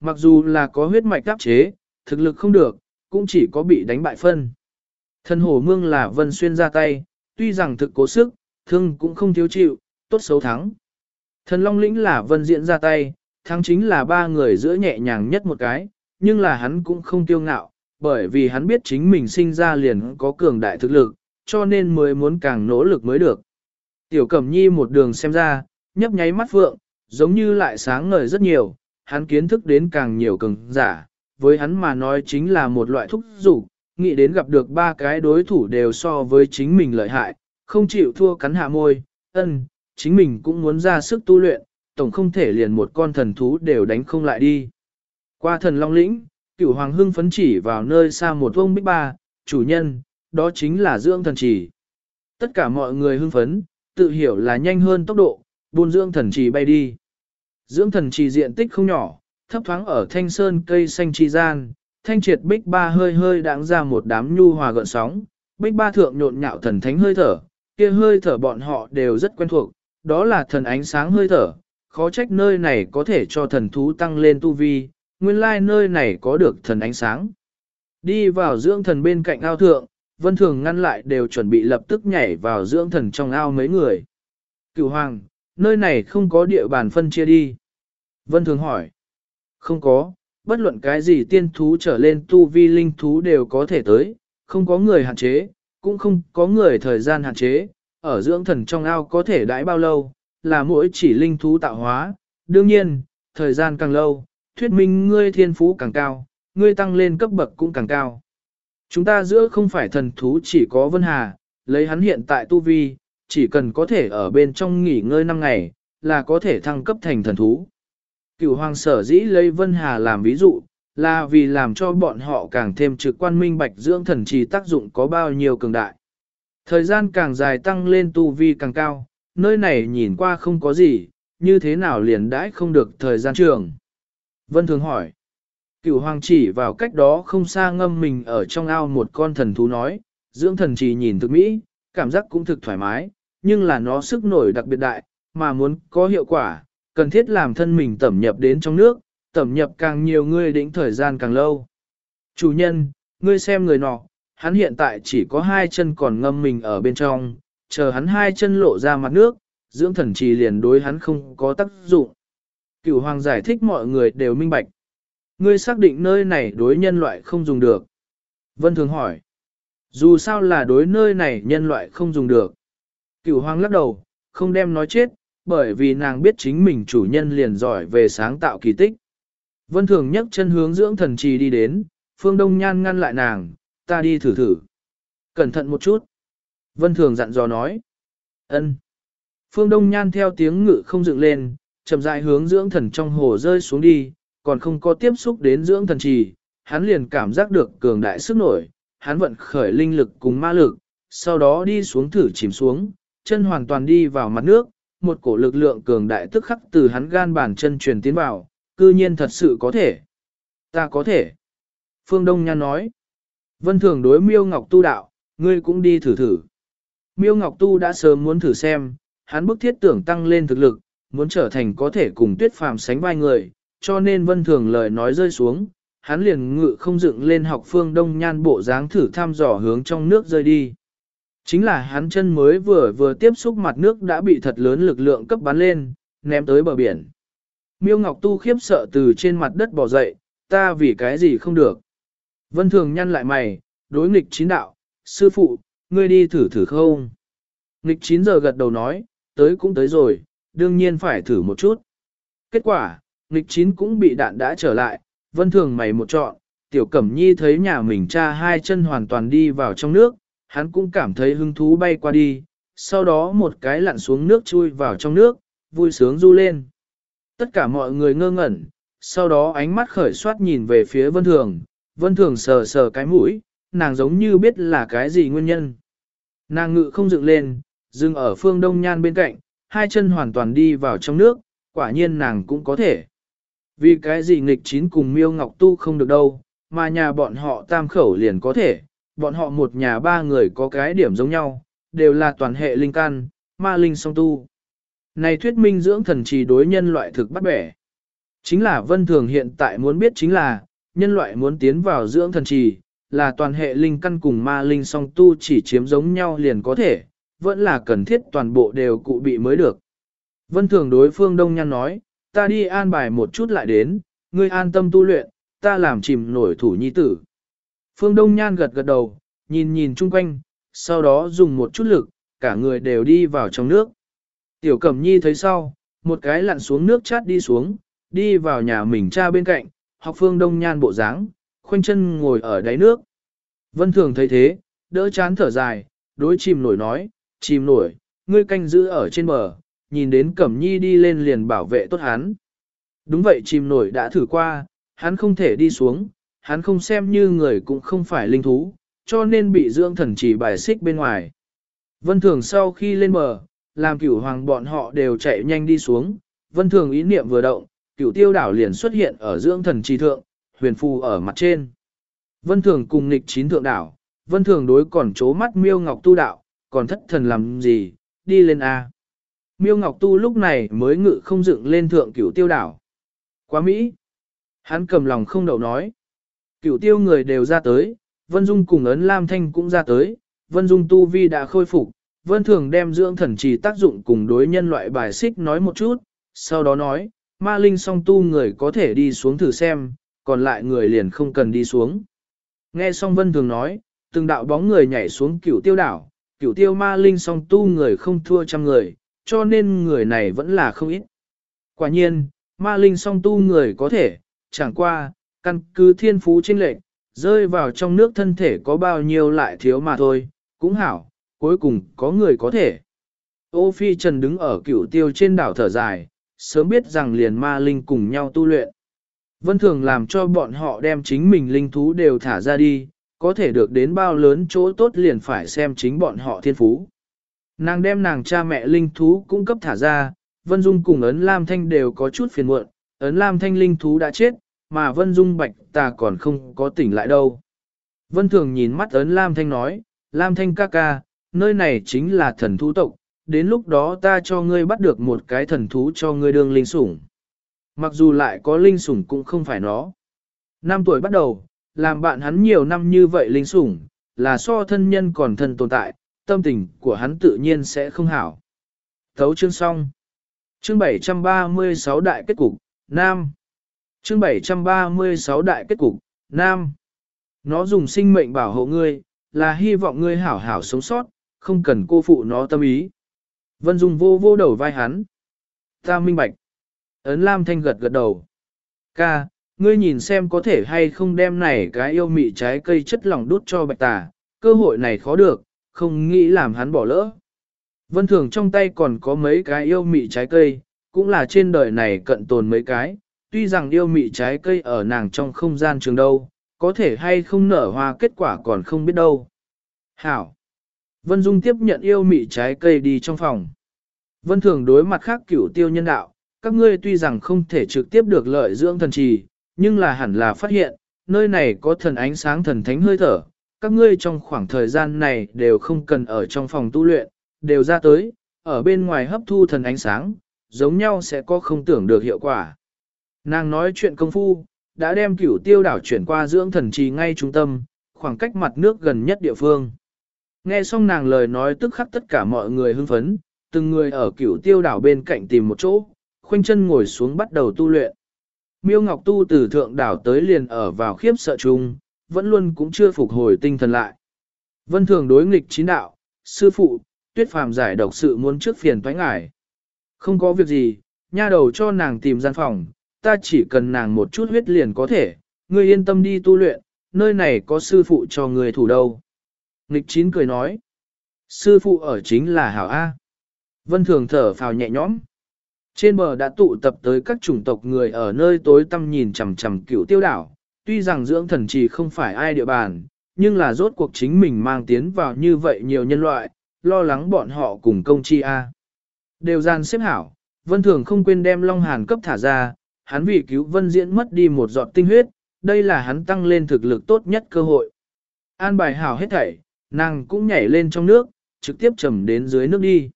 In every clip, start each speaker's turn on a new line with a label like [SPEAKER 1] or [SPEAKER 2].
[SPEAKER 1] mặc dù là có huyết mạch đáp chế, thực lực không được, cũng chỉ có bị đánh bại phân. Thần hổ mương là vân xuyên ra tay, tuy rằng thực cố sức, thương cũng không thiếu chịu, tốt xấu thắng. Thần long lĩnh là vân diễn ra tay, thắng chính là ba người giữa nhẹ nhàng nhất một cái, nhưng là hắn cũng không tiêu ngạo, bởi vì hắn biết chính mình sinh ra liền có cường đại thực lực, cho nên mới muốn càng nỗ lực mới được. Tiểu Cẩm Nhi một đường xem ra, nhấp nháy mắt phượng, giống như lại sáng ngời rất nhiều, hắn kiến thức đến càng nhiều cường giả, với hắn mà nói chính là một loại thúc dục nghĩ đến gặp được ba cái đối thủ đều so với chính mình lợi hại, không chịu thua cắn hạ môi, ân, chính mình cũng muốn ra sức tu luyện, tổng không thể liền một con thần thú đều đánh không lại đi. Qua thần Long Lĩnh, cửu hoàng hưng phấn chỉ vào nơi xa một vông bích ba, chủ nhân, đó chính là dưỡng thần chỉ. Tất cả mọi người hưng phấn, tự hiểu là nhanh hơn tốc độ, buôn dưỡng thần chỉ bay đi. Dưỡng thần trì diện tích không nhỏ, thấp thoáng ở thanh sơn cây xanh chi gian, thanh triệt bích ba hơi hơi đáng ra một đám nhu hòa gợn sóng, bích ba thượng nhộn nhạo thần thánh hơi thở, kia hơi thở bọn họ đều rất quen thuộc, đó là thần ánh sáng hơi thở, khó trách nơi này có thể cho thần thú tăng lên tu vi, nguyên lai nơi này có được thần ánh sáng. Đi vào dưỡng thần bên cạnh ao thượng, vân thường ngăn lại đều chuẩn bị lập tức nhảy vào dưỡng thần trong ao mấy người. Cửu hoàng, nơi này không có địa bàn phân chia đi. Vân thường hỏi. Không có, bất luận cái gì tiên thú trở lên tu vi linh thú đều có thể tới, không có người hạn chế, cũng không có người thời gian hạn chế, ở dưỡng thần trong ao có thể đãi bao lâu, là mỗi chỉ linh thú tạo hóa, đương nhiên, thời gian càng lâu, thuyết minh ngươi thiên phú càng cao, ngươi tăng lên cấp bậc cũng càng cao. Chúng ta giữa không phải thần thú chỉ có Vân Hà, lấy hắn hiện tại tu vi, chỉ cần có thể ở bên trong nghỉ ngơi 5 ngày, là có thể thăng cấp thành thần thú. Cựu hoàng sở dĩ lấy Vân Hà làm ví dụ, là vì làm cho bọn họ càng thêm trực quan minh bạch dưỡng thần trì tác dụng có bao nhiêu cường đại. Thời gian càng dài tăng lên tu vi càng cao, nơi này nhìn qua không có gì, như thế nào liền đãi không được thời gian trường. Vân Thường hỏi. Cửu hoàng chỉ vào cách đó không xa ngâm mình ở trong ao một con thần thú nói, dưỡng thần trì nhìn thực mỹ, cảm giác cũng thực thoải mái, nhưng là nó sức nổi đặc biệt đại, mà muốn có hiệu quả, cần thiết làm thân mình tẩm nhập đến trong nước, tẩm nhập càng nhiều người đỉnh thời gian càng lâu. Chủ nhân, ngươi xem người nọ, hắn hiện tại chỉ có hai chân còn ngâm mình ở bên trong, chờ hắn hai chân lộ ra mặt nước, dưỡng thần trì liền đối hắn không có tác dụng. Cửu hoàng giải thích mọi người đều minh bạch. Ngươi xác định nơi này đối nhân loại không dùng được. Vân thường hỏi. Dù sao là đối nơi này nhân loại không dùng được. Cửu hoàng lắc đầu, không đem nói chết, bởi vì nàng biết chính mình chủ nhân liền giỏi về sáng tạo kỳ tích. Vân thường nhấc chân hướng dưỡng thần trì đi đến, phương đông nhan ngăn lại nàng, ta đi thử thử. Cẩn thận một chút. Vân thường dặn dò nói. ân. Phương đông nhan theo tiếng ngự không dựng lên, chậm rãi hướng dưỡng thần trong hồ rơi xuống đi, còn không có tiếp xúc đến dưỡng thần trì, hắn liền cảm giác được cường đại sức nổi, hắn vận khởi linh lực cùng ma lực, sau đó đi xuống thử chìm xuống, chân hoàn toàn đi vào mặt nước, một cổ lực lượng cường đại tức khắc từ hắn gan bàn chân truyền tiến vào, cư nhiên thật sự có thể. Ta có thể. Phương Đông Nhan nói. Vân thường đối miêu ngọc tu đạo, ngươi cũng đi thử thử. Miêu ngọc tu đã sớm muốn thử xem, hắn bức thiết tưởng tăng lên thực lực, muốn trở thành có thể cùng tuyết phàm sánh vai người, cho nên vân thường lời nói rơi xuống, hắn liền ngự không dựng lên học phương đông nhan bộ dáng thử thăm dò hướng trong nước rơi đi. Chính là hắn chân mới vừa vừa tiếp xúc mặt nước đã bị thật lớn lực lượng cấp bắn lên, ném tới bờ biển. Miêu Ngọc Tu khiếp sợ từ trên mặt đất bỏ dậy, ta vì cái gì không được. Vân Thường nhăn lại mày, đối nghịch chín đạo, sư phụ, ngươi đi thử thử không? Nghịch chín giờ gật đầu nói, tới cũng tới rồi, đương nhiên phải thử một chút. Kết quả, nghịch chín cũng bị đạn đã trở lại, vân thường mày một trọn, tiểu cẩm nhi thấy nhà mình cha hai chân hoàn toàn đi vào trong nước, hắn cũng cảm thấy hứng thú bay qua đi, sau đó một cái lặn xuống nước chui vào trong nước, vui sướng du lên. Tất cả mọi người ngơ ngẩn, sau đó ánh mắt khởi soát nhìn về phía vân thường, vân thường sờ sờ cái mũi, nàng giống như biết là cái gì nguyên nhân. Nàng ngự không dựng lên, dừng ở phương đông nhan bên cạnh, hai chân hoàn toàn đi vào trong nước, quả nhiên nàng cũng có thể. Vì cái gì nghịch chín cùng miêu ngọc tu không được đâu, mà nhà bọn họ tam khẩu liền có thể, bọn họ một nhà ba người có cái điểm giống nhau, đều là toàn hệ linh căn, ma linh song tu. Này thuyết minh dưỡng thần trì đối nhân loại thực bắt bẻ. Chính là vân thường hiện tại muốn biết chính là, nhân loại muốn tiến vào dưỡng thần trì, là toàn hệ linh căn cùng ma linh song tu chỉ chiếm giống nhau liền có thể, vẫn là cần thiết toàn bộ đều cụ bị mới được. Vân thường đối phương Đông Nhan nói, ta đi an bài một chút lại đến, ngươi an tâm tu luyện, ta làm chìm nổi thủ nhi tử. Phương Đông Nhan gật gật đầu, nhìn nhìn chung quanh, sau đó dùng một chút lực, cả người đều đi vào trong nước. Tiểu Cẩm Nhi thấy sau, một cái lặn xuống nước chát đi xuống, đi vào nhà mình cha bên cạnh, học Phương Đông Nhan bộ dáng, khoanh chân ngồi ở đáy nước. Vân Thường thấy thế, đỡ chán thở dài, đối chìm nổi nói, chìm nổi, ngươi canh giữ ở trên bờ, nhìn đến Cẩm Nhi đi lên liền bảo vệ tốt hắn. Đúng vậy chìm nổi đã thử qua, hắn không thể đi xuống, hắn không xem như người cũng không phải linh thú, cho nên bị dưỡng thần chỉ bài xích bên ngoài. Vân Thường sau khi lên bờ, làm cửu hoàng bọn họ đều chạy nhanh đi xuống, Vân Thường ý niệm vừa động, cửu tiêu đảo liền xuất hiện ở dưỡng thần trì thượng, huyền phù ở mặt trên. Vân Thường cùng nghịch chín thượng đảo, Vân Thường đối còn chố mắt miêu ngọc tu đạo, còn thất thần làm gì, đi lên A. Miêu ngọc tu lúc này mới ngự không dựng lên thượng cửu tiêu đảo. Quá Mỹ! Hắn cầm lòng không đầu nói. Cửu tiêu người đều ra tới, Vân Dung cùng ấn Lam Thanh cũng ra tới, Vân Dung tu vi đã khôi phục, Vân Thường đem dưỡng thần trì tác dụng cùng đối nhân loại bài xích nói một chút, sau đó nói, ma linh song tu người có thể đi xuống thử xem, còn lại người liền không cần đi xuống. Nghe xong Vân Thường nói, từng đạo bóng người nhảy xuống cửu tiêu đảo, cửu tiêu ma linh song tu người không thua trăm người, cho nên người này vẫn là không ít. Quả nhiên, ma linh song tu người có thể, chẳng qua, căn cứ thiên phú trinh lệnh, rơi vào trong nước thân thể có bao nhiêu lại thiếu mà thôi, cũng hảo, cuối cùng có người có thể. Ô Phi Trần đứng ở cửu tiêu trên đảo thở dài, sớm biết rằng liền ma linh cùng nhau tu luyện. Vân Thường làm cho bọn họ đem chính mình linh thú đều thả ra đi, có thể được đến bao lớn chỗ tốt liền phải xem chính bọn họ thiên phú. Nàng đem nàng cha mẹ linh thú cung cấp thả ra, Vân Dung cùng ấn Lam Thanh đều có chút phiền muộn, ấn Lam Thanh linh thú đã chết, mà Vân Dung bạch ta còn không có tỉnh lại đâu. Vân Thường nhìn mắt ấn Lam Thanh nói, Lam Thanh ca ca, nơi này chính là thần thú tộc, đến lúc đó ta cho ngươi bắt được một cái thần thú cho ngươi đương linh sủng. Mặc dù lại có linh sủng cũng không phải nó. Năm tuổi bắt đầu, làm bạn hắn nhiều năm như vậy linh sủng, là so thân nhân còn thân tồn tại, tâm tình của hắn tự nhiên sẽ không hảo. Thấu chương xong. Chương 736 đại kết cục, Nam. Chương 736 đại kết cục, Nam. Nó dùng sinh mệnh bảo hộ ngươi, là hy vọng ngươi hảo hảo sống sót, không cần cô phụ nó tâm ý. Vân Dung vô vô đầu vai hắn. Ta minh bạch. Ấn Lam Thanh gật gật đầu. Ca, ngươi nhìn xem có thể hay không đem này cái yêu mị trái cây chất lỏng đút cho bạch tà, cơ hội này khó được, không nghĩ làm hắn bỏ lỡ. Vân Thường trong tay còn có mấy cái yêu mị trái cây, cũng là trên đời này cận tồn mấy cái, tuy rằng yêu mị trái cây ở nàng trong không gian trường đâu, có thể hay không nở hoa kết quả còn không biết đâu. Hảo! Vân Dung tiếp nhận yêu mị trái cây đi trong phòng. Vân Thường đối mặt khác cửu tiêu nhân đạo, các ngươi tuy rằng không thể trực tiếp được lợi dưỡng thần trì, nhưng là hẳn là phát hiện, nơi này có thần ánh sáng thần thánh hơi thở, các ngươi trong khoảng thời gian này đều không cần ở trong phòng tu luyện, đều ra tới, ở bên ngoài hấp thu thần ánh sáng, giống nhau sẽ có không tưởng được hiệu quả. Nàng nói chuyện công phu, đã đem cửu tiêu đảo chuyển qua dưỡng thần trì ngay trung tâm, khoảng cách mặt nước gần nhất địa phương. Nghe xong nàng lời nói tức khắc tất cả mọi người hưng phấn, từng người ở cửu tiêu đảo bên cạnh tìm một chỗ, khoanh chân ngồi xuống bắt đầu tu luyện. Miêu Ngọc Tu từ thượng đảo tới liền ở vào khiếp sợ chung, vẫn luôn cũng chưa phục hồi tinh thần lại. Vân thường đối nghịch chín đạo, sư phụ, tuyết phàm giải độc sự muốn trước phiền thoái ngải. Không có việc gì, nha đầu cho nàng tìm gian phòng, ta chỉ cần nàng một chút huyết liền có thể, ngươi yên tâm đi tu luyện, nơi này có sư phụ cho người thủ đâu. Nịch chín cười nói, sư phụ ở chính là Hảo A. Vân thường thở phào nhẹ nhõm. Trên bờ đã tụ tập tới các chủng tộc người ở nơi tối tăm nhìn chằm chằm cựu tiêu đảo, tuy rằng dưỡng thần trì không phải ai địa bàn, nhưng là rốt cuộc chính mình mang tiến vào như vậy nhiều nhân loại, lo lắng bọn họ cùng công chi A. Đều gian xếp hảo, vân thường không quên đem Long Hàn cấp thả ra, hắn vì cứu vân diễn mất đi một giọt tinh huyết, đây là hắn tăng lên thực lực tốt nhất cơ hội. An bài hảo hết thảy, nàng cũng nhảy lên trong nước, trực tiếp trầm đến dưới nước đi.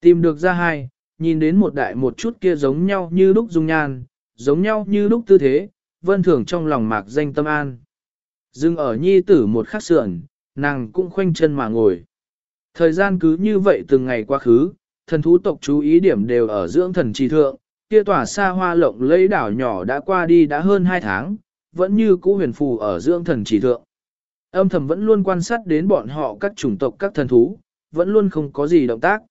[SPEAKER 1] Tìm được ra hai, nhìn đến một đại một chút kia giống nhau như lúc dung nhan, giống nhau như lúc tư thế, vân thường trong lòng mạc danh tâm an. Dưng ở nhi tử một khắc sườn, nàng cũng khoanh chân mà ngồi. Thời gian cứ như vậy từng ngày quá khứ, thần thú tộc chú ý điểm đều ở dưỡng thần trì thượng, kia tỏa xa hoa lộng lấy đảo nhỏ đã qua đi đã hơn 2 tháng, vẫn như cũ huyền phù ở dưỡng thần chỉ thượng. Âm thầm vẫn luôn quan sát đến bọn họ các chủng tộc các thần thú, vẫn luôn không có gì động tác.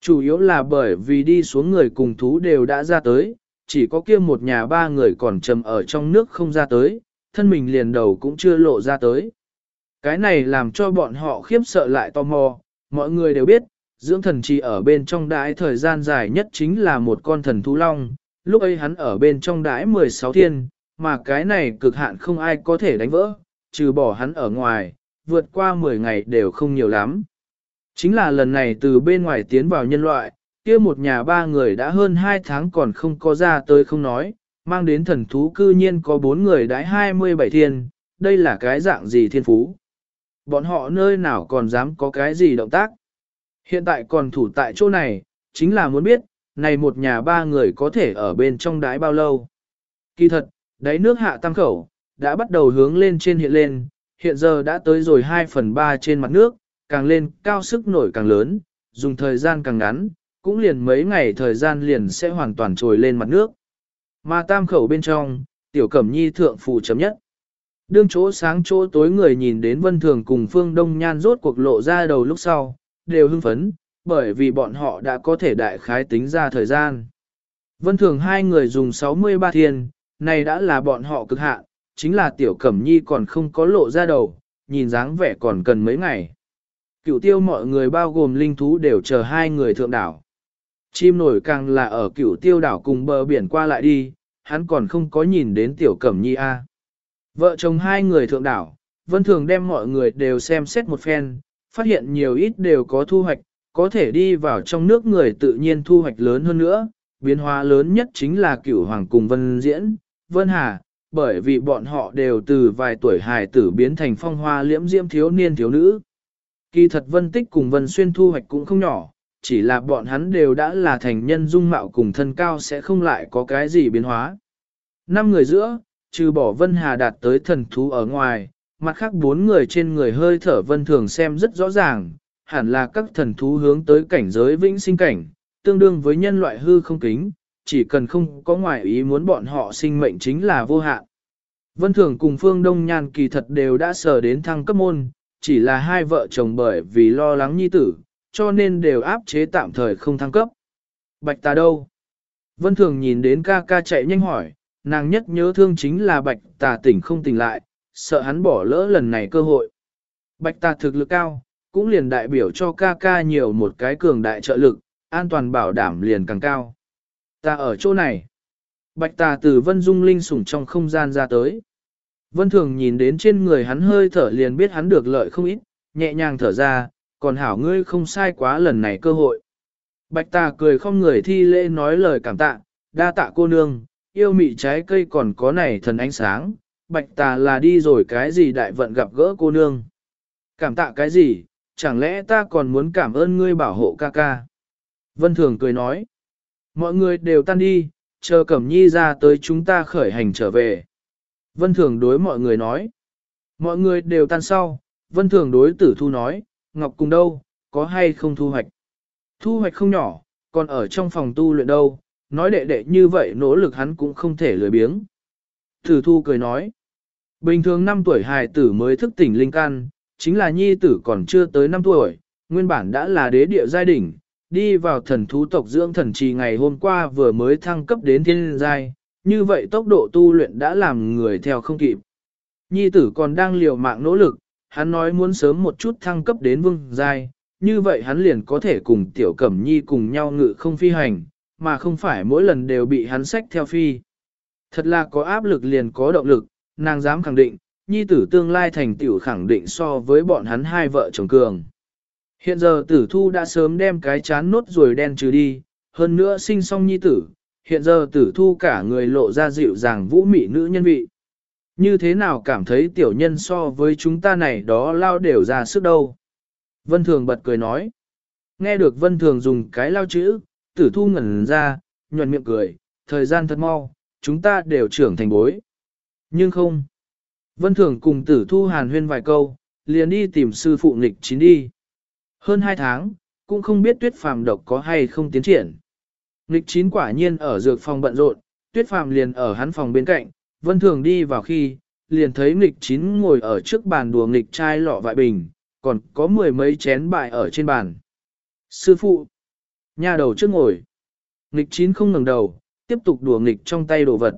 [SPEAKER 1] Chủ yếu là bởi vì đi xuống người cùng thú đều đã ra tới, chỉ có kia một nhà ba người còn trầm ở trong nước không ra tới, thân mình liền đầu cũng chưa lộ ra tới. Cái này làm cho bọn họ khiếp sợ lại tò mò, mọi người đều biết, dưỡng thần trì ở bên trong đãi thời gian dài nhất chính là một con thần thú long, lúc ấy hắn ở bên trong đãi 16 thiên, mà cái này cực hạn không ai có thể đánh vỡ, trừ bỏ hắn ở ngoài, vượt qua 10 ngày đều không nhiều lắm. Chính là lần này từ bên ngoài tiến vào nhân loại, kia một nhà ba người đã hơn 2 tháng còn không có ra tới không nói, mang đến thần thú cư nhiên có bốn người đãi 27 thiên, đây là cái dạng gì thiên phú. Bọn họ nơi nào còn dám có cái gì động tác. Hiện tại còn thủ tại chỗ này, chính là muốn biết, này một nhà ba người có thể ở bên trong đái bao lâu. Kỳ thật, đáy nước hạ tam khẩu, đã bắt đầu hướng lên trên hiện lên, hiện giờ đã tới rồi 2 phần 3 trên mặt nước, càng lên cao sức nổi càng lớn, dùng thời gian càng ngắn, cũng liền mấy ngày thời gian liền sẽ hoàn toàn trồi lên mặt nước. Mà tam khẩu bên trong, tiểu cẩm nhi thượng phù chấm nhất. Đương chỗ sáng chỗ tối người nhìn đến vân thường cùng phương đông nhan rốt cuộc lộ ra đầu lúc sau, đều hưng phấn, bởi vì bọn họ đã có thể đại khái tính ra thời gian. Vân thường hai người dùng 63 thiên, này đã là bọn họ cực hạn, chính là tiểu cẩm nhi còn không có lộ ra đầu, nhìn dáng vẻ còn cần mấy ngày. Cựu tiêu mọi người bao gồm linh thú đều chờ hai người thượng đảo. Chim nổi càng là ở cựu tiêu đảo cùng bờ biển qua lại đi, hắn còn không có nhìn đến tiểu cẩm nhi A. Vợ chồng hai người thượng đảo, vân thường đem mọi người đều xem xét một phen, phát hiện nhiều ít đều có thu hoạch, có thể đi vào trong nước người tự nhiên thu hoạch lớn hơn nữa, biến hóa lớn nhất chính là cửu hoàng cùng vân diễn, vân hà, bởi vì bọn họ đều từ vài tuổi hài tử biến thành phong hoa liễm diễm thiếu niên thiếu nữ. Kỳ thật vân tích cùng vân xuyên thu hoạch cũng không nhỏ, chỉ là bọn hắn đều đã là thành nhân dung mạo cùng thân cao sẽ không lại có cái gì biến hóa. Năm người giữa, trừ bỏ vân hà đạt tới thần thú ở ngoài, mặt khác bốn người trên người hơi thở vân thường xem rất rõ ràng, hẳn là các thần thú hướng tới cảnh giới vĩnh sinh cảnh, tương đương với nhân loại hư không kính, chỉ cần không có ngoại ý muốn bọn họ sinh mệnh chính là vô hạn. Vân Thường cùng Phương Đông Nhan kỳ thật đều đã sờ đến thăng cấp môn, chỉ là hai vợ chồng bởi vì lo lắng nhi tử, cho nên đều áp chế tạm thời không thăng cấp. Bạch tà đâu? Vân Thường nhìn đến ca ca chạy nhanh hỏi, nàng nhất nhớ thương chính là bạch tà tỉnh không tỉnh lại, sợ hắn bỏ lỡ lần này cơ hội. Bạch tà thực lực cao, cũng liền đại biểu cho ca ca nhiều một cái cường đại trợ lực, an toàn bảo đảm liền càng cao. Ta ở chỗ này. Bạch tà từ vân dung linh sủng trong không gian ra tới. Vân thường nhìn đến trên người hắn hơi thở liền biết hắn được lợi không ít, nhẹ nhàng thở ra, còn hảo ngươi không sai quá lần này cơ hội. Bạch tà cười không người thi lễ nói lời cảm tạ, đa tạ cô nương, yêu mị trái cây còn có này thần ánh sáng, bạch tà là đi rồi cái gì đại vận gặp gỡ cô nương. Cảm tạ cái gì, chẳng lẽ ta còn muốn cảm ơn ngươi bảo hộ ca ca. Vân Thường cười nói, mọi người đều tan đi, chờ Cẩm Nhi ra tới chúng ta khởi hành trở về. Vân Thường đối mọi người nói, mọi người đều tan sau, Vân Thường đối tử thu nói, Ngọc cùng đâu, có hay không thu hoạch. Thu hoạch không nhỏ, còn ở trong phòng tu luyện đâu, nói đệ đệ như vậy nỗ lực hắn cũng không thể lười biếng. Tử thu cười nói, bình thường 5 tuổi hài tử mới thức tỉnh linh căn, chính là nhi tử còn chưa tới 5 tuổi, nguyên bản đã là đế địa giai đỉnh, đi vào thần thú tộc dưỡng thần trì ngày hôm qua vừa mới thăng cấp đến thiên giai, như vậy tốc độ tu luyện đã làm người theo không kịp. Nhi tử còn đang liều mạng nỗ lực, hắn nói muốn sớm một chút thăng cấp đến vương giai, như vậy hắn liền có thể cùng tiểu cẩm nhi cùng nhau ngự không phi hành, mà không phải mỗi lần đều bị hắn sách theo phi. Thật là có áp lực liền có động lực, nàng dám khẳng định, nhi tử tương lai thành tiểu khẳng định so với bọn hắn hai vợ chồng cường. Hiện giờ tử thu đã sớm đem cái chán nốt rồi đen trừ đi, hơn nữa sinh xong nhi tử, hiện giờ tử thu cả người lộ ra dịu dàng vũ mị nữ nhân vị. Như thế nào cảm thấy tiểu nhân so với chúng ta này đó lao đều ra sức đâu. Vân Thường bật cười nói. Nghe được Vân Thường dùng cái lao chữ, tử thu ngẩn ra, nhuận miệng cười, thời gian thật mau, chúng ta đều trưởng thành bối. Nhưng không. Vân Thường cùng tử thu hàn huyên vài câu, liền đi tìm sư phụ nghịch chín đi. Hơn hai tháng, cũng không biết tuyết phàm độc có hay không tiến triển. Nghịch chín quả nhiên ở dược phòng bận rộn, tuyết phàm liền ở hắn phòng bên cạnh, Vân Thường đi vào khi, liền thấy nghịch chín ngồi ở trước bàn đùa nghịch chai lọ vại bình, còn có mười mấy chén bại ở trên bàn. Sư phụ, nhà đầu trước ngồi. Nghịch chín không ngẩng đầu, tiếp tục đùa nghịch trong tay đồ vật.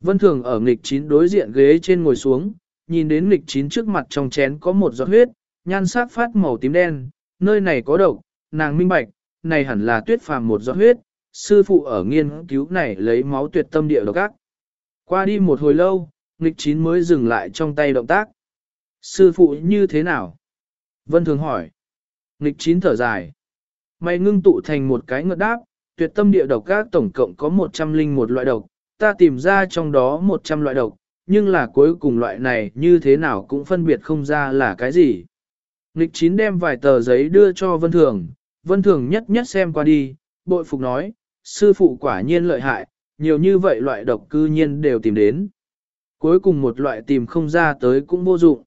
[SPEAKER 1] Vân Thường ở nghịch chín đối diện ghế trên ngồi xuống, nhìn đến nghịch chín trước mặt trong chén có một giọt huyết, nhan sắc phát màu tím đen, nơi này có độc, nàng minh bạch, này hẳn là tuyết phàm một giọt huyết, sư phụ ở nghiên cứu này lấy máu tuyệt tâm địa độc ác. Qua đi một hồi lâu, nghịch chín mới dừng lại trong tay động tác. Sư phụ như thế nào? Vân Thường hỏi. Nghịch chín thở dài. Mày ngưng tụ thành một cái ngợt đáp, tuyệt tâm địa độc ác tổng cộng có 101 loại độc, ta tìm ra trong đó 100 loại độc, nhưng là cuối cùng loại này như thế nào cũng phân biệt không ra là cái gì. Nịch chín đem vài tờ giấy đưa cho Vân Thường, Vân Thường nhất nhất xem qua đi, bội phục nói, sư phụ quả nhiên lợi hại, nhiều như vậy loại độc cư nhiên đều tìm đến. Cuối cùng một loại tìm không ra tới cũng vô dụng.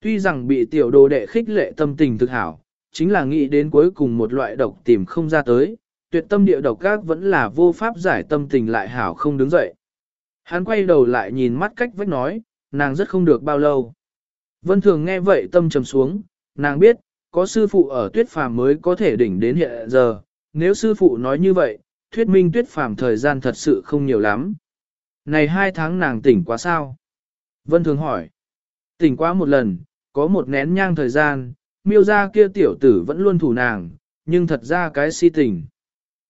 [SPEAKER 1] Tuy rằng bị tiểu đồ đệ khích lệ tâm tình thực hảo, chính là nghĩ đến cuối cùng một loại độc tìm không ra tới, tuyệt tâm địa độc các vẫn là vô pháp giải tâm tình lại hảo không đứng dậy. Hắn quay đầu lại nhìn mắt cách vách nói, nàng rất không được bao lâu. Vân Thường nghe vậy tâm trầm xuống, nàng biết, có sư phụ ở tuyết phàm mới có thể đỉnh đến hiện giờ, nếu sư phụ nói như vậy, thuyết minh tuyết phàm thời gian thật sự không nhiều lắm. Này hai tháng nàng tỉnh quá sao? Vân Thường hỏi. Tỉnh quá một lần, có một nén nhang thời gian, miêu ra kia tiểu tử vẫn luôn thủ nàng, nhưng thật ra cái si tỉnh.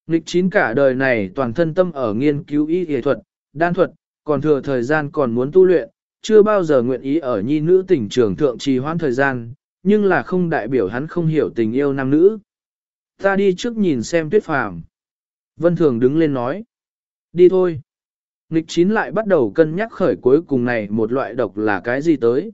[SPEAKER 1] Nghịch chín cả đời này toàn thân tâm ở nghiên cứu y y thuật, đan thuật, còn thừa thời gian còn muốn tu luyện, chưa bao giờ nguyện ý ở nhi nữ tỉnh trường thượng trì hoãn thời gian, nhưng là không đại biểu hắn không hiểu tình yêu nam nữ. Ta đi trước nhìn xem tuyết phàm. Vân Thường đứng lên nói. Đi thôi. Nghịch chín lại bắt đầu cân nhắc khởi cuối cùng này một loại độc là cái gì tới.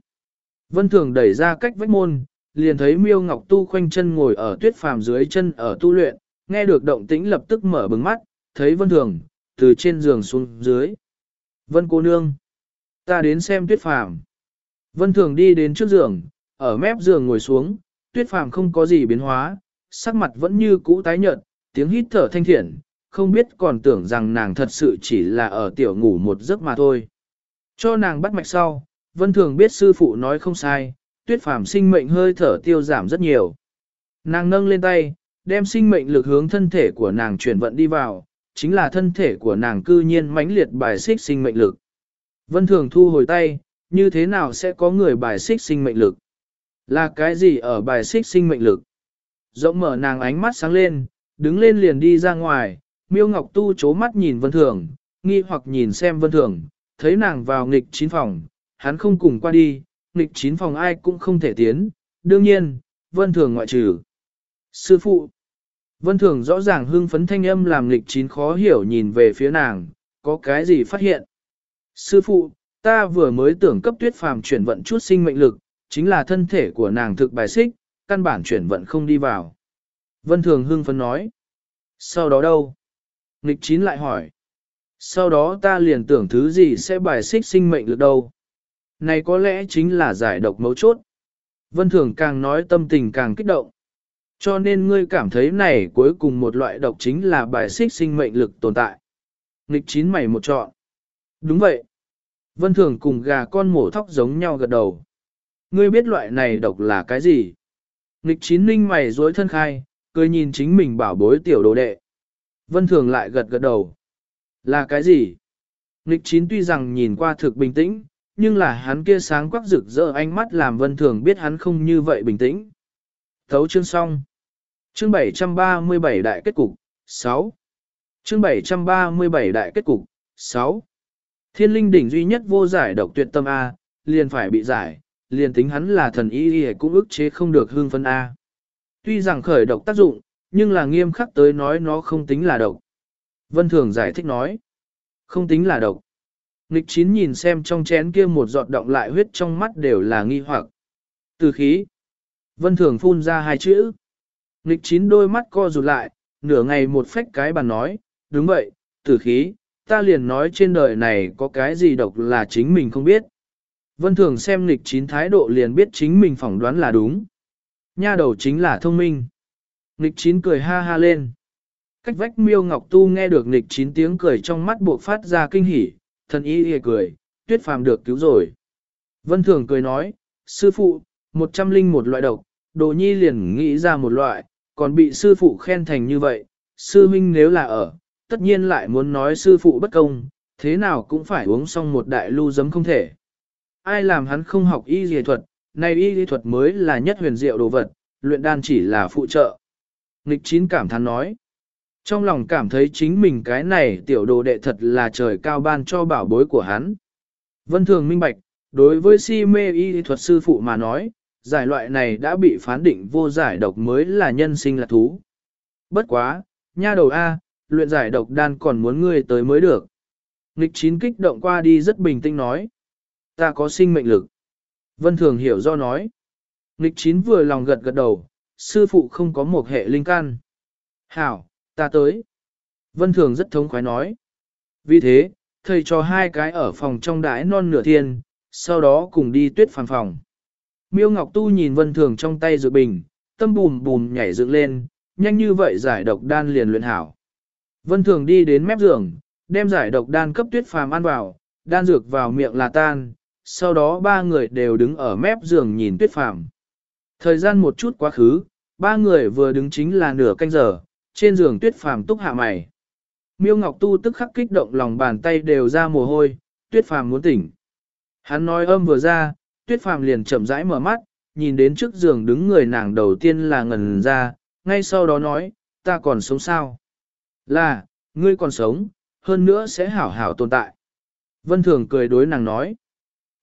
[SPEAKER 1] Vân Thường đẩy ra cách vách môn, liền thấy miêu ngọc tu khoanh chân ngồi ở tuyết phàm dưới chân ở tu luyện, nghe được động tĩnh lập tức mở bừng mắt, thấy Vân Thường, từ trên giường xuống dưới. Vân cô nương, ta đến xem tuyết phàm. Vân Thường đi đến trước giường, ở mép giường ngồi xuống, tuyết phàm không có gì biến hóa, sắc mặt vẫn như cũ tái nhợt, tiếng hít thở thanh thiện, không biết còn tưởng rằng nàng thật sự chỉ là ở tiểu ngủ một giấc mà thôi. Cho nàng bắt mạch sau, Vân Thường biết sư phụ nói không sai, tuyết phàm sinh mệnh hơi thở tiêu giảm rất nhiều. Nàng nâng lên tay, đem sinh mệnh lực hướng thân thể của nàng chuyển vận đi vào, chính là thân thể của nàng cư nhiên mãnh liệt bài xích sinh mệnh lực. Vân Thường thu hồi tay, như thế nào sẽ có người bài xích sinh mệnh lực? Là cái gì ở bài xích sinh mệnh lực? Rộng mở nàng ánh mắt sáng lên, đứng lên liền đi ra ngoài, miêu ngọc tu chố mắt nhìn Vân Thường, nghi hoặc nhìn xem Vân Thường, thấy nàng vào nghịch chín phòng, hắn không cùng qua đi, nghịch chín phòng ai cũng không thể tiến, đương nhiên, Vân Thường ngoại trừ. Sư phụ, Vân Thường rõ ràng hưng phấn thanh âm làm lịch chín khó hiểu nhìn về phía nàng, có cái gì phát hiện. Sư phụ, ta vừa mới tưởng cấp tuyết phàm chuyển vận chút sinh mệnh lực, chính là thân thể của nàng thực bài xích, căn bản chuyển vận không đi vào. Vân Thường hưng phấn nói. Sau đó đâu? Nghịch chín lại hỏi. Sau đó ta liền tưởng thứ gì sẽ bài xích sinh mệnh lực đâu? Này có lẽ chính là giải độc mấu chốt. Vân Thường càng nói tâm tình càng kích động. Cho nên ngươi cảm thấy này cuối cùng một loại độc chính là bài xích sinh mệnh lực tồn tại. Nghịch chín mày một chọn. Đúng vậy. Vân Thường cùng gà con mổ thóc giống nhau gật đầu. Ngươi biết loại này độc là cái gì? Nghịch chín ninh mày dối thân khai, cười nhìn chính mình bảo bối tiểu đồ đệ. Vân Thường lại gật gật đầu. Là cái gì? Nghịch chín tuy rằng nhìn qua thực bình tĩnh, nhưng là hắn kia sáng quắc rực rỡ ánh mắt làm Vân Thường biết hắn không như vậy bình tĩnh. Thấu chương xong. Chương 737 đại kết cục, 6. Chương 737 đại kết cục, 6. Thiên linh đỉnh duy nhất vô giải độc tuyệt tâm A, liền phải bị giải, liền tính hắn là thần y y cũng ức chế không được hương phân A. Tuy rằng khởi độc tác dụng, nhưng là nghiêm khắc tới nói nó không tính là độc. Vân Thường giải thích nói, không tính là độc. Nịch chín nhìn xem trong chén kia một giọt động lại huyết trong mắt đều là nghi hoặc. Từ khí, Vân Thường phun ra hai chữ. Nghịch chín đôi mắt co rụt lại, nửa ngày một phách cái bàn nói, đúng vậy, tử khí, ta liền nói trên đời này có cái gì độc là chính mình không biết. Vân Thường xem nghịch chín thái độ liền biết chính mình phỏng đoán là đúng. Nha đầu chính là thông minh. Nghịch chín cười ha ha lên. Cách vách miêu ngọc tu nghe được nghịch chín tiếng cười trong mắt buộc phát ra kinh hỉ, thần y hề cười, tuyết phàm được cứu rồi. Vân Thường cười nói, sư phụ, một trăm linh một loại độc, đồ nhi liền nghĩ ra một loại, còn bị sư phụ khen thành như vậy, sư huynh nếu là ở, tất nhiên lại muốn nói sư phụ bất công, thế nào cũng phải uống xong một đại lưu giấm không thể. Ai làm hắn không học y dì thuật, nay y dì thuật mới là nhất huyền diệu đồ vật, luyện đan chỉ là phụ trợ. Nghịch chín cảm thán nói. Trong lòng cảm thấy chính mình cái này tiểu đồ đệ thật là trời cao ban cho bảo bối của hắn. Vân thường minh bạch, đối với si mê y thuật sư phụ mà nói, giải loại này đã bị phán định vô giải độc mới là nhân sinh là thú. Bất quá, nha đầu A, luyện giải độc đan còn muốn ngươi tới mới được. Nghịch chín kích động qua đi rất bình tĩnh nói. Ta có sinh mệnh lực. Vân Thường hiểu do nói. Nghịch chín vừa lòng gật gật đầu, sư phụ không có một hệ linh can. Hảo, ta tới. Vân Thường rất thống khoái nói. Vì thế, thầy cho hai cái ở phòng trong đái non nửa thiên, sau đó cùng đi tuyết phàn phòng. Miêu Ngọc Tu nhìn Vân Thường trong tay dự bình, tâm bùm bùm nhảy dựng lên, nhanh như vậy giải độc đan liền luyện hảo. Vân Thường đi đến mép giường, đem giải độc đan cấp tuyết phàm ăn vào, đan dược vào miệng là tan, sau đó ba người đều đứng ở mép giường nhìn tuyết phàm. Thời gian một chút quá khứ, ba người vừa đứng chính là nửa canh giờ, trên giường tuyết phàm túc hạ mày. Miêu Ngọc Tu tức khắc kích động lòng bàn tay đều ra mồ hôi, tuyết phàm muốn tỉnh. Hắn nói âm vừa ra, tuyết phàm liền chậm rãi mở mắt, nhìn đến trước giường đứng người nàng đầu tiên là ngần ra, ngay sau đó nói, ta còn sống sao? Là, ngươi còn sống, hơn nữa sẽ hảo hảo tồn tại. Vân Thường cười đối nàng nói.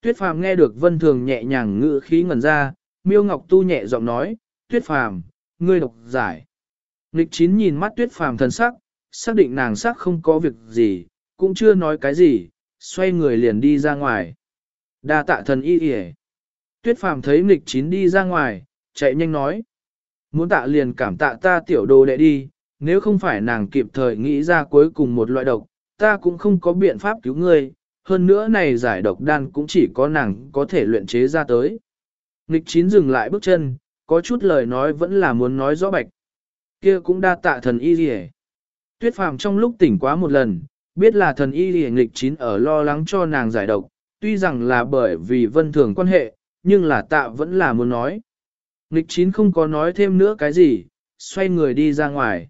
[SPEAKER 1] Tuyết Phàm nghe được Vân Thường nhẹ nhàng ngữ khí ngẩn ra, Miêu Ngọc Tu nhẹ giọng nói, Tuyết Phàm, ngươi độc giải. Nịch chín nhìn mắt Tuyết Phàm thần sắc, xác định nàng sắc không có việc gì, cũng chưa nói cái gì, xoay người liền đi ra ngoài. Đa tạ thần y yể. Tuyết Phàm thấy Lịch chín đi ra ngoài, chạy nhanh nói. Muốn tạ liền cảm tạ ta tiểu đồ đệ đi, nếu không phải nàng kịp thời nghĩ ra cuối cùng một loại độc, ta cũng không có biện pháp cứu ngươi, hơn nữa này giải độc đan cũng chỉ có nàng có thể luyện chế ra tới. Nghịch chín dừng lại bước chân, có chút lời nói vẫn là muốn nói rõ bạch. Kia cũng đa tạ thần y rỉ. Tuyết phàm trong lúc tỉnh quá một lần, biết là thần y rỉ nghịch chín ở lo lắng cho nàng giải độc, tuy rằng là bởi vì vân thường quan hệ, nhưng là tạ vẫn là muốn nói. Nghịch chín không có nói thêm nữa cái gì, xoay người đi ra ngoài.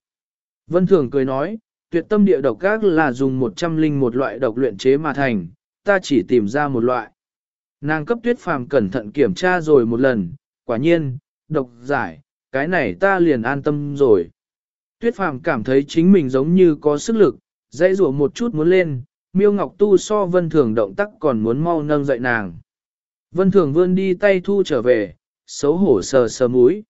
[SPEAKER 1] Vân Thường cười nói, tuyệt tâm địa độc các là dùng một trăm linh một loại độc luyện chế mà thành, ta chỉ tìm ra một loại. Nàng cấp tuyết phàm cẩn thận kiểm tra rồi một lần, quả nhiên, độc giải, cái này ta liền an tâm rồi. Tuyết phàm cảm thấy chính mình giống như có sức lực, dãy rủa một chút muốn lên, miêu ngọc tu so vân thường động tác còn muốn mau nâng dậy nàng. Vân thường vươn đi tay thu trở về, xấu hổ sờ sờ múi.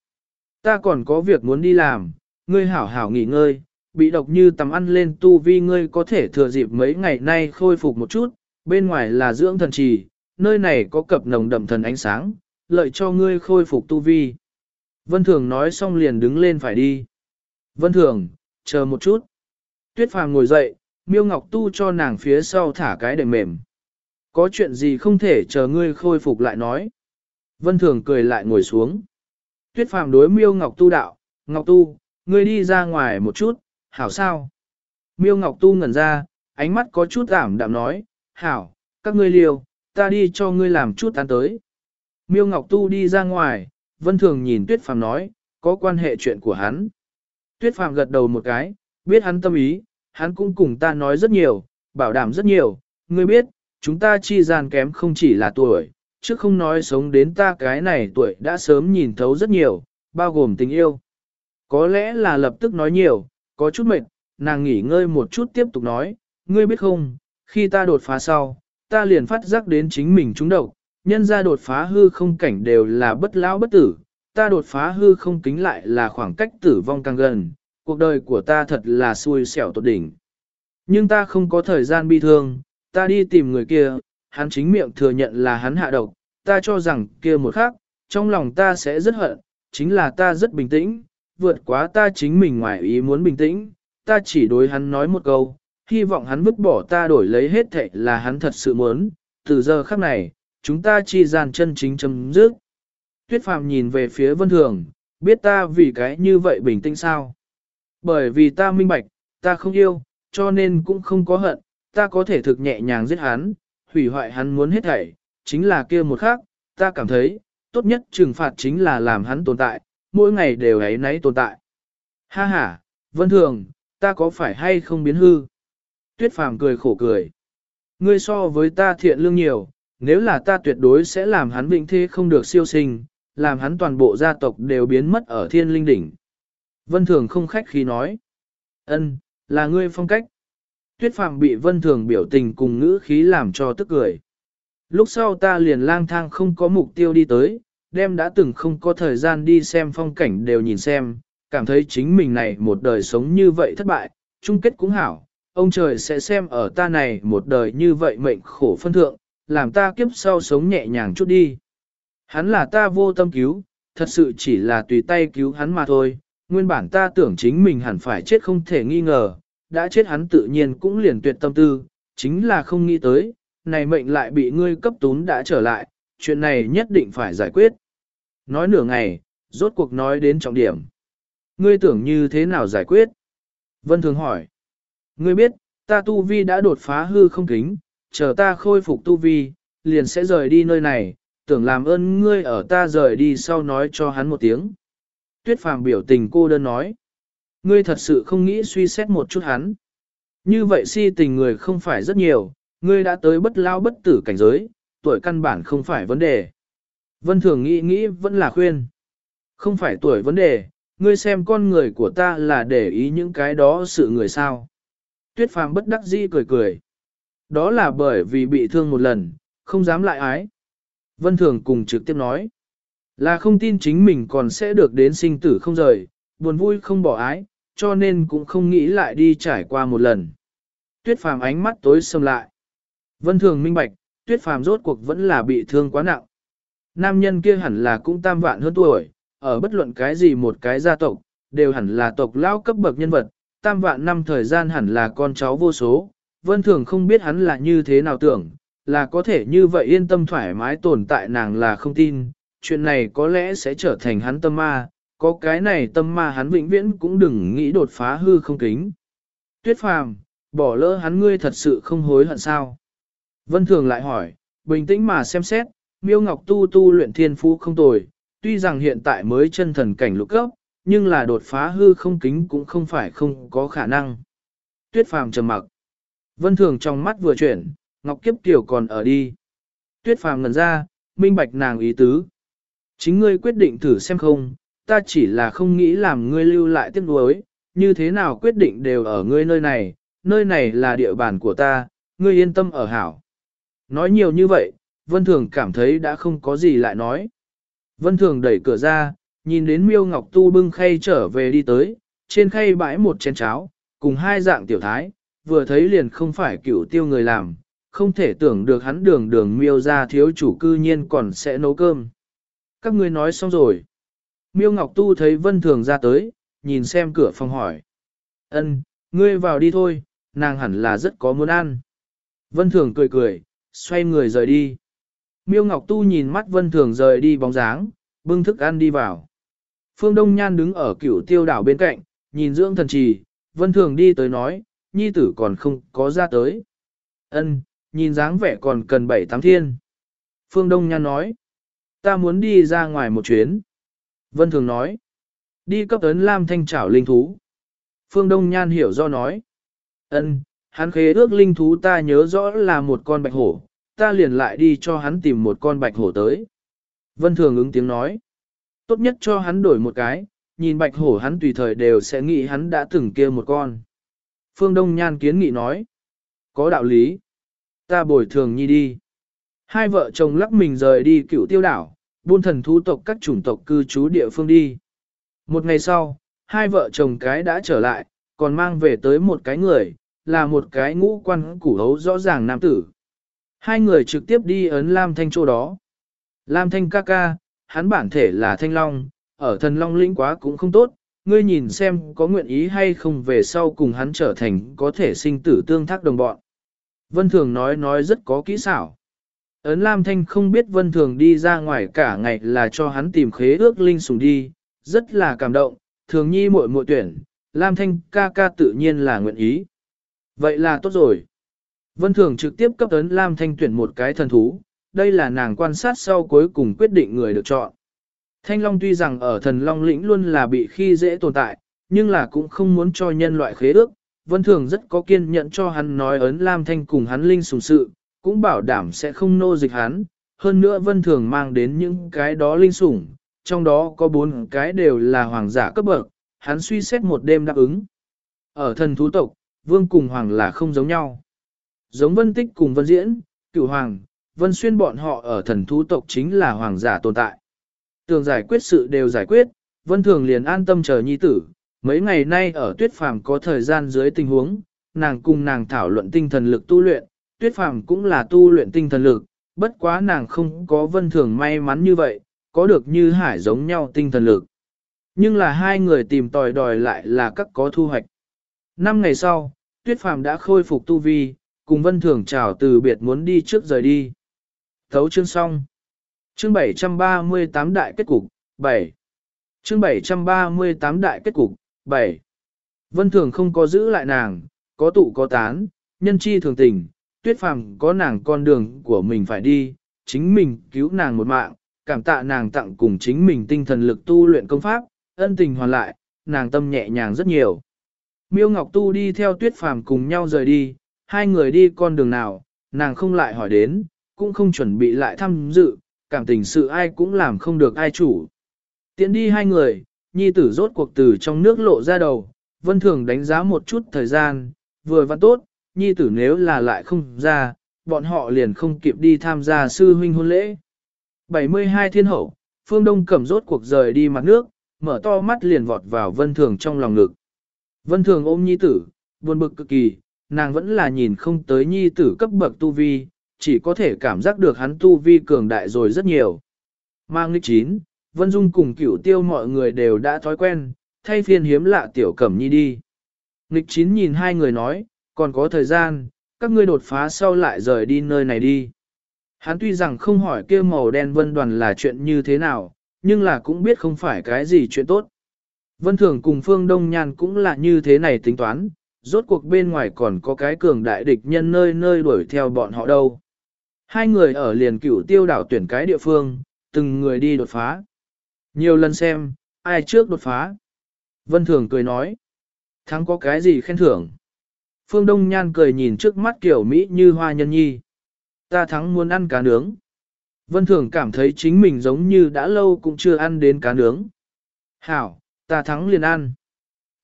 [SPEAKER 1] Ta còn có việc muốn đi làm, ngươi hảo hảo nghỉ ngơi, bị độc như tầm ăn lên tu vi ngươi có thể thừa dịp mấy ngày nay khôi phục một chút, bên ngoài là dưỡng thần trì, nơi này có cập nồng đậm thần ánh sáng, lợi cho ngươi khôi phục tu vi. Vân Thường nói xong liền đứng lên phải đi. Vân Thường, chờ một chút. Tuyết Phàm ngồi dậy, Miêu Ngọc Tu cho nàng phía sau thả cái đệm mềm. Có chuyện gì không thể chờ ngươi khôi phục lại nói. Vân Thường cười lại ngồi xuống. Tuyết Phàm đối Miêu Ngọc Tu đạo, Ngọc Tu, ngươi đi ra ngoài một chút, hảo sao? Miêu Ngọc Tu ngẩn ra, ánh mắt có chút ảm đạm nói, hảo, các ngươi liều, ta đi cho ngươi làm chút ăn tới. Miêu Ngọc Tu đi ra ngoài, Vân Thường nhìn Tuyết Phàm nói, có quan hệ chuyện của hắn. Tuyết Phàm gật đầu một cái, biết hắn tâm ý, hắn cũng cùng ta nói rất nhiều, bảo đảm rất nhiều, ngươi biết, chúng ta chi gian kém không chỉ là tuổi, chứ không nói sống đến ta cái này tuổi đã sớm nhìn thấu rất nhiều, bao gồm tình yêu. Có lẽ là lập tức nói nhiều, có chút mệt, nàng nghỉ ngơi một chút tiếp tục nói, ngươi biết không, khi ta đột phá sau, ta liền phát giác đến chính mình trúng độc, nhân ra đột phá hư không cảnh đều là bất lão bất tử, ta đột phá hư không kính lại là khoảng cách tử vong càng gần, cuộc đời của ta thật là xui xẻo tột đỉnh. Nhưng ta không có thời gian bi thương, ta đi tìm người kia, hắn chính miệng thừa nhận là hắn hạ độc, ta cho rằng kia một khắc, trong lòng ta sẽ rất hận, chính là ta rất bình tĩnh, vượt quá ta chính mình ngoài ý muốn bình tĩnh, ta chỉ đối hắn nói một câu, hy vọng hắn vứt bỏ ta đổi lấy hết thệ là hắn thật sự muốn, từ giờ khắc này, chúng ta chi gian chân chính chấm dứt. Tuyết Phạm nhìn về phía Vân Thường, biết ta vì cái như vậy bình tĩnh sao? Bởi vì ta minh bạch, ta không yêu, cho nên cũng không có hận, ta có thể thực nhẹ nhàng giết hắn, hủy hoại hắn muốn hết thảy, chính là kia một khác, ta cảm thấy, tốt nhất trừng phạt chính là làm hắn tồn tại, mỗi ngày đều ấy nấy tồn tại. Ha ha, Vân Thường, ta có phải hay không biến hư? Tuyết Phàm cười khổ cười. Ngươi so với ta thiện lương nhiều, nếu là ta tuyệt đối sẽ làm hắn vĩnh thế không được siêu sinh, làm hắn toàn bộ gia tộc đều biến mất ở thiên linh đỉnh. Vân Thường không khách khí nói. ân, là ngươi phong cách. Tuyết Phạm bị Vân Thường biểu tình cùng ngữ khí làm cho tức cười. Lúc sau ta liền lang thang không có mục tiêu đi tới, đem đã từng không có thời gian đi xem phong cảnh đều nhìn xem, cảm thấy chính mình này một đời sống như vậy thất bại, chung kết cũng hảo, ông trời sẽ xem ở ta này một đời như vậy mệnh khổ phân thượng, làm ta kiếp sau sống nhẹ nhàng chút đi. Hắn là ta vô tâm cứu, thật sự chỉ là tùy tay cứu hắn mà thôi, nguyên bản ta tưởng chính mình hẳn phải chết không thể nghi ngờ, đã chết hắn tự nhiên cũng liền tuyệt tâm tư, chính là không nghĩ tới, này mệnh lại bị ngươi cấp tún đã trở lại, chuyện này nhất định phải giải quyết. Nói nửa ngày, rốt cuộc nói đến trọng điểm. Ngươi tưởng như thế nào giải quyết? Vân Thường hỏi. Ngươi biết, ta tu vi đã đột phá hư không kính, chờ ta khôi phục tu vi, liền sẽ rời đi nơi này, tưởng làm ơn ngươi ở ta rời đi sau nói cho hắn một tiếng. Tuyết phàm biểu tình cô đơn nói. Ngươi thật sự không nghĩ suy xét một chút hắn. Như vậy si tình người không phải rất nhiều, ngươi đã tới bất lao bất tử cảnh giới, tuổi căn bản không phải vấn đề. Vân thường nghĩ nghĩ vẫn là khuyên. Không phải tuổi vấn đề, ngươi xem con người của ta là để ý những cái đó sự người sao. Tuyết phàm bất đắc dĩ cười cười. Đó là bởi vì bị thương một lần, không dám lại ái. Vân Thường cùng trực tiếp nói. Là không tin chính mình còn sẽ được đến sinh tử không rời, buồn vui không bỏ ái, cho nên cũng không nghĩ lại đi trải qua một lần. Tuyết phàm ánh mắt tối sầm lại. Vân Thường minh bạch, tuyết phàm rốt cuộc vẫn là bị thương quá nặng. Nam nhân kia hẳn là cũng tam vạn hơn tuổi, ở bất luận cái gì một cái gia tộc, đều hẳn là tộc lao cấp bậc nhân vật, tam vạn năm thời gian hẳn là con cháu vô số, vân thường không biết hắn là như thế nào tưởng, là có thể như vậy yên tâm thoải mái tồn tại nàng là không tin, chuyện này có lẽ sẽ trở thành hắn tâm ma, có cái này tâm ma hắn vĩnh viễn cũng đừng nghĩ đột phá hư không kính. Tuyết phàm, bỏ lỡ hắn ngươi thật sự không hối hận sao? Vân thường lại hỏi, bình tĩnh mà xem xét, miêu ngọc tu tu luyện thiên phú không tồi, tuy rằng hiện tại mới chân thần cảnh lục cấp, nhưng là đột phá hư không kính cũng không phải không có khả năng. Tuyết phàm trầm mặc. Vân thường trong mắt vừa chuyển, Ngọc Kiếp Tiểu còn ở đi. Tuyết phàm ngẩn ra, minh bạch nàng ý tứ. Chính ngươi quyết định thử xem không, ta chỉ là không nghĩ làm ngươi lưu lại tiếc nuối, như thế nào quyết định đều ở ngươi nơi này, nơi này là địa bàn của ta, ngươi yên tâm ở hảo. Nói nhiều như vậy, Vân Thường cảm thấy đã không có gì lại nói. Vân Thường đẩy cửa ra, nhìn đến Miêu Ngọc Tu bưng khay trở về đi tới, trên khay bãi một chén cháo, cùng hai dạng tiểu thái, vừa thấy liền không phải cửu tiêu người làm, không thể tưởng được hắn đường đường miêu ra thiếu chủ cư nhiên còn sẽ nấu cơm. Các ngươi nói xong rồi. Miêu Ngọc Tu thấy Vân Thường ra tới, nhìn xem cửa phòng hỏi. ân ngươi vào đi thôi, nàng hẳn là rất có muốn ăn. Vân Thường cười cười, xoay người rời đi. Miêu Ngọc Tu nhìn mắt Vân Thường rời đi bóng dáng, bưng thức ăn đi vào. Phương Đông Nhan đứng ở cửu tiêu đảo bên cạnh, nhìn dưỡng thần trì, Vân Thường đi tới nói, nhi tử còn không có ra tới. Ân, nhìn dáng vẻ còn cần bảy tám thiên. Phương Đông Nhan nói, ta muốn đi ra ngoài một chuyến. Vân Thường nói, đi cấp ấn Lam Thanh trảo linh thú. Phương Đông Nhan hiểu do nói, ân, hắn khế ước linh thú ta nhớ rõ là một con bạch hổ, ta liền lại đi cho hắn tìm một con bạch hổ tới. Vân Thường ứng tiếng nói, tốt nhất cho hắn đổi một cái, nhìn bạch hổ hắn tùy thời đều sẽ nghĩ hắn đã từng kia một con. Phương Đông Nhan kiến nghị nói, có đạo lý, ta bồi thường nhi đi. Hai vợ chồng lắc mình rời đi cựu tiêu đảo, buôn thần thú tộc các chủng tộc cư trú địa phương đi. Một ngày sau, hai vợ chồng cái đã trở lại, còn mang về tới một cái người, là một cái ngũ quan củ hấu rõ ràng nam tử. Hai người trực tiếp đi ấn Lam Thanh chỗ đó. Lam Thanh ca ca, hắn bản thể là Thanh Long, ở thần Long lĩnh quá cũng không tốt, ngươi nhìn xem có nguyện ý hay không về sau cùng hắn trở thành có thể sinh tử tương thác đồng bọn. Vân Thường nói nói rất có kỹ xảo. Ấn Lam Thanh không biết Vân Thường đi ra ngoài cả ngày là cho hắn tìm khế ước linh sủng đi, rất là cảm động, thường nhi muội muội tuyển, Lam Thanh ca ca tự nhiên là nguyện ý. Vậy là tốt rồi. Vân Thường trực tiếp cấp ấn Lam Thanh tuyển một cái thần thú, đây là nàng quan sát sau cuối cùng quyết định người được chọn. Thanh Long tuy rằng ở thần Long lĩnh luôn là bị khi dễ tồn tại, nhưng là cũng không muốn cho nhân loại khế ước. Vân Thường rất có kiên nhẫn cho hắn nói ấn Lam Thanh cùng hắn linh sùng sự, cũng bảo đảm sẽ không nô dịch hắn. Hơn nữa Vân Thường mang đến những cái đó linh sủng, trong đó có bốn cái đều là hoàng giả cấp bậc, hắn suy xét một đêm đáp ứng. Ở thần thú tộc, vương cùng hoàng là không giống nhau. Giống Vân Tích cùng Vân Diễn, cửu hoàng, Vân Xuyên bọn họ ở thần thú tộc chính là hoàng giả tồn tại. Tường giải quyết sự đều giải quyết, Vân Thường liền an tâm chờ nhi tử. Mấy ngày nay ở tuyết phàm có thời gian dưới tình huống, nàng cùng nàng thảo luận tinh thần lực tu luyện, tuyết phàm cũng là tu luyện tinh thần lực, bất quá nàng không có Vân Thường may mắn như vậy, có được như hải giống nhau tinh thần lực. Nhưng là hai người tìm tòi đòi lại là các có thu hoạch. Năm ngày sau, tuyết phàm đã khôi phục tu vi, cùng Vân Thường chào từ biệt muốn đi trước rời đi. Thấu chương xong. Chương 738 đại kết cục, 7. Chương 738 đại kết cục, 7. Vân Thường không có giữ lại nàng, có tụ có tán, nhân chi thường tình, tuyết phàm có nàng con đường của mình phải đi, chính mình cứu nàng một mạng, cảm tạ nàng tặng cùng chính mình tinh thần lực tu luyện công pháp, ân tình hoàn lại, nàng tâm nhẹ nhàng rất nhiều. Miêu Ngọc Tu đi theo tuyết phàm cùng nhau rời đi, hai người đi con đường nào, nàng không lại hỏi đến, cũng không chuẩn bị lại thăm dự, cảm tình sự ai cũng làm không được ai chủ. Tiến đi hai người, nhi tử rốt cuộc từ trong nước lộ ra đầu, vân thường đánh giá một chút thời gian, vừa văn tốt, nhi tử nếu là lại không ra, bọn họ liền không kịp đi tham gia sư huynh hôn lễ. 72 thiên hậu, phương đông cầm rốt cuộc rời đi mặt nước, mở to mắt liền vọt vào vân thường trong lòng ngực. Vân thường ôm nhi tử, buồn bực cực kỳ, nàng vẫn là nhìn không tới nhi tử cấp bậc tu vi, chỉ có thể cảm giác được hắn tu vi cường đại rồi rất nhiều. Mang lịch chín, Vân Dung cùng cửu tiêu mọi người đều đã thói quen, thay phiên hiếm lạ tiểu cẩm nhi đi. Nghịch chín nhìn hai người nói, còn có thời gian, các ngươi đột phá sau lại rời đi nơi này đi. Hắn tuy rằng không hỏi kia màu đen vân đoàn là chuyện như thế nào, nhưng là cũng biết không phải cái gì chuyện tốt. Vân Thường cùng Phương Đông Nhan cũng là như thế này tính toán, rốt cuộc bên ngoài còn có cái cường đại địch nhân nơi nơi đuổi theo bọn họ đâu. Hai người ở liền cửu tiêu đảo tuyển cái địa phương, từng người đi đột phá. Nhiều lần xem, ai trước đột phá. Vân Thường cười nói. Thắng có cái gì khen thưởng? Phương Đông Nhan cười nhìn trước mắt kiểu Mỹ như hoa nhân nhi. Ta thắng muốn ăn cá nướng. Vân Thường cảm thấy chính mình giống như đã lâu cũng chưa ăn đến cá nướng. Hảo, ta thắng liền ăn.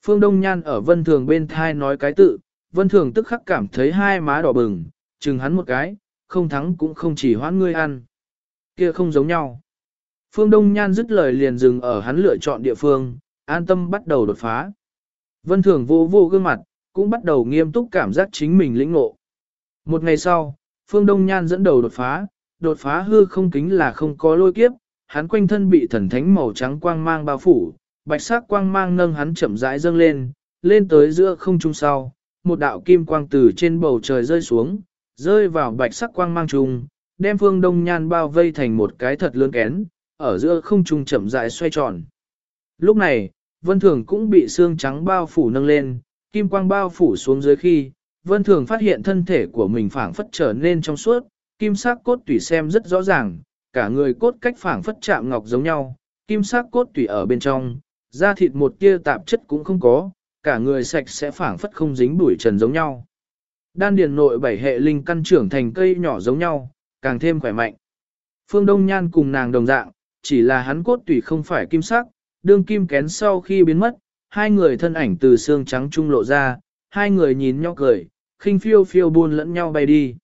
[SPEAKER 1] Phương Đông Nhan ở Vân Thường bên thai nói cái tự, Vân Thường tức khắc cảm thấy hai má đỏ bừng, chừng hắn một cái, không thắng cũng không chỉ hoãn ngươi ăn. Kia không giống nhau. Phương Đông Nhan dứt lời liền dừng ở hắn lựa chọn địa phương, an tâm bắt đầu đột phá. Vân Thường vô vô gương mặt, cũng bắt đầu nghiêm túc cảm giác chính mình lĩnh ngộ. Một ngày sau, Phương Đông Nhan dẫn đầu đột phá, đột phá hư không kính là không có lôi kiếp, hắn quanh thân bị thần thánh màu trắng quang mang bao phủ, bạch sắc quang mang nâng hắn chậm rãi dâng lên, lên tới giữa không trung sau, một đạo kim quang từ trên bầu trời rơi xuống, rơi vào bạch sắc quang mang trùng, đem phương đông nhan bao vây thành một cái thật lớn kén, ở giữa không trung chậm rãi xoay tròn. Lúc này, vân thường cũng bị xương trắng bao phủ nâng lên, kim quang bao phủ xuống dưới khi, vân thường phát hiện thân thể của mình phảng phất trở nên trong suốt, kim sắc cốt tủy xem rất rõ ràng, cả người cốt cách phảng phất chạm ngọc giống nhau, kim sắc cốt tủy ở bên trong, da thịt một tia tạp chất cũng không có, cả người sạch sẽ phảng phất không dính bụi trần giống nhau. Đan điền nội bảy hệ linh căn trưởng thành cây nhỏ giống nhau, càng thêm khỏe mạnh. Phương Đông Nhan cùng nàng đồng dạng, chỉ là hắn cốt tủy không phải kim sắc, đương kim kén sau khi biến mất, hai người thân ảnh từ xương trắng trung lộ ra, hai người nhìn nhau cười, khinh phiêu phiêu buôn lẫn nhau bay đi.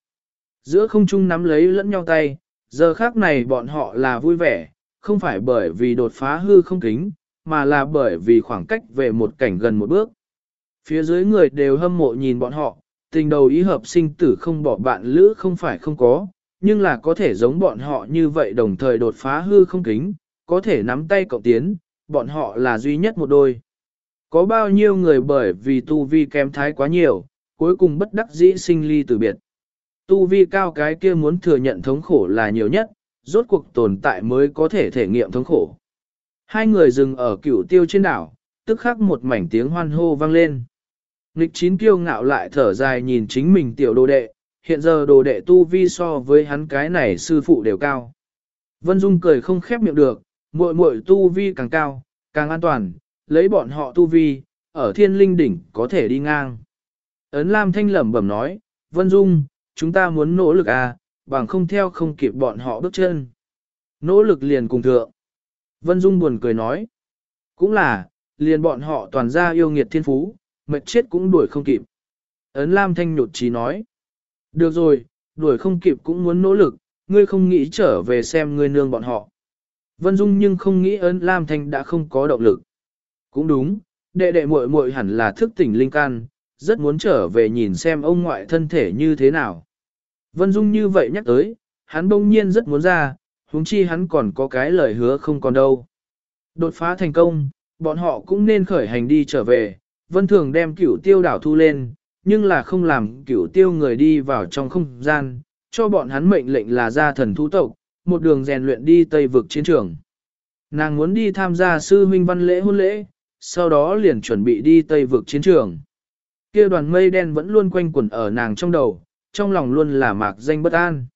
[SPEAKER 1] Giữa không trung nắm lấy lẫn nhau tay, giờ khác này bọn họ là vui vẻ, không phải bởi vì đột phá hư không kính, mà là bởi vì khoảng cách về một cảnh gần một bước. Phía dưới người đều hâm mộ nhìn bọn họ, tình đầu ý hợp sinh tử không bỏ bạn lữ không phải không có, nhưng là có thể giống bọn họ như vậy đồng thời đột phá hư không kính, có thể nắm tay cậu tiến, bọn họ là duy nhất một đôi. Có bao nhiêu người bởi vì tu vi kém thái quá nhiều, cuối cùng bất đắc dĩ sinh ly từ biệt. Tu vi cao cái kia muốn thừa nhận thống khổ là nhiều nhất, rốt cuộc tồn tại mới có thể thể nghiệm thống khổ. Hai người dừng ở cửu tiêu trên đảo, tức khắc một mảnh tiếng hoan hô vang lên. Nịch chín kiêu ngạo lại thở dài nhìn chính mình tiểu đồ đệ, hiện giờ đồ đệ tu vi so với hắn cái này sư phụ đều cao. Vân Dung cười không khép miệng được, muội muội tu vi càng cao, càng an toàn, lấy bọn họ tu vi, ở thiên linh đỉnh có thể đi ngang. Ấn Lam Thanh lẩm bẩm nói, Vân Dung, chúng ta muốn nỗ lực à, bằng không theo không kịp bọn họ bước chân. Nỗ lực liền cùng thượng. Vân Dung buồn cười nói, cũng là, liền bọn họ toàn ra yêu nghiệt thiên phú, mệt chết cũng đuổi không kịp. Ấn Lam Thanh nhột trí nói, được rồi, đuổi không kịp cũng muốn nỗ lực, ngươi không nghĩ trở về xem ngươi nương bọn họ. Vân Dung nhưng không nghĩ ấn Lam Thanh đã không có động lực. Cũng đúng, đệ đệ muội muội hẳn là thức tỉnh linh can, rất muốn trở về nhìn xem ông ngoại thân thể như thế nào. Vân Dung như vậy nhắc tới, hắn bỗng nhiên rất muốn ra, huống chi hắn còn có cái lời hứa không còn đâu. Đột phá thành công, bọn họ cũng nên khởi hành đi trở về, Vân Thường đem cửu tiêu đảo thu lên, nhưng là không làm cửu tiêu người đi vào trong không gian, cho bọn hắn mệnh lệnh là ra thần thú tộc, một đường rèn luyện đi Tây vực chiến trường. Nàng muốn đi tham gia sư huynh văn lễ hôn lễ, sau đó liền chuẩn bị đi Tây vực chiến trường. Kia đoàn mây đen vẫn luôn quanh quẩn ở nàng trong đầu, trong lòng luôn là mạc danh bất an.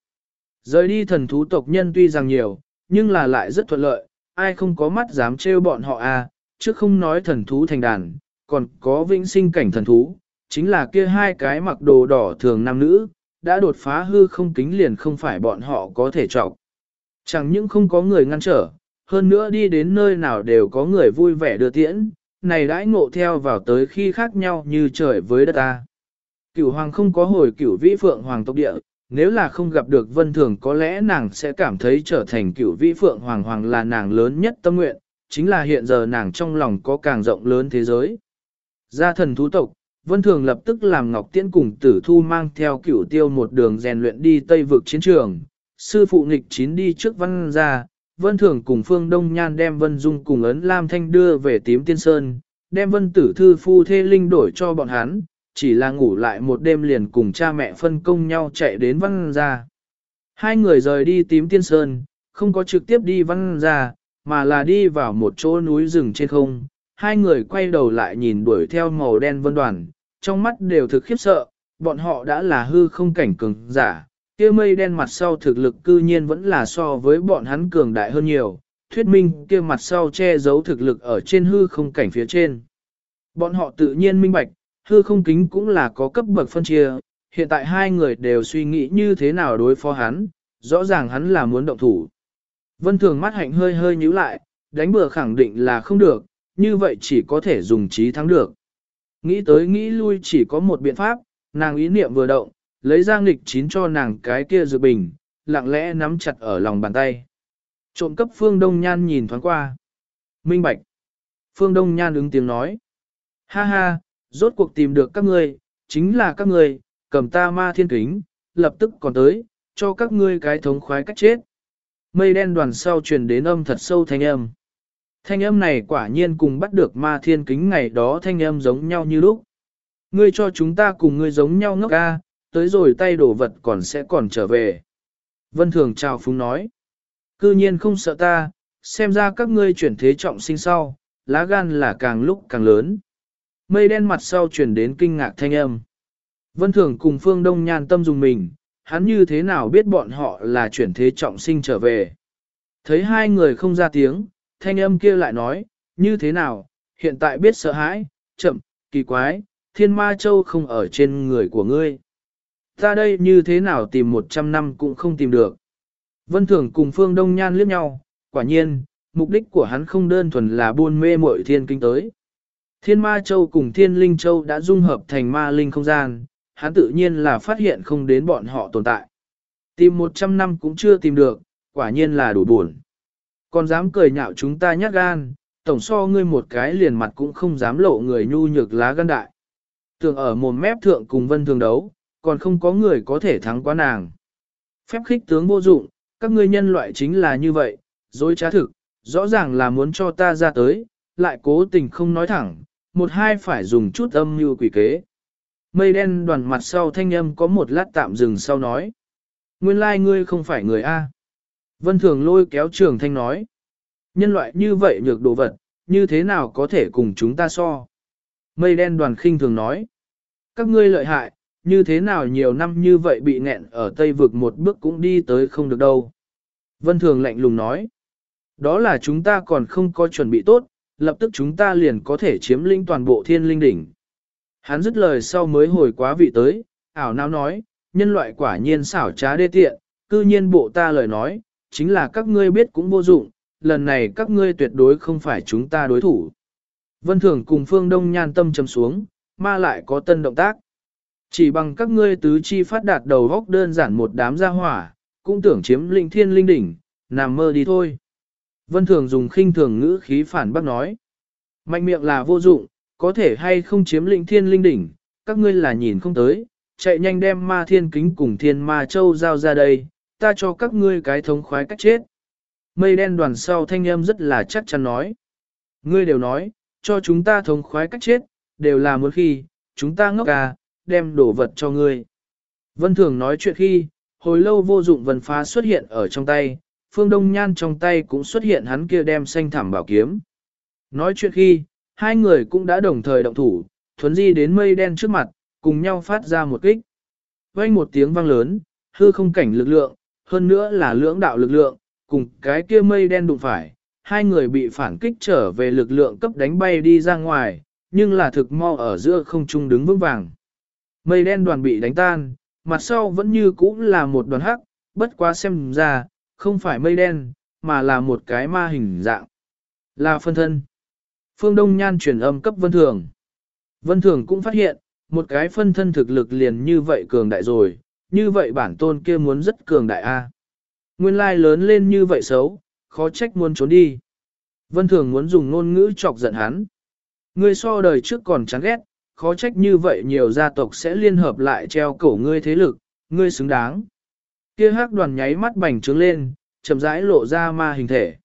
[SPEAKER 1] Rời đi thần thú tộc nhân tuy rằng nhiều, nhưng là lại rất thuận lợi, ai không có mắt dám trêu bọn họ à, chứ không nói thần thú thành đàn, còn có vĩnh sinh cảnh thần thú, chính là kia hai cái mặc đồ đỏ thường nam nữ, đã đột phá hư không kính liền không phải bọn họ có thể trọng. Chẳng những không có người ngăn trở, hơn nữa đi đến nơi nào đều có người vui vẻ đưa tiễn, này đãi ngộ theo vào tới khi khác nhau như trời với đất ta. Cửu hoàng không có hồi cửu vĩ phượng hoàng tộc địa, nếu là không gặp được vân thường có lẽ nàng sẽ cảm thấy trở thành cửu vĩ phượng hoàng hoàng là nàng lớn nhất tâm nguyện, chính là hiện giờ nàng trong lòng có càng rộng lớn thế giới. Gia thần thú tộc, vân thường lập tức làm ngọc tiễn cùng tử thu mang theo cửu tiêu một đường rèn luyện đi tây vực chiến trường, sư phụ nghịch chín đi trước văn ra, vân thường cùng phương đông nhan đem vân dung cùng ấn lam thanh đưa về tím tiên sơn, đem vân tử thư phu thê linh đổi cho bọn hắn, chỉ là ngủ lại một đêm liền cùng cha mẹ phân công nhau chạy đến văn ra. Hai người rời đi tím tiên sơn, không có trực tiếp đi văn ra, mà là đi vào một chỗ núi rừng trên không. Hai người quay đầu lại nhìn đuổi theo màu đen vân đoàn, trong mắt đều thực khiếp sợ, bọn họ đã là hư không cảnh cường giả, kia mây đen mặt sau thực lực cư nhiên vẫn là so với bọn hắn cường đại hơn nhiều, thuyết minh kia mặt sau che giấu thực lực ở trên hư không cảnh phía trên. Bọn họ tự nhiên minh bạch, hư không kính cũng là có cấp bậc phân chia, hiện tại hai người đều suy nghĩ như thế nào đối phó hắn, rõ ràng hắn là muốn động thủ. Vân thường mắt hạnh hơi hơi nhíu lại, đánh bừa khẳng định là không được, như vậy chỉ có thể dùng trí thắng được. Nghĩ tới nghĩ lui chỉ có một biện pháp, nàng ý niệm vừa động, lấy ra nghịch chín cho nàng cái kia dự bình, lặng lẽ nắm chặt ở lòng bàn tay. Trộm cấp Phương Đông Nhan nhìn thoáng qua. Minh Bạch. Phương Đông Nhan ứng tiếng nói. Ha ha, rốt cuộc tìm được các ngươi, chính là các ngươi, cầm ta ma thiên kính, lập tức còn tới, cho các ngươi cái thống khoái cách chết. Mây đen đoàn sau truyền đến âm thật sâu thanh âm. Thanh âm này quả nhiên cùng bắt được ma thiên kính ngày đó thanh âm giống nhau như lúc. Ngươi cho chúng ta cùng ngươi giống nhau ngốc ca, tới rồi tay đổ vật còn sẽ còn trở về. Vân Thường chào phúng nói. Cư nhiên không sợ ta, xem ra các ngươi chuyển thế trọng sinh sau, lá gan là càng lúc càng lớn. Mây đen mặt sau chuyển đến kinh ngạc thanh âm. Vân Thường cùng Phương Đông nhan tâm dùng mình, hắn như thế nào biết bọn họ là chuyển thế trọng sinh trở về. Thấy hai người không ra tiếng, thanh âm kia lại nói, như thế nào, hiện tại biết sợ hãi, chậm, kỳ quái, thiên ma châu không ở trên người của ngươi. Ta đây như thế nào tìm một trăm năm cũng không tìm được. Vân Thường cùng Phương Đông Nhan liếc nhau, quả nhiên, mục đích của hắn không đơn thuần là buôn mê muội thiên kinh tới. Thiên Ma Châu cùng Thiên Linh Châu đã dung hợp thành ma linh không gian, hắn tự nhiên là phát hiện không đến bọn họ tồn tại. Tìm một trăm năm cũng chưa tìm được, quả nhiên là đủ buồn. Còn dám cười nhạo chúng ta nhát gan, tổng so ngươi một cái liền mặt cũng không dám lộ người nhu nhược lá gan đại. Tưởng ở mồm mép thượng cùng vân thường đấu, còn không có người có thể thắng quá nàng. Phép khích tướng vô dụng, các ngươi nhân loại chính là như vậy, dối trá thực, rõ ràng là muốn cho ta ra tới, lại cố tình không nói thẳng, một hai phải dùng chút âm như quỷ kế. Mây đen đoàn mặt sau thanh âm có một lát tạm dừng sau nói. Nguyên lai ngươi không phải người A. Vân Thường lôi kéo trường thanh nói. Nhân loại như vậy nhược đồ vật, như thế nào có thể cùng chúng ta so? Mây đen đoàn khinh thường nói. Các ngươi lợi hại, như thế nào nhiều năm như vậy bị nghẹn ở Tây vực một bước cũng đi tới không được đâu. Vân Thường lạnh lùng nói. Đó là chúng ta còn không có chuẩn bị tốt, lập tức chúng ta liền có thể chiếm lĩnh toàn bộ thiên linh đỉnh. Hắn dứt lời sau mới hồi quá vị tới, ảo não nói, nhân loại quả nhiên xảo trá đê tiện, cư nhiên bộ ta lời nói, chính là các ngươi biết cũng vô dụng, lần này các ngươi tuyệt đối không phải chúng ta đối thủ. Vân Thường cùng Phương Đông nhan tâm chấm xuống, ma lại có tân động tác. Chỉ bằng các ngươi tứ chi phát đạt đầu góc đơn giản một đám gia hỏa, cũng tưởng chiếm linh thiên linh đỉnh, nằm mơ đi thôi. Vân Thường dùng khinh thường ngữ khí phản bác nói. Mạnh miệng là vô dụng, có thể hay không chiếm linh thiên linh đỉnh, các ngươi là nhìn không tới, chạy nhanh đem ma thiên kính cùng thiên ma châu giao ra đây, ta cho các ngươi cái thống khoái cách chết. Mây đen đoàn sau thanh âm rất là chắc chắn nói. Ngươi đều nói, cho chúng ta thống khoái cách chết, đều là một khi, chúng ta ngốc à, đem đổ vật cho ngươi. Vân Thường nói chuyện khi, hồi lâu vô dụng vần phá xuất hiện ở trong tay, phương đông nhan trong tay cũng xuất hiện hắn kia đem xanh thảm bảo kiếm. Nói chuyện khi, hai người cũng đã đồng thời động thủ, thuấn di đến mây đen trước mặt, cùng nhau phát ra một kích. Vang một tiếng vang lớn, hư không cảnh lực lượng, hơn nữa là lưỡng đạo lực lượng, cùng cái kia mây đen đụng phải, hai người bị phản kích trở về lực lượng cấp đánh bay đi ra ngoài, nhưng là thực mau ở giữa không trung đứng vững vàng. Mây đen đoàn bị đánh tan, mặt sau vẫn như cũ là một đoàn hắc, bất quá xem ra, không phải mây đen, mà là một cái ma hình dạng. Là phân thân. Phương Đông Nhan truyền âm cấp Vân Thường. Vân Thường cũng phát hiện, một cái phân thân thực lực liền như vậy cường đại rồi, như vậy bản tôn kia muốn rất cường đại a. Nguyên lai lớn lên như vậy xấu, khó trách muốn trốn đi. Vân Thường muốn dùng ngôn ngữ chọc giận hắn. Ngươi so đời trước còn chán ghét, khó trách như vậy nhiều gia tộc sẽ liên hợp lại treo cổ ngươi thế lực, ngươi xứng đáng. Kia hắc đoàn nháy mắt bành trướng lên, chậm rãi lộ ra ma hình thể.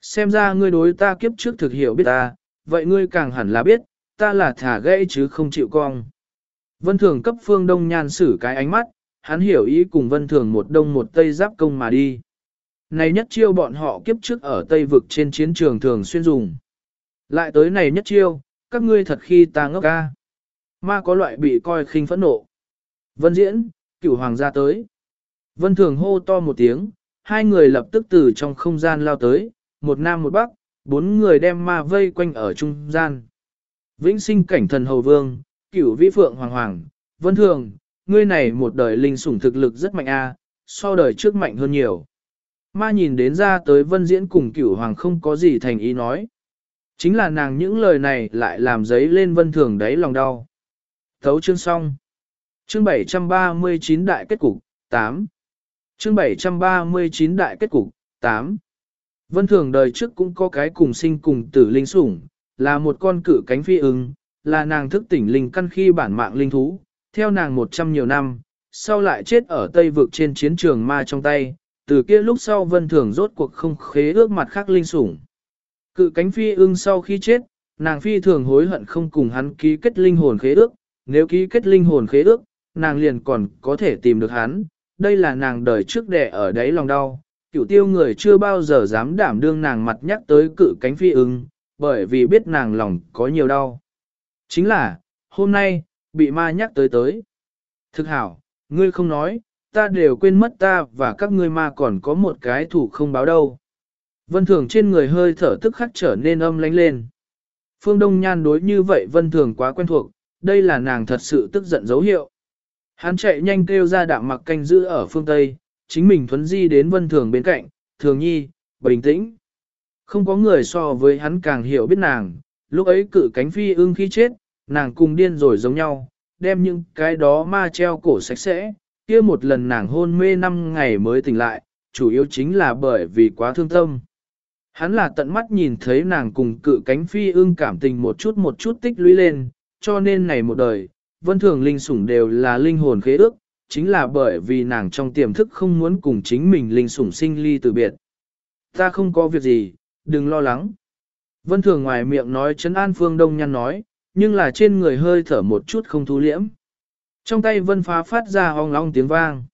[SPEAKER 1] Xem ra ngươi đối ta kiếp trước thực hiểu biết ta, vậy ngươi càng hẳn là biết, ta là thả gãy chứ không chịu cong. Vân Thường cấp phương đông nhan sử cái ánh mắt, hắn hiểu ý cùng Vân Thường một đông một tây giáp công mà đi. Này nhất chiêu bọn họ kiếp trước ở Tây vực trên chiến trường thường xuyên dùng. Lại tới này nhất chiêu, các ngươi thật khi ta ngốc ca. Ma có loại bị coi khinh phẫn nộ. Vân diễn, cửu hoàng gia tới. Vân thường hô to một tiếng, hai người lập tức từ trong không gian lao tới, một nam một bắc, bốn người đem ma vây quanh ở trung gian. Vĩnh sinh cảnh thần hầu vương, cửu vĩ phượng hoàng hoàng, vân thường, ngươi này một đời linh sủng thực lực rất mạnh a, so đời trước mạnh hơn nhiều. Ma nhìn đến ra tới vân diễn cùng cửu hoàng không có gì thành ý nói. Chính là nàng những lời này lại làm giấy lên vân thường đáy lòng đau. Thấu chương xong. Chương 739 đại kết cục, 8. Chương 739 đại kết cục, 8. Vân thường đời trước cũng có cái cùng sinh cùng tử linh sủng, là một con cử cánh phi ưng, là nàng thức tỉnh linh căn khi bản mạng linh thú, theo nàng một trăm nhiều năm, sau lại chết ở Tây vực trên chiến trường ma trong tay, từ kia lúc sau vân thường rốt cuộc không khế ước mặt khác linh sủng. Cự cánh phi ưng sau khi chết, nàng phi thường hối hận không cùng hắn ký kết linh hồn khế ước, nếu ký kết linh hồn khế ước, nàng liền còn có thể tìm được hắn, đây là nàng đời trước đẻ ở đấy lòng đau. Cửu tiêu người chưa bao giờ dám đảm đương nàng mặt nhắc tới cự cánh phi ưng, bởi vì biết nàng lòng có nhiều đau. Chính là, hôm nay, bị ma nhắc tới tới. Thực hảo, ngươi không nói, ta đều quên mất ta và các ngươi ma còn có một cái thủ không báo đâu. Vân Thường trên người hơi thở tức khắc trở nên âm lánh lên. Phương Đông Nhan đối như vậy Vân Thường quá quen thuộc, đây là nàng thật sự tức giận dấu hiệu. Hắn chạy nhanh kêu ra đạm mặc canh giữ ở phương Tây, chính mình thuấn di đến Vân Thường bên cạnh, Thường Nhi, bình tĩnh. Không có người so với hắn càng hiểu biết nàng, lúc ấy cự cánh phi ưng khi chết, nàng cùng điên rồi giống nhau, đem những cái đó ma treo cổ sạch sẽ, kia một lần nàng hôn mê 5 ngày mới tỉnh lại, chủ yếu chính là bởi vì quá thương tâm. Hắn là tận mắt nhìn thấy nàng cùng cự cánh phi ưng cảm tình một chút một chút tích lũy lên, cho nên này một đời, vân thường linh sủng đều là linh hồn khế ước, chính là bởi vì nàng trong tiềm thức không muốn cùng chính mình linh sủng sinh ly từ biệt. Ta không có việc gì, đừng lo lắng. Vân thường ngoài miệng nói chấn an phương đông nhăn nói, nhưng là trên người hơi thở một chút không thu liễm. Trong tay vân phá phát ra hong long tiếng vang.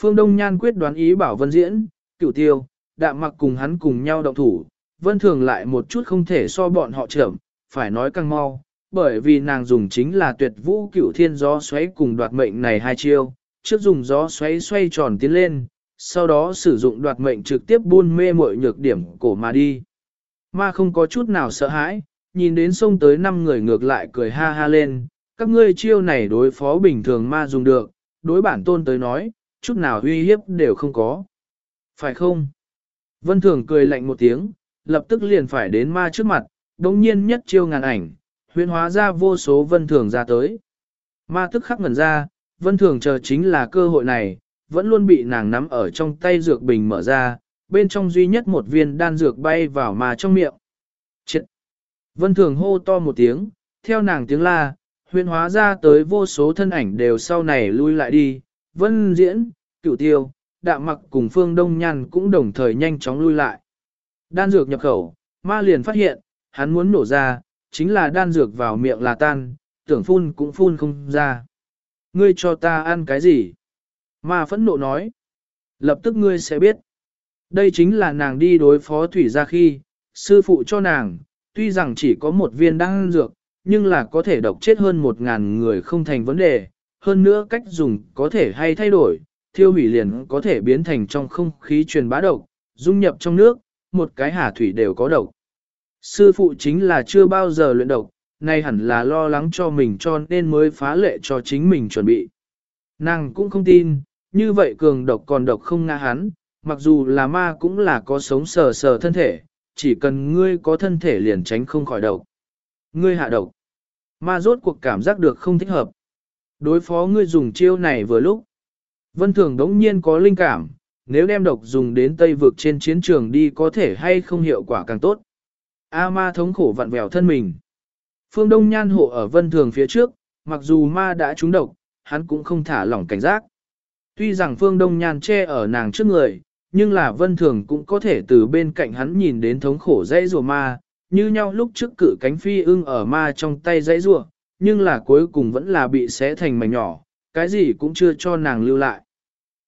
[SPEAKER 1] Phương Đông Nhan quyết đoán ý bảo vân diễn, cửu tiêu, đạm mặc cùng hắn cùng nhau động thủ, vân thường lại một chút không thể so bọn họ chậm, phải nói càng mau, bởi vì nàng dùng chính là tuyệt vũ cửu thiên gió xoáy cùng đoạt mệnh này hai chiêu, trước dùng gió xoáy xoay tròn tiến lên, sau đó sử dụng đoạt mệnh trực tiếp buôn mê mọi nhược điểm cổ mà đi. Ma không có chút nào sợ hãi, nhìn đến sông tới năm người ngược lại cười ha ha lên, các ngươi chiêu này đối phó bình thường ma dùng được, đối bản tôn tới nói, chút nào uy hiếp đều không có. Phải không? Vân Thường cười lạnh một tiếng, lập tức liền phải đến ma trước mặt, đồng nhiên nhất chiêu ngàn ảnh, huyễn hóa ra vô số Vân Thường ra tới. Ma tức khắc ngẩn ra, Vân Thường chờ chính là cơ hội này, vẫn luôn bị nàng nắm ở trong tay dược bình mở ra, bên trong duy nhất một viên đan dược bay vào ma trong miệng. Chết! Vân Thường hô to một tiếng, theo nàng tiếng la, huyễn hóa ra tới vô số thân ảnh đều sau này lui lại đi, Vân Diễn, Cửu Tiêu, Đạm Mặc cùng Phương Đông Nhan cũng đồng thời nhanh chóng lui lại. Đan dược nhập khẩu, ma liền phát hiện, hắn muốn nổ ra, chính là đan dược vào miệng là tan, tưởng phun cũng phun không ra. Ngươi cho ta ăn cái gì? Ma phẫn nộ nói. Lập tức ngươi sẽ biết. Đây chính là nàng đi đối phó thủy ra khi, sư phụ cho nàng, tuy rằng chỉ có một viên đan dược, nhưng là có thể độc chết hơn một ngàn người không thành vấn đề. Hơn nữa cách dùng có thể hay thay đổi, thiêu hủy liền có thể biến thành trong không khí truyền bá độc, dung nhập trong nước, một cái hà thủy đều có độc. Sư phụ chính là chưa bao giờ luyện độc, nay hẳn là lo lắng cho mình cho nên mới phá lệ cho chính mình chuẩn bị. Nàng cũng không tin, như vậy cường độc còn độc không ngã hắn, mặc dù là ma cũng là có sống sờ sờ thân thể, chỉ cần ngươi có thân thể liền tránh không khỏi độc. Ngươi hạ độc. Ma rốt cuộc cảm giác được không thích hợp. Đối phó ngươi dùng chiêu này vừa lúc. Vân Thường đống nhiên có linh cảm, nếu đem độc dùng đến Tây vực trên chiến trường đi có thể hay không hiệu quả càng tốt. A ma thống khổ vặn vẹo thân mình. Phương Đông Nhan hộ ở Vân Thường phía trước, mặc dù ma đã trúng độc, hắn cũng không thả lỏng cảnh giác. Tuy rằng Phương Đông Nhan che ở nàng trước người, nhưng là Vân Thường cũng có thể từ bên cạnh hắn nhìn đến thống khổ dãy rùa ma, như nhau lúc trước cử cánh phi ưng ở ma trong tay dãy rùa, nhưng là cuối cùng vẫn là bị xé thành mảnh nhỏ, cái gì cũng chưa cho nàng lưu lại.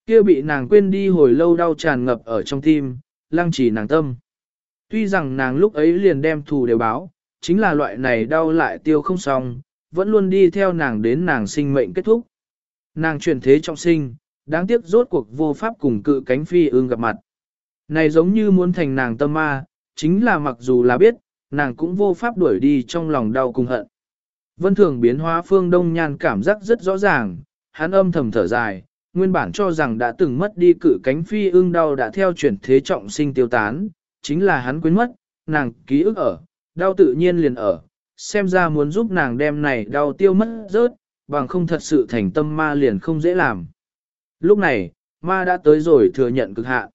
[SPEAKER 1] Kia bị nàng quên đi hồi lâu đau tràn ngập ở trong tim, lăng trì nàng tâm. Tuy rằng nàng lúc ấy liền đem thù đều báo, chính là loại này đau lại tiêu không xong, vẫn luôn đi theo nàng đến nàng sinh mệnh kết thúc. Nàng chuyển thế trọng sinh, đáng tiếc rốt cuộc vô pháp cùng cự cánh phi ương gặp mặt. Này giống như muốn thành nàng tâm ma, chính là mặc dù là biết, nàng cũng vô pháp đuổi đi trong lòng đau cùng hận. Vân thường biến hóa phương đông nhan cảm giác rất rõ ràng, hắn âm thầm thở dài, nguyên bản cho rằng đã từng mất đi cự cánh phi ương đau đã theo chuyển thế trọng sinh tiêu tán, chính là hắn quên mất, nàng ký ức ở, đau tự nhiên liền ở, xem ra muốn giúp nàng đem này đau tiêu mất rớt, bằng không thật sự thành tâm ma liền không dễ làm. Lúc này, ma đã tới rồi thừa nhận cực hạn.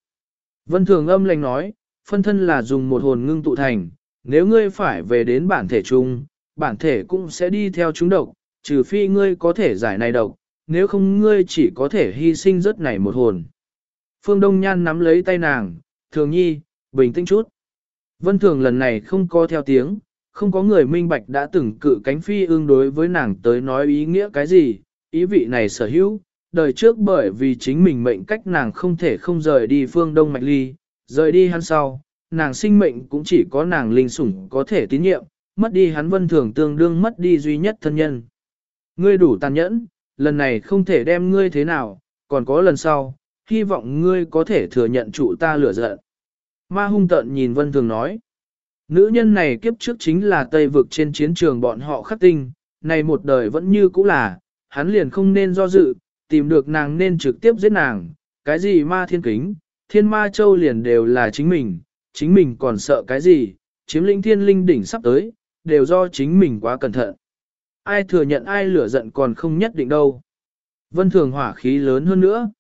[SPEAKER 1] Vân Thường âm lành nói, phân thân là dùng một hồn ngưng tụ thành, nếu ngươi phải về đến bản thể chung, bản thể cũng sẽ đi theo chúng độc, trừ phi ngươi có thể giải này độc, nếu không ngươi chỉ có thể hy sinh rất này một hồn. Phương Đông Nhan nắm lấy tay nàng, thường nhi, bình tĩnh chút. Vân Thường lần này không có theo tiếng, không có người minh bạch đã từng cự cánh phi ương đối với nàng tới nói ý nghĩa cái gì, ý vị này sở hữu, đời trước bởi vì chính mình mệnh cách nàng không thể không rời đi phương Đông Mạch Ly, rời đi hắn sau, nàng sinh mệnh cũng chỉ có nàng linh sủng có thể tín nhiệm, mất đi hắn vân thường tương đương mất đi duy nhất thân nhân. Ngươi đủ tàn nhẫn, lần này không thể đem ngươi thế nào, còn có lần sau, hy vọng ngươi có thể thừa nhận chủ ta lửa giận. Ma hung tận nhìn vân thường nói, nữ nhân này kiếp trước chính là Tây vực trên chiến trường bọn họ khắc tinh, này một đời vẫn như cũ là, hắn liền không nên do dự, tìm được nàng nên trực tiếp giết nàng, cái gì ma thiên kính, thiên ma châu liền đều là chính mình, chính mình còn sợ cái gì, chiếm lĩnh thiên linh đỉnh sắp tới, đều do chính mình quá cẩn thận. Ai thừa nhận ai lửa giận còn không nhất định đâu. Vân thường hỏa khí lớn hơn nữa.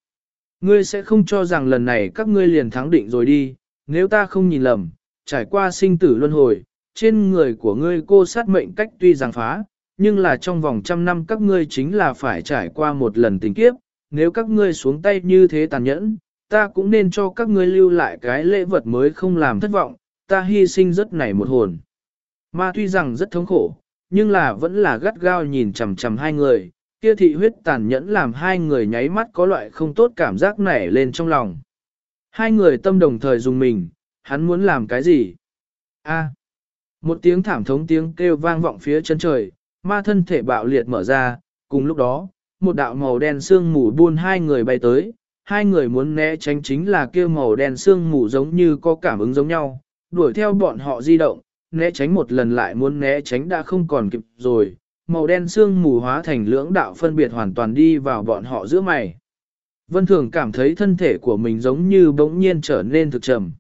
[SPEAKER 1] Ngươi sẽ không cho rằng lần này các ngươi liền thắng định rồi đi, nếu ta không nhìn lầm, trải qua sinh tử luân hồi, trên người của ngươi cô sát mệnh cách tuy rằng phá, nhưng là trong vòng trăm năm các ngươi chính là phải trải qua một lần tình kiếp, nếu các ngươi xuống tay như thế tàn nhẫn, ta cũng nên cho các ngươi lưu lại cái lễ vật mới không làm thất vọng, ta hy sinh rất nảy một hồn. Ma tuy rằng rất thống khổ, nhưng là vẫn là gắt gao nhìn chằm chằm hai người, kia thị huyết tàn nhẫn làm hai người nháy mắt có loại không tốt cảm giác nảy lên trong lòng. Hai người tâm đồng thời dùng mình, hắn muốn làm cái gì? A. một tiếng thảm thống tiếng kêu vang vọng phía chân trời, ma thân thể bạo liệt mở ra, cùng lúc đó, một đạo màu đen sương mù buôn hai người bay tới, hai người muốn né tránh chính là kia màu đen sương mù giống như có cảm ứng giống nhau, đuổi theo bọn họ di động, né tránh một lần lại muốn né tránh đã không còn kịp rồi, màu đen sương mù hóa thành lưỡng đạo phân biệt hoàn toàn đi vào bọn họ giữa mày. Vân Thường cảm thấy thân thể của mình giống như bỗng nhiên trở nên thực trầm.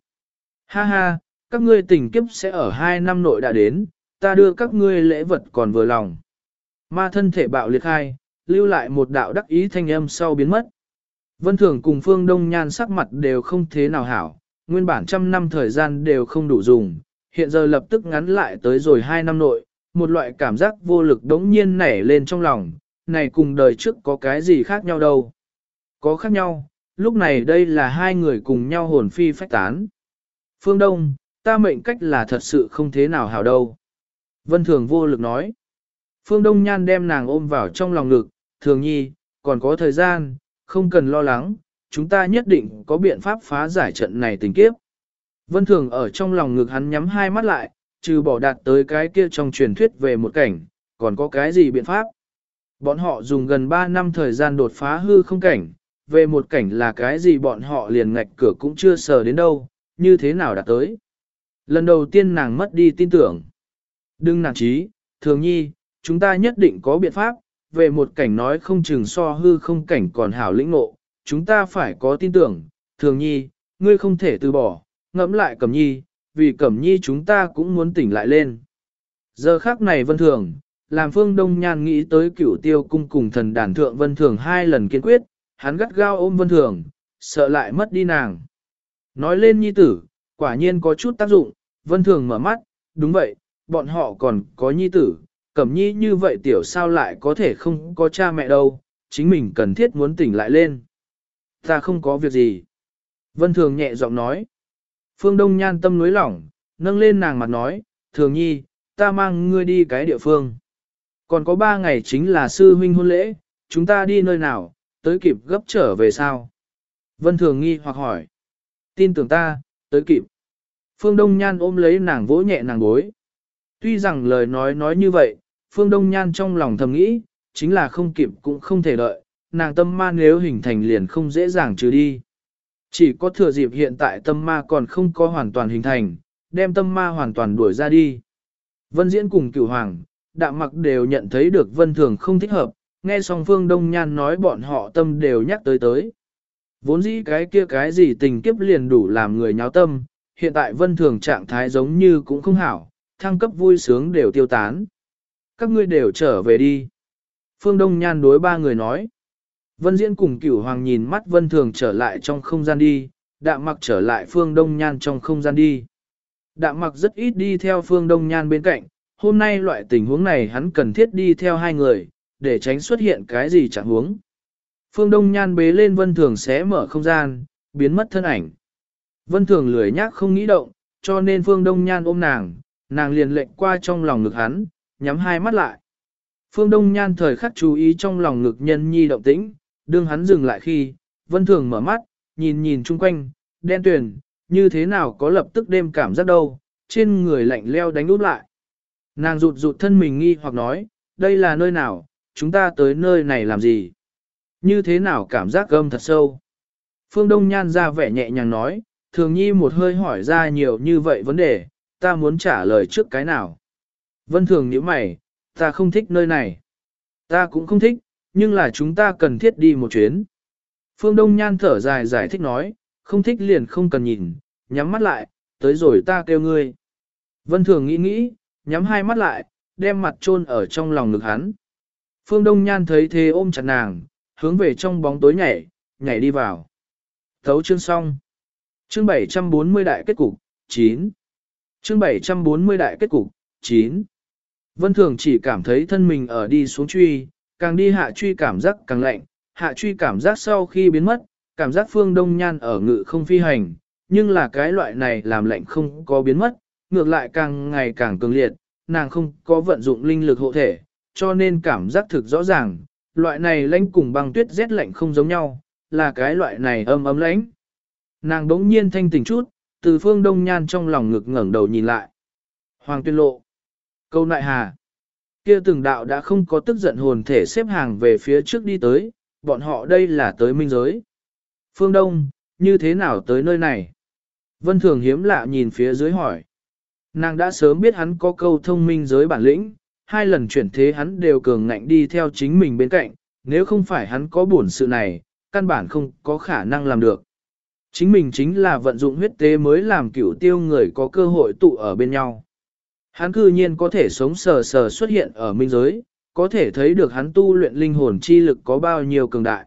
[SPEAKER 1] Ha ha, các ngươi tình kiếp sẽ ở hai năm nội đã đến, ta đưa các ngươi lễ vật còn vừa lòng. Ma thân thể bạo liệt hai, lưu lại một đạo đắc ý thanh âm sau biến mất. Vân Thường cùng Phương Đông Nhan sắc mặt đều không thế nào hảo, nguyên bản trăm năm thời gian đều không đủ dùng, hiện giờ lập tức ngắn lại tới rồi hai năm nội, một loại cảm giác vô lực đống nhiên nảy lên trong lòng, này cùng đời trước có cái gì khác nhau đâu. Có khác nhau, lúc này đây là hai người cùng nhau hồn phi phách tán. Phương Đông, ta mệnh cách là thật sự không thế nào hảo đâu. Vân Thường vô lực nói. Phương Đông Nhan đem nàng ôm vào trong lòng ngực, Thường Nhi, còn có thời gian, không cần lo lắng, chúng ta nhất định có biện pháp phá giải trận này tình kiếp. Vân Thường ở trong lòng ngực hắn nhắm hai mắt lại, trừ bỏ đạt tới cái kia trong truyền thuyết về một cảnh, còn có cái gì biện pháp? Bọn họ dùng gần 3 năm thời gian đột phá hư không cảnh, về một cảnh là cái gì bọn họ liền ngạch cửa cũng chưa sờ đến đâu, như thế nào đã tới. Lần đầu tiên nàng mất đi tin tưởng. Đừng nản trí, thường nhi, chúng ta nhất định có biện pháp, về một cảnh nói không chừng so hư không cảnh còn hảo lĩnh ngộ, chúng ta phải có tin tưởng, thường nhi, ngươi không thể từ bỏ, ngẫm lại cẩm nhi, vì cẩm nhi chúng ta cũng muốn tỉnh lại lên. Giờ khác này vân thường, làm phương đông nhan nghĩ tới cửu tiêu cung cùng thần đàn thượng vân thường hai lần kiên quyết, hắn gắt gao ôm vân thường, sợ lại mất đi nàng. Nói lên nhi tử, quả nhiên có chút tác dụng, vân thường mở mắt, đúng vậy, bọn họ còn có nhi tử, cẩm nhi như vậy tiểu sao lại có thể không có cha mẹ đâu, chính mình cần thiết muốn tỉnh lại lên. Ta không có việc gì. Vân thường nhẹ giọng nói. Phương Đông nhan tâm nối lỏng, nâng lên nàng mặt nói, thường nhi, ta mang ngươi đi cái địa phương. Còn có ba ngày chính là sư huynh hôn lễ, chúng ta đi nơi nào, tới kịp gấp trở về sao? Vân thường nghi hoặc hỏi. Tin tưởng ta, tới kịp. Phương Đông Nhan ôm lấy nàng vỗ nhẹ nàng bối. Tuy rằng lời nói nói như vậy, Phương Đông Nhan trong lòng thầm nghĩ, chính là không kịp cũng không thể đợi, nàng tâm ma nếu hình thành liền không dễ dàng trừ đi. Chỉ có thừa dịp hiện tại tâm ma còn không có hoàn toàn hình thành, đem tâm ma hoàn toàn đuổi ra đi. Vân Diễn cùng cửu hoàng, đạm mặc đều nhận thấy được Vân Thường không thích hợp, nghe xong Phương Đông Nhan nói bọn họ tâm đều nhắc tới tới. Vốn dĩ cái kia cái gì tình kiếp liền đủ làm người nháo tâm, hiện tại Vân Thường trạng thái giống như cũng không hảo, thăng cấp vui sướng đều tiêu tán. Các ngươi đều trở về đi. Phương Đông Nhan đối ba người nói. Vân Diễn cùng cửu hoàng nhìn mắt Vân Thường trở lại trong không gian đi, đạm mặc trở lại Phương Đông Nhan trong không gian đi. Đạm mặc rất ít đi theo Phương Đông Nhan bên cạnh, hôm nay loại tình huống này hắn cần thiết đi theo hai người, để tránh xuất hiện cái gì chẳng huống. Phương Đông Nhan bế lên Vân Thường sẽ mở không gian, biến mất thân ảnh. Vân Thường lười nhác không nghĩ động, cho nên Phương Đông Nhan ôm nàng, nàng liền lệnh qua trong lòng ngực hắn, nhắm hai mắt lại. Phương Đông Nhan thời khắc chú ý trong lòng ngực nhân nhi động tĩnh, đương hắn dừng lại khi, Vân Thường mở mắt, nhìn nhìn chung quanh, đen tuyền, như thế nào có lập tức đêm cảm giác đâu, trên người lạnh leo đánh úp lại. Nàng rụt rụt thân mình nghi hoặc nói, đây là nơi nào, chúng ta tới nơi này làm gì? Như thế nào cảm giác gâm thật sâu? Phương Đông Nhan ra vẻ nhẹ nhàng nói, thường nhi một hơi hỏi ra nhiều như vậy vấn đề, ta muốn trả lời trước cái nào? Vân thường nhíu mày, ta không thích nơi này. Ta cũng không thích, nhưng là chúng ta cần thiết đi một chuyến. Phương Đông Nhan thở dài giải thích nói, không thích liền không cần nhìn, nhắm mắt lại, tới rồi ta kêu ngươi. Vân thường nghĩ nghĩ, nhắm hai mắt lại, đem mặt chôn ở trong lòng ngực hắn. Phương Đông Nhan thấy thế ôm chặt nàng, hướng về trong bóng tối nhảy, nhảy đi vào. Thấu chương xong. Chương 740 đại kết cục, 9. Chương 740 đại kết cục, 9. Vân Thường chỉ cảm thấy thân mình ở đi xuống truy, càng đi hạ truy cảm giác càng lạnh, hạ truy cảm giác sau khi biến mất, cảm giác phương đông nhan ở ngự không phi hành, nhưng là cái loại này làm lạnh không có biến mất, ngược lại càng ngày càng cường liệt, nàng không có vận dụng linh lực hộ thể, cho nên cảm giác thực rõ ràng, loại này lãnh cùng băng tuyết rét lạnh không giống nhau, là cái loại này âm ấm lãnh. Nàng đống nhiên thanh tỉnh chút, từ phương đông nhan trong lòng ngực ngẩng đầu nhìn lại. Hoàng tuyên lộ. Câu nại hà. Kia từng đạo đã không có tức giận hồn thể xếp hàng về phía trước đi tới, bọn họ đây là tới minh giới. Phương Đông, như thế nào tới nơi này? Vân Thường hiếm lạ nhìn phía dưới hỏi. Nàng đã sớm biết hắn có câu thông minh giới bản lĩnh, hai lần chuyển thế hắn đều cường ngạnh đi theo chính mình bên cạnh, nếu không phải hắn có bổn sự này, căn bản không có khả năng làm được. Chính mình chính là vận dụng huyết tế mới làm cửu tiêu người có cơ hội tụ ở bên nhau. Hắn cư nhiên có thể sống sờ sờ xuất hiện ở minh giới, có thể thấy được hắn tu luyện linh hồn chi lực có bao nhiêu cường đại.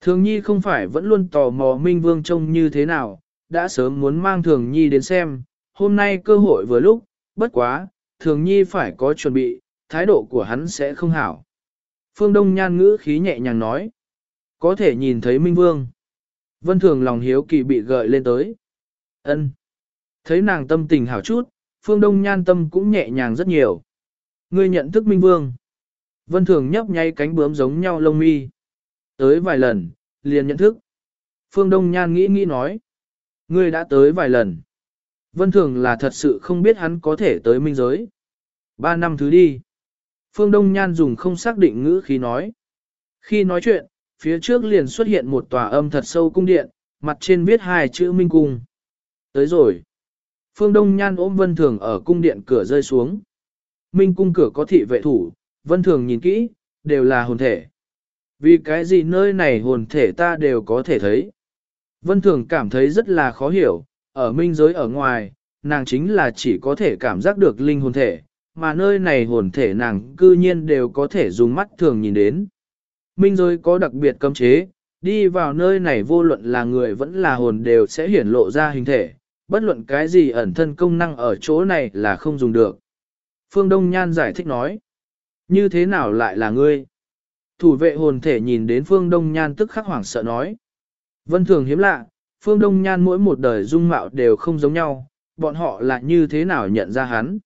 [SPEAKER 1] Thường nhi không phải vẫn luôn tò mò minh vương trông như thế nào, đã sớm muốn mang thường nhi đến xem, hôm nay cơ hội vừa lúc, bất quá, thường nhi phải có chuẩn bị, thái độ của hắn sẽ không hảo. Phương Đông nhan ngữ khí nhẹ nhàng nói, có thể nhìn thấy minh vương. Vân thường lòng hiếu kỳ bị gợi lên tới. ân Thấy nàng tâm tình hảo chút, Phương Đông nhan tâm cũng nhẹ nhàng rất nhiều. Ngươi nhận thức minh vương. Vân thường nhấp nháy cánh bướm giống nhau lông mi. Tới vài lần, liền nhận thức. Phương Đông nhan nghĩ nghĩ nói. Ngươi đã tới vài lần. Vân thường là thật sự không biết hắn có thể tới minh giới. Ba năm thứ đi. Phương Đông Nhan dùng không xác định ngữ khí nói. Khi nói chuyện, phía trước liền xuất hiện một tòa âm thật sâu cung điện, mặt trên viết hai chữ Minh Cung. Tới rồi. Phương Đông Nhan ôm Vân Thường ở cung điện cửa rơi xuống. Minh Cung cửa có thị vệ thủ, Vân Thường nhìn kỹ, đều là hồn thể. Vì cái gì nơi này hồn thể ta đều có thể thấy. Vân Thường cảm thấy rất là khó hiểu, ở minh giới ở ngoài, nàng chính là chỉ có thể cảm giác được linh hồn thể, mà nơi này hồn thể nàng cư nhiên đều có thể dùng mắt thường nhìn đến. Minh giới có đặc biệt cấm chế, đi vào nơi này vô luận là người vẫn là hồn đều sẽ hiển lộ ra hình thể, bất luận cái gì ẩn thân công năng ở chỗ này là không dùng được. Phương Đông Nhan giải thích nói, như thế nào lại là ngươi? Thủ vệ hồn thể nhìn đến Phương Đông Nhan tức khắc hoảng sợ nói. Vân thường hiếm lạ, Phương Đông Nhan mỗi một đời dung mạo đều không giống nhau, bọn họ là như thế nào nhận ra hắn.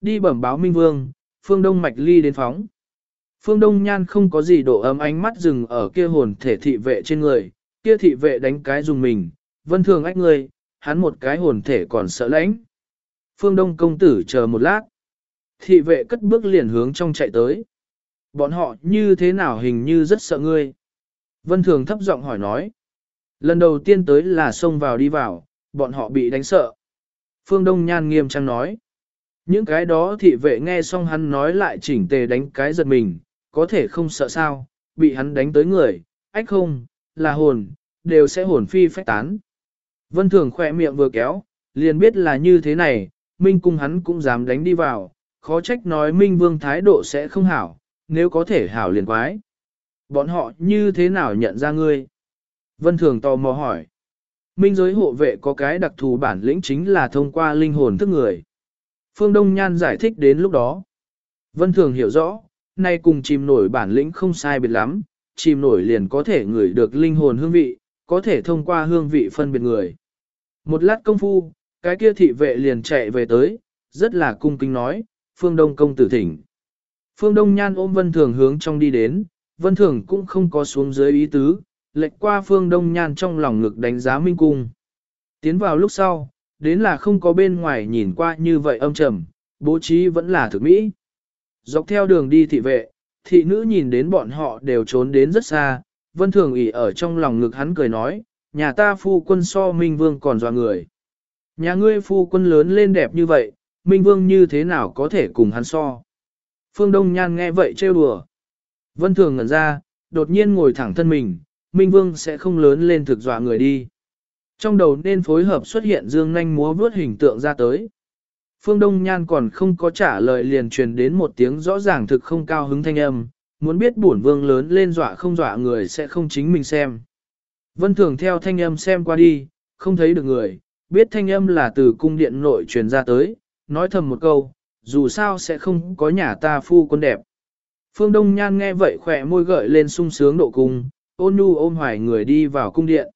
[SPEAKER 1] Đi bẩm báo Minh Vương, Phương Đông Mạch Ly đến phóng. Phương Đông Nhan không có gì độ ấm ánh mắt dừng ở kia hồn thể thị vệ trên người, kia thị vệ đánh cái dùng mình, vân thường ách người, hắn một cái hồn thể còn sợ lãnh. Phương Đông công tử chờ một lát. Thị vệ cất bước liền hướng trong chạy tới. Bọn họ như thế nào hình như rất sợ ngươi. Vân thường thấp giọng hỏi nói. Lần đầu tiên tới là xông vào đi vào, bọn họ bị đánh sợ. Phương Đông Nhan nghiêm trang nói. Những cái đó thị vệ nghe xong hắn nói lại chỉnh tề đánh cái giật mình, có thể không sợ sao, bị hắn đánh tới người, ách không, là hồn, đều sẽ hồn phi phách tán. Vân Thường khỏe miệng vừa kéo, liền biết là như thế này, Minh cung hắn cũng dám đánh đi vào, khó trách nói Minh Vương thái độ sẽ không hảo, nếu có thể hảo liền quái. Bọn họ như thế nào nhận ra ngươi? Vân Thường tò mò hỏi. Minh giới hộ vệ có cái đặc thù bản lĩnh chính là thông qua linh hồn thức người. Phương Đông Nhan giải thích đến lúc đó. Vân Thường hiểu rõ, nay cùng chìm nổi bản lĩnh không sai biệt lắm, chìm nổi liền có thể ngửi được linh hồn hương vị, có thể thông qua hương vị phân biệt người. Một lát công phu, cái kia thị vệ liền chạy về tới, rất là cung kính nói, Phương Đông công tử thỉnh. Phương Đông Nhan ôm Vân Thường hướng trong đi đến, Vân Thường cũng không có xuống dưới ý tứ, lệch qua Phương Đông Nhan trong lòng ngực đánh giá Minh Cung. Tiến vào lúc sau, đến là không có bên ngoài nhìn qua như vậy âm trầm, bố trí vẫn là thực mỹ. Dọc theo đường đi thị vệ, thị nữ nhìn đến bọn họ đều trốn đến rất xa, vân thường ỉ ở trong lòng ngực hắn cười nói, nhà ta phu quân so Minh Vương còn dọa người. Nhà ngươi phu quân lớn lên đẹp như vậy, Minh Vương như thế nào có thể cùng hắn so. Phương Đông Nhan nghe vậy trêu đùa. Vân thường ngẩn ra, đột nhiên ngồi thẳng thân mình, Minh Vương sẽ không lớn lên thực dọa người đi. Trong đầu nên phối hợp xuất hiện dương nanh múa vướt hình tượng ra tới. Phương Đông Nhan còn không có trả lời liền truyền đến một tiếng rõ ràng thực không cao hứng thanh âm, muốn biết bổn vương lớn lên dọa không dọa người sẽ không chính mình xem. Vân Thường theo thanh âm xem qua đi, không thấy được người, biết thanh âm là từ cung điện nội truyền ra tới, nói thầm một câu, dù sao sẽ không có nhà ta phu quân đẹp. Phương Đông Nhan nghe vậy khỏe môi gợi lên sung sướng độ cung, ôn nhu ôm hoài người đi vào cung điện.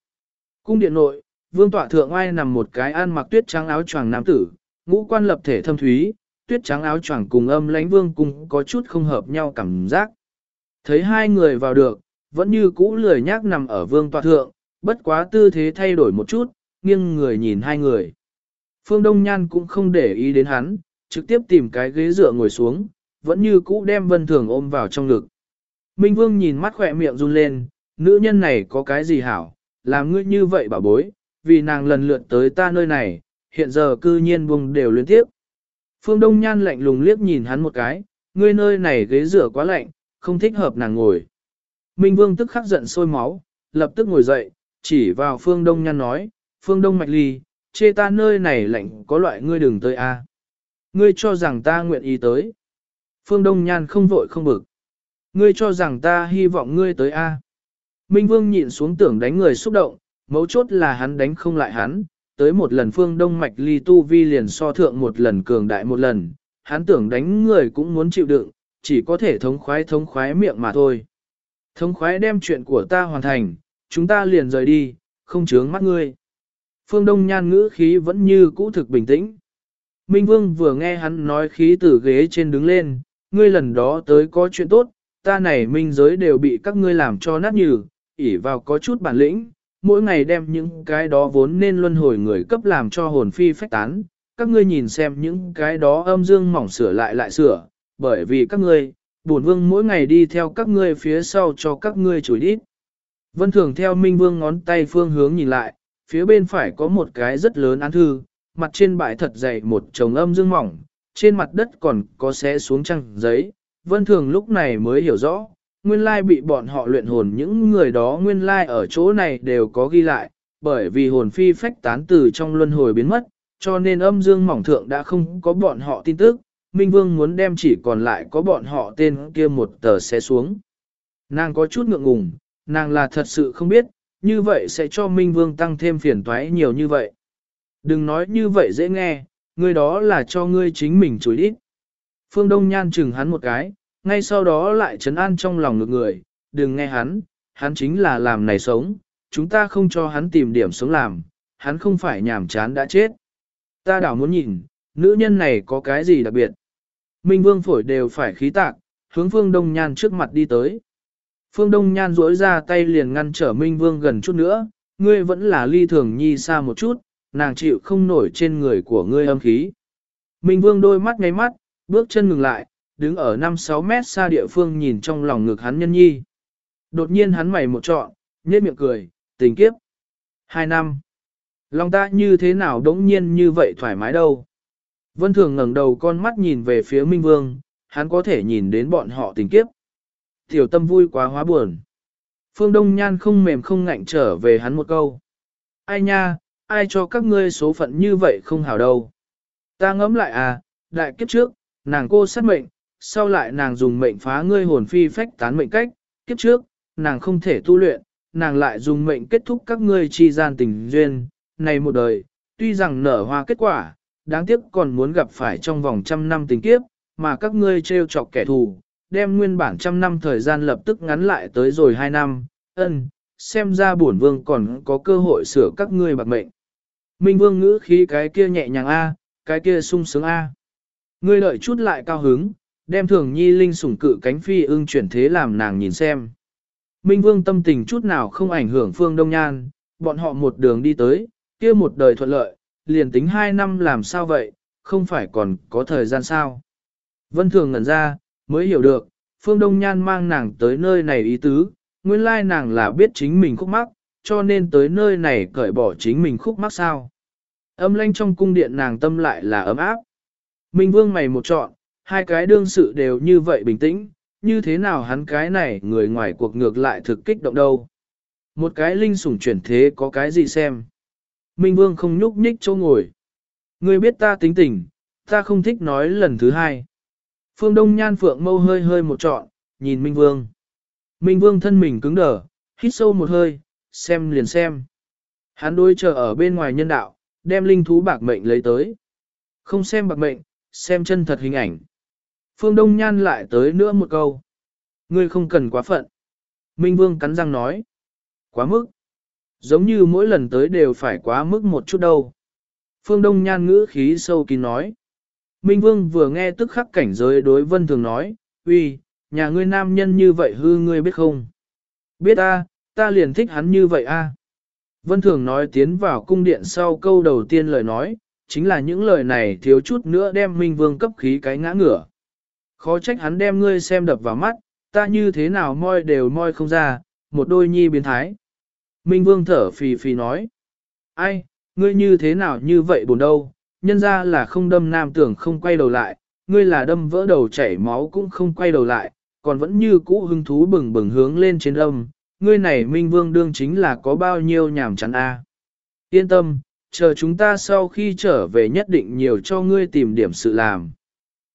[SPEAKER 1] Cung điện nội, vương tọa thượng ai nằm một cái ăn mặc tuyết trắng áo choàng nam tử, ngũ quan lập thể thâm thúy, tuyết trắng áo choàng cùng âm lãnh vương cung có chút không hợp nhau cảm giác. Thấy hai người vào được, vẫn như cũ lười nhác nằm ở vương tọa thượng, bất quá tư thế thay đổi một chút, nghiêng người nhìn hai người. Phương Đông Nhan cũng không để ý đến hắn, trực tiếp tìm cái ghế dựa ngồi xuống, vẫn như cũ đem vân thường ôm vào trong ngực. Minh Vương nhìn mắt khỏe miệng run lên, nữ nhân này có cái gì hảo, làm ngươi như vậy bảo bối, vì nàng lần lượt tới ta nơi này, hiện giờ cư nhiên buông đều liên tiếp. Phương Đông Nhan lạnh lùng liếc nhìn hắn một cái, ngươi nơi này ghế rửa quá lạnh, không thích hợp nàng ngồi. Minh Vương tức khắc giận sôi máu, lập tức ngồi dậy, chỉ vào Phương Đông Nhan nói, Phương Đông Mạch Ly, chê ta nơi này lạnh có loại ngươi đừng tới a. Ngươi cho rằng ta nguyện ý tới. Phương Đông Nhan không vội không bực. Ngươi cho rằng ta hy vọng ngươi tới a. Minh Vương nhịn xuống tưởng đánh người xúc động, mấu chốt là hắn đánh không lại hắn, tới một lần Phương Đông Mạch Ly tu vi liền so thượng một lần cường đại một lần, hắn tưởng đánh người cũng muốn chịu đựng, chỉ có thể thống khoái thống khoái miệng mà thôi. Thống khoái đem chuyện của ta hoàn thành, chúng ta liền rời đi, không chướng mắt ngươi. Phương Đông Nhan ngữ khí vẫn như cũ thực bình tĩnh. Minh Vương vừa nghe hắn nói khí từ ghế trên đứng lên, ngươi lần đó tới có chuyện tốt, ta này minh giới đều bị các ngươi làm cho nát nhừ, ỉ vào có chút bản lĩnh, mỗi ngày đem những cái đó vốn nên luân hồi người cấp làm cho hồn phi phách tán, các ngươi nhìn xem những cái đó âm dương mỏng sửa lại lại sửa, bởi vì các ngươi, bổn vương mỗi ngày đi theo các ngươi phía sau cho các ngươi chửi đít. Vân thường theo Minh Vương ngón tay phương hướng nhìn lại, phía bên phải có một cái rất lớn án thư, mặt trên bãi thật dày một chồng âm dương mỏng, trên mặt đất còn có xé xuống trăng giấy. Vân thường lúc này mới hiểu rõ, nguyên lai bị bọn họ luyện hồn những người đó nguyên lai ở chỗ này đều có ghi lại, bởi vì hồn phi phách tán từ trong luân hồi biến mất, cho nên âm dương mỏng thượng đã không có bọn họ tin tức, Minh Vương muốn đem chỉ còn lại có bọn họ tên kia một tờ xé xuống. Nàng có chút ngượng ngùng, nàng là thật sự không biết, như vậy sẽ cho Minh Vương tăng thêm phiền toái nhiều như vậy. Đừng nói như vậy dễ nghe, người đó là cho ngươi chính mình chối ít. Phương Đông Nhan chừng hắn một cái, ngay sau đó lại trấn an trong lòng ngược người, đừng nghe hắn, hắn chính là làm này sống, chúng ta không cho hắn tìm điểm sống làm, hắn không phải nhảm chán đã chết. Ta đảo muốn nhìn, nữ nhân này có cái gì đặc biệt. Minh Vương phổi đều phải khí tạc, hướng Phương Đông Nhan trước mặt đi tới. Phương Đông Nhan duỗi ra tay liền ngăn trở Minh Vương gần chút nữa, ngươi vẫn là ly thường nhi xa một chút, nàng chịu không nổi trên người của ngươi âm khí. Minh Vương đôi mắt ngáy mắt, bước chân ngừng lại, đứng ở 5-6 mét xa địa phương nhìn trong lòng ngực hắn nhân nhi. Đột nhiên hắn mày một trọn, nhếch miệng cười, tình kiếp. Hai năm. Lòng ta như thế nào đống nhiên như vậy thoải mái đâu. Vân Thường ngẩng đầu con mắt nhìn về phía Minh Vương, hắn có thể nhìn đến bọn họ tình kiếp. Tiểu tâm vui quá hóa buồn. Phương Đông Nhan không mềm không ngạnh trở về hắn một câu. Ai nha, ai cho các ngươi số phận như vậy không hảo đâu. Ta ngẫm lại à, đại kiếp trước, nàng cô sát mệnh, sau lại nàng dùng mệnh phá ngươi hồn phi phách tán mệnh cách, kiếp trước, nàng không thể tu luyện, nàng lại dùng mệnh kết thúc các ngươi chi gian tình duyên, này một đời, tuy rằng nở hoa kết quả, đáng tiếc còn muốn gặp phải trong vòng trăm năm tình kiếp, mà các ngươi trêu chọc kẻ thù, đem nguyên bản trăm năm thời gian lập tức ngắn lại tới rồi hai năm, ân, xem ra bổn vương còn có cơ hội sửa các ngươi bạc mệnh. Minh vương ngữ khí cái kia nhẹ nhàng A, cái kia sung sướng A. Ngươi lợi chút lại cao hứng, đem thường nhi linh sủng cự cánh phi ưng chuyển thế làm nàng nhìn xem. Minh vương tâm tình chút nào không ảnh hưởng phương đông nhan, bọn họ một đường đi tới, kia một đời thuận lợi, liền tính hai năm làm sao vậy, không phải còn có thời gian sao. Vân thường ngẩn ra, mới hiểu được, phương đông nhan mang nàng tới nơi này ý tứ, nguyên lai nàng là biết chính mình khúc mắc, cho nên tới nơi này cởi bỏ chính mình khúc mắc sao. Âm lanh trong cung điện nàng tâm lại là ấm áp. Minh vương mày một chọn, hai cái đương sự đều như vậy bình tĩnh, như thế nào hắn cái này người ngoài cuộc ngược lại thực kích động đâu. Một cái linh sủng chuyển thế có cái gì xem. Minh vương không nhúc nhích chỗ ngồi. Ngươi biết ta tính tình, ta không thích nói lần thứ hai. Phương Đông Nhan Phượng mâu hơi hơi một trọn, nhìn Minh Vương. Minh Vương thân mình cứng đờ, hít sâu một hơi, xem liền xem. Hắn đôi chờ ở bên ngoài nhân đạo, đem linh thú bạc mệnh lấy tới. Không xem bạc mệnh, xem chân thật hình ảnh. Phương Đông Nhan lại tới nữa một câu. Ngươi không cần quá phận. Minh Vương cắn răng nói. Quá mức. Giống như mỗi lần tới đều phải quá mức một chút đâu. Phương Đông Nhan ngữ khí sâu kín nói. Minh Vương vừa nghe tức khắc cảnh giới đối Vân Thường nói, uy, nhà ngươi nam nhân như vậy hư ngươi biết không? Biết a, ta liền thích hắn như vậy a. Vân Thường nói tiến vào cung điện sau câu đầu tiên lời nói, chính là những lời này thiếu chút nữa đem Minh Vương cấp khí cái ngã ngửa. Khó trách hắn đem ngươi xem đập vào mắt, ta như thế nào moi đều moi không ra, một đôi nhi biến thái. Minh Vương thở phì phì nói, ai, ngươi như thế nào như vậy buồn đâu, nhân ra là không đâm nam tưởng không quay đầu lại, ngươi là đâm vỡ đầu chảy máu cũng không quay đầu lại, còn vẫn như cũ hứng thú bừng bừng hướng lên trên âm, ngươi này Minh Vương đương chính là có bao nhiêu nhảm chán a. Yên tâm, chờ chúng ta sau khi trở về nhất định nhiều cho ngươi tìm điểm sự làm.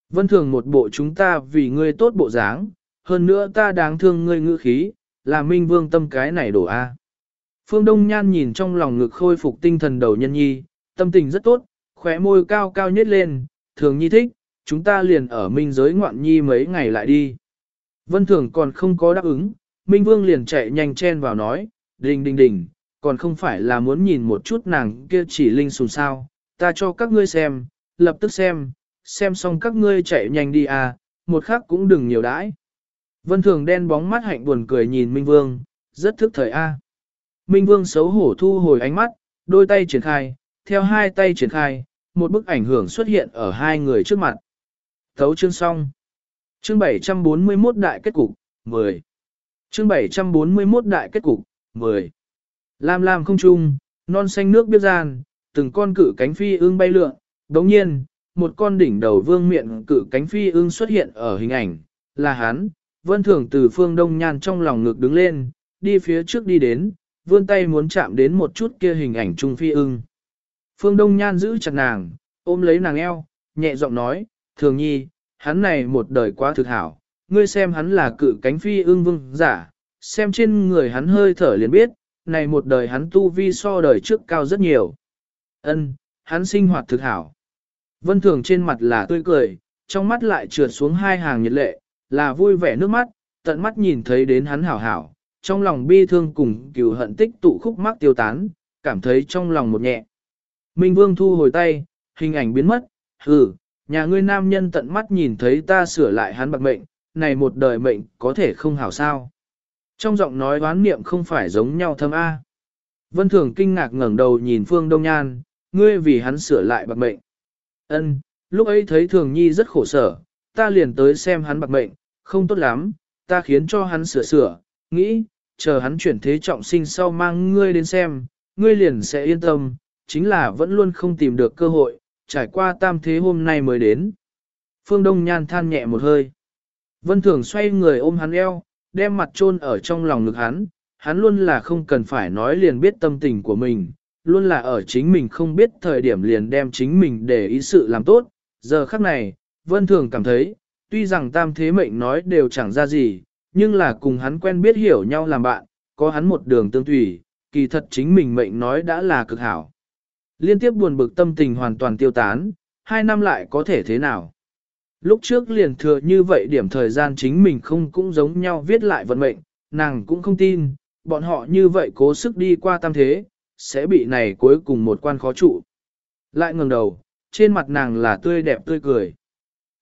[SPEAKER 1] Vân thường một bộ chúng ta vì ngươi tốt bộ dáng, hơn nữa ta đáng thương ngươi ngữ khí, là Minh Vương tâm cái này đổ a. Phương Đông Nhan nhìn trong lòng ngực khôi phục tinh thần đầu nhân nhi, tâm tình rất tốt, khóe môi cao cao nhất lên, thường nhi thích, chúng ta liền ở minh giới ngoạn nhi mấy ngày lại đi. Vân Thường còn không có đáp ứng, Minh Vương liền chạy nhanh chen vào nói, đình đình đình, còn không phải là muốn nhìn một chút nàng kia chỉ linh sùng sao, ta cho các ngươi xem, lập tức xem, xem xong các ngươi chạy nhanh đi à, một khắc cũng đừng nhiều đãi. Vân Thường đen bóng mắt hạnh buồn cười nhìn Minh Vương, rất thức thời a. Minh Vương xấu hổ thu hồi ánh mắt, đôi tay triển khai, theo hai tay triển khai, một bức ảnh hưởng xuất hiện ở hai người trước mặt. Thấu chương xong. Chương 741 đại kết cục, 10. Chương 741 đại kết cục, 10. Lam lam không trung, non xanh nước biết gian, từng con cự cánh phi ương bay lượn, đồng nhiên, một con đỉnh đầu vương miệng cự cánh phi ương xuất hiện ở hình ảnh, là hắn, vân thường từ phương đông nhan trong lòng ngực đứng lên, đi phía trước đi đến, vươn tay muốn chạm đến một chút kia hình ảnh trung phi ưng. Phương Đông Nhan giữ chặt nàng, ôm lấy nàng eo, nhẹ giọng nói, thường nhi, hắn này một đời quá thực hảo, ngươi xem hắn là cự cánh phi ưng vương giả, xem trên người hắn hơi thở liền biết, này một đời hắn tu vi so đời trước cao rất nhiều. Ân, hắn sinh hoạt thực hảo. Vân thường trên mặt là tươi cười, trong mắt lại trượt xuống hai hàng nhiệt lệ, là vui vẻ nước mắt, tận mắt nhìn thấy đến hắn hảo hảo, trong lòng bi thương cùng cừu hận tích tụ khúc mắc tiêu tán, cảm thấy trong lòng một nhẹ. Minh Vương thu hồi tay, hình ảnh biến mất, hừ, nhà ngươi nam nhân tận mắt nhìn thấy ta sửa lại hắn bạc mệnh, này một đời mệnh có thể không hảo sao. Trong giọng nói đoán niệm không phải giống nhau thâm A. Vân Thường kinh ngạc ngẩng đầu nhìn Phương Đông Nhan, ngươi vì hắn sửa lại bạc mệnh. Ân, lúc ấy thấy Thường Nhi rất khổ sở, ta liền tới xem hắn bạc mệnh, không tốt lắm, ta khiến cho hắn sửa sửa, nghĩ, chờ hắn chuyển thế trọng sinh sau mang ngươi đến xem, ngươi liền sẽ yên tâm, chính là vẫn luôn không tìm được cơ hội, trải qua tam thế hôm nay mới đến. Phương Đông Nhan than nhẹ một hơi. Vân Thường xoay người ôm hắn eo, đem mặt chôn ở trong lòng ngực hắn, hắn luôn là không cần phải nói liền biết tâm tình của mình, luôn là ở chính mình không biết thời điểm liền đem chính mình để ý sự làm tốt. Giờ khắc này, Vân Thường cảm thấy, tuy rằng tam thế mệnh nói đều chẳng ra gì, nhưng là cùng hắn quen biết hiểu nhau làm bạn, có hắn một đường tương tùy, kỳ thật chính mình mệnh nói đã là cực hảo. Liên tiếp buồn bực tâm tình hoàn toàn tiêu tán, hai năm lại có thể thế nào? Lúc trước liền thừa như vậy điểm thời gian chính mình không cũng giống nhau viết lại vận mệnh, nàng cũng không tin, bọn họ như vậy cố sức đi qua tam thế, sẽ bị này cuối cùng một quan khó trụ. Lại ngừng đầu, trên mặt nàng là tươi đẹp tươi cười.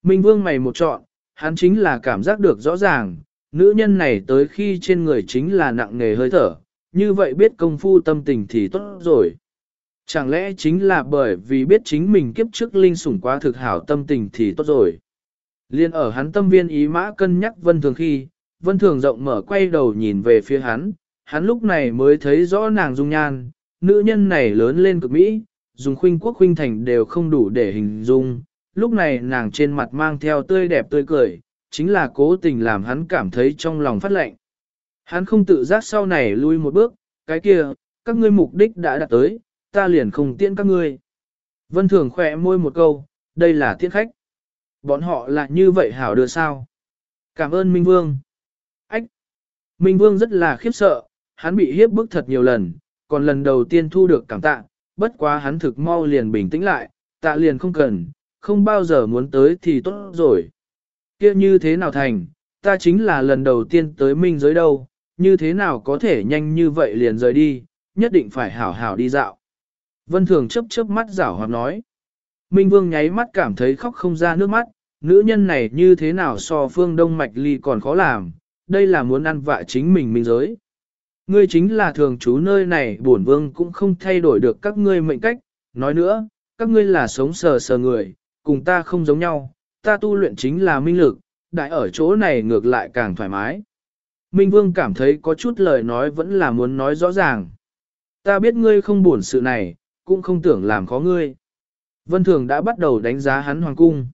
[SPEAKER 1] Minh Vương mày một chọn, hắn chính là cảm giác được rõ ràng, nữ nhân này tới khi trên người chính là nặng nghề hơi thở, như vậy biết công phu tâm tình thì tốt rồi. Chẳng lẽ chính là bởi vì biết chính mình kiếp trước linh sủng quá thực hảo tâm tình thì tốt rồi. Liên ở hắn tâm viên ý mã cân nhắc vân thường khi, vân thường rộng mở quay đầu nhìn về phía hắn, hắn lúc này mới thấy rõ nàng dung nhan, nữ nhân này lớn lên cực mỹ, dùng khuynh quốc khuynh thành đều không đủ để hình dung, lúc này nàng trên mặt mang theo tươi đẹp tươi cười, chính là cố tình làm hắn cảm thấy trong lòng phát lệnh. Hắn không tự giác sau này lui một bước, cái kia, các ngươi mục đích đã đạt tới, ta liền không tiễn các ngươi. Vân Thường khỏe môi một câu, đây là tiễn khách. Bọn họ là như vậy hảo đưa sao? Cảm ơn Minh Vương. Ách! Minh Vương rất là khiếp sợ, hắn bị hiếp bức thật nhiều lần, còn lần đầu tiên thu được cảm tạ, bất quá hắn thực mau liền bình tĩnh lại, tạ liền không cần, không bao giờ muốn tới thì tốt rồi. kia như thế nào thành, ta chính là lần đầu tiên tới Minh giới đâu, như thế nào có thể nhanh như vậy liền rời đi, nhất định phải hảo hảo đi dạo. Vân Thường chớp chớp mắt rảo hoặc nói. Minh Vương nháy mắt cảm thấy khóc không ra nước mắt, nữ nhân này như thế nào so phương đông mạch ly còn khó làm, đây là muốn ăn vạ chính mình minh giới. Ngươi chính là thường trú nơi này bổn vương cũng không thay đổi được các ngươi mệnh cách, nói nữa, các ngươi là sống sờ sờ người, cùng ta không giống nhau, ta tu luyện chính là minh lực, đại ở chỗ này ngược lại càng thoải mái. Minh Vương cảm thấy có chút lời nói vẫn là muốn nói rõ ràng. Ta biết ngươi không buồn sự này, cũng không tưởng làm khó ngươi. Vân Thường đã bắt đầu đánh giá hắn hoàng cung.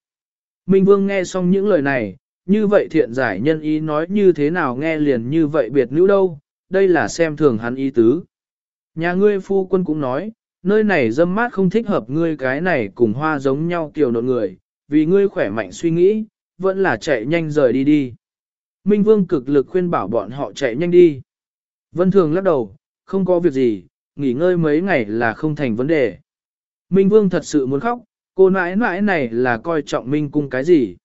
[SPEAKER 1] Minh Vương nghe xong những lời này, như vậy thiện giải nhân ý nói như thế nào nghe liền như vậy biệt nữ đâu, đây là xem thường hắn ý tứ. Nhà ngươi phu quân cũng nói, nơi này dâm mát không thích hợp ngươi cái này cùng hoa giống nhau kiểu nộn người, vì ngươi khỏe mạnh suy nghĩ, vẫn là chạy nhanh rời đi đi. Minh Vương cực lực khuyên bảo bọn họ chạy nhanh đi. Vân Thường lắc đầu, không có việc gì, nghỉ ngơi mấy ngày là không thành vấn đề. Minh Vương thật sự muốn khóc, cô nãi nãi này là coi trọng Minh Cung cái gì?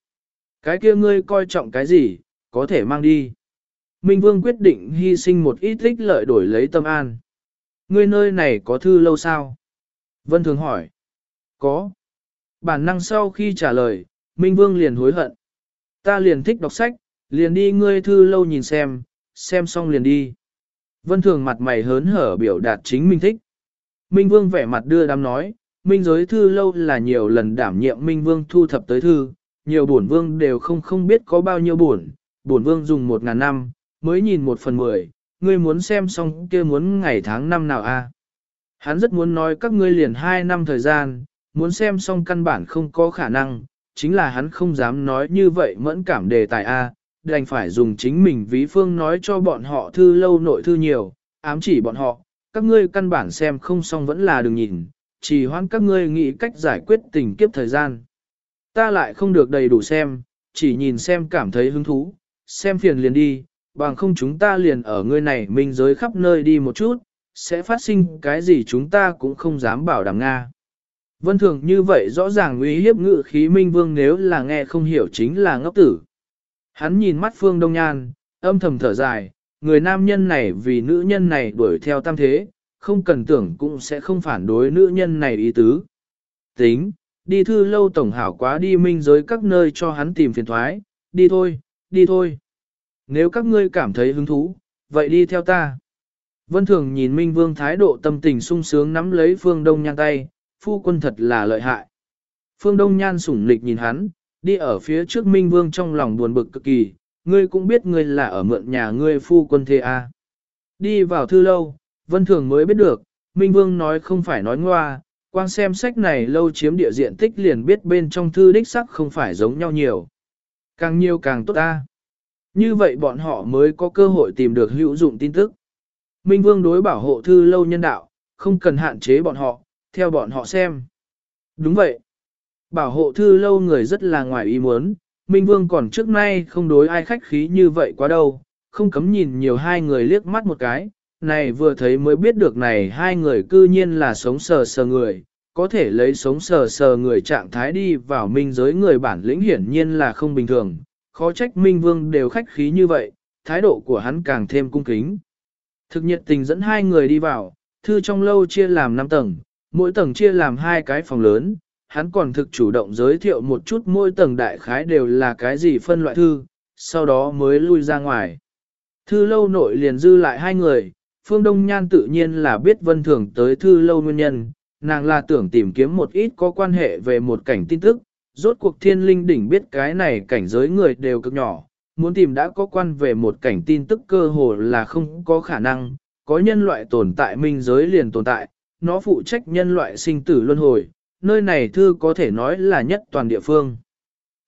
[SPEAKER 1] Cái kia ngươi coi trọng cái gì, có thể mang đi. Minh Vương quyết định hy sinh một ít ích lợi đổi lấy tâm an. Ngươi nơi này có thư lâu sao? Vân Thường hỏi. Có. Bản năng sau khi trả lời, Minh Vương liền hối hận. Ta liền thích đọc sách, liền đi ngươi thư lâu nhìn xem, xem xong liền đi. Vân Thường mặt mày hớn hở biểu đạt chính mình thích. Minh Vương vẻ mặt đưa đám nói, Minh giới thư lâu là nhiều lần đảm nhiệm Minh Vương thu thập tới thư, nhiều bổn vương đều không không biết có bao nhiêu bổn, bổn vương dùng một ngàn năm, mới nhìn một phần mười, ngươi muốn xem xong kia muốn ngày tháng năm nào a? Hắn rất muốn nói các ngươi liền hai năm thời gian, muốn xem xong căn bản không có khả năng, chính là hắn không dám nói như vậy mẫn cảm đề tài a, đành phải dùng chính mình ví phương nói cho bọn họ thư lâu nội thư nhiều, ám chỉ bọn họ, các ngươi căn bản xem không xong vẫn là đừng nhìn, chỉ hoãn các ngươi nghĩ cách giải quyết tình kiếp thời gian. Ta lại không được đầy đủ xem, chỉ nhìn xem cảm thấy hứng thú, xem phiền liền đi, bằng không chúng ta liền ở ngươi này minh giới khắp nơi đi một chút, sẽ phát sinh cái gì chúng ta cũng không dám bảo đảm Nga. Vân thường như vậy rõ ràng uy hiếp ngự khí minh vương nếu là nghe không hiểu chính là ngốc tử. Hắn nhìn mắt phương đông nhan, âm thầm thở dài, người nam nhân này vì nữ nhân này đuổi theo tam thế, không cần tưởng cũng sẽ không phản đối nữ nhân này ý tứ. Tính, đi thư lâu tổng hảo quá đi minh giới các nơi cho hắn tìm phiền thoái, đi thôi, đi thôi. Nếu các ngươi cảm thấy hứng thú, vậy đi theo ta. Vân Thường nhìn Minh Vương thái độ tâm tình sung sướng nắm lấy Phương Đông Nhan tay, phu quân thật là lợi hại. Phương Đông Nhan sủng lịch nhìn hắn, đi ở phía trước Minh Vương trong lòng buồn bực cực kỳ, ngươi cũng biết ngươi là ở mượn nhà ngươi phu quân thế à. Đi vào thư lâu, Vân Thường mới biết được, Minh Vương nói không phải nói ngoa, quan xem sách này lâu chiếm địa diện tích liền biết bên trong thư đích sắc không phải giống nhau nhiều. Càng nhiều càng tốt ta. Như vậy bọn họ mới có cơ hội tìm được hữu dụng tin tức. Minh Vương đối bảo hộ thư lâu nhân đạo, không cần hạn chế bọn họ, theo bọn họ xem. Đúng vậy. Bảo hộ thư lâu người rất là ngoài ý muốn, Minh Vương còn trước nay không đối ai khách khí như vậy quá đâu, không cấm nhìn nhiều hai người liếc mắt một cái, này vừa thấy mới biết được này hai người cư nhiên là sống sờ sờ người, có thể lấy sống sờ sờ người trạng thái đi vào minh giới người bản lĩnh hiển nhiên là không bình thường, khó trách Minh Vương đều khách khí như vậy, thái độ của hắn càng thêm cung kính. Thực nhiệt tình dẫn hai người đi vào, thư trong lâu chia làm 5 tầng, mỗi tầng chia làm hai cái phòng lớn, hắn còn thực chủ động giới thiệu một chút mỗi tầng đại khái đều là cái gì phân loại thư, sau đó mới lui ra ngoài. Thư lâu nội liền dư lại hai người, Phương Đông Nhan tự nhiên là biết vân thường tới thư lâu nguyên nhân, nàng là tưởng tìm kiếm một ít có quan hệ về một cảnh tin tức, rốt cuộc thiên linh đỉnh biết cái này cảnh giới người đều cực nhỏ, muốn tìm đã có quan về một cảnh tin tức cơ hồ là không có khả năng, có nhân loại tồn tại minh giới liền tồn tại, nó phụ trách nhân loại sinh tử luân hồi, nơi này thư có thể nói là nhất toàn địa phương.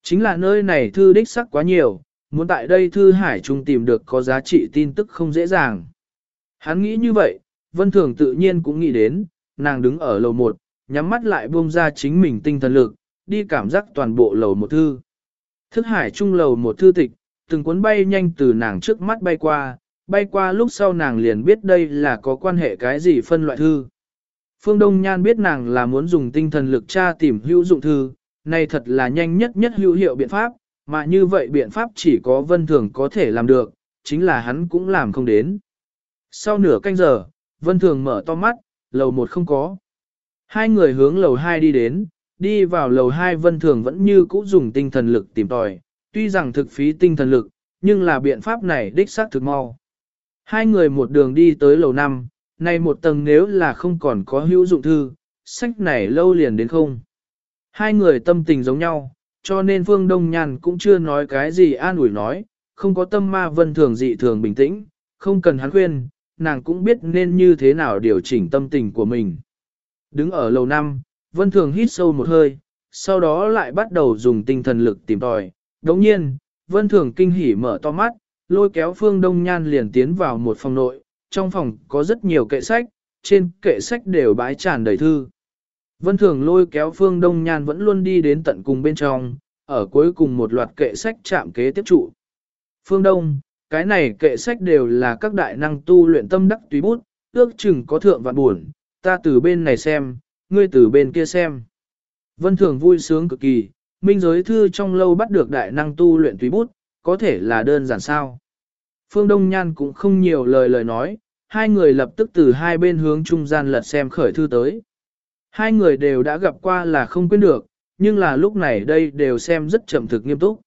[SPEAKER 1] Chính là nơi này thư đích sắc quá nhiều, muốn tại đây thư hải trung tìm được có giá trị tin tức không dễ dàng. Hắn nghĩ như vậy, Vân Thường tự nhiên cũng nghĩ đến, nàng đứng ở lầu một, nhắm mắt lại buông ra chính mình tinh thần lực, đi cảm giác toàn bộ lầu một thư. Thức hải trung lầu một thư tịch, từng cuốn bay nhanh từ nàng trước mắt bay qua, bay qua lúc sau nàng liền biết đây là có quan hệ cái gì phân loại thư. Phương Đông Nhan biết nàng là muốn dùng tinh thần lực tra tìm hữu dụng thư, này thật là nhanh nhất nhất hữu hiệu biện pháp, mà như vậy biện pháp chỉ có vân thường có thể làm được, chính là hắn cũng làm không đến. Sau nửa canh giờ, vân thường mở to mắt, lầu một không có. Hai người hướng lầu hai đi đến, đi vào lầu hai vân thường vẫn như cũ dùng tinh thần lực tìm tòi, tuy rằng thực phí tinh thần lực, nhưng là biện pháp này đích xác thực mau. Hai người một đường đi tới lầu năm, này một tầng nếu là không còn có hữu dụng thư, sách này lâu liền đến không. Hai người tâm tình giống nhau, cho nên Phương Đông nhàn cũng chưa nói cái gì an ủi nói, không có tâm ma vân thường dị thường bình tĩnh, không cần hắn khuyên, nàng cũng biết nên như thế nào điều chỉnh tâm tình của mình. Đứng ở lầu năm, vân thường hít sâu một hơi, sau đó lại bắt đầu dùng tinh thần lực tìm tòi. Đồng nhiên, vân thường kinh hỉ mở to mắt, lôi kéo phương đông nhan liền tiến vào một phòng nội, trong phòng có rất nhiều kệ sách, trên kệ sách đều bãi tràn đầy thư. Vân thường lôi kéo phương đông nhan vẫn luôn đi đến tận cùng bên trong, ở cuối cùng một loạt kệ sách chạm kế tiếp trụ. Phương Đông, cái này kệ sách đều là các đại năng tu luyện tâm đắc tùy bút, ước chừng có thượng vạn buồn, ta từ bên này xem, ngươi từ bên kia xem. Vân Thường vui sướng cực kỳ, minh giới thư trong lâu bắt được đại năng tu luyện tùy bút, có thể là đơn giản sao. Phương Đông Nhan cũng không nhiều lời lời nói, hai người lập tức từ hai bên hướng trung gian lật xem khởi thư tới. Hai người đều đã gặp qua là không quên được, nhưng là lúc này đây đều xem rất chậm thực nghiêm túc.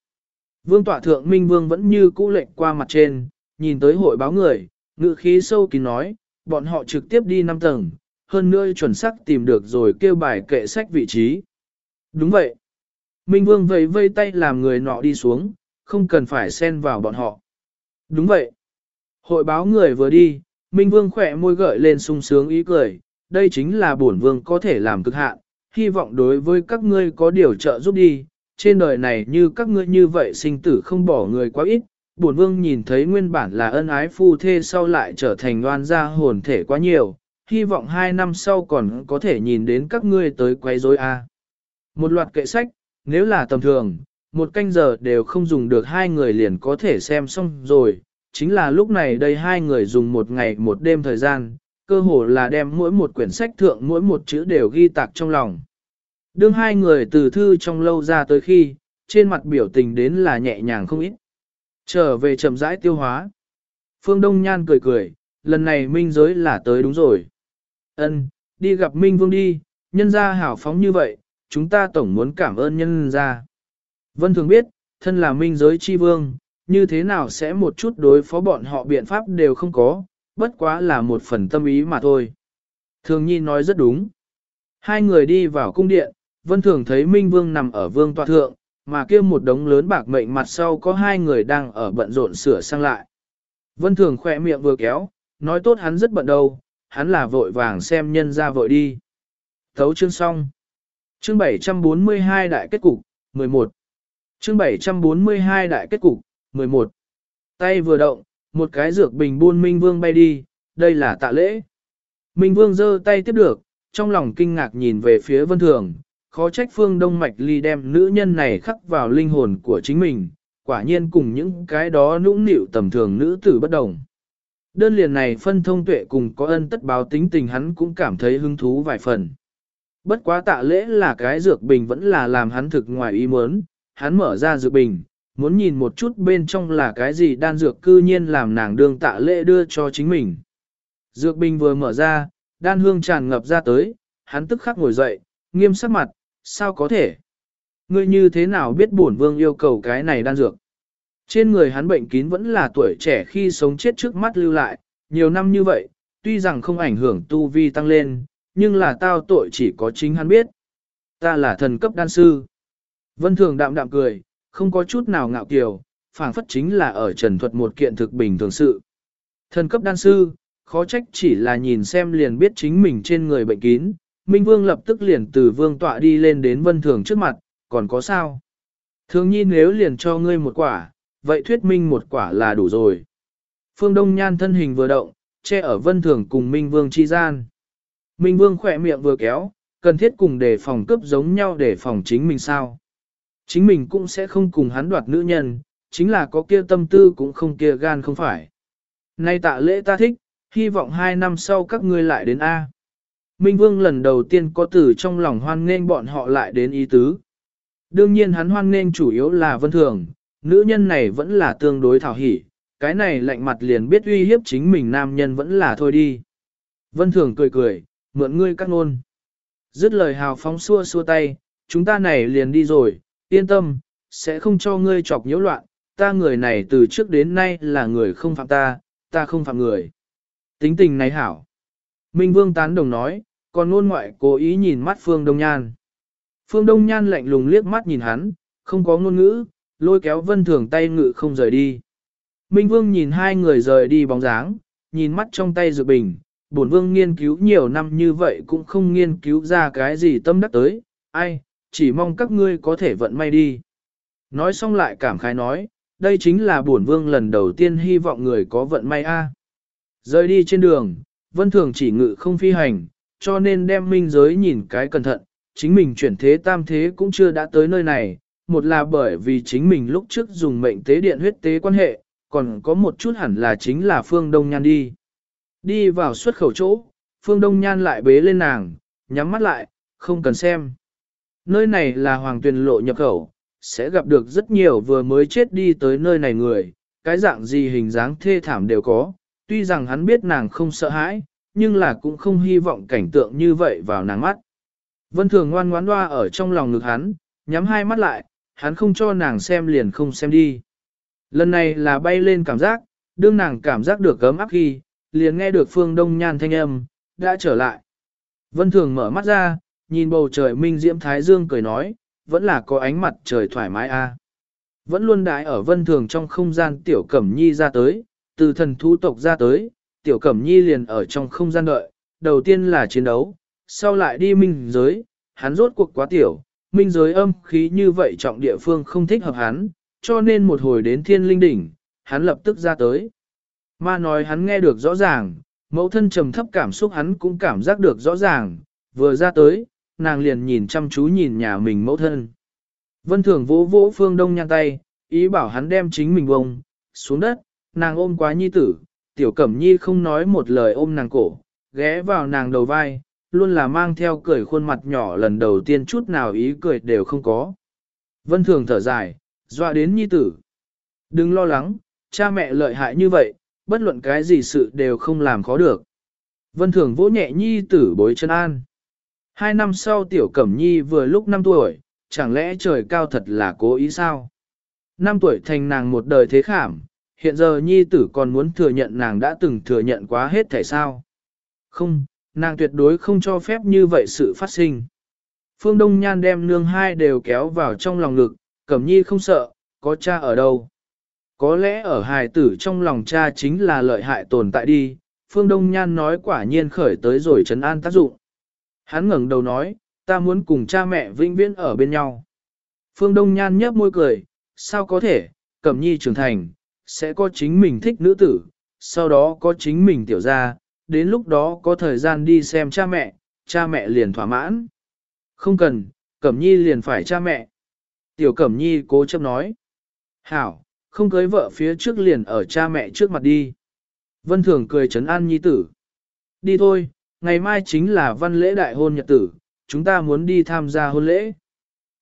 [SPEAKER 1] Vương tọa thượng Minh Vương vẫn như cũ lệnh qua mặt trên, nhìn tới hội báo người, ngự khí sâu kín nói, bọn họ trực tiếp đi năm tầng, hơn nữa chuẩn xác tìm được rồi kêu bài kệ sách vị trí. Đúng vậy. Minh Vương vẫy vây tay làm người nọ đi xuống, không cần phải xen vào bọn họ. Đúng vậy. Hội báo người vừa đi, Minh Vương khỏe môi gợi lên sung sướng ý cười, đây chính là bổn vương có thể làm cực hạn, hy vọng đối với các ngươi có điều trợ giúp đi, trên đời này như các ngươi như vậy sinh tử không bỏ người quá ít, bổn vương nhìn thấy nguyên bản là ân ái phu thê sau lại trở thành loan gia hồn thể quá nhiều, hy vọng hai năm sau còn có thể nhìn đến các ngươi tới quay rối a. Một loạt kệ sách, nếu là tầm thường, một canh giờ đều không dùng được hai người liền có thể xem xong rồi, chính là lúc này đây hai người dùng một ngày một đêm thời gian, cơ hồ là đem mỗi một quyển sách thượng mỗi một chữ đều ghi tạc trong lòng. Đương hai người từ thư trong lâu ra tới khi, trên mặt biểu tình đến là nhẹ nhàng không ít. Trở về chậm rãi tiêu hóa. Phương Đông Nhan cười cười, lần này minh giới là tới đúng rồi. Ân, đi gặp Minh Vương đi, nhân gia hảo phóng như vậy, chúng ta tổng muốn cảm ơn nhân gia. Vân thường biết, thân là minh giới chi vương, như thế nào sẽ một chút đối phó bọn họ biện pháp đều không có, bất quá là một phần tâm ý mà thôi. Thường Nhi nói rất đúng. Hai người đi vào cung điện, Vân Thường thấy Minh Vương nằm ở vương tọa thượng, mà kia một đống lớn bạc mệnh mặt sau có hai người đang ở bận rộn sửa sang lại. Vân Thường khỏe miệng vừa kéo, nói tốt hắn rất bận đâu, hắn là vội vàng xem nhân ra vội đi. Thấu chương xong. Chương 742 đại kết cục, 11. Chương 742 đại kết cục, 11. Tay vừa động, một cái dược bình buôn Minh Vương bay đi, đây là tạ lễ. Minh Vương giơ tay tiếp được, trong lòng kinh ngạc nhìn về phía Vân Thường, khó trách phương đông mạch ly đem nữ nhân này khắc vào linh hồn của chính mình, quả nhiên cùng những cái đó nũng nịu tầm thường nữ tử bất đồng. Đơn liền này phân thông tuệ cùng có ân tất báo tính tình hắn cũng cảm thấy hứng thú vài phần. Bất quá tạ lễ là cái dược bình vẫn là làm hắn thực ngoài ý muốn, hắn mở ra dược bình, muốn nhìn một chút bên trong là cái gì đan dược cư nhiên làm nàng đương tạ lễ đưa cho chính mình. Dược bình vừa mở ra, đan hương tràn ngập ra tới, hắn tức khắc ngồi dậy, nghiêm sắc mặt, sao có thể? Ngươi như thế nào biết bổn vương yêu cầu cái này đan dược? Trên người hắn bệnh kín vẫn là tuổi trẻ khi sống chết trước mắt lưu lại, nhiều năm như vậy, tuy rằng không ảnh hưởng tu vi tăng lên, nhưng là tao tội chỉ có chính hắn biết. Ta là thần cấp đan sư. Vân Thường đạm đạm cười, không có chút nào ngạo kiều, phảng phất chính là ở trần thuật một kiện thực bình thường sự. Thần cấp đan sư, khó trách chỉ là nhìn xem liền biết chính mình trên người bệnh kín, Minh Vương lập tức liền từ vương tọa đi lên đến vân thường trước mặt, còn có sao? Thường nhi nếu liền cho ngươi một quả, vậy thuyết minh một quả là đủ rồi. Phương Đông Nhan thân hình vừa động, che ở vân thường cùng Minh Vương chi gian. Minh Vương khỏe miệng vừa kéo, cần thiết cùng để phòng cướp giống nhau để phòng chính mình sao. Chính mình cũng sẽ không cùng hắn đoạt nữ nhân, chính là có kia tâm tư cũng không kia gan không phải. Nay tạ lễ ta thích, hy vọng hai năm sau các ngươi lại đến A. Minh Vương lần đầu tiên có từ trong lòng hoan nghênh bọn họ lại đến ý tứ. Đương nhiên hắn hoan nghênh chủ yếu là vân thường, nữ nhân này vẫn là tương đối thảo hỉ, cái này lạnh mặt liền biết uy hiếp chính mình nam nhân vẫn là thôi đi. Vân thường cười cười, mượn ngươi các ngôn. Dứt lời hào phóng xua xua tay, chúng ta này liền đi rồi, yên tâm, sẽ không cho ngươi chọc nhiễu loạn, ta người này từ trước đến nay là người không phạm ta, ta không phạm người. Tính tình này hảo. Minh Vương tán đồng nói, còn ngôn ngoại cố ý nhìn mắt Phương Đông Nhan. Phương Đông Nhan lạnh lùng liếc mắt nhìn hắn, không có ngôn ngữ, lôi kéo vân thường tay ngự không rời đi. Minh Vương nhìn hai người rời đi bóng dáng, nhìn mắt trong tay dự bình, bổn vương nghiên cứu nhiều năm như vậy cũng không nghiên cứu ra cái gì tâm đắc tới, ai, chỉ mong các ngươi có thể vận may đi. Nói xong lại cảm khái nói, đây chính là bổn vương lần đầu tiên hy vọng người có vận may a. Rời đi trên đường, vân thường chỉ ngự không phi hành, cho nên đem minh giới nhìn cái cẩn thận, chính mình chuyển thế tam thế cũng chưa đã tới nơi này, một là bởi vì chính mình lúc trước dùng mệnh tế điện huyết tế quan hệ, còn có một chút hẳn là chính là phương đông nhan đi. Đi vào xuất khẩu chỗ, phương đông nhan lại bế lên nàng, nhắm mắt lại, không cần xem. Nơi này là hoàng tuyền lộ nhập khẩu, sẽ gặp được rất nhiều vừa mới chết đi tới nơi này người, cái dạng gì hình dáng thê thảm đều có, tuy rằng hắn biết nàng không sợ hãi, nhưng là cũng không hy vọng cảnh tượng như vậy vào nàng mắt. Vân Thường ngoan ngoãn loa ở trong lòng ngực hắn, nhắm hai mắt lại, hắn không cho nàng xem liền không xem đi. Lần này là bay lên cảm giác, đương nàng cảm giác được gấm áp khi, liền nghe được phương đông nhan thanh âm, đã trở lại. Vân Thường mở mắt ra, nhìn bầu trời minh diễm thái dương cười nói, vẫn là có ánh mặt trời thoải mái a. Vẫn luôn đãi ở Vân Thường trong không gian tiểu cẩm nhi ra tới, từ thần thú tộc ra tới, tiểu cẩm nhi liền ở trong không gian đợi, đầu tiên là chiến đấu, sau lại đi minh giới, hắn rốt cuộc quá tiểu, minh giới âm khí như vậy trọng địa phương không thích hợp hắn, cho nên một hồi đến thiên linh đỉnh, hắn lập tức ra tới. Ma nói hắn nghe được rõ ràng, mẫu thân trầm thấp cảm xúc hắn cũng cảm giác được rõ ràng, vừa ra tới, nàng liền nhìn chăm chú nhìn nhà mình mẫu thân. Vân thường vỗ vỗ phương đông nhăn tay, ý bảo hắn đem chính mình bông, xuống đất, nàng ôm quá nhi tử, tiểu cẩm nhi không nói một lời ôm nàng cổ, ghé vào nàng đầu vai, luôn là mang theo cười khuôn mặt nhỏ lần đầu tiên chút nào ý cười đều không có. Vân thường thở dài, dọa đến nhi tử. Đừng lo lắng, cha mẹ lợi hại như vậy, bất luận cái gì sự đều không làm khó được. Vân thường vỗ nhẹ nhi tử bối chân an. Hai năm sau tiểu cẩm nhi vừa lúc năm tuổi, chẳng lẽ trời cao thật là cố ý sao? Năm tuổi thành nàng một đời thế khảm, hiện giờ nhi tử còn muốn thừa nhận nàng đã từng thừa nhận quá hết thể sao? Không, nàng tuyệt đối không cho phép như vậy sự phát sinh. Phương Đông Nhan đem nương hai đều kéo vào trong lòng ngực, Cẩm Nhi không sợ, có cha ở đâu. Có lẽ ở hài tử trong lòng cha chính là lợi hại tồn tại đi, Phương Đông Nhan nói quả nhiên khởi tới rồi trấn an tác dụng. Hắn ngẩng đầu nói, ta muốn cùng cha mẹ vĩnh viễn ở bên nhau. Phương Đông Nhan nhấp môi cười, sao có thể, Cẩm Nhi trưởng thành, sẽ có chính mình thích nữ tử, sau đó có chính mình tiểu gia, đến lúc đó có thời gian đi xem cha mẹ, cha mẹ liền thỏa mãn. Không cần, Cẩm Nhi liền phải cha mẹ. Tiểu Cẩm Nhi cố chấp nói. Hảo, không cưới vợ phía trước liền ở cha mẹ trước mặt đi. Vân Thường cười trấn an nhi tử. Đi thôi, ngày mai chính là văn lễ đại hôn nhật tử, chúng ta muốn đi tham gia hôn lễ.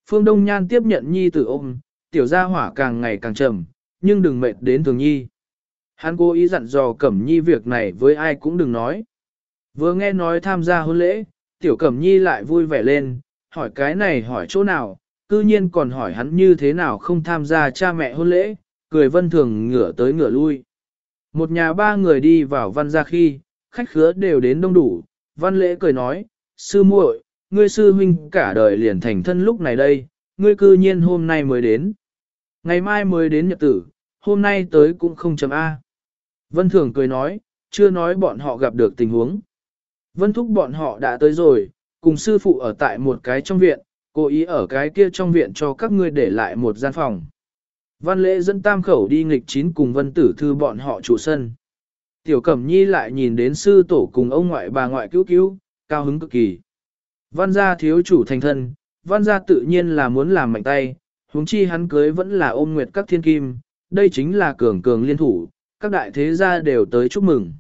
[SPEAKER 1] Phương Đông Nhan tiếp nhận nhi tử ôm, tiểu gia hỏa càng ngày càng trầm, nhưng đừng mệt đến thường nhi. Hắn cố ý dặn dò Cẩm Nhi việc này với ai cũng đừng nói. Vừa nghe nói tham gia hôn lễ, tiểu Cẩm Nhi lại vui vẻ lên, hỏi cái này hỏi chỗ nào, cư nhiên còn hỏi hắn như thế nào không tham gia cha mẹ hôn lễ, cười vân thường ngửa tới ngửa lui. Một nhà ba người đi vào văn gia khi, khách khứa đều đến đông đủ, văn lễ cười nói, sư muội, ngươi sư huynh cả đời liền thành thân lúc này đây, ngươi cư nhiên hôm nay mới đến. Ngày mai mới đến nhật tử, hôm nay tới cũng không chấm A. Vân Thường cười nói, chưa nói bọn họ gặp được tình huống. Vân Thúc bọn họ đã tới rồi, cùng sư phụ ở tại một cái trong viện, cố ý ở cái kia trong viện cho các ngươi để lại một gian phòng. Văn lễ dẫn tam khẩu đi nghịch chín cùng vân tử thư bọn họ chủ sân. Tiểu Cẩm Nhi lại nhìn đến sư tổ cùng ông ngoại bà ngoại cứu cứu, cao hứng cực kỳ. Văn gia thiếu chủ thành thân, văn gia tự nhiên là muốn làm mạnh tay, huống chi hắn cưới vẫn là ôm nguyệt các thiên kim, đây chính là cường cường liên thủ, các đại thế gia đều tới chúc mừng.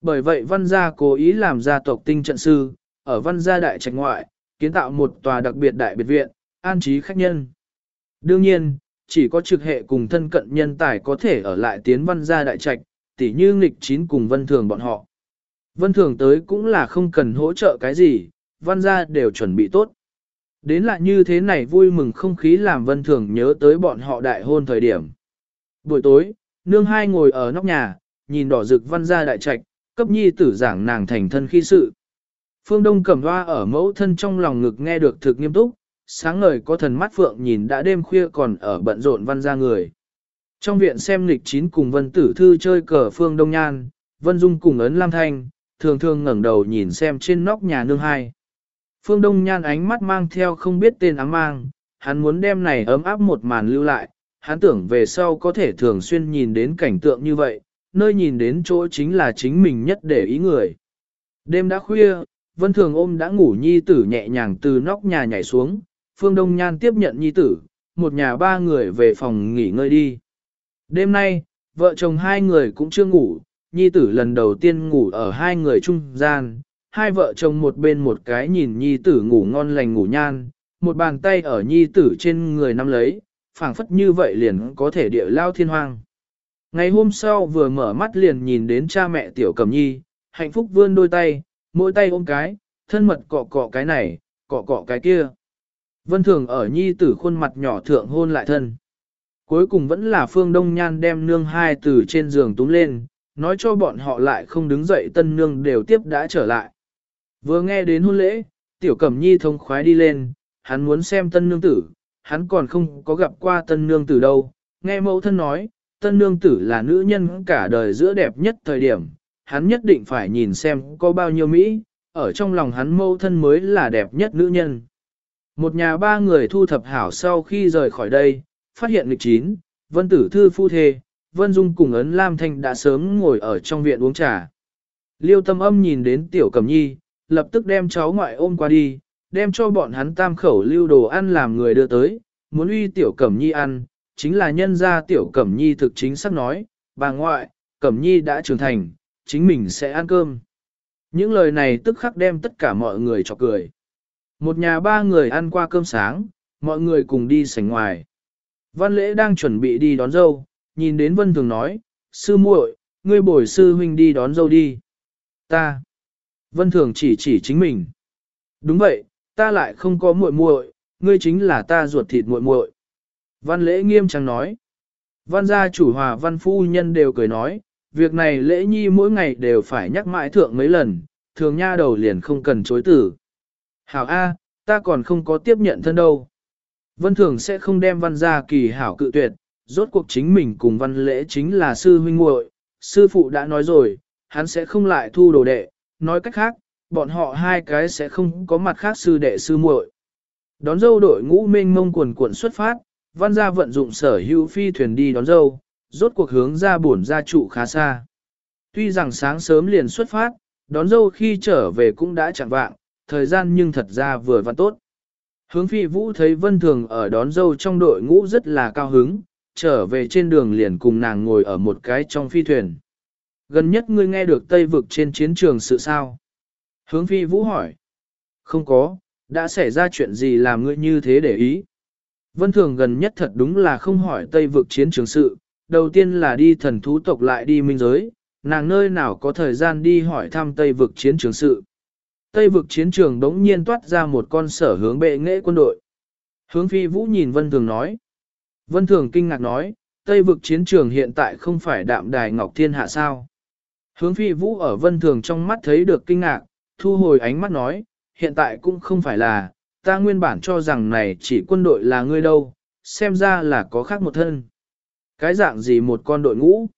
[SPEAKER 1] Bởi vậy văn gia cố ý làm gia tộc tinh trận sư, ở văn gia đại trạch ngoại, kiến tạo một tòa đặc biệt đại biệt viện, an trí khách nhân. Đương nhiên, chỉ có trực hệ cùng thân cận nhân tài có thể ở lại tiến văn gia đại trạch, tỉ như nghịch chín cùng vân thường bọn họ. Vân thường tới cũng là không cần hỗ trợ cái gì, văn gia đều chuẩn bị tốt. Đến lại như thế này vui mừng không khí làm vân thường nhớ tới bọn họ đại hôn thời điểm. Buổi tối, nương hai ngồi ở nóc nhà, nhìn đỏ rực văn ra đại trạch, cấp nhi tử giảng nàng thành thân khi sự. Phương Đông cầm hoa ở mẫu thân trong lòng ngực nghe được thực nghiêm túc, sáng ngời có thần mắt phượng nhìn đã đêm khuya còn ở bận rộn văn ra người. Trong viện xem lịch chín cùng vân tử thư chơi cờ Phương Đông Nhan, Vân Dung cùng ấn Lam Thanh, thường thường ngẩng đầu nhìn xem trên nóc nhà nương hai. Phương Đông Nhan ánh mắt mang theo không biết tên ám mang, hắn muốn đem này ấm áp một màn lưu lại, hắn tưởng về sau có thể thường xuyên nhìn đến cảnh tượng như vậy, nơi nhìn đến chỗ chính là chính mình nhất để ý người. Đêm đã khuya, Vân Thường ôm đã ngủ nhi tử nhẹ nhàng từ nóc nhà nhảy xuống, Phương Đông Nhan tiếp nhận nhi tử, một nhà ba người về phòng nghỉ ngơi đi. Đêm nay, vợ chồng hai người cũng chưa ngủ, nhi tử lần đầu tiên ngủ ở hai người trung gian, hai vợ chồng một bên một cái nhìn nhi tử ngủ ngon lành ngủ nhan, một bàn tay ở nhi tử trên người nắm lấy, phảng phất như vậy liền có thể địa lao thiên hoang. Ngày hôm sau vừa mở mắt liền nhìn đến cha mẹ tiểu cầm nhi, hạnh phúc vươn đôi tay, mỗi tay ôm cái, thân mật cọ cọ cái này, cọ cọ cái kia. Vân thường ở nhi tử khuôn mặt nhỏ thượng hôn lại thân. Cuối cùng vẫn là phương đông nhan đem nương hai từ trên giường túm lên, nói cho bọn họ lại không đứng dậy tân nương đều tiếp đã trở lại. Vừa nghe đến hôn lễ, tiểu cẩm nhi thông khoái đi lên, hắn muốn xem tân nương tử, hắn còn không có gặp qua tân nương tử đâu. Nghe mẫu thân nói, tân nương tử là nữ nhân cả đời giữa đẹp nhất thời điểm, hắn nhất định phải nhìn xem có bao nhiêu Mỹ, ở trong lòng hắn mẫu thân mới là đẹp nhất nữ nhân. Một nhà ba người thu thập hảo sau khi rời khỏi đây, phát hiện lịch chín, vân tử thư phu thê, vân dung cùng ấn Lam Thanh đã sớm ngồi ở trong viện uống trà. Liêu tâm âm nhìn đến tiểu cầm nhi, lập tức đem cháu ngoại ôm qua đi, đem cho bọn hắn tam khẩu lưu đồ ăn làm người đưa tới, muốn uy tiểu cẩm nhi ăn, chính là nhân ra tiểu cẩm nhi thực chính xác nói, bà ngoại, cẩm nhi đã trưởng thành, chính mình sẽ ăn cơm. Những lời này tức khắc đem tất cả mọi người cho cười. Một nhà ba người ăn qua cơm sáng, mọi người cùng đi sảnh ngoài. Văn lễ đang chuẩn bị đi đón dâu, nhìn đến vân thường nói, sư muội, ngươi bồi sư huynh đi đón dâu đi. Ta. Vân thường chỉ chỉ chính mình. Đúng vậy, ta lại không có muội muội, ngươi chính là ta ruột thịt muội muội. Văn lễ nghiêm trang nói. Văn gia chủ hòa văn phu nhân đều cười nói, việc này lễ nhi mỗi ngày đều phải nhắc mãi thượng mấy lần, thường nha đầu liền không cần chối tử. Hảo A, ta còn không có tiếp nhận thân đâu. Vân thường sẽ không đem văn gia kỳ hảo cự tuyệt, rốt cuộc chính mình cùng văn lễ chính là sư huynh muội, sư phụ đã nói rồi, hắn sẽ không lại thu đồ đệ, nói cách khác, bọn họ hai cái sẽ không có mặt khác sư đệ sư muội. Đón dâu đội ngũ mênh mông quần cuộn xuất phát, văn gia vận dụng sở hữu phi thuyền đi đón dâu, rốt cuộc hướng ra buồn gia trụ khá xa. Tuy rằng sáng sớm liền xuất phát, đón dâu khi trở về cũng đã chẳng vạng, thời gian nhưng thật ra vừa và tốt. Hướng phi vũ thấy vân thường ở đón dâu trong đội ngũ rất là cao hứng, trở về trên đường liền cùng nàng ngồi ở một cái trong phi thuyền. Gần nhất ngươi nghe được Tây vực trên chiến trường sự sao? Hướng phi vũ hỏi. Không có, đã xảy ra chuyện gì làm ngươi như thế để ý? Vân thường gần nhất thật đúng là không hỏi Tây vực chiến trường sự, đầu tiên là đi thần thú tộc lại đi minh giới, nàng nơi nào có thời gian đi hỏi thăm Tây vực chiến trường sự. Tây vực chiến trường đống nhiên toát ra một con sở hướng bệ nghệ quân đội. Hướng phi vũ nhìn Vân Thường nói. Vân Thường kinh ngạc nói, Tây vực chiến trường hiện tại không phải đạm đài Ngọc Thiên Hạ sao. Hướng phi vũ ở Vân Thường trong mắt thấy được kinh ngạc, thu hồi ánh mắt nói, hiện tại cũng không phải là, ta nguyên bản cho rằng này chỉ quân đội là ngươi đâu, xem ra là có khác một thân. Cái dạng gì một con đội ngũ?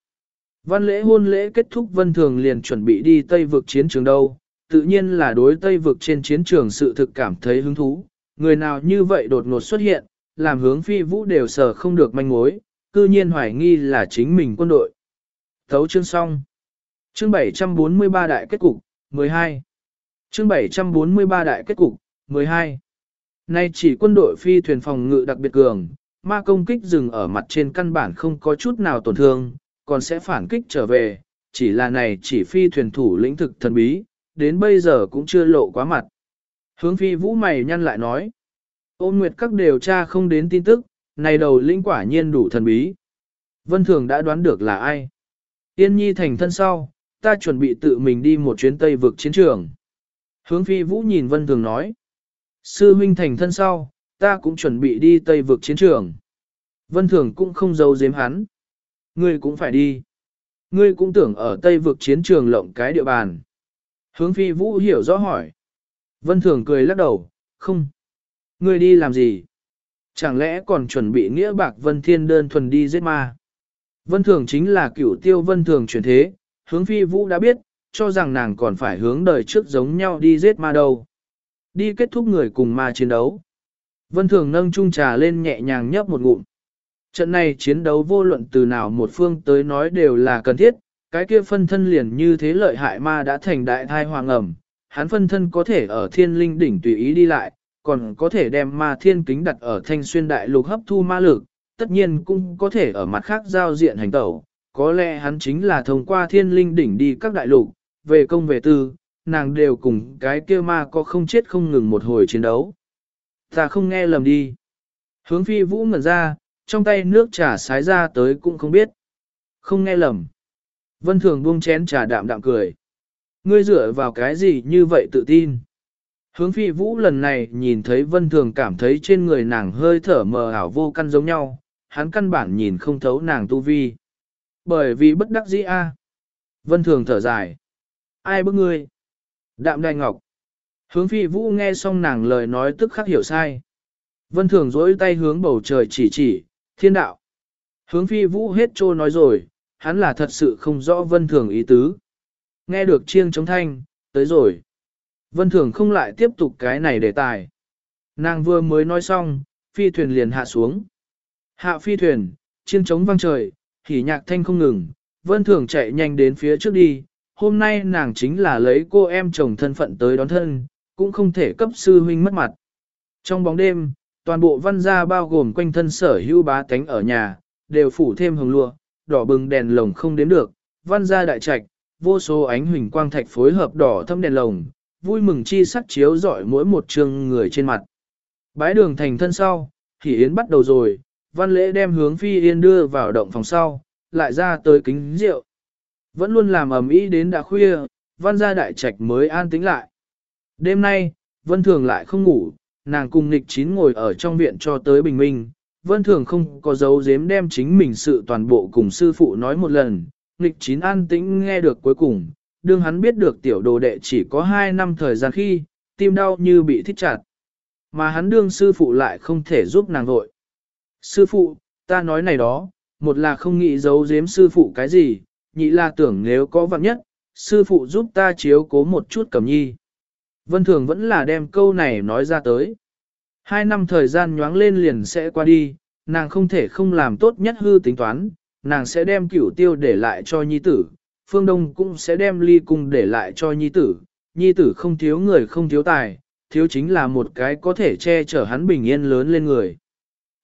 [SPEAKER 1] Văn lễ hôn lễ kết thúc Vân Thường liền chuẩn bị đi Tây vực chiến trường đâu, tự nhiên là đối Tây vực trên chiến trường sự thực cảm thấy hứng thú, người nào như vậy đột ngột xuất hiện, làm hướng phi vũ đều sở không được manh mối, cư nhiên hoài nghi là chính mình quân đội. Thấu chương xong. Chương 743 đại kết cục, 12. Chương 743 đại kết cục, 12. Nay chỉ quân đội phi thuyền phòng ngự đặc biệt cường, ma công kích dừng ở mặt trên căn bản không có chút nào tổn thương, còn sẽ phản kích trở về, chỉ là này chỉ phi thuyền thủ lĩnh thực thần bí, đến bây giờ cũng chưa lộ quá mặt. Hướng phi vũ mày nhăn lại nói, ôn nguyệt các điều tra không đến tin tức, này đầu lĩnh quả nhiên đủ thần bí. Vân Thường đã đoán được là ai. Tiên nhi thành thân sau, ta chuẩn bị tự mình đi một chuyến Tây vực chiến trường. Hướng phi vũ nhìn Vân Thường nói, Sư huynh thành thân sau, ta cũng chuẩn bị đi Tây vực chiến trường. Vân Thường cũng không giấu giếm hắn. Ngươi cũng phải đi. Ngươi cũng tưởng ở Tây vực chiến trường lộng cái địa bàn. Hướng phi vũ hiểu rõ hỏi. Vân Thường cười lắc đầu, không. Ngươi đi làm gì? Chẳng lẽ còn chuẩn bị nghĩa bạc Vân Thiên đơn thuần đi giết ma? Vân Thường chính là cửu tiêu Vân Thường chuyển thế, hướng phi vũ đã biết, cho rằng nàng còn phải hướng đời trước giống nhau đi giết ma đâu. Đi kết thúc người cùng ma chiến đấu. Vân Thường nâng chung trà lên nhẹ nhàng nhấp một ngụm. Trận này chiến đấu vô luận từ nào một phương tới nói đều là cần thiết, cái kia phân thân liền như thế lợi hại ma đã thành đại thai hoàng ẩm, hắn phân thân có thể ở thiên linh đỉnh tùy ý đi lại, còn có thể đem ma thiên kính đặt ở thanh xuyên đại lục hấp thu ma lực, tất nhiên cũng có thể ở mặt khác giao diện hành tẩu, có lẽ hắn chính là thông qua thiên linh đỉnh đi các đại lục, về công về tư, nàng đều cùng cái kia ma có không chết không ngừng một hồi chiến đấu. Ta không nghe lầm đi. Hướng phi vũ ngẩn ra, trong tay nước trà sái ra tới cũng không biết. Không nghe lầm. Vân thường buông chén trà đạm đạm cười. Ngươi dựa vào cái gì như vậy tự tin? Hướng phi vũ lần này nhìn thấy vân thường cảm thấy trên người nàng hơi thở mờ ảo vô căn giống nhau, hắn căn bản nhìn không thấu nàng tu vi. Bởi vì bất đắc dĩ a. Vân thường thở dài. Ai bức ngươi? Đạm đài ngọc. Hướng phi vũ nghe xong nàng lời nói tức khắc hiểu sai. Vân thường dỗi tay hướng bầu trời chỉ chỉ, thiên đạo. Hướng phi vũ hết trô nói rồi, hắn là thật sự không rõ vân thường ý tứ. Nghe được chiêng chống thanh, tới rồi. Vân thường không lại tiếp tục cái này đề tài. Nàng vừa mới nói xong, phi thuyền liền hạ xuống. Hạ phi thuyền, chiêng chống vang trời, hỉ nhạc thanh không ngừng, vân thường chạy nhanh đến phía trước đi. Hôm nay nàng chính là lấy cô em chồng thân phận tới đón thân, cũng không thể cấp sư huynh mất mặt. Trong bóng đêm, toàn bộ văn gia bao gồm quanh thân sở hữu bá tánh ở nhà, đều phủ thêm hồng lụa, đỏ bừng đèn lồng không đếm được, văn gia đại trạch, vô số ánh huỳnh quang thạch phối hợp đỏ thâm đèn lồng, vui mừng chi sắc chiếu rọi mỗi một trường người trên mặt. Bái đường thành thân sau, thì yến bắt đầu rồi, văn lễ đem hướng phi yên đưa vào động phòng sau, lại ra tới kính rượu. Vẫn luôn làm ầm ĩ đến đã khuya, văn gia đại trạch mới an tĩnh lại. Đêm nay, vân thường lại không ngủ, nàng cùng nghịch chín ngồi ở trong viện cho tới bình minh. Vân thường không có dấu dếm đem chính mình sự toàn bộ cùng sư phụ nói một lần, nghịch chín an tĩnh nghe được cuối cùng, đương hắn biết được tiểu đồ đệ chỉ có 2 năm thời gian khi, tim đau như bị thích chặt. Mà hắn đương sư phụ lại không thể giúp nàng vội. Sư phụ, ta nói này đó, một là không nghĩ giấu giếm sư phụ cái gì, nhị là tưởng nếu có vặn nhất, sư phụ giúp ta chiếu cố một chút cẩm nhi. Vân Thường vẫn là đem câu này nói ra tới. Hai năm thời gian nhoáng lên liền sẽ qua đi, nàng không thể không làm tốt nhất hư tính toán, nàng sẽ đem cửu tiêu để lại cho nhi tử, phương đông cũng sẽ đem ly cung để lại cho nhi tử, nhi tử không thiếu người không thiếu tài, thiếu chính là một cái có thể che chở hắn bình yên lớn lên người.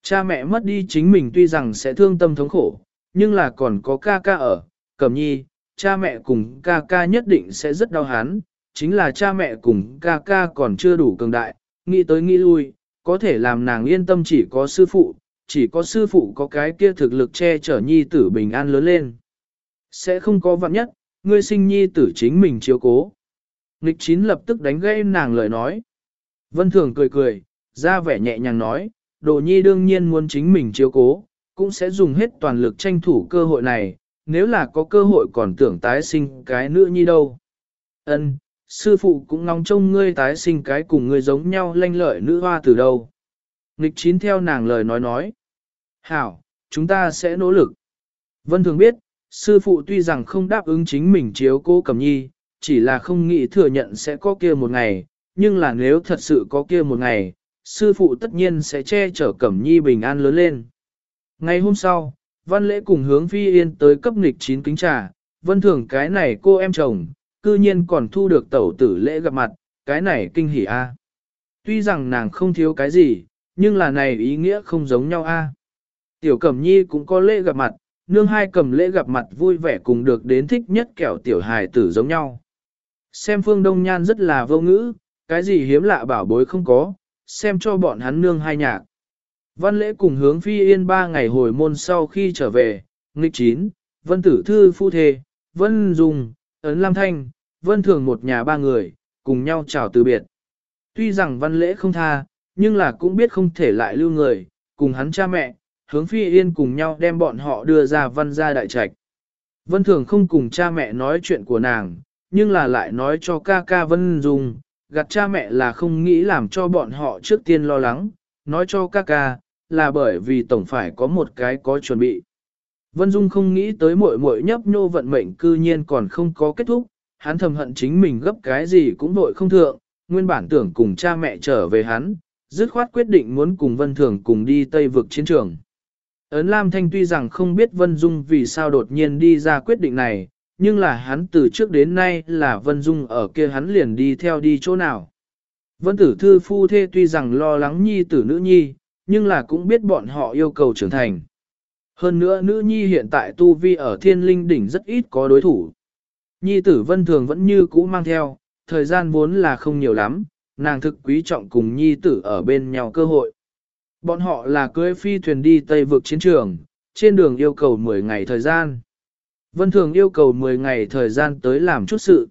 [SPEAKER 1] Cha mẹ mất đi chính mình tuy rằng sẽ thương tâm thống khổ, nhưng là còn có ca ca ở, cẩm nhi, cha mẹ cùng ca ca nhất định sẽ rất đau hán. chính là cha mẹ cùng ca ca còn chưa đủ cường đại, nghĩ tới nghĩ lui, có thể làm nàng yên tâm chỉ có sư phụ, chỉ có sư phụ có cái kia thực lực che chở nhi tử bình an lớn lên. Sẽ không có vạn nhất, ngươi sinh nhi tử chính mình chiếu cố. Nịch chín lập tức đánh gây nàng lời nói. Vân Thường cười cười, ra vẻ nhẹ nhàng nói, đồ nhi đương nhiên muốn chính mình chiếu cố, cũng sẽ dùng hết toàn lực tranh thủ cơ hội này, nếu là có cơ hội còn tưởng tái sinh cái nữa nhi đâu. Ân, sư phụ cũng ngóng trông ngươi tái sinh cái cùng ngươi giống nhau lanh lợi nữ hoa từ đâu. Nghịch chín theo nàng lời nói nói. Hảo, chúng ta sẽ nỗ lực. Vân thường biết, sư phụ tuy rằng không đáp ứng chính mình chiếu cô Cẩm Nhi, chỉ là không nghĩ thừa nhận sẽ có kia một ngày, nhưng là nếu thật sự có kia một ngày, sư phụ tất nhiên sẽ che chở Cẩm Nhi bình an lớn lên. Ngày hôm sau, Văn Lễ cùng hướng Phi Yên tới cấp nghịch chín kính trà, Vân thường cái này cô em chồng, cư nhiên còn thu được tẩu tử lễ gặp mặt, cái này kinh hỉ a. Tuy rằng nàng không thiếu cái gì, nhưng là này ý nghĩa không giống nhau a. Tiểu Cẩm Nhi cũng có lễ gặp mặt, nương hai cầm lễ gặp mặt vui vẻ cùng được đến thích nhất kẻo tiểu hài tử giống nhau. Xem phương đông nhan rất là vô ngữ, cái gì hiếm lạ bảo bối không có, xem cho bọn hắn nương hai nhạc. Văn lễ cùng hướng phi yên ba ngày hồi môn sau khi trở về, nghịch chín, vân tử thư phu thề, vân dùng, ấn lam thanh, vân thường một nhà ba người, cùng nhau chào từ biệt. Tuy rằng văn lễ không tha, nhưng là cũng biết không thể lại lưu người, cùng hắn cha mẹ, hướng phi yên cùng nhau đem bọn họ đưa ra văn gia đại trạch. Vân thường không cùng cha mẹ nói chuyện của nàng, nhưng là lại nói cho ca ca Vân Dung, gặt cha mẹ là không nghĩ làm cho bọn họ trước tiên lo lắng, nói cho ca ca, là bởi vì tổng phải có một cái có chuẩn bị. Vân Dung không nghĩ tới muội muội nhấp nhô vận mệnh cư nhiên còn không có kết thúc, hắn thầm hận chính mình gấp cái gì cũng vội không thượng, nguyên bản tưởng cùng cha mẹ trở về hắn, dứt khoát quyết định muốn cùng Vân Thường cùng đi Tây vực chiến trường. Ấn Lam Thanh tuy rằng không biết Vân Dung vì sao đột nhiên đi ra quyết định này, nhưng là hắn từ trước đến nay là Vân Dung ở kia hắn liền đi theo đi chỗ nào. Vân tử thư phu thê tuy rằng lo lắng nhi tử nữ nhi, nhưng là cũng biết bọn họ yêu cầu trưởng thành. Hơn nữa nữ nhi hiện tại tu vi ở thiên linh đỉnh rất ít có đối thủ. Nhi tử vân thường vẫn như cũ mang theo, thời gian vốn là không nhiều lắm, nàng thực quý trọng cùng nhi tử ở bên nhau cơ hội. Bọn họ là cưới phi thuyền đi Tây vực chiến trường, trên đường yêu cầu 10 ngày thời gian. Vân thường yêu cầu 10 ngày thời gian tới làm chút sự.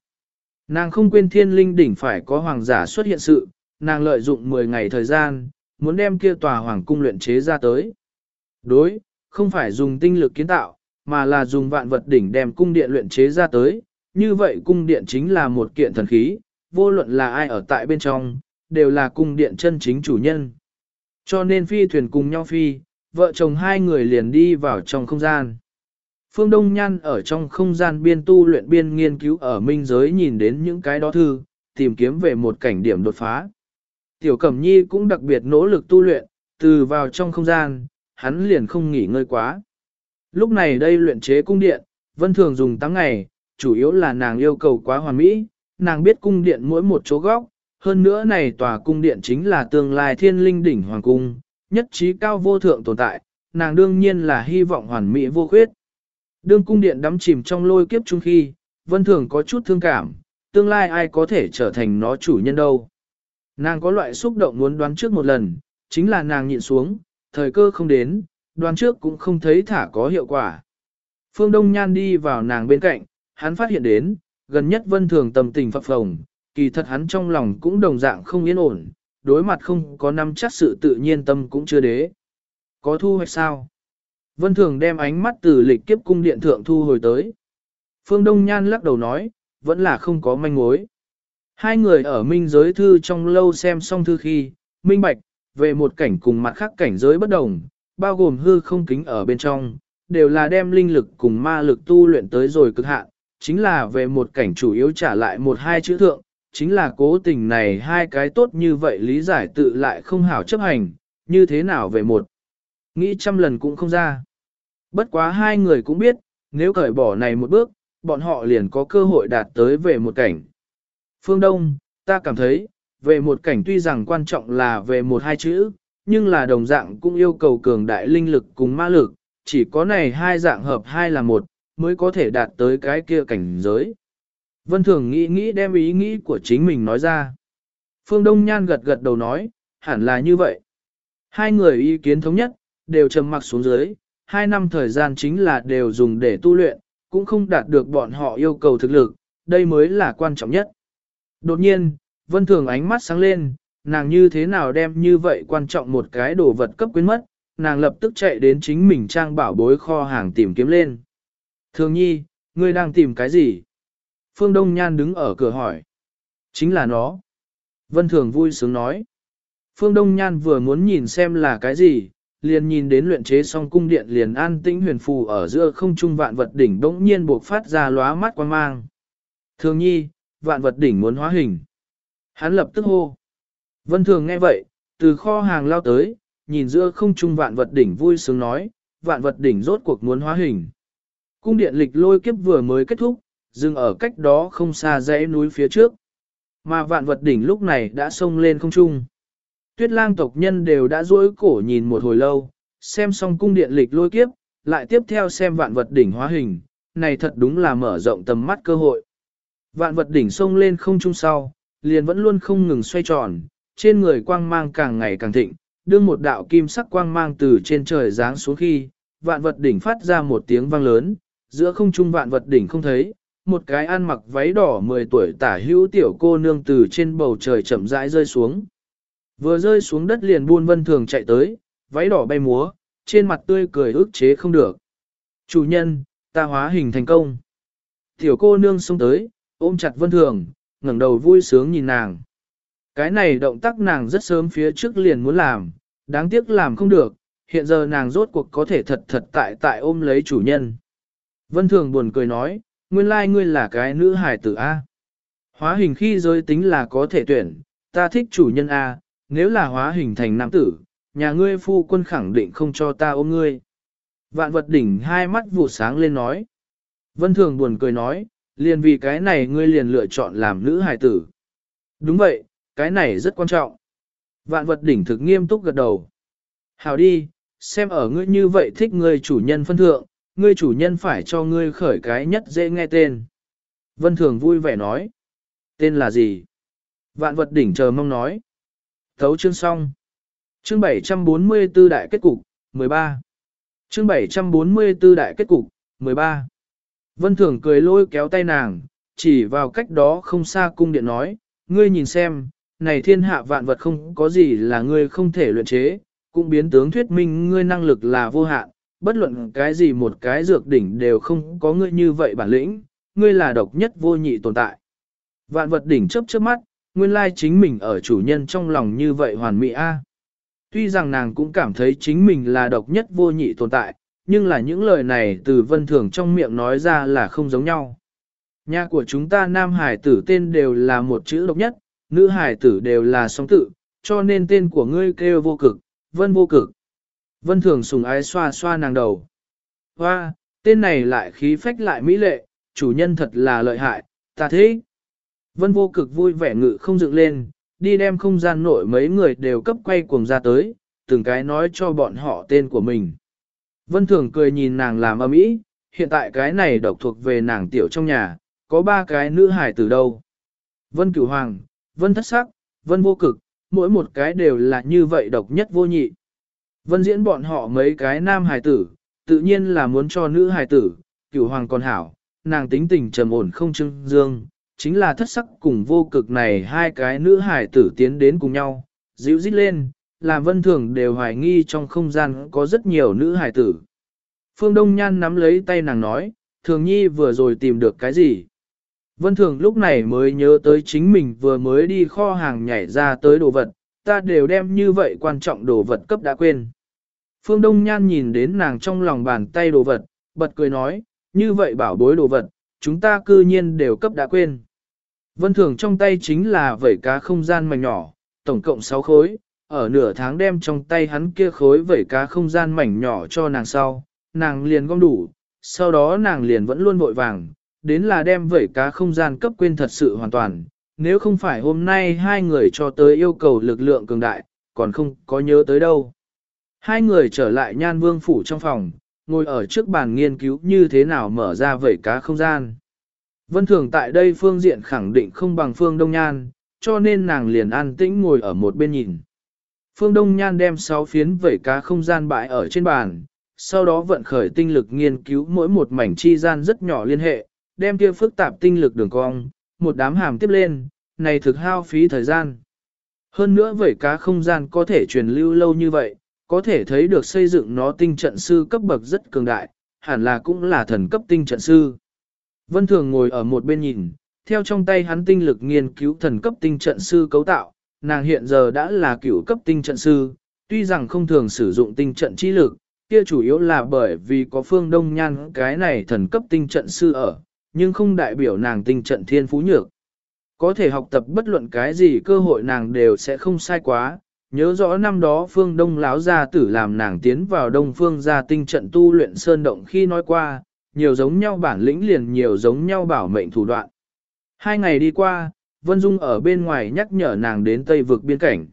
[SPEAKER 1] Nàng không quên thiên linh đỉnh phải có hoàng giả xuất hiện sự, nàng lợi dụng 10 ngày thời gian, muốn đem kia tòa hoàng cung luyện chế ra tới. Đối, không phải dùng tinh lực kiến tạo, mà là dùng vạn vật đỉnh đem cung điện luyện chế ra tới, như vậy cung điện chính là một kiện thần khí, vô luận là ai ở tại bên trong, đều là cung điện chân chính chủ nhân. Cho nên phi thuyền cùng nhau phi, vợ chồng hai người liền đi vào trong không gian. Phương Đông Nhan ở trong không gian biên tu luyện biên nghiên cứu ở minh giới nhìn đến những cái đó thư, tìm kiếm về một cảnh điểm đột phá. Tiểu Cẩm Nhi cũng đặc biệt nỗ lực tu luyện, từ vào trong không gian, hắn liền không nghỉ ngơi quá. Lúc này đây luyện chế cung điện, vân thường dùng 8 ngày, chủ yếu là nàng yêu cầu quá hoàn mỹ, nàng biết cung điện mỗi một chỗ góc, hơn nữa này tòa cung điện chính là tương lai thiên linh đỉnh hoàng cung, nhất trí cao vô thượng tồn tại, nàng đương nhiên là hy vọng hoàn mỹ vô khuyết. Đương cung điện đắm chìm trong lôi kiếp chung khi, vân thường có chút thương cảm, tương lai ai có thể trở thành nó chủ nhân đâu. Nàng có loại xúc động muốn đoán trước một lần, chính là nàng nhịn xuống, thời cơ không đến, đoán trước cũng không thấy thả có hiệu quả. Phương Đông Nhan đi vào nàng bên cạnh, hắn phát hiện đến, gần nhất vân thường tầm tình phập phồng, kỳ thật hắn trong lòng cũng đồng dạng không yên ổn, đối mặt không có năm chắc sự tự nhiên tâm cũng chưa đế. Có thu hoạch sao? Vân thường đem ánh mắt từ lịch kiếp cung điện thượng thu hồi tới. Phương Đông Nhan lắc đầu nói, vẫn là không có manh mối. Hai người ở minh giới thư trong lâu xem xong thư khi, minh bạch, về một cảnh cùng mặt khác cảnh giới bất đồng, bao gồm hư không kính ở bên trong, đều là đem linh lực cùng ma lực tu luyện tới rồi cực hạn, chính là về một cảnh chủ yếu trả lại một hai chữ thượng, chính là cố tình này hai cái tốt như vậy lý giải tự lại không hảo chấp hành, như thế nào về một. Nghĩ trăm lần cũng không ra. Bất quá hai người cũng biết, nếu cởi bỏ này một bước, bọn họ liền có cơ hội đạt tới về một cảnh. Phương Đông, ta cảm thấy, về một cảnh tuy rằng quan trọng là về một hai chữ, nhưng là đồng dạng cũng yêu cầu cường đại linh lực cùng ma lực, chỉ có này hai dạng hợp hai là một, mới có thể đạt tới cái kia cảnh giới. Vân Thường nghĩ nghĩ đem ý nghĩ của chính mình nói ra. Phương Đông Nhan gật gật đầu nói, hẳn là như vậy. Hai người ý kiến thống nhất, đều trầm mặc xuống dưới, hai năm thời gian chính là đều dùng để tu luyện, cũng không đạt được bọn họ yêu cầu thực lực, đây mới là quan trọng nhất. Đột nhiên, Vân Thường ánh mắt sáng lên, nàng như thế nào đem như vậy quan trọng một cái đồ vật cấp quyến mất, nàng lập tức chạy đến chính mình trang bảo bối kho hàng tìm kiếm lên. Thường nhi, ngươi đang tìm cái gì? Phương Đông Nhan đứng ở cửa hỏi. Chính là nó. Vân Thường vui sướng nói. Phương Đông Nhan vừa muốn nhìn xem là cái gì, liền nhìn đến luyện chế xong cung điện liền an tĩnh huyền phù ở giữa không trung vạn vật đỉnh bỗng nhiên buộc phát ra lóa mắt quan mang. Thường nhi, vạn vật đỉnh muốn hóa hình. Hắn lập tức hô. Vân Thường nghe vậy, từ kho hàng lao tới, nhìn giữa không trung vạn vật đỉnh vui sướng nói, vạn vật đỉnh rốt cuộc muốn hóa hình. Cung điện lịch lôi kiếp vừa mới kết thúc, dừng ở cách đó không xa dãy núi phía trước. Mà vạn vật đỉnh lúc này đã xông lên không trung. Tuyết lang tộc nhân đều đã duỗi cổ nhìn một hồi lâu, xem xong cung điện lịch lôi kiếp, lại tiếp theo xem vạn vật đỉnh hóa hình, này thật đúng là mở rộng tầm mắt cơ hội. Vạn vật đỉnh sông lên không trung sau, liền vẫn luôn không ngừng xoay tròn, trên người quang mang càng ngày càng thịnh, đương một đạo kim sắc quang mang từ trên trời giáng xuống khi, vạn vật đỉnh phát ra một tiếng vang lớn, giữa không trung vạn vật đỉnh không thấy, một cái ăn mặc váy đỏ 10 tuổi tả hữu tiểu cô nương từ trên bầu trời chậm rãi rơi xuống. Vừa rơi xuống đất liền buôn vân thường chạy tới, váy đỏ bay múa, trên mặt tươi cười ức chế không được. Chủ nhân, ta hóa hình thành công. Tiểu cô nương xông tới, ôm chặt vân thường, ngẩng đầu vui sướng nhìn nàng. Cái này động tác nàng rất sớm phía trước liền muốn làm, đáng tiếc làm không được, hiện giờ nàng rốt cuộc có thể thật thật tại tại ôm lấy chủ nhân. Vân thường buồn cười nói, nguyên lai ngươi là cái nữ hài tử A. Hóa hình khi giới tính là có thể tuyển, ta thích chủ nhân A, nếu là hóa hình thành nam tử, nhà ngươi phu quân khẳng định không cho ta ôm ngươi. Vạn vật đỉnh hai mắt vụ sáng lên nói. Vân thường buồn cười nói, liền vì cái này ngươi liền lựa chọn làm nữ hài tử. Đúng vậy, cái này rất quan trọng. Vạn vật đỉnh thực nghiêm túc gật đầu. Hào đi, xem ở ngươi như vậy thích ngươi chủ nhân phân thượng, ngươi chủ nhân phải cho ngươi khởi cái nhất dễ nghe tên. Vân Thường vui vẻ nói. Tên là gì? Vạn vật đỉnh chờ mong nói. Thấu chương xong. Chương 744 đại kết cục, 13. Chương 744 đại kết cục, 13. Vân Thường cười lôi kéo tay nàng, chỉ vào cách đó không xa cung điện nói, ngươi nhìn xem, này thiên hạ vạn vật không có gì là ngươi không thể luyện chế, cũng biến tướng thuyết minh ngươi năng lực là vô hạn, bất luận cái gì một cái dược đỉnh đều không có ngươi như vậy bản lĩnh, ngươi là độc nhất vô nhị tồn tại. Vạn vật đỉnh chớp chớp mắt, nguyên lai chính mình ở chủ nhân trong lòng như vậy hoàn mỹ a. Tuy rằng nàng cũng cảm thấy chính mình là độc nhất vô nhị tồn tại, nhưng là những lời này từ vân thường trong miệng nói ra là không giống nhau. Nhà của chúng ta nam hải tử tên đều là một chữ độc nhất, nữ hải tử đều là song tự, cho nên tên của ngươi kêu vô cực, vân vô cực. Vân thường sùng ái xoa xoa nàng đầu. Hoa, tên này lại khí phách lại mỹ lệ, chủ nhân thật là lợi hại, ta thế. Vân vô cực vui vẻ ngự không dựng lên, đi đem không gian nội mấy người đều cấp quay cuồng ra tới, từng cái nói cho bọn họ tên của mình. Vân thường cười nhìn nàng làm âm ý, hiện tại cái này độc thuộc về nàng tiểu trong nhà, có ba cái nữ hải từ đâu. Vân cửu hoàng, vân thất sắc, vân vô cực, mỗi một cái đều là như vậy độc nhất vô nhị. Vân diễn bọn họ mấy cái nam hài tử, tự nhiên là muốn cho nữ hài tử, cửu hoàng còn hảo, nàng tính tình trầm ổn không trưng dương, chính là thất sắc cùng vô cực này hai cái nữ hải tử tiến đến cùng nhau, dịu dít lên, làm vân thường đều hoài nghi trong không gian có rất nhiều nữ hải tử. Phương Đông Nhan nắm lấy tay nàng nói, thường nhi vừa rồi tìm được cái gì? Vân thường lúc này mới nhớ tới chính mình vừa mới đi kho hàng nhảy ra tới đồ vật, ta đều đem như vậy quan trọng đồ vật cấp đã quên. Phương Đông Nhan nhìn đến nàng trong lòng bàn tay đồ vật, bật cười nói, như vậy bảo bối đồ vật, chúng ta cư nhiên đều cấp đã quên. Vân Thường trong tay chính là vẩy cá không gian mảnh nhỏ, tổng cộng 6 khối, ở nửa tháng đem trong tay hắn kia khối vẩy cá không gian mảnh nhỏ cho nàng sau, nàng liền gom đủ, sau đó nàng liền vẫn luôn vội vàng, đến là đem vẩy cá không gian cấp quên thật sự hoàn toàn, nếu không phải hôm nay hai người cho tới yêu cầu lực lượng cường đại, còn không có nhớ tới đâu. Hai người trở lại nhan vương phủ trong phòng, ngồi ở trước bàn nghiên cứu như thế nào mở ra vẩy cá không gian. Vân Thường tại đây phương diện khẳng định không bằng phương Đông Nhan, cho nên nàng liền an tĩnh ngồi ở một bên nhìn. Phương Đông Nhan đem sáu phiến vẩy cá không gian bãi ở trên bàn, sau đó vận khởi tinh lực nghiên cứu mỗi một mảnh chi gian rất nhỏ liên hệ, đem kia phức tạp tinh lực đường cong, một đám hàm tiếp lên, này thực hao phí thời gian. Hơn nữa vẩy cá không gian có thể truyền lưu lâu như vậy, có thể thấy được xây dựng nó tinh trận sư cấp bậc rất cường đại, hẳn là cũng là thần cấp tinh trận sư. Vân Thường ngồi ở một bên nhìn, theo trong tay hắn tinh lực nghiên cứu thần cấp tinh trận sư cấu tạo, nàng hiện giờ đã là cửu cấp tinh trận sư, tuy rằng không thường sử dụng tinh trận chi lực, kia chủ yếu là bởi vì có phương đông nhan cái này thần cấp tinh trận sư ở, nhưng không đại biểu nàng tinh trận thiên phú nhược. Có thể học tập bất luận cái gì cơ hội nàng đều sẽ không sai quá, nhớ rõ năm đó phương đông láo gia tử làm nàng tiến vào đông phương gia tinh trận tu luyện sơn động khi nói qua, nhiều giống nhau bản lĩnh liền nhiều giống nhau bảo mệnh thủ đoạn. Hai ngày đi qua, Vân Dung ở bên ngoài nhắc nhở nàng đến Tây vực biên cảnh.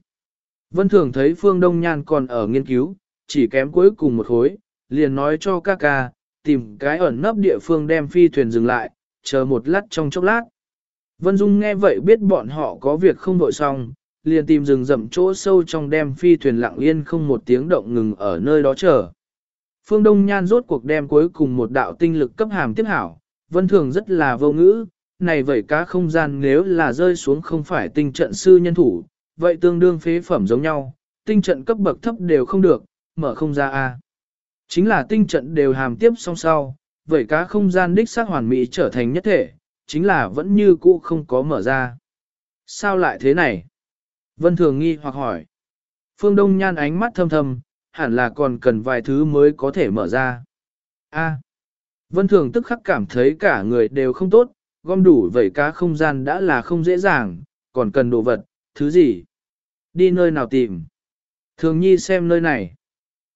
[SPEAKER 1] Vân Thường thấy Phương Đông Nhan còn ở nghiên cứu, chỉ kém cuối cùng một khối, liền nói cho ca ca, tìm cái ẩn nấp địa phương đem phi thuyền dừng lại, chờ một lát trong chốc lát. Vân Dung nghe vậy biết bọn họ có việc không đội xong, liền tìm rừng rậm chỗ sâu trong đem phi thuyền lặng yên không một tiếng động ngừng ở nơi đó chờ. Phương Đông Nhan rốt cuộc đem cuối cùng một đạo tinh lực cấp hàm tiếp hảo, vân thường rất là vô ngữ, này vậy cá không gian nếu là rơi xuống không phải tinh trận sư nhân thủ, vậy tương đương phế phẩm giống nhau, tinh trận cấp bậc thấp đều không được, mở không ra a. Chính là tinh trận đều hàm tiếp song sau, vậy cá không gian đích xác hoàn mỹ trở thành nhất thể, chính là vẫn như cũ không có mở ra. Sao lại thế này? Vân Thường nghi hoặc hỏi. Phương Đông Nhan ánh mắt thâm thầm hẳn là còn cần vài thứ mới có thể mở ra. A. Vân Thường tức khắc cảm thấy cả người đều không tốt, gom đủ vẩy cá không gian đã là không dễ dàng, còn cần đồ vật, thứ gì? Đi nơi nào tìm? Thường nhi xem nơi này.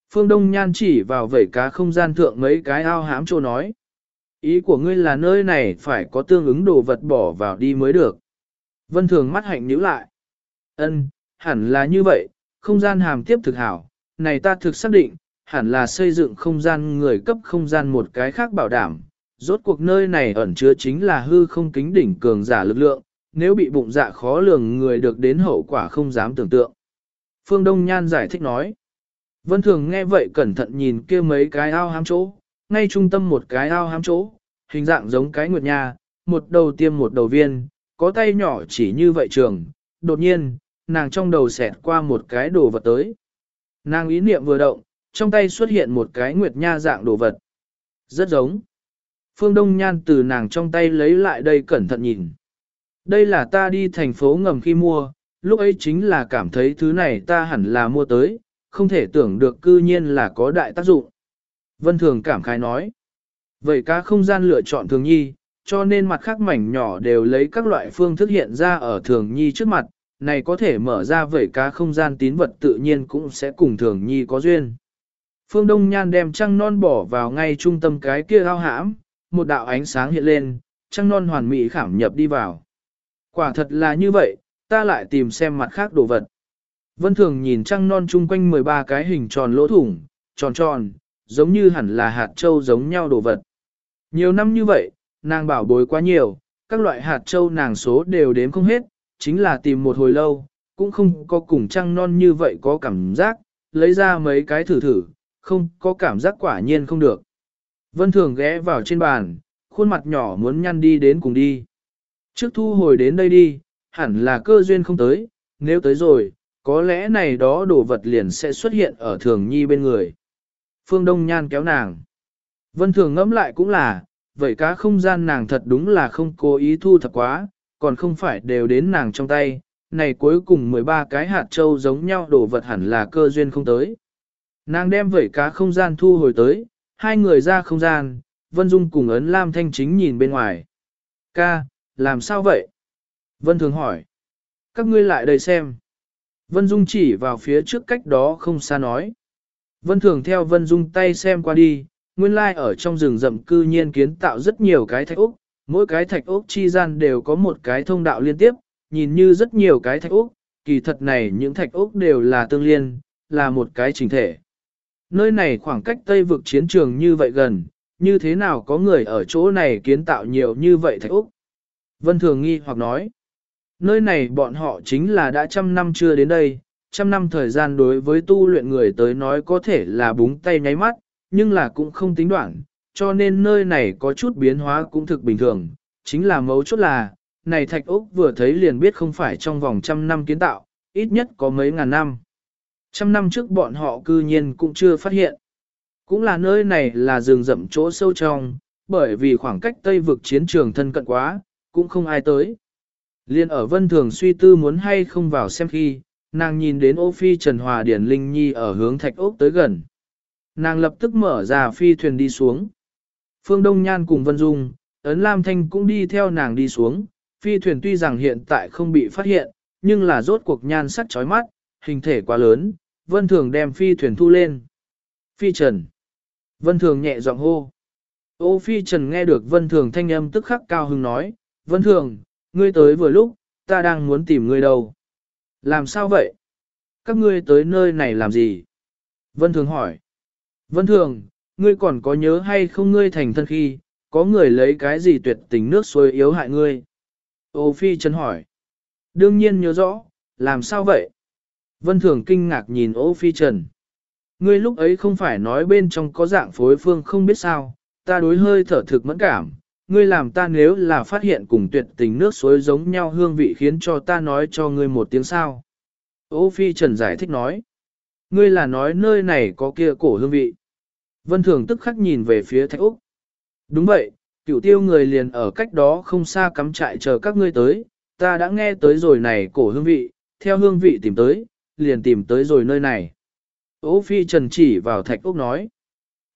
[SPEAKER 1] Phương Đông Nhan chỉ vào vẩy cá không gian thượng mấy cái ao hãm chỗ nói. Ý của ngươi là nơi này phải có tương ứng đồ vật bỏ vào đi mới được. Vân Thường mắt hạnh nhíu lại. Ân, hẳn là như vậy, không gian hàm tiếp thực hảo, này ta thực xác định, hẳn là xây dựng không gian người cấp không gian một cái khác bảo đảm. Rốt cuộc nơi này ẩn chứa chính là hư không kính đỉnh cường giả lực lượng, nếu bị bụng dạ khó lường người được đến hậu quả không dám tưởng tượng. Phương Đông Nhan giải thích nói. Vân Thường nghe vậy cẩn thận nhìn kia mấy cái ao hám chỗ, ngay trung tâm một cái ao hám chỗ, hình dạng giống cái nguyệt nha, một đầu tiêm một đầu viên, có tay nhỏ chỉ như vậy trường. Đột nhiên, nàng trong đầu xẹt qua một cái đồ vật tới. Nàng ý niệm vừa động, trong tay xuất hiện một cái nguyệt nha dạng đồ vật. Rất giống. Phương Đông Nhan từ nàng trong tay lấy lại đây cẩn thận nhìn. Đây là ta đi thành phố ngầm khi mua, lúc ấy chính là cảm thấy thứ này ta hẳn là mua tới, không thể tưởng được cư nhiên là có đại tác dụng. Vân Thường cảm khái nói. Vậy cá không gian lựa chọn thường nhi, cho nên mặt khác mảnh nhỏ đều lấy các loại phương thức hiện ra ở thường nhi trước mặt, này có thể mở ra vẩy cá không gian tín vật tự nhiên cũng sẽ cùng thường nhi có duyên. Phương Đông Nhan đem trăng non bỏ vào ngay trung tâm cái kia ao hãm, một đạo ánh sáng hiện lên, trăng non hoàn mỹ khảm nhập đi vào. Quả thật là như vậy, ta lại tìm xem mặt khác đồ vật. Vân Thường nhìn trăng non chung quanh 13 cái hình tròn lỗ thủng, tròn tròn, giống như hẳn là hạt châu giống nhau đồ vật. Nhiều năm như vậy, nàng bảo bối quá nhiều, các loại hạt châu nàng số đều đếm không hết, chính là tìm một hồi lâu, cũng không có cùng trăng non như vậy có cảm giác, lấy ra mấy cái thử thử, không có cảm giác quả nhiên không được. Vân Thường ghé vào trên bàn, khuôn mặt nhỏ muốn nhăn đi đến cùng đi. Trước thu hồi đến đây đi, hẳn là cơ duyên không tới, nếu tới rồi, có lẽ này đó đồ vật liền sẽ xuất hiện ở thường nhi bên người. Phương Đông Nhan kéo nàng. Vân Thường ngẫm lại cũng là, vậy cá không gian nàng thật đúng là không cố ý thu thập quá, còn không phải đều đến nàng trong tay, này cuối cùng 13 cái hạt châu giống nhau đổ vật hẳn là cơ duyên không tới. Nàng đem vẩy cá không gian thu hồi tới, hai người ra không gian, Vân Dung cùng ấn Lam Thanh chính nhìn bên ngoài. Ca, làm sao vậy? Vân Thường hỏi. Các ngươi lại đây xem. Vân Dung chỉ vào phía trước cách đó không xa nói. Vân Thường theo Vân Dung tay xem qua đi, nguyên lai like ở trong rừng rậm cư nhiên kiến tạo rất nhiều cái thạch úc mỗi cái thạch ốc chi gian đều có một cái thông đạo liên tiếp, nhìn như rất nhiều cái thạch ốc, kỳ thật này những thạch ốc đều là tương liên, là một cái chỉnh thể. Nơi này khoảng cách Tây vực chiến trường như vậy gần, như thế nào có người ở chỗ này kiến tạo nhiều như vậy thạch ốc? Vân Thường nghi hoặc nói, nơi này bọn họ chính là đã trăm năm chưa đến đây, trăm năm thời gian đối với tu luyện người tới nói có thể là búng tay nháy mắt, nhưng là cũng không tính đoạn, cho nên nơi này có chút biến hóa cũng thực bình thường, chính là mấu chốt là, này thạch ốc vừa thấy liền biết không phải trong vòng trăm năm kiến tạo, ít nhất có mấy ngàn năm. Trăm năm trước bọn họ cư nhiên cũng chưa phát hiện. Cũng là nơi này là rừng rậm chỗ sâu trong, bởi vì khoảng cách Tây vực chiến trường thân cận quá, cũng không ai tới. Liên ở vân thường suy tư muốn hay không vào xem khi, nàng nhìn đến ô phi Trần Hòa Điển Linh Nhi ở hướng thạch ốc tới gần. Nàng lập tức mở ra phi thuyền đi xuống. Phương Đông Nhan cùng Vân Dung, Ấn Lam Thanh cũng đi theo nàng đi xuống. Phi thuyền tuy rằng hiện tại không bị phát hiện, nhưng là rốt cuộc nhan sắc chói mắt, hình thể quá lớn, Vân Thường đem phi thuyền thu lên. Phi Trần. Vân Thường nhẹ giọng hô. Ô Phi Trần nghe được Vân Thường thanh âm tức khắc cao hứng nói, Vân Thường, ngươi tới vừa lúc, ta đang muốn tìm ngươi đâu. Làm sao vậy? Các ngươi tới nơi này làm gì? Vân Thường hỏi. Vân Thường, ngươi còn có nhớ hay không ngươi thành thân khi, có người lấy cái gì tuyệt tình nước suối yếu hại ngươi? Ô Phi Trần hỏi. Đương nhiên nhớ rõ, làm sao vậy? Vân Thường kinh ngạc nhìn Ô Phi Trần. Ngươi lúc ấy không phải nói bên trong có dạng phối phương không biết sao, ta đối hơi thở thực mẫn cảm, ngươi làm ta nếu là phát hiện cùng tuyệt tình nước suối giống nhau hương vị khiến cho ta nói cho ngươi một tiếng sao. Ô Phi Trần giải thích nói, ngươi là nói nơi này có kia cổ hương vị. Vân Thường tức khắc nhìn về phía Thạch Úc. Đúng vậy, cửu tiêu người liền ở cách đó không xa cắm trại chờ các ngươi tới, ta đã nghe tới rồi này cổ hương vị, theo hương vị tìm tới, liền tìm tới rồi nơi này. Ô Phi Trần chỉ vào Thạch Úc nói.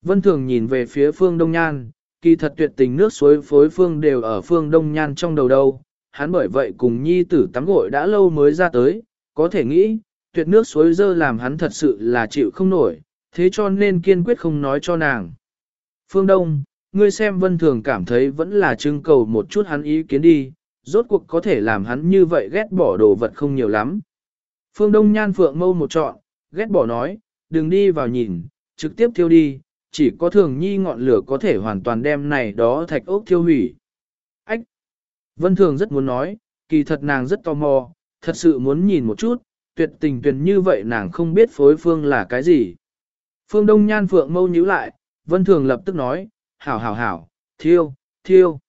[SPEAKER 1] Vân Thường nhìn về phía phương Đông Nhan, kỳ thật tuyệt tình nước suối phối phương đều ở phương Đông Nhan trong đầu đâu, hắn bởi vậy cùng nhi tử tắm gội đã lâu mới ra tới, có thể nghĩ, tuyệt nước suối dơ làm hắn thật sự là chịu không nổi, thế cho nên kiên quyết không nói cho nàng. Phương Đông, ngươi xem vân thường cảm thấy vẫn là trưng cầu một chút hắn ý kiến đi, rốt cuộc có thể làm hắn như vậy ghét bỏ đồ vật không nhiều lắm. Phương Đông nhan phượng mâu một trọn, ghét bỏ nói, đừng đi vào nhìn, trực tiếp thiêu đi, chỉ có thường nhi ngọn lửa có thể hoàn toàn đem này đó thạch ốc thiêu hủy. Ách! Vân thường rất muốn nói, kỳ thật nàng rất tò mò, thật sự muốn nhìn một chút, tuyệt tình tuyệt như vậy nàng không biết phối phương là cái gì. Phương Đông Nhan Phượng mâu nhíu lại, Vân Thường lập tức nói, hảo hảo hảo, thiêu, thiêu.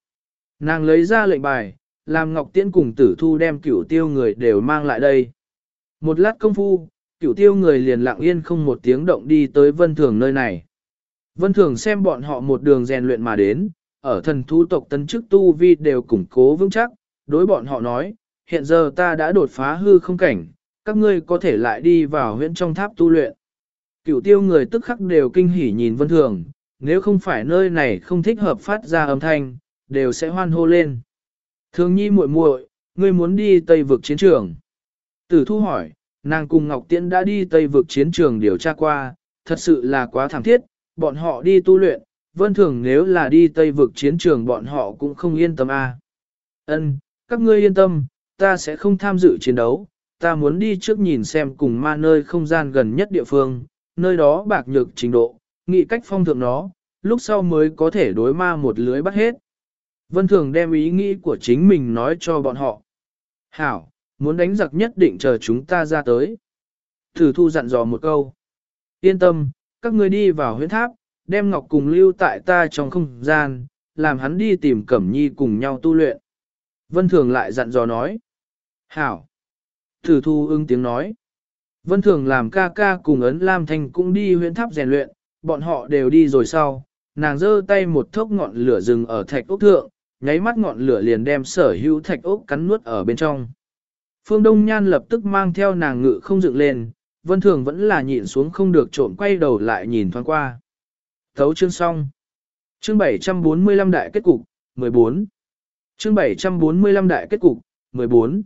[SPEAKER 1] Nàng lấy ra lệnh bài, làm Ngọc Tiễn cùng tử thu đem cửu tiêu người đều mang lại đây. Một lát công phu, cửu tiêu người liền lặng yên không một tiếng động đi tới Vân Thường nơi này. Vân Thường xem bọn họ một đường rèn luyện mà đến, ở thần thú tộc tân chức tu vi đều củng cố vững chắc, đối bọn họ nói, hiện giờ ta đã đột phá hư không cảnh, các ngươi có thể lại đi vào huyện trong tháp tu luyện. Cửu tiêu người tức khắc đều kinh hỉ nhìn vân thường, nếu không phải nơi này không thích hợp phát ra âm thanh, đều sẽ hoan hô lên. Thường nhi muội muội, ngươi muốn đi Tây vực chiến trường. Tử thu hỏi, nàng cùng Ngọc Tiễn đã đi Tây vực chiến trường điều tra qua, thật sự là quá thẳng thiết, bọn họ đi tu luyện, vân thường nếu là đi Tây vực chiến trường bọn họ cũng không yên tâm a. À. Ân, các ngươi yên tâm, ta sẽ không tham dự chiến đấu, ta muốn đi trước nhìn xem cùng ma nơi không gian gần nhất địa phương, nơi đó bạc nhược trình độ, nghị cách phong thượng nó, lúc sau mới có thể đối ma một lưới bắt hết. Vân Thường đem ý nghĩ của chính mình nói cho bọn họ. Hảo, muốn đánh giặc nhất định chờ chúng ta ra tới. Thử thu dặn dò một câu. Yên tâm, các ngươi đi vào huyễn tháp, đem Ngọc cùng lưu tại ta trong không gian, làm hắn đi tìm Cẩm Nhi cùng nhau tu luyện. Vân Thường lại dặn dò nói. Hảo. Thử thu ưng tiếng nói. Vân Thường làm ca ca cùng ấn Lam Thanh cũng đi huyện tháp rèn luyện, bọn họ đều đi rồi sau, nàng giơ tay một thốc ngọn lửa rừng ở thạch ốc thượng, nháy mắt ngọn lửa liền đem sở hữu thạch ốc cắn nuốt ở bên trong. Phương Đông Nhan lập tức mang theo nàng ngự không dựng lên, Vân Thường vẫn là nhịn xuống không được trộm quay đầu lại nhìn thoáng qua. Thấu chương xong. Chương 745 đại kết cục, 14. Chương 745 đại kết cục, 14.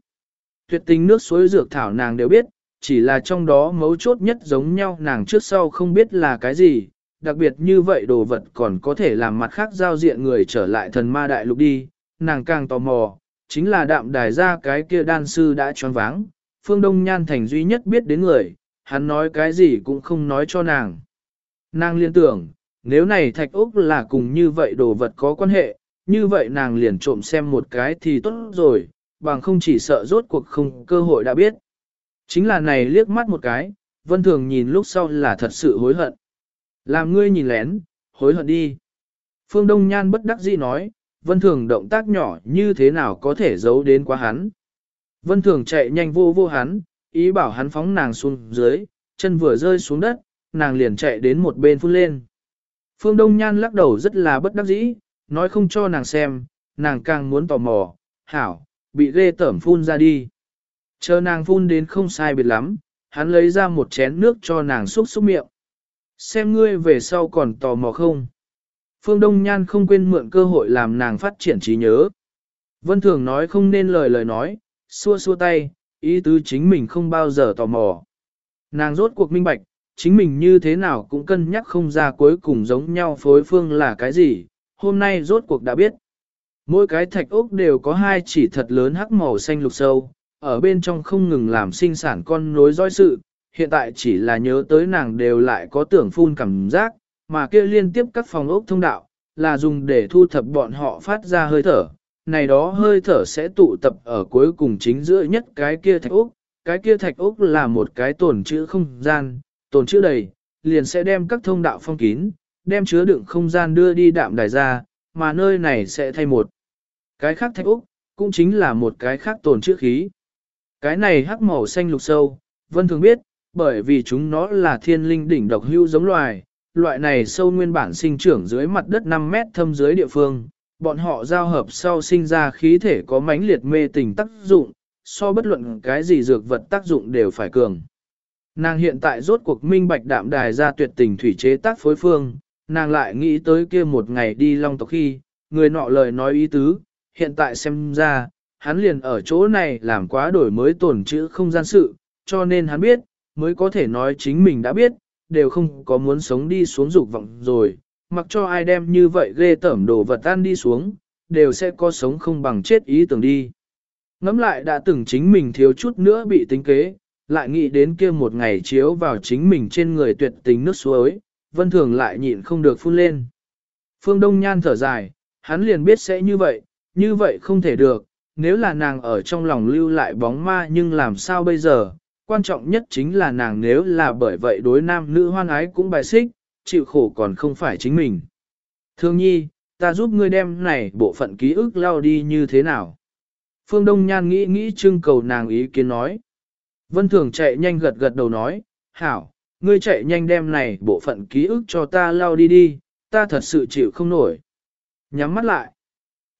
[SPEAKER 1] Tuyệt tình nước suối dược thảo nàng đều biết, chỉ là trong đó mấu chốt nhất giống nhau nàng trước sau không biết là cái gì, đặc biệt như vậy đồ vật còn có thể làm mặt khác giao diện người trở lại thần ma đại lục đi, nàng càng tò mò, chính là đạm đài ra cái kia đan sư đã choáng váng, phương đông nhan thành duy nhất biết đến người, hắn nói cái gì cũng không nói cho nàng. Nàng liên tưởng, nếu này thạch úc là cùng như vậy đồ vật có quan hệ, như vậy nàng liền trộm xem một cái thì tốt rồi, bằng không chỉ sợ rốt cuộc không cơ hội đã biết. Chính là này liếc mắt một cái, vân thường nhìn lúc sau là thật sự hối hận. Làm ngươi nhìn lén, hối hận đi. Phương Đông Nhan bất đắc dĩ nói, vân thường động tác nhỏ như thế nào có thể giấu đến quá hắn. Vân thường chạy nhanh vô vô hắn, ý bảo hắn phóng nàng xuống dưới, chân vừa rơi xuống đất, nàng liền chạy đến một bên phun lên. Phương Đông Nhan lắc đầu rất là bất đắc dĩ, nói không cho nàng xem, nàng càng muốn tò mò, hảo, bị ghê tởm phun ra đi. Chờ nàng phun đến không sai biệt lắm, hắn lấy ra một chén nước cho nàng xúc xúc miệng. Xem ngươi về sau còn tò mò không? Phương Đông Nhan không quên mượn cơ hội làm nàng phát triển trí nhớ. Vân Thường nói không nên lời lời nói, xua xua tay, ý tứ chính mình không bao giờ tò mò. Nàng rốt cuộc minh bạch, chính mình như thế nào cũng cân nhắc không ra cuối cùng giống nhau phối phương là cái gì, hôm nay rốt cuộc đã biết. Mỗi cái thạch ốc đều có hai chỉ thật lớn hắc màu xanh lục sâu, ở bên trong không ngừng làm sinh sản con nối dõi sự, hiện tại chỉ là nhớ tới nàng đều lại có tưởng phun cảm giác, mà kia liên tiếp các phòng ốc thông đạo, là dùng để thu thập bọn họ phát ra hơi thở, này đó hơi thở sẽ tụ tập ở cuối cùng chính giữa nhất cái kia thạch ốc, cái kia thạch ốc là một cái tồn chữ không gian, tồn chữ đầy, liền sẽ đem các thông đạo phong kín, đem chứa đựng không gian đưa đi đạm đài ra, mà nơi này sẽ thay một. Cái khác thạch úc, cũng chính là một cái khác tồn chữ khí. Cái này hắc màu xanh lục sâu, vân thường biết, bởi vì chúng nó là thiên linh đỉnh độc hưu giống loài, loại này sâu nguyên bản sinh trưởng dưới mặt đất 5 mét thâm dưới địa phương, bọn họ giao hợp sau sinh ra khí thể có mãnh liệt mê tình tác dụng, so bất luận cái gì dược vật tác dụng đều phải cường. Nàng hiện tại rốt cuộc minh bạch đạm đài ra tuyệt tình thủy chế tác phối phương, nàng lại nghĩ tới kia một ngày đi long tộc khi, người nọ lời nói ý tứ, hiện tại xem ra, hắn liền ở chỗ này làm quá đổi mới tổn chữ không gian sự, cho nên hắn biết, mới có thể nói chính mình đã biết, đều không có muốn sống đi xuống dục vọng rồi, mặc cho ai đem như vậy ghê tẩm đồ vật tan đi xuống, đều sẽ có sống không bằng chết ý tưởng đi. Ngắm lại đã từng chính mình thiếu chút nữa bị tính kế, lại nghĩ đến kia một ngày chiếu vào chính mình trên người tuyệt tình nước suối, vân thường lại nhịn không được phun lên. Phương Đông Nhan thở dài, hắn liền biết sẽ như vậy, như vậy không thể được, nếu là nàng ở trong lòng lưu lại bóng ma nhưng làm sao bây giờ, quan trọng nhất chính là nàng nếu là bởi vậy đối nam nữ hoan ái cũng bài xích, chịu khổ còn không phải chính mình. Thương nhi, ta giúp ngươi đem này bộ phận ký ức lao đi như thế nào? Phương Đông Nhan nghĩ nghĩ trưng cầu nàng ý kiến nói. Vân Thường chạy nhanh gật gật đầu nói, hảo, ngươi chạy nhanh đem này bộ phận ký ức cho ta lao đi đi, ta thật sự chịu không nổi. Nhắm mắt lại.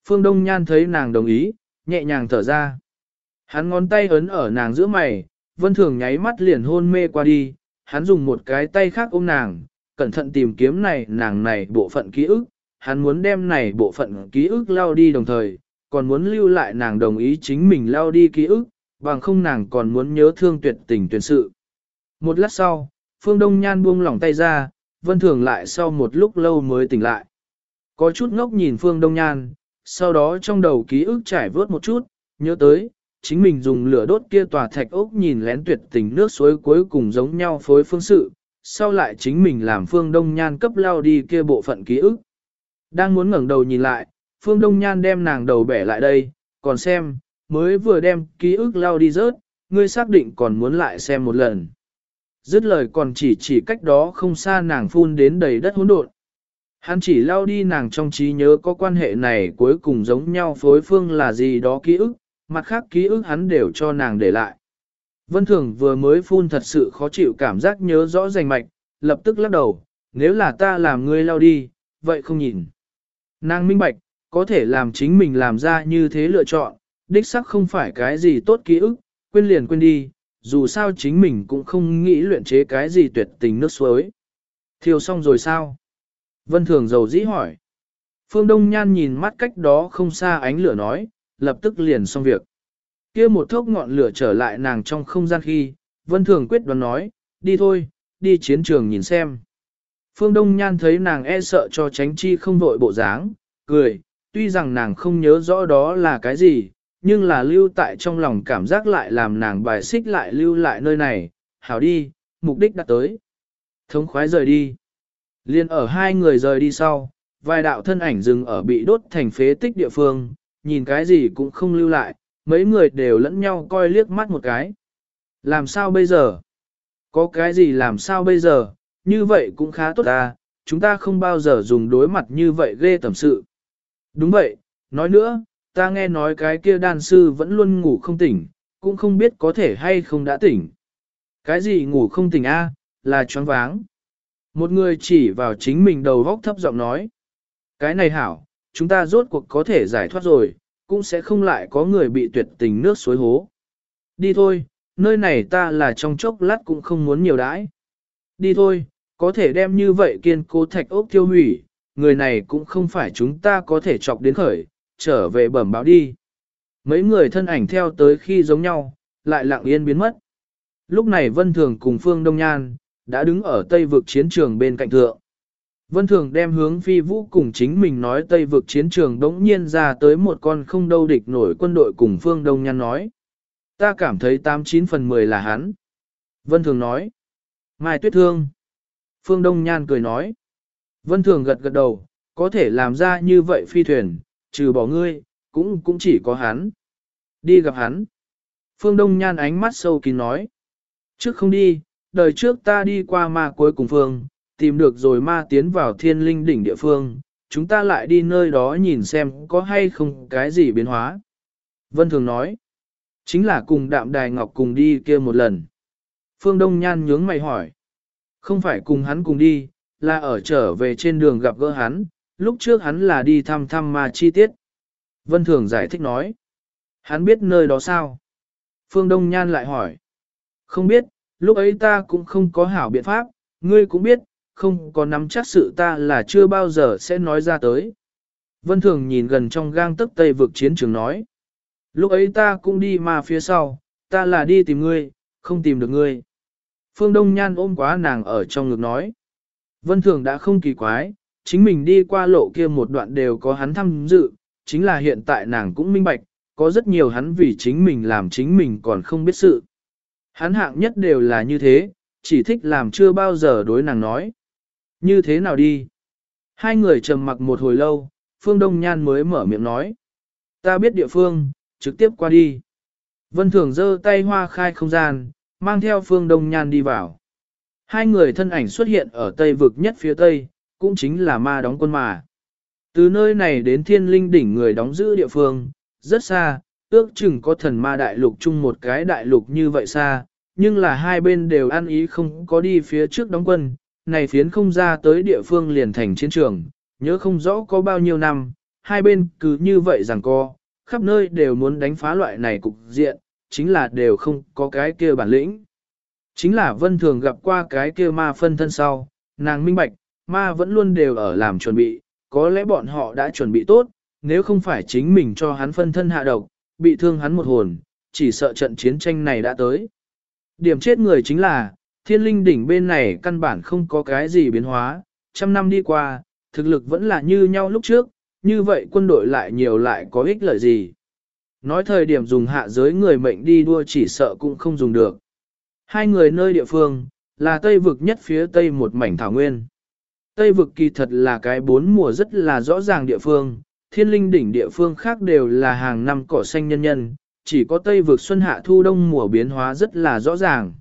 [SPEAKER 1] Phương Đông Nhan thấy nàng đồng ý, nhẹ nhàng thở ra. Hắn ngón tay ấn ở nàng giữa mày, Vân Thường nháy mắt liền hôn mê qua đi, hắn dùng một cái tay khác ôm nàng, cẩn thận tìm kiếm này nàng này bộ phận ký ức, hắn muốn đem này bộ phận ký ức lao đi đồng thời, còn muốn lưu lại nàng đồng ý chính mình lao đi ký ức, bằng không nàng còn muốn nhớ thương tuyệt tình tuyệt sự. Một lát sau, Phương Đông Nhan buông lỏng tay ra, Vân Thường lại sau một lúc lâu mới tỉnh lại. Có chút ngốc nhìn Phương Đông Nhan, sau đó trong đầu ký ức trải vớt một chút, nhớ tới, chính mình dùng lửa đốt kia tòa thạch ốc nhìn lén tuyệt tình nước suối cuối cùng giống nhau phối phương sự, sau lại chính mình làm Phương Đông Nhan cấp lao đi kia bộ phận ký ức. Đang muốn ngẩng đầu nhìn lại, Phương Đông Nhan đem nàng đầu bẻ lại đây, còn xem, mới vừa đem ký ức lao đi rớt, ngươi xác định còn muốn lại xem một lần. Dứt lời còn chỉ chỉ cách đó không xa nàng phun đến đầy đất hỗn độn. Hắn chỉ lao đi nàng trong trí nhớ có quan hệ này cuối cùng giống nhau phối phương là gì đó ký ức, mặt khác ký ức hắn đều cho nàng để lại. Vân Thường vừa mới phun thật sự khó chịu cảm giác nhớ rõ rành mạch, lập tức lắc đầu, nếu là ta làm ngươi lao đi, vậy không nhìn. Nàng minh bạch, có thể làm chính mình làm ra như thế lựa chọn, đích sắc không phải cái gì tốt ký ức, quên liền quên đi, dù sao chính mình cũng không nghĩ luyện chế cái gì tuyệt tình nước suối. Thiêu xong rồi sao? Vân Thường giàu dĩ hỏi. Phương Đông Nhan nhìn mắt cách đó không xa ánh lửa nói, lập tức liền xong việc. kia một thốc ngọn lửa trở lại nàng trong không gian khi, Vân Thường quyết đoán nói, đi thôi, đi chiến trường nhìn xem. Phương Đông Nhan thấy nàng e sợ cho tránh chi không vội bộ dáng, cười, tuy rằng nàng không nhớ rõ đó là cái gì, nhưng là lưu tại trong lòng cảm giác lại làm nàng bài xích lại lưu lại nơi này, hảo đi, mục đích đã tới. Thống khoái rời đi. Liên ở hai người rời đi sau, vài đạo thân ảnh dừng ở bị đốt thành phế tích địa phương, nhìn cái gì cũng không lưu lại, mấy người đều lẫn nhau coi liếc mắt một cái. Làm sao bây giờ? Có cái gì làm sao bây giờ? Như vậy cũng khá tốt ta, chúng ta không bao giờ dùng đối mặt như vậy ghê tầm sự. Đúng vậy, nói nữa, ta nghe nói cái kia đan sư vẫn luôn ngủ không tỉnh, cũng không biết có thể hay không đã tỉnh. Cái gì ngủ không tỉnh a? là choáng váng. Một người chỉ vào chính mình đầu vóc thấp giọng nói. Cái này hảo, chúng ta rốt cuộc có thể giải thoát rồi, cũng sẽ không lại có người bị tuyệt tình nước suối hố. Đi thôi, nơi này ta là trong chốc lát cũng không muốn nhiều đãi. Đi thôi, có thể đem như vậy kiên cố thạch ốc tiêu hủy, người này cũng không phải chúng ta có thể chọc đến khởi, trở về bẩm báo đi. Mấy người thân ảnh theo tới khi giống nhau, lại lặng yên biến mất. Lúc này Vân Thường cùng Phương Đông Nhan, đã đứng ở Tây vực chiến trường bên cạnh thượng. Vân Thường đem hướng phi vũ cùng chính mình nói Tây vực chiến trường đống nhiên ra tới một con không đâu địch nổi quân đội cùng Phương Đông Nhan nói. Ta cảm thấy 89 phần 10 là hắn. Vân Thường nói. Mai Tuyết Thương. Phương Đông Nhan cười nói. Vân Thường gật gật đầu, có thể làm ra như vậy phi thuyền, trừ bỏ ngươi, cũng cũng chỉ có hắn. Đi gặp hắn. Phương Đông Nhan ánh mắt sâu kín nói. Trước không đi, đời trước ta đi qua ma cuối cùng phương, tìm được rồi ma tiến vào thiên linh đỉnh địa phương, chúng ta lại đi nơi đó nhìn xem có hay không cái gì biến hóa. Vân Thường nói, chính là cùng đạm đài ngọc cùng đi kia một lần. Phương Đông Nhan nhướng mày hỏi, không phải cùng hắn cùng đi, là ở trở về trên đường gặp gỡ hắn, lúc trước hắn là đi thăm thăm ma chi tiết. Vân Thường giải thích nói, hắn biết nơi đó sao? Phương Đông Nhan lại hỏi, không biết, lúc ấy ta cũng không có hảo biện pháp, ngươi cũng biết, không có nắm chắc sự ta là chưa bao giờ sẽ nói ra tới. Vân Thường nhìn gần trong gang tấc tây vực chiến trường nói. Lúc ấy ta cũng đi mà phía sau, ta là đi tìm ngươi, không tìm được ngươi. Phương Đông Nhan ôm quá nàng ở trong ngực nói. Vân Thường đã không kỳ quái, chính mình đi qua lộ kia một đoạn đều có hắn tham dự, chính là hiện tại nàng cũng minh bạch, có rất nhiều hắn vì chính mình làm chính mình còn không biết sự. Hắn hạng nhất đều là như thế, chỉ thích làm chưa bao giờ đối nàng nói. Như thế nào đi? Hai người trầm mặc một hồi lâu, Phương Đông Nhan mới mở miệng nói. Ta biết địa phương, trực tiếp qua đi. Vân Thường giơ tay hoa khai không gian, mang theo Phương Đông Nhan đi vào. Hai người thân ảnh xuất hiện ở tây vực nhất phía tây, cũng chính là ma đóng quân mà. Từ nơi này đến thiên linh đỉnh người đóng giữ địa phương, rất xa, ước chừng có thần ma đại lục chung một cái đại lục như vậy xa, nhưng là hai bên đều ăn ý không có đi phía trước đóng quân, này phiến không ra tới địa phương liền thành chiến trường, nhớ không rõ có bao nhiêu năm, hai bên cứ như vậy rằng co, khắp nơi đều muốn đánh phá loại này cục diện, chính là đều không có cái kia bản lĩnh. Chính là vân thường gặp qua cái kia ma phân thân sau, nàng minh bạch, ma vẫn luôn đều ở làm chuẩn bị, có lẽ bọn họ đã chuẩn bị tốt, nếu không phải chính mình cho hắn phân thân hạ độc, bị thương hắn một hồn, chỉ sợ trận chiến tranh này đã tới. Điểm chết người chính là, thiên linh đỉnh bên này căn bản không có cái gì biến hóa, trăm năm đi qua, thực lực vẫn là như nhau lúc trước, như vậy quân đội lại nhiều lại có ích lợi gì. Nói thời điểm dùng hạ giới người mệnh đi đua chỉ sợ cũng không dùng được. Hai người nơi địa phương, là Tây vực nhất phía Tây một mảnh thảo nguyên. Tây vực kỳ thật là cái bốn mùa rất là rõ ràng địa phương, thiên linh đỉnh địa phương khác đều là hàng năm cỏ xanh nhân nhân, chỉ có Tây vực xuân hạ thu đông mùa biến hóa rất là rõ ràng.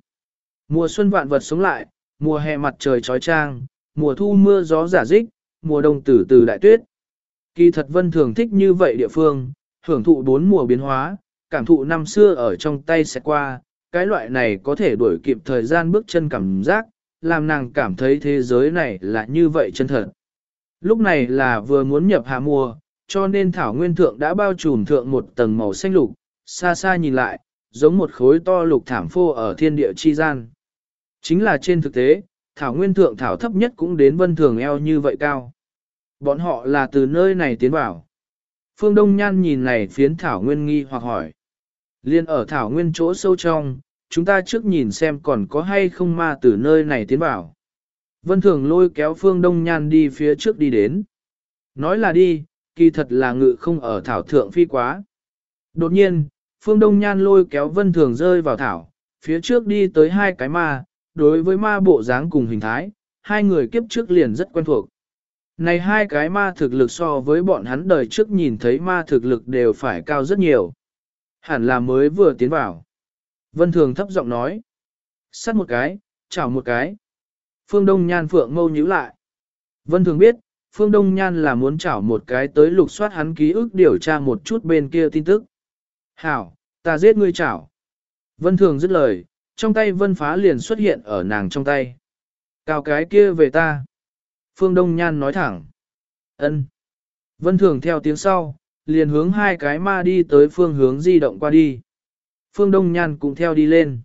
[SPEAKER 1] Mùa xuân vạn vật sống lại, mùa hè mặt trời trói trang, mùa thu mưa gió giả dích, mùa đông tử từ đại tuyết. Kỳ thật vân thường thích như vậy địa phương, hưởng thụ bốn mùa biến hóa, cảm thụ năm xưa ở trong tay sẽ qua, cái loại này có thể đuổi kịp thời gian bước chân cảm giác, làm nàng cảm thấy thế giới này là như vậy chân thật. Lúc này là vừa muốn nhập hạ mùa, cho nên thảo nguyên thượng đã bao trùm thượng một tầng màu xanh lục, xa xa nhìn lại, giống một khối to lục thảm phô ở thiên địa chi gian. Chính là trên thực tế, thảo nguyên thượng thảo thấp nhất cũng đến vân thường eo như vậy cao. Bọn họ là từ nơi này tiến vào. Phương Đông Nhan nhìn này phiến thảo nguyên nghi hoặc hỏi. Liên ở thảo nguyên chỗ sâu trong, chúng ta trước nhìn xem còn có hay không ma từ nơi này tiến vào. Vân Thường lôi kéo Phương Đông Nhan đi phía trước đi đến. Nói là đi, kỳ thật là ngự không ở thảo thượng phi quá. Đột nhiên, Phương Đông Nhan lôi kéo Vân Thường rơi vào thảo, phía trước đi tới hai cái ma, đối với ma bộ dáng cùng hình thái, hai người kiếp trước liền rất quen thuộc. Này hai cái ma thực lực so với bọn hắn đời trước nhìn thấy ma thực lực đều phải cao rất nhiều. Hẳn là mới vừa tiến vào. Vân Thường thấp giọng nói. Sắt một cái, chào một cái. Phương Đông Nhan Phượng mâu nhíu lại. Vân Thường biết, Phương Đông Nhan là muốn chảo một cái tới lục soát hắn ký ức điều tra một chút bên kia tin tức. Hảo, ta giết ngươi chảo. Vân Thường dứt lời, trong tay Vân Phá liền xuất hiện ở nàng trong tay. Cao cái kia về ta. Phương Đông Nhan nói thẳng. ân. Vân Thường theo tiếng sau, liền hướng hai cái ma đi tới phương hướng di động qua đi. Phương Đông Nhan cũng theo đi lên.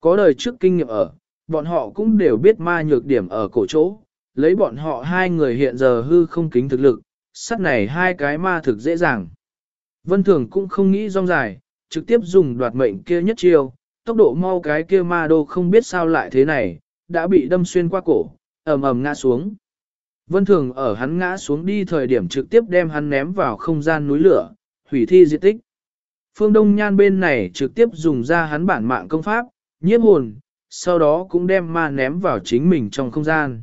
[SPEAKER 1] Có đời trước kinh nghiệm ở, bọn họ cũng đều biết ma nhược điểm ở cổ chỗ, lấy bọn họ hai người hiện giờ hư không kính thực lực, sắt này hai cái ma thực dễ dàng. Vân Thường cũng không nghĩ rong dài, trực tiếp dùng đoạt mệnh kia nhất chiêu, tốc độ mau cái kia ma đô không biết sao lại thế này, đã bị đâm xuyên qua cổ, ầm ầm ngã xuống. Vân Thường ở hắn ngã xuống đi thời điểm trực tiếp đem hắn ném vào không gian núi lửa, hủy thi diệt tích. Phương Đông Nhan bên này trực tiếp dùng ra hắn bản mạng công pháp, nhiếp hồn, sau đó cũng đem ma ném vào chính mình trong không gian.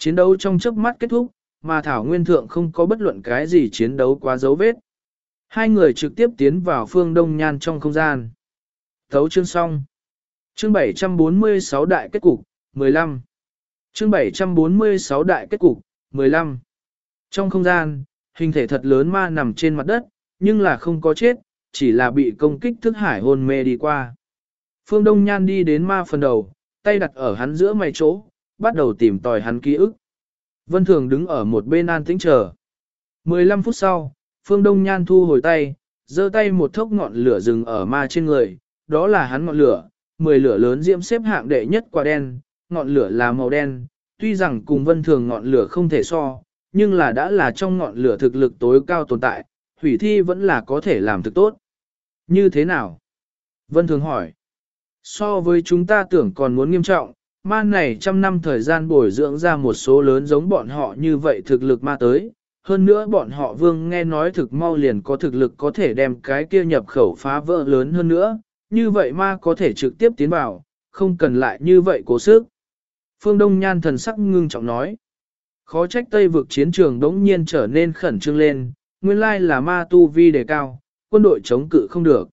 [SPEAKER 1] Chiến đấu trong chớp mắt kết thúc, mà Thảo Nguyên Thượng không có bất luận cái gì chiến đấu quá dấu vết. Hai người trực tiếp tiến vào phương Đông Nhan trong không gian. Thấu chương xong. Chương 746 đại kết cục, 15. Chương 746 đại kết cục, 15. Trong không gian, hình thể thật lớn ma nằm trên mặt đất, nhưng là không có chết, chỉ là bị công kích thức hải hôn mê đi qua. Phương Đông Nhan đi đến ma phần đầu, tay đặt ở hắn giữa mày chỗ, bắt đầu tìm tòi hắn ký ức. Vân Thường đứng ở một bên an tĩnh chờ. 15 phút sau, Phương Đông Nhan thu hồi tay, giơ tay một thốc ngọn lửa rừng ở ma trên người, đó là hắn ngọn lửa, 10 lửa lớn diễm xếp hạng đệ nhất quả đen, ngọn lửa là màu đen, tuy rằng cùng Vân Thường ngọn lửa không thể so, nhưng là đã là trong ngọn lửa thực lực tối cao tồn tại, hủy thi vẫn là có thể làm thực tốt. Như thế nào? Vân Thường hỏi. So với chúng ta tưởng còn muốn nghiêm trọng, ma này trăm năm thời gian bồi dưỡng ra một số lớn giống bọn họ như vậy thực lực ma tới. Hơn nữa bọn họ vương nghe nói thực mau liền có thực lực có thể đem cái kia nhập khẩu phá vỡ lớn hơn nữa, như vậy ma có thể trực tiếp tiến vào, không cần lại như vậy cố sức. Phương Đông Nhan thần sắc ngưng trọng nói. Khó trách Tây vực chiến trường đống nhiên trở nên khẩn trương lên, nguyên lai là ma tu vi đề cao, quân đội chống cự không được.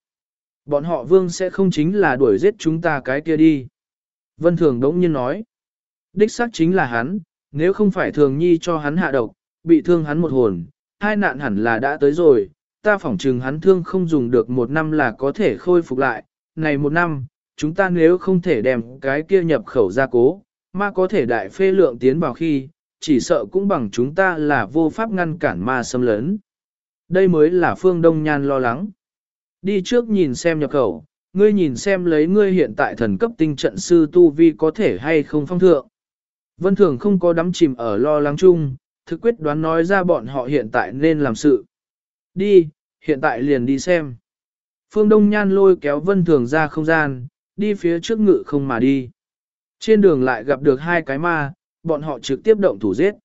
[SPEAKER 1] Bọn họ vương sẽ không chính là đuổi giết chúng ta cái kia đi. Vân Thường đống nhiên nói. Đích xác chính là hắn, nếu không phải Thường Nhi cho hắn hạ độc, bị thương hắn một hồn, hai nạn hẳn là đã tới rồi, ta phỏng chừng hắn thương không dùng được một năm là có thể khôi phục lại. Này một năm, chúng ta nếu không thể đem cái kia nhập khẩu ra cố, ma có thể đại phê lượng tiến vào khi, chỉ sợ cũng bằng chúng ta là vô pháp ngăn cản ma xâm lấn. Đây mới là phương Đông Nhan lo lắng. Đi trước nhìn xem nhập khẩu, ngươi nhìn xem lấy ngươi hiện tại thần cấp tinh trận sư tu vi có thể hay không phong thượng. Vân Thường không có đắm chìm ở lo lắng chung, thực quyết đoán nói ra bọn họ hiện tại nên làm sự. Đi, hiện tại liền đi xem. Phương Đông Nhan lôi kéo Vân Thường ra không gian, đi phía trước ngự không mà đi. Trên đường lại gặp được hai cái ma, bọn họ trực tiếp động thủ giết.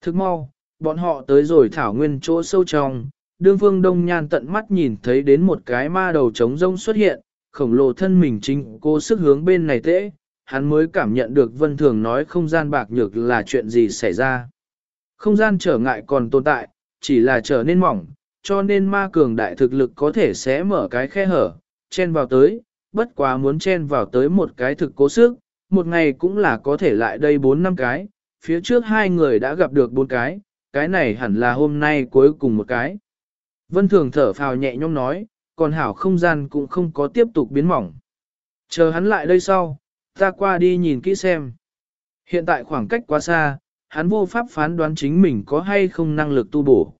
[SPEAKER 1] Thức mau, bọn họ tới rồi thảo nguyên chỗ sâu trong, đương phương đông nhan tận mắt nhìn thấy đến một cái ma đầu trống rông xuất hiện, khổng lồ thân mình chính cô sức hướng bên này tễ, hắn mới cảm nhận được vân thường nói không gian bạc nhược là chuyện gì xảy ra. Không gian trở ngại còn tồn tại, chỉ là trở nên mỏng, cho nên ma cường đại thực lực có thể sẽ mở cái khe hở, chen vào tới, bất quá muốn chen vào tới một cái thực cố sức, một ngày cũng là có thể lại đây bốn năm cái, phía trước hai người đã gặp được bốn cái, cái này hẳn là hôm nay cuối cùng một cái. Vân Thường thở phào nhẹ nhõm nói, còn hảo không gian cũng không có tiếp tục biến mỏng. Chờ hắn lại đây sau, ta qua đi nhìn kỹ xem. Hiện tại khoảng cách quá xa, hắn vô pháp phán đoán chính mình có hay không năng lực tu bổ.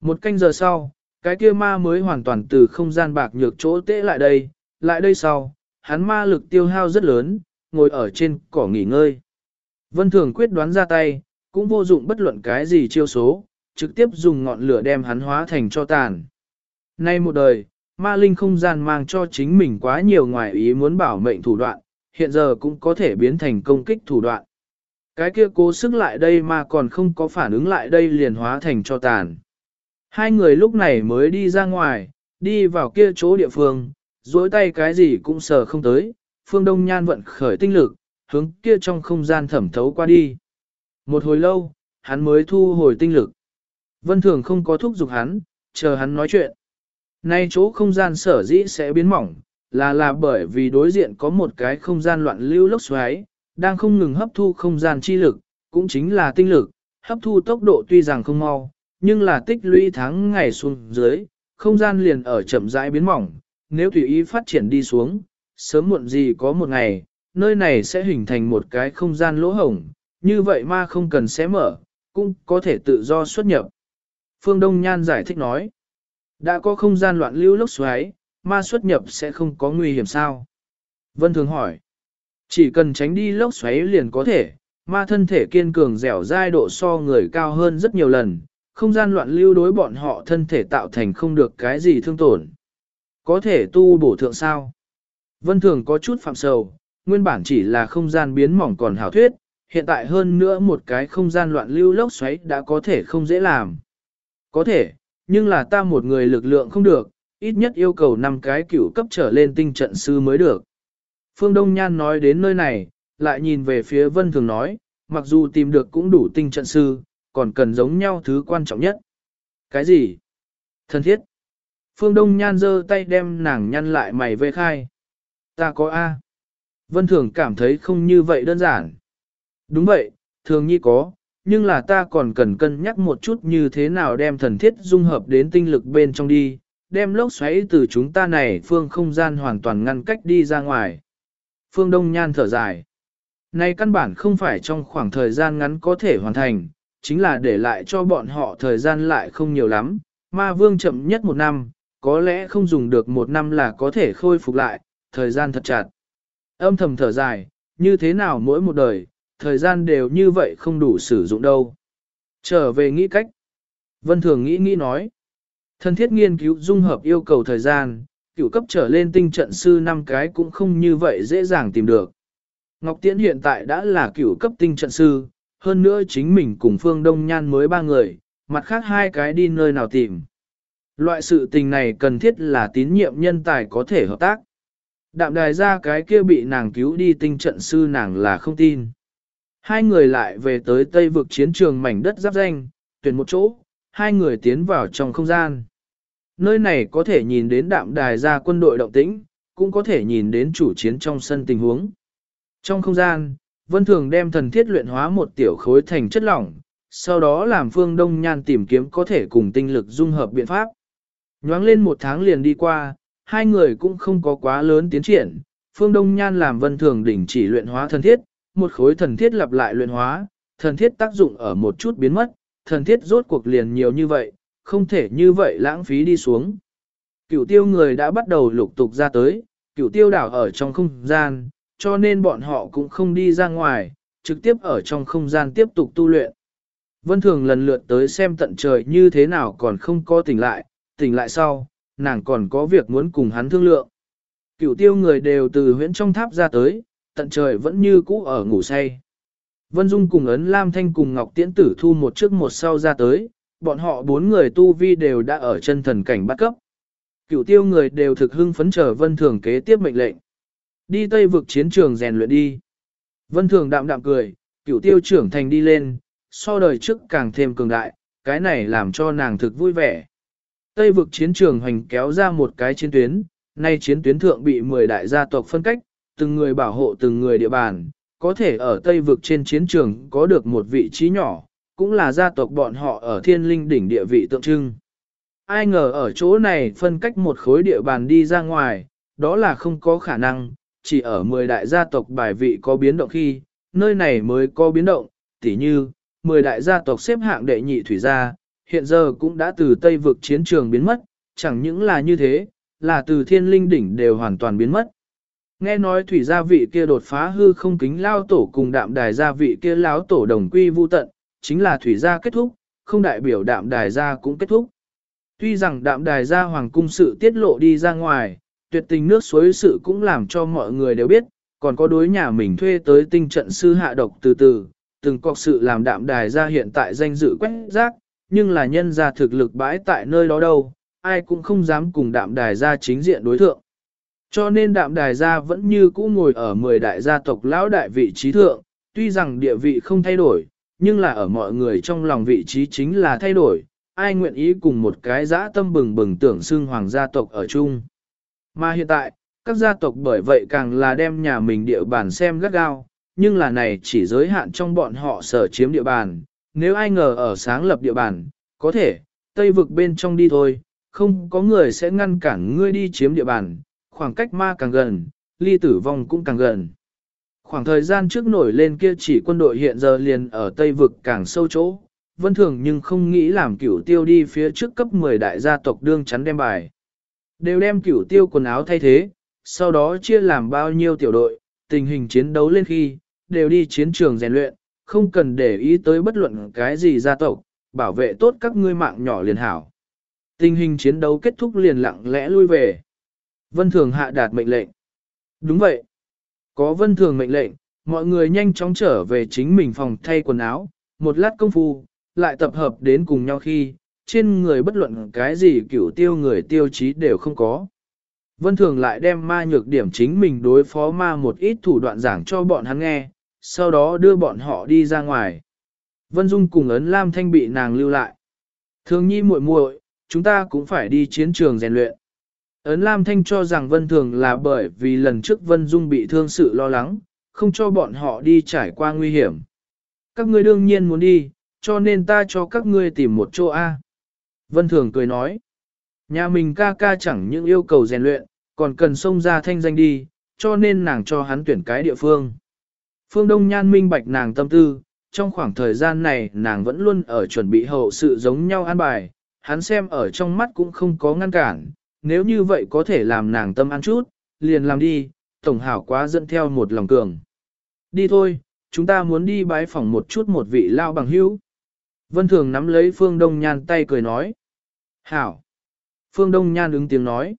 [SPEAKER 1] Một canh giờ sau, cái kia ma mới hoàn toàn từ không gian bạc nhược chỗ tễ lại đây, lại đây sau, hắn ma lực tiêu hao rất lớn, ngồi ở trên cỏ nghỉ ngơi. Vân Thường quyết đoán ra tay, cũng vô dụng bất luận cái gì chiêu số, trực tiếp dùng ngọn lửa đem hắn hóa thành cho tàn. Nay một đời, ma linh không gian mang cho chính mình quá nhiều ngoài ý muốn bảo mệnh thủ đoạn, hiện giờ cũng có thể biến thành công kích thủ đoạn. Cái kia cố sức lại đây mà còn không có phản ứng lại đây liền hóa thành cho tàn. Hai người lúc này mới đi ra ngoài, đi vào kia chỗ địa phương, dối tay cái gì cũng sờ không tới, phương đông nhan vận khởi tinh lực, hướng kia trong không gian thẩm thấu qua đi. Một hồi lâu, hắn mới thu hồi tinh lực. Vân Thường không có thúc giục hắn, chờ hắn nói chuyện. Nay chỗ không gian sở dĩ sẽ biến mỏng, là là bởi vì đối diện có một cái không gian loạn lưu lốc xoáy, đang không ngừng hấp thu không gian chi lực, cũng chính là tinh lực, hấp thu tốc độ tuy rằng không mau, nhưng là tích lũy tháng ngày xuống dưới, không gian liền ở chậm rãi biến mỏng, nếu tùy ý phát triển đi xuống, sớm muộn gì có một ngày, nơi này sẽ hình thành một cái không gian lỗ hổng, như vậy ma không cần xé mở, cũng có thể tự do xuất nhập. Phương Đông Nhan giải thích nói, đã có không gian loạn lưu lốc xoáy, ma xuất nhập sẽ không có nguy hiểm sao? Vân Thường hỏi, chỉ cần tránh đi lốc xoáy liền có thể, ma thân thể kiên cường dẻo dai độ so người cao hơn rất nhiều lần, không gian loạn lưu đối bọn họ thân thể tạo thành không được cái gì thương tổn. Có thể tu bổ thượng sao? Vân Thường có chút phạm sầu, nguyên bản chỉ là không gian biến mỏng còn hảo thuyết, hiện tại hơn nữa một cái không gian loạn lưu lốc xoáy đã có thể không dễ làm. Có thể, nhưng là ta một người lực lượng không được, ít nhất yêu cầu 5 cái cửu cấp trở lên tinh trận sư mới được. Phương Đông Nhan nói đến nơi này, lại nhìn về phía Vân Thường nói, mặc dù tìm được cũng đủ tinh trận sư, còn cần giống nhau thứ quan trọng nhất. Cái gì? Thân thiết. Phương Đông Nhan giơ tay đem nàng nhăn lại mày về khai. Ta có A. Vân Thường cảm thấy không như vậy đơn giản. Đúng vậy, thường nhi có, nhưng là ta còn cần cân nhắc một chút như thế nào đem thần thiết dung hợp đến tinh lực bên trong đi, đem lốc xoáy từ chúng ta này phương không gian hoàn toàn ngăn cách đi ra ngoài. Phương Đông Nhan thở dài. Này căn bản không phải trong khoảng thời gian ngắn có thể hoàn thành, chính là để lại cho bọn họ thời gian lại không nhiều lắm, ma vương chậm nhất một năm, có lẽ không dùng được một năm là có thể khôi phục lại, thời gian thật chặt. Âm thầm thở dài, như thế nào mỗi một đời, thời gian đều như vậy không đủ sử dụng đâu. Trở về nghĩ cách. Vân Thường nghĩ nghĩ nói. Thân thiết nghiên cứu dung hợp yêu cầu thời gian, cựu cấp trở lên tinh trận sư năm cái cũng không như vậy dễ dàng tìm được. Ngọc Tiễn hiện tại đã là cựu cấp tinh trận sư, hơn nữa chính mình cùng Phương Đông Nhan mới ba người, mặt khác hai cái đi nơi nào tìm. Loại sự tình này cần thiết là tín nhiệm nhân tài có thể hợp tác. Đạm đài ra cái kia bị nàng cứu đi tinh trận sư nàng là không tin. Hai người lại về tới tây vực chiến trường mảnh đất giáp danh, tuyển một chỗ, hai người tiến vào trong không gian. Nơi này có thể nhìn đến đạm đài ra quân đội động tĩnh, cũng có thể nhìn đến chủ chiến trong sân tình huống. Trong không gian, Vân Thường đem thần thiết luyện hóa một tiểu khối thành chất lỏng, sau đó làm phương đông nhan tìm kiếm có thể cùng tinh lực dung hợp biện pháp. Nhoáng lên một tháng liền đi qua, hai người cũng không có quá lớn tiến triển. Phương Đông Nhan làm vân thường đỉnh chỉ luyện hóa thần thiết, một khối thần thiết lặp lại luyện hóa, thần thiết tác dụng ở một chút biến mất, thần thiết rốt cuộc liền nhiều như vậy, không thể như vậy lãng phí đi xuống. Cửu tiêu người đã bắt đầu lục tục ra tới, cửu tiêu đảo ở trong không gian, cho nên bọn họ cũng không đi ra ngoài, trực tiếp ở trong không gian tiếp tục tu luyện. Vân Thường lần lượt tới xem tận trời như thế nào còn không có tỉnh lại, tỉnh lại sau, nàng còn có việc muốn cùng hắn thương lượng. Cửu tiêu người đều từ huyễn trong tháp ra tới, tận trời vẫn như cũ ở ngủ say. Vân Dung cùng ấn Lam Thanh cùng Ngọc Tiễn Tử thu một trước một sau ra tới, bọn họ bốn người tu vi đều đã ở chân thần cảnh bắt cấp. Cửu tiêu người đều thực hưng phấn chờ Vân Thường kế tiếp mệnh lệnh. Đi Tây vực chiến trường rèn luyện đi. Vân Thường đạm đạm cười, cửu tiêu trưởng thành đi lên, so đời trước càng thêm cường đại, cái này làm cho nàng thực vui vẻ. Tây vực chiến trường hoành kéo ra một cái chiến tuyến, nay chiến tuyến thượng bị 10 đại gia tộc phân cách, từng người bảo hộ từng người địa bàn, có thể ở Tây vực trên chiến trường có được một vị trí nhỏ, cũng là gia tộc bọn họ ở thiên linh đỉnh địa vị tượng trưng. Ai ngờ ở chỗ này phân cách một khối địa bàn đi ra ngoài, đó là không có khả năng, chỉ ở 10 đại gia tộc bài vị có biến động khi, nơi này mới có biến động, tỉ như, 10 đại gia tộc xếp hạng đệ nhị thủy gia, hiện giờ cũng đã từ Tây vực chiến trường biến mất, chẳng những là như thế, là từ thiên linh đỉnh đều hoàn toàn biến mất. Nghe nói thủy gia vị kia đột phá hư không kính lao tổ cùng đạm đài gia vị kia láo tổ đồng quy vu tận, chính là thủy gia kết thúc, không đại biểu đạm đài gia cũng kết thúc. Tuy rằng đạm đài gia hoàng cung sự tiết lộ đi ra ngoài, tuyệt tình nước suối sự cũng làm cho mọi người đều biết, còn có đối nhà mình thuê tới tinh trận sư hạ độc từ từ, từng cọc sự làm đạm đài gia hiện tại danh dự quét rác, nhưng là nhân gia thực lực bãi tại nơi đó đâu, ai cũng không dám cùng đạm đài gia chính diện đối thượng. Cho nên đạm đài gia vẫn như cũ ngồi ở 10 đại gia tộc lão đại vị trí thượng, tuy rằng địa vị không thay đổi, nhưng là ở mọi người trong lòng vị trí chính là thay đổi, ai nguyện ý cùng một cái dã tâm bừng bừng tưởng xưng hoàng gia tộc ở chung. Mà hiện tại, các gia tộc bởi vậy càng là đem nhà mình địa bàn xem gắt gao, nhưng là này chỉ giới hạn trong bọn họ sở chiếm địa bàn, nếu ai ngờ ở sáng lập địa bàn, có thể, tây vực bên trong đi thôi, không có người sẽ ngăn cản ngươi đi chiếm địa bàn, khoảng cách ma càng gần, ly tử vong cũng càng gần. Khoảng thời gian trước nổi lên kia chỉ quân đội hiện giờ liền ở Tây Vực càng sâu chỗ, vân thường nhưng không nghĩ làm cửu tiêu đi phía trước cấp 10 đại gia tộc đương chắn đem bài. Đều đem cửu tiêu quần áo thay thế, sau đó chia làm bao nhiêu tiểu đội, tình hình chiến đấu lên khi, đều đi chiến trường rèn luyện, không cần để ý tới bất luận cái gì gia tộc, bảo vệ tốt các ngươi mạng nhỏ liền hảo. Tình hình chiến đấu kết thúc liền lặng lẽ lui về. Vân Thường hạ đạt mệnh lệnh. Đúng vậy. Có Vân Thường mệnh lệnh, mọi người nhanh chóng trở về chính mình phòng thay quần áo, một lát công phu, lại tập hợp đến cùng nhau khi, trên người bất luận cái gì cửu tiêu người tiêu chí đều không có. Vân Thường lại đem ma nhược điểm chính mình đối phó ma một ít thủ đoạn giảng cho bọn hắn nghe, sau đó đưa bọn họ đi ra ngoài. Vân Dung cùng ấn Lam Thanh bị nàng lưu lại. Thường nhi muội muội, chúng ta cũng phải đi chiến trường rèn luyện. Ấn Lam Thanh cho rằng Vân Thường là bởi vì lần trước Vân Dung bị thương sự lo lắng, không cho bọn họ đi trải qua nguy hiểm. Các ngươi đương nhiên muốn đi, cho nên ta cho các ngươi tìm một chỗ A. Vân Thường cười nói, nhà mình ca ca chẳng những yêu cầu rèn luyện, còn cần xông ra thanh danh đi, cho nên nàng cho hắn tuyển cái địa phương. Phương Đông Nhan minh bạch nàng tâm tư, trong khoảng thời gian này nàng vẫn luôn ở chuẩn bị hậu sự giống nhau an bài, hắn xem ở trong mắt cũng không có ngăn cản, nếu như vậy có thể làm nàng tâm an chút, liền làm đi, tổng hảo quá dẫn theo một lòng cường. Đi thôi, chúng ta muốn đi bái phỏng một chút một vị lao bằng hữu. Vân Thường nắm lấy Phương Đông Nhan tay cười nói. Hảo. Phương Đông Nhan ứng tiếng nói.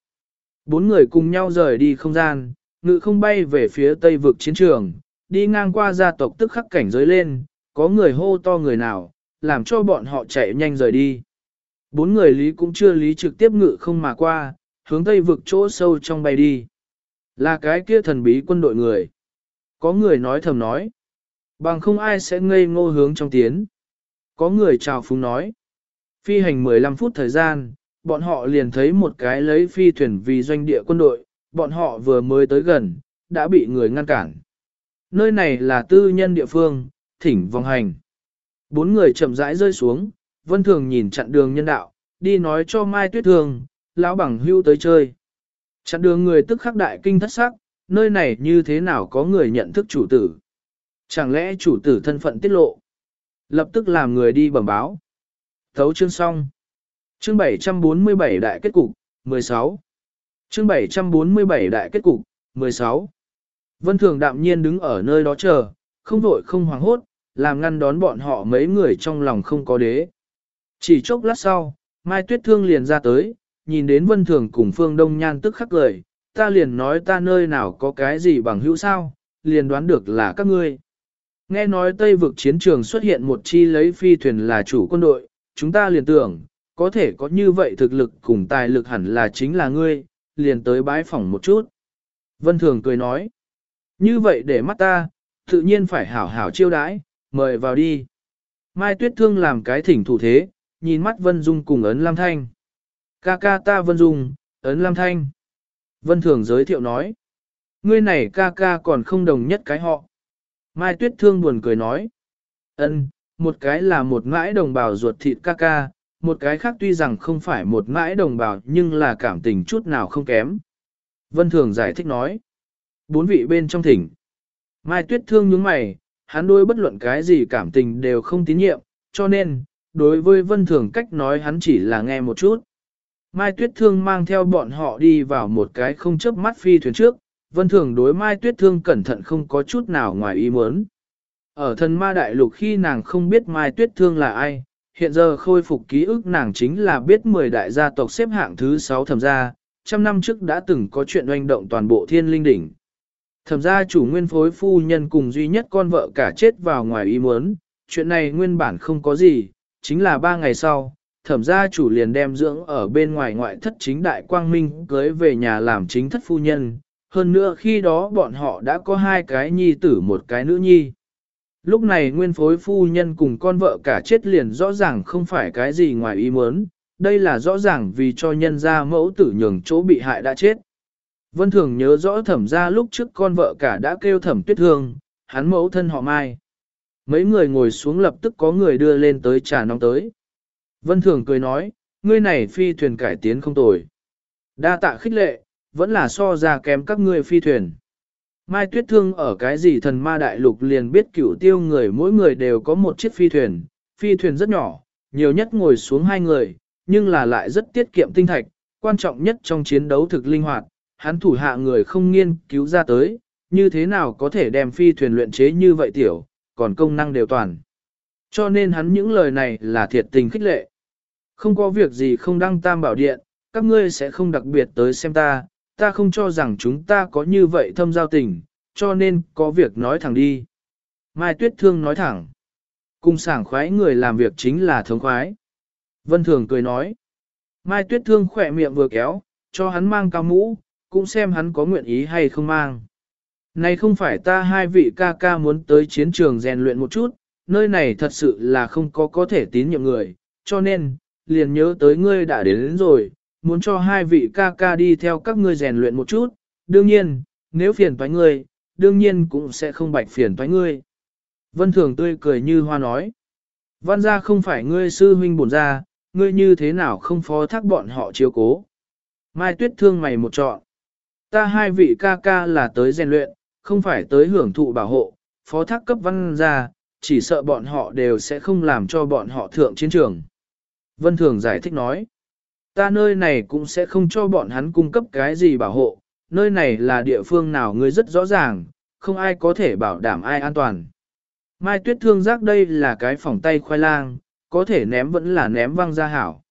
[SPEAKER 1] Bốn người cùng nhau rời đi không gian, ngự không bay về phía tây vực chiến trường, đi ngang qua gia tộc tức khắc cảnh giới lên, có người hô to người nào, làm cho bọn họ chạy nhanh rời đi. Bốn người lý cũng chưa lý trực tiếp ngự không mà qua, hướng tây vực chỗ sâu trong bay đi. Là cái kia thần bí quân đội người. Có người nói thầm nói. Bằng không ai sẽ ngây ngô hướng trong tiến. Có người chào phúng nói. Phi hành 15 phút thời gian, bọn họ liền thấy một cái lấy phi thuyền vì doanh địa quân đội, bọn họ vừa mới tới gần, đã bị người ngăn cản. Nơi này là tư nhân địa phương, thỉnh vòng hành. Bốn người chậm rãi rơi xuống, vân thường nhìn chặn đường nhân đạo, đi nói cho Mai Tuyết Thường, lão bằng hưu tới chơi. Chặn đường người tức khắc đại kinh thất sắc, nơi này như thế nào có người nhận thức chủ tử. Chẳng lẽ chủ tử thân phận tiết lộ? Lập tức làm người đi bẩm báo. Thấu chương xong. Chương 747 đại kết cục, 16. Chương 747 đại kết cục, 16. Vân Thường đạm nhiên đứng ở nơi đó chờ, không vội không hoảng hốt, làm ngăn đón bọn họ mấy người trong lòng không có đế. Chỉ chốc lát sau, Mai Tuyết Thương liền ra tới, nhìn đến Vân Thường cùng Phương Đông Nhan tức khắc cười, ta liền nói ta nơi nào có cái gì bằng hữu sao, liền đoán được là các ngươi. Nghe nói Tây vực chiến trường xuất hiện một chi lấy phi thuyền là chủ quân đội, chúng ta liền tưởng, có thể có như vậy thực lực cùng tài lực hẳn là chính là ngươi, liền tới bái phỏng một chút. Vân Thường cười nói, như vậy để mắt ta, tự nhiên phải hảo hảo chiêu đãi, mời vào đi. Mai Tuyết Thương làm cái thỉnh thủ thế, nhìn mắt Vân Dung cùng ấn Lam Thanh. Ca ca ta Vân Dung, ấn Lam Thanh. Vân Thường giới thiệu nói, ngươi này ca ca còn không đồng nhất cái họ. Mai Tuyết Thương buồn cười nói, ân, một cái là một ngãi đồng bào ruột thịt ca ca, một cái khác tuy rằng không phải một ngãi đồng bào nhưng là cảm tình chút nào không kém. Vân Thường giải thích nói, bốn vị bên trong thỉnh. Mai Tuyết Thương nhướng mày, hắn đôi bất luận cái gì cảm tình đều không tín nhiệm, cho nên, đối với Vân Thường cách nói hắn chỉ là nghe một chút. Mai Tuyết Thương mang theo bọn họ đi vào một cái không chớp mắt phi thuyền trước, Vân Thường đối Mai Tuyết Thương cẩn thận không có chút nào ngoài ý muốn. Ở thần ma đại lục khi nàng không biết Mai Tuyết Thương là ai, hiện giờ khôi phục ký ức nàng chính là biết 10 đại gia tộc xếp hạng thứ 6 thẩm gia, trăm năm trước đã từng có chuyện oanh động toàn bộ thiên linh đỉnh. Thẩm gia chủ nguyên phối phu nhân cùng duy nhất con vợ cả chết vào ngoài ý muốn, chuyện này nguyên bản không có gì, chính là ba ngày sau, thẩm gia chủ liền đem dưỡng ở bên ngoài ngoại thất chính đại quang minh cưới về nhà làm chính thất phu nhân, hơn nữa khi đó bọn họ đã có hai cái nhi tử một cái nữ nhi. Lúc này nguyên phối phu nhân cùng con vợ cả chết liền rõ ràng không phải cái gì ngoài ý muốn, đây là rõ ràng vì cho nhân gia mẫu tử nhường chỗ bị hại đã chết. Vân Thường nhớ rõ thẩm ra lúc trước con vợ cả đã kêu thẩm tuyết thương, hắn mẫu thân họ mai. Mấy người ngồi xuống lập tức có người đưa lên tới trà nóng tới. Vân Thường cười nói, ngươi này phi thuyền cải tiến không tồi. Đa tạ khích lệ, vẫn là so ra kém các ngươi phi thuyền. Mai Tuyết Thương ở cái gì thần ma đại lục liền biết cửu tiêu người mỗi người đều có một chiếc phi thuyền, phi thuyền rất nhỏ, nhiều nhất ngồi xuống hai người, nhưng là lại rất tiết kiệm tinh thạch, quan trọng nhất trong chiến đấu thực linh hoạt, hắn thủ hạ người không nghiên cứu ra tới, như thế nào có thể đem phi thuyền luyện chế như vậy tiểu, còn công năng đều toàn. Cho nên hắn những lời này là thiệt tình khích lệ. Không có việc gì không đăng tam bảo điện, các ngươi sẽ không đặc biệt tới xem ta, ta không cho rằng chúng ta có như vậy thâm giao tình, cho nên có việc nói thẳng đi. Mai Tuyết Thương nói thẳng. Cung sảng khoái người làm việc chính là thống khoái. Vân Thường cười nói. Mai Tuyết Thương khỏe miệng vừa kéo, cho hắn mang cao mũ, cũng xem hắn có nguyện ý hay không mang. Này không phải ta hai vị ca ca muốn tới chiến trường rèn luyện một chút, nơi này thật sự là không có có thể tín nhiệm người, cho nên, liền nhớ tới ngươi đã đến, đến rồi, muốn cho hai vị ca ca đi theo các ngươi rèn luyện một chút, đương nhiên, nếu phiền toái ngươi, đương nhiên cũng sẽ không bạch phiền toái ngươi. Vân Thường tươi cười như hoa nói. Văn gia không phải ngươi sư huynh bổn gia, ngươi như thế nào không phó thác bọn họ chiếu cố. Mai tuyết thương mày một trọn. Ta hai vị ca ca là tới rèn luyện, không phải tới hưởng thụ bảo hộ, phó thác cấp văn ra chỉ sợ bọn họ đều sẽ không làm cho bọn họ thượng chiến trường. Vân Thường giải thích nói, ta nơi này cũng sẽ không cho bọn hắn cung cấp cái gì bảo hộ, nơi này là địa phương nào ngươi rất rõ ràng, không ai có thể bảo đảm ai an toàn. Mai tuyết thương giác đây là cái phòng tay khoai lang, có thể ném vẫn là ném văng ra hảo.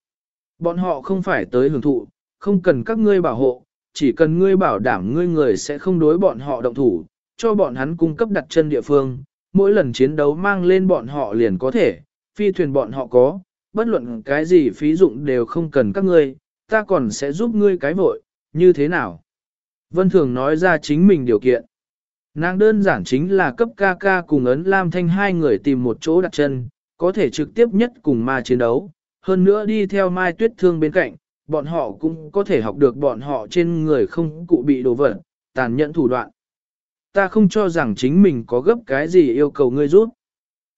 [SPEAKER 1] Bọn họ không phải tới hưởng thụ, không cần các ngươi bảo hộ, chỉ cần ngươi bảo đảm ngươi người sẽ không đối bọn họ động thủ, cho bọn hắn cung cấp đặt chân địa phương, mỗi lần chiến đấu mang lên bọn họ liền có thể, phi thuyền bọn họ có, bất luận cái gì phí dụng đều không cần các ngươi, ta còn sẽ giúp ngươi cái vội, như thế nào? Vân Thường nói ra chính mình điều kiện. Nàng đơn giản chính là cấp ca ca cùng ấn Lam Thanh hai người tìm một chỗ đặt chân, có thể trực tiếp nhất cùng ma chiến đấu, hơn nữa đi theo Mai Tuyết Thương bên cạnh, bọn họ cũng có thể học được bọn họ trên người không cụ bị đồ vật, tàn nhẫn thủ đoạn. Ta không cho rằng chính mình có gấp cái gì yêu cầu ngươi giúp.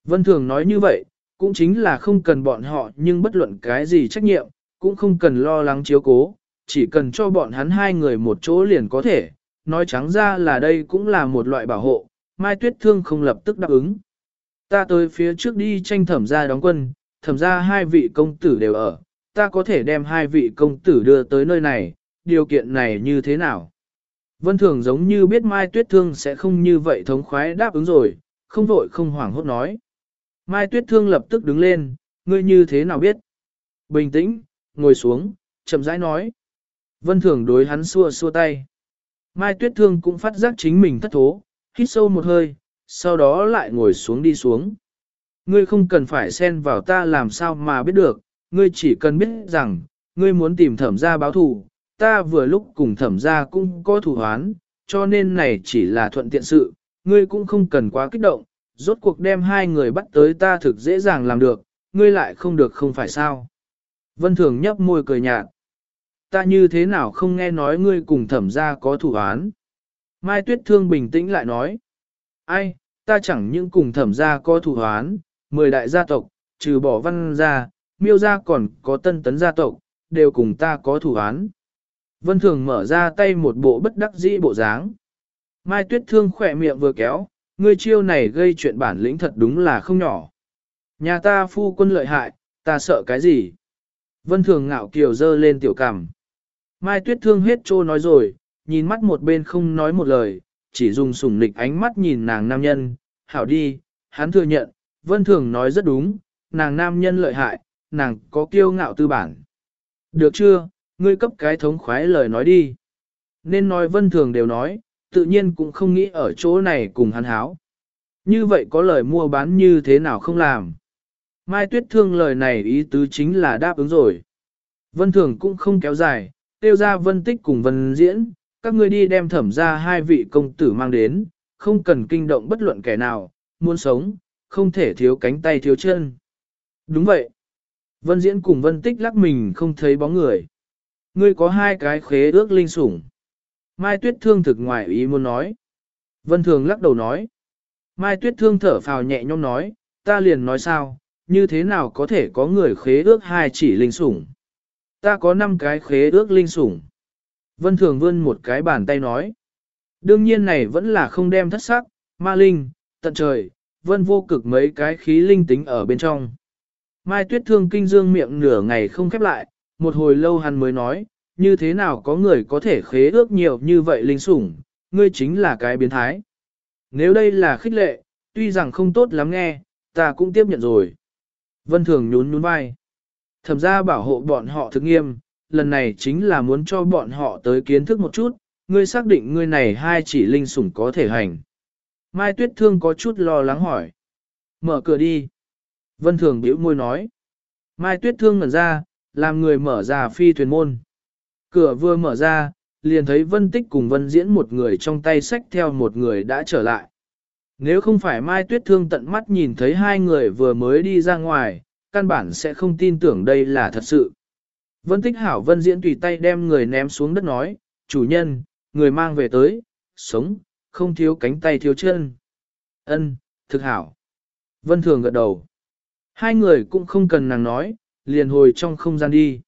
[SPEAKER 1] Vân Thường nói như vậy, cũng chính là không cần bọn họ nhưng bất luận cái gì trách nhiệm, cũng không cần lo lắng chiếu cố, chỉ cần cho bọn hắn hai người một chỗ liền có thể, nói trắng ra là đây cũng là một loại bảo hộ, Mai Tuyết Thương không lập tức đáp ứng. Ta tới phía trước đi tranh thẩm gia đóng quân, thẩm gia hai vị công tử đều ở, ta có thể đem hai vị công tử đưa tới nơi này, điều kiện này như thế nào? Vân Thường giống như biết Mai Tuyết Thương sẽ không như vậy thống khoái đáp ứng rồi, không vội không hoảng hốt nói. Mai Tuyết Thương lập tức đứng lên, ngươi như thế nào biết? Bình tĩnh, ngồi xuống, chậm rãi nói. Vân Thường đối hắn xua xua tay. Mai Tuyết Thương cũng phát giác chính mình thất thố, hít sâu một hơi, sau đó lại ngồi xuống đi xuống. Ngươi không cần phải xen vào ta làm sao mà biết được, ngươi chỉ cần biết rằng, ngươi muốn tìm thẩm gia báo thù, ta vừa lúc cùng thẩm gia cũng có thủ hoán, cho nên này chỉ là thuận tiện sự, ngươi cũng không cần quá kích động, rốt cuộc đem hai người bắt tới ta thực dễ dàng làm được, ngươi lại không được không phải sao. Vân Thường nhấp môi cười nhạt. Ta như thế nào không nghe nói ngươi cùng thẩm gia có thủ án. Mai Tuyết Thương bình tĩnh lại nói. Ai, ta chẳng những cùng thẩm gia có thủ án, mười đại gia tộc, trừ bỏ văn gia, miêu gia còn có tân tấn gia tộc, đều cùng ta có thủ án. Vân Thường mở ra tay một bộ bất đắc dĩ bộ dáng. Mai Tuyết Thương khỏe miệng vừa kéo, ngươi chiêu này gây chuyện bản lĩnh thật đúng là không nhỏ. Nhà ta phu quân lợi hại, ta sợ cái gì? Vân Thường ngạo kiều dơ lên tiểu cằm. Mai Tuyết Thương hết trô nói rồi, nhìn mắt một bên không nói một lời, chỉ dùng sủng nịch ánh mắt nhìn nàng nam nhân, hảo đi, hắn thừa nhận, Vân Thường nói rất đúng, nàng nam nhân lợi hại, nàng có kiêu ngạo tư bản. Được chưa, ngươi cấp cái thống khoái lời nói đi. Nên nói Vân Thường đều nói, tự nhiên cũng không nghĩ ở chỗ này cùng hắn háo. Như vậy có lời mua bán như thế nào không làm. Mai Tuyết Thương lời này ý tứ chính là đáp ứng rồi. Vân Thường cũng không kéo dài, tiêu ra Vân Tích cùng Vân Diễn, các ngươi đi đem thẩm ra hai vị công tử mang đến, không cần kinh động bất luận kẻ nào, muốn sống, không thể thiếu cánh tay thiếu chân. Đúng vậy. Vân Diễn cùng Vân Tích lắc mình không thấy bóng người. Ngươi có hai cái khế ước linh sủng. Mai Tuyết Thương thực ngoài ý muốn nói. Vân Thường lắc đầu nói. Mai Tuyết Thương thở phào nhẹ nhõm nói, ta liền nói sao, như thế nào có thể có người khế ước hai chỉ linh sủng. Ta có năm cái khế ước linh sủng. Vân Thường vươn một cái bàn tay nói. Đương nhiên này vẫn là không đem thất sắc, ma linh, tận trời, vân vô cực mấy cái khí linh tính ở bên trong. Mai Tuyết Thương kinh dương miệng nửa ngày không khép lại, một hồi lâu hắn mới nói, như thế nào có người có thể khế ước nhiều như vậy linh sủng, ngươi chính là cái biến thái. Nếu đây là khích lệ, tuy rằng không tốt lắm nghe, ta cũng tiếp nhận rồi. Vân Thường nhún nhún vai. Thẩm ra bảo hộ bọn họ thực nghiêm, lần này chính là muốn cho bọn họ tới kiến thức một chút, ngươi xác định ngươi này hai chỉ linh sủng có thể hành. Mai Tuyết Thương có chút lo lắng hỏi. Mở cửa đi. Vân Thường bĩu môi nói. Mai Tuyết Thương ngẩn ra, làm người mở ra phi thuyền môn. Cửa vừa mở ra, liền thấy Vân Tích cùng Vân Diễn một người trong tay sách theo một người đã trở lại. Nếu không phải Mai Tuyết Thương tận mắt nhìn thấy hai người vừa mới đi ra ngoài, căn bản sẽ không tin tưởng đây là thật sự. Vân Tích Hảo Vân Diễn tùy tay đem người ném xuống đất nói, chủ nhân, người mang về tới, sống, không thiếu cánh tay thiếu chân. Ân, thực hảo. Vân Thường gật đầu. Hai người cũng không cần nàng nói, liền hồi trong không gian đi.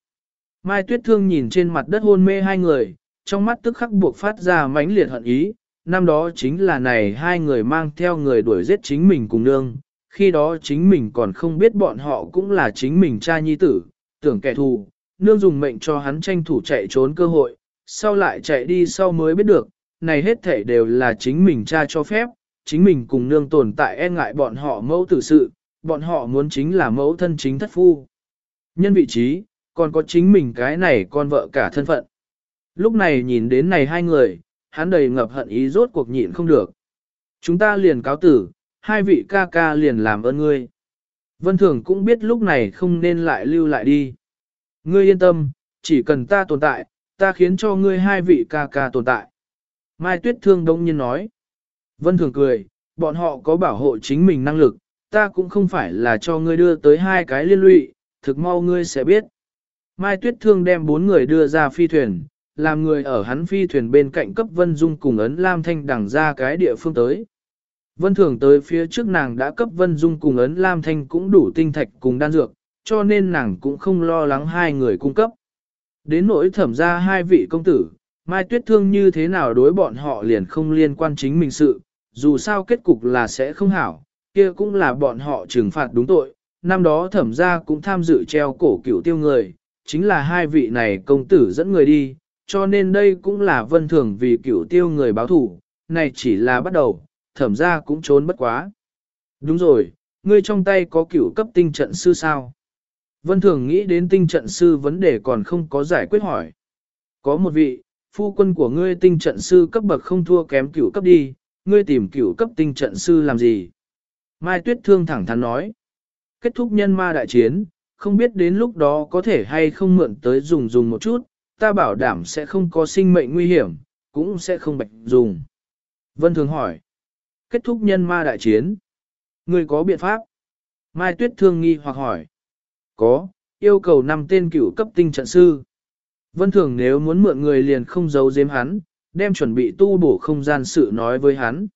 [SPEAKER 1] Mai Tuyết Thương nhìn trên mặt đất hôn mê hai người, trong mắt tức khắc buộc phát ra mãnh liệt hận ý, năm đó chính là này hai người mang theo người đuổi giết chính mình cùng nương, khi đó chính mình còn không biết bọn họ cũng là chính mình cha nhi tử, tưởng kẻ thù, nương dùng mệnh cho hắn tranh thủ chạy trốn cơ hội, sau lại chạy đi sau mới biết được, này hết thể đều là chính mình cha cho phép, chính mình cùng nương tồn tại e ngại bọn họ mẫu tử sự, bọn họ muốn chính là mẫu thân chính thất phu. Nhân vị trí, còn có chính mình cái này con vợ cả thân phận. Lúc này nhìn đến này hai người, hắn đầy ngập hận ý rốt cuộc nhịn không được. Chúng ta liền cáo tử, hai vị ca ca liền làm ơn ngươi. Vân Thường cũng biết lúc này không nên lại lưu lại đi. Ngươi yên tâm, chỉ cần ta tồn tại, ta khiến cho ngươi hai vị ca ca tồn tại. Mai Tuyết Thương đông nhiên nói. Vân Thường cười, bọn họ có bảo hộ chính mình năng lực, ta cũng không phải là cho ngươi đưa tới hai cái liên lụy, thực mau ngươi sẽ biết. Mai Tuyết Thương đem bốn người đưa ra phi thuyền, làm người ở hắn phi thuyền bên cạnh cấp Vân Dung cùng ấn Lam Thanh đằng ra cái địa phương tới. Vân Thường tới phía trước nàng đã cấp Vân Dung cùng ấn Lam Thanh cũng đủ tinh thạch cùng đan dược, cho nên nàng cũng không lo lắng hai người cung cấp. Đến nỗi thẩm ra hai vị công tử, Mai Tuyết Thương như thế nào đối bọn họ liền không liên quan chính mình sự, dù sao kết cục là sẽ không hảo, kia cũng là bọn họ trừng phạt đúng tội. Năm đó thẩm ra cũng tham dự treo cổ cửu tiêu người, chính là hai vị này công tử dẫn người đi, cho nên đây cũng là vân thường vì cửu tiêu người báo thủ, này chỉ là bắt đầu, thẩm ra cũng trốn bất quá. Đúng rồi, ngươi trong tay có cửu cấp tinh trận sư sao? Vân thường nghĩ đến tinh trận sư vấn đề còn không có giải quyết hỏi. Có một vị, phu quân của ngươi tinh trận sư cấp bậc không thua kém cửu cấp đi, ngươi tìm cửu cấp tinh trận sư làm gì? Mai Tuyết Thương thẳng thắn nói. Kết thúc nhân ma đại chiến, không biết đến lúc đó có thể hay không mượn tới dùng dùng một chút, ta bảo đảm sẽ không có sinh mệnh nguy hiểm, cũng sẽ không bạch dùng. Vân Thường hỏi. Kết thúc nhân ma đại chiến. Người có biện pháp? Mai Tuyết Thương nghi hoặc hỏi. Có, yêu cầu năm tên cựu cấp tinh trận sư. Vân Thường nếu muốn mượn người liền không giấu giếm hắn, đem chuẩn bị tu bổ không gian sự nói với hắn.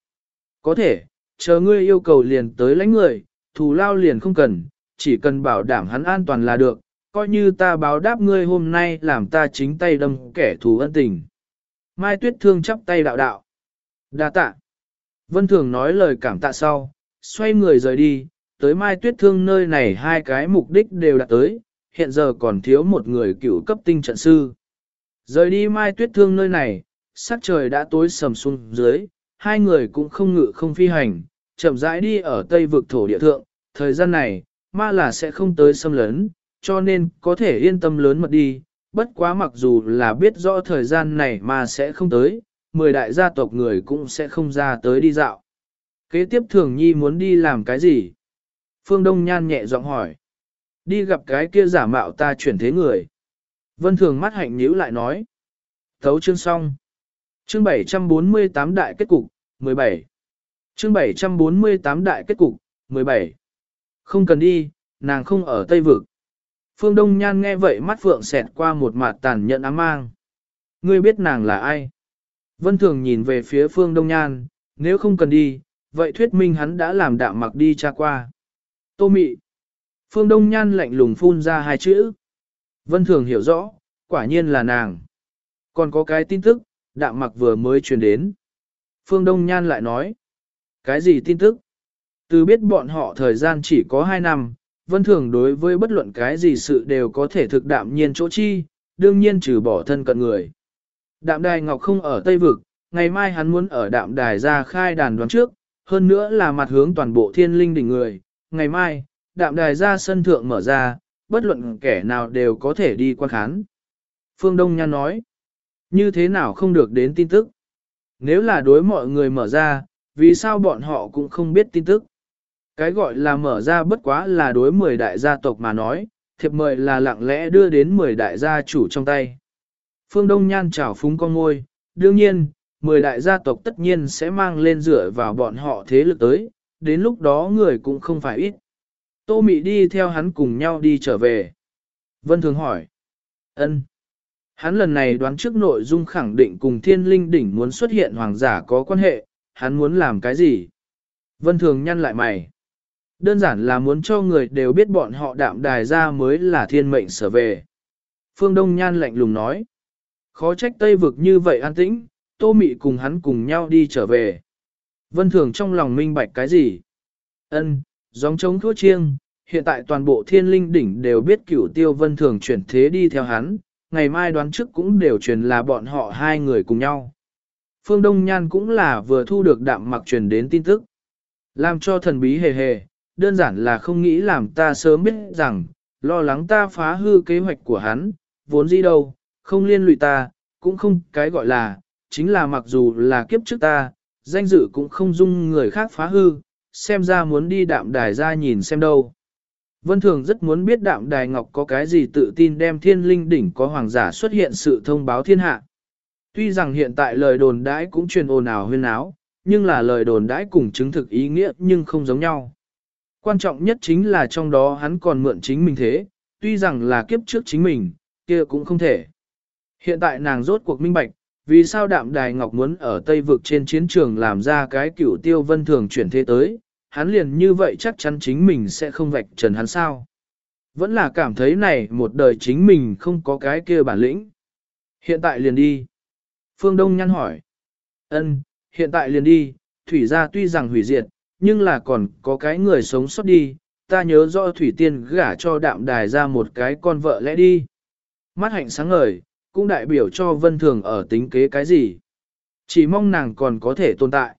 [SPEAKER 1] Có thể, chờ ngươi yêu cầu liền tới lãnh người, thù lao liền không cần, chỉ cần bảo đảm hắn an toàn là được, coi như ta báo đáp ngươi hôm nay làm ta chính tay đâm kẻ thù ân tình. Mai Tuyết Thương chắp tay đạo đạo. Đa tạ. Vân Thường nói lời cảm tạ sau, xoay người rời đi, tới Mai Tuyết Thương nơi này hai cái mục đích đều đạt tới, hiện giờ còn thiếu một người cựu cấp tinh trận sư. Rời đi Mai Tuyết Thương nơi này, sắc trời đã tối sầm xuống dưới, hai người cũng không ngự không phi hành, chậm rãi đi ở tây vực thổ địa thượng, thời gian này, ma là sẽ không tới xâm lấn, cho nên có thể yên tâm lớn mật đi, bất quá mặc dù là biết rõ thời gian này mà sẽ không tới, mười đại gia tộc người cũng sẽ không ra tới đi dạo. Kế tiếp thường nhi muốn đi làm cái gì? Phương Đông Nhan nhẹ giọng hỏi. Đi gặp cái kia giả mạo ta chuyển thế người. Vân Thường mắt hạnh nhíu lại nói. Thấu chương xong. Chương 748 đại kết cục, 17. Chương 748 đại kết cục, 17. Không cần đi, nàng không ở Tây Vực. Phương Đông Nhan nghe vậy mắt phượng xẹt qua một mặt tàn nhẫn ám mang. Ngươi biết nàng là ai? Vân Thường nhìn về phía Phương Đông Nhan, nếu không cần đi, vậy thuyết minh hắn đã làm đạm mặc đi tra qua. Tô mị. Phương Đông Nhan lạnh lùng phun ra hai chữ. Vân Thường hiểu rõ, quả nhiên là nàng. Còn có cái tin tức, đạm mặc vừa mới truyền đến. Phương Đông Nhan lại nói. Cái gì tin tức? Từ biết bọn họ thời gian chỉ có 2 năm, vân thường đối với bất luận cái gì sự đều có thể thực đạm nhiên chỗ chi, đương nhiên trừ bỏ thân cận người. Đạm đài ngọc không ở Tây Vực, ngày mai hắn muốn ở đạm đài ra khai đàn đoán trước, hơn nữa là mặt hướng toàn bộ thiên linh đỉnh người. Ngày mai, đạm đài ra sân thượng mở ra, bất luận kẻ nào đều có thể đi quan khán. Phương Đông Nhan nói, như thế nào không được đến tin tức? Nếu là đối mọi người mở ra, vì sao bọn họ cũng không biết tin tức? Cái gọi là mở ra bất quá là đối 10 đại gia tộc mà nói, thiệp mời là lặng lẽ đưa đến 10 đại gia chủ trong tay. Phương Đông Nhan chào phúng con ngôi, đương nhiên, 10 đại gia tộc tất nhiên sẽ mang lên dựa vào bọn họ thế lực tới, đến lúc đó người cũng không phải ít. Tô Mị đi theo hắn cùng nhau đi trở về. Vân Thường hỏi. ân Hắn lần này đoán trước nội dung khẳng định cùng thiên linh đỉnh muốn xuất hiện hoàng giả có quan hệ, hắn muốn làm cái gì? Vân Thường nhăn lại mày. Đơn giản là muốn cho người đều biết bọn họ đạm đài ra mới là thiên mệnh sở về. Phương Đông Nhan lạnh lùng nói. Khó trách Tây vực như vậy an tĩnh, Tô Mị cùng hắn cùng nhau đi trở về. Vân Thường trong lòng minh bạch cái gì? Ân, gióng trống thua chiêng, hiện tại toàn bộ thiên linh đỉnh đều biết cửu tiêu Vân Thường chuyển thế đi theo hắn, ngày mai đoán trước cũng đều truyền là bọn họ hai người cùng nhau. Phương Đông Nhan cũng là vừa thu được đạm mặc truyền đến tin tức. Làm cho thần bí hề hề, đơn giản là không nghĩ làm ta sớm biết rằng, lo lắng ta phá hư kế hoạch của hắn, vốn gì đâu, không liên lụy ta, cũng không cái gọi là, chính là mặc dù là kiếp trước ta, danh dự cũng không dung người khác phá hư, xem ra muốn đi đạm đài ra nhìn xem đâu. Vân Thường rất muốn biết đạm đài ngọc có cái gì tự tin đem thiên linh đỉnh có hoàng giả xuất hiện sự thông báo thiên hạ. Tuy rằng hiện tại lời đồn đãi cũng truyền ồn ào huyên áo, nhưng là lời đồn đãi cùng chứng thực ý nghĩa nhưng không giống nhau. Quan trọng nhất chính là trong đó hắn còn mượn chính mình thế, tuy rằng là kiếp trước chính mình, kia cũng không thể. Hiện tại nàng rốt cuộc minh bạch, vì sao đạm đài ngọc muốn ở Tây vực trên chiến trường làm ra cái cửu tiêu vân thường chuyển thế tới, hắn liền như vậy chắc chắn chính mình sẽ không vạch trần hắn sao. Vẫn là cảm thấy này một đời chính mình không có cái kia bản lĩnh. Hiện tại liền đi. Phương Đông nhăn hỏi. Ân, hiện tại liền đi, thủy gia tuy rằng hủy diệt, nhưng là còn có cái người sống sót đi, ta nhớ rõ thủy tiên gả cho đạm đài ra một cái con vợ lẽ đi. Mắt hạnh sáng ngời, cũng đại biểu cho vân thường ở tính kế cái gì. Chỉ mong nàng còn có thể tồn tại.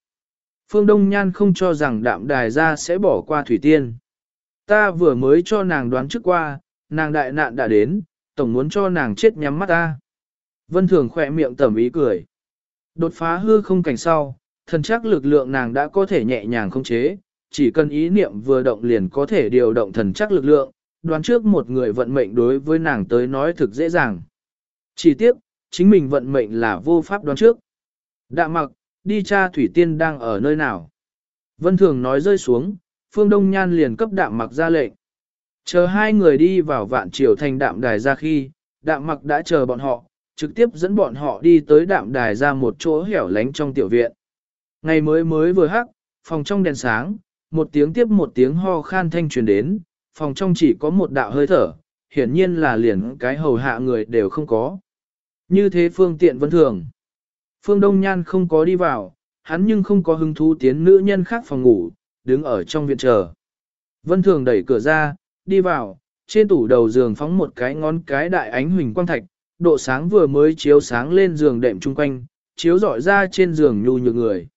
[SPEAKER 1] Phương Đông Nhan không cho rằng đạm đài ra sẽ bỏ qua thủy tiên. Ta vừa mới cho nàng đoán trước qua, nàng đại nạn đã đến, tổng muốn cho nàng chết nhắm mắt ta. Vân Thường khỏe miệng tẩm ý cười. Đột phá hư không cảnh sau, thần chắc lực lượng nàng đã có thể nhẹ nhàng khống chế, chỉ cần ý niệm vừa động liền có thể điều động thần chắc lực lượng, đoán trước một người vận mệnh đối với nàng tới nói thực dễ dàng. Chỉ tiếc, chính mình vận mệnh là vô pháp đoán trước. Đạ mặc, đi cha thủy tiên đang ở nơi nào. Vân Thường nói rơi xuống, Phương Đông Nhan liền cấp đạm mặc ra lệnh. Chờ hai người đi vào vạn triều thành đạm đài ra khi, đạm mặc đã chờ bọn họ, trực tiếp dẫn bọn họ đi tới đạm đài ra một chỗ hẻo lánh trong tiểu viện. Ngày mới mới vừa hắc, phòng trong đèn sáng, một tiếng tiếp một tiếng ho khan thanh truyền đến, phòng trong chỉ có một đạo hơi thở, hiển nhiên là liền cái hầu hạ người đều không có. Như thế phương tiện vẫn thường. Phương Đông Nhan không có đi vào, hắn nhưng không có hứng thú tiến nữ nhân khác phòng ngủ, đứng ở trong viện chờ. Vân Thường đẩy cửa ra, đi vào, trên tủ đầu giường phóng một cái ngón cái đại ánh huỳnh quang thạch, độ sáng vừa mới chiếu sáng lên giường đệm chung quanh, chiếu rọi ra trên giường nhu nhược người.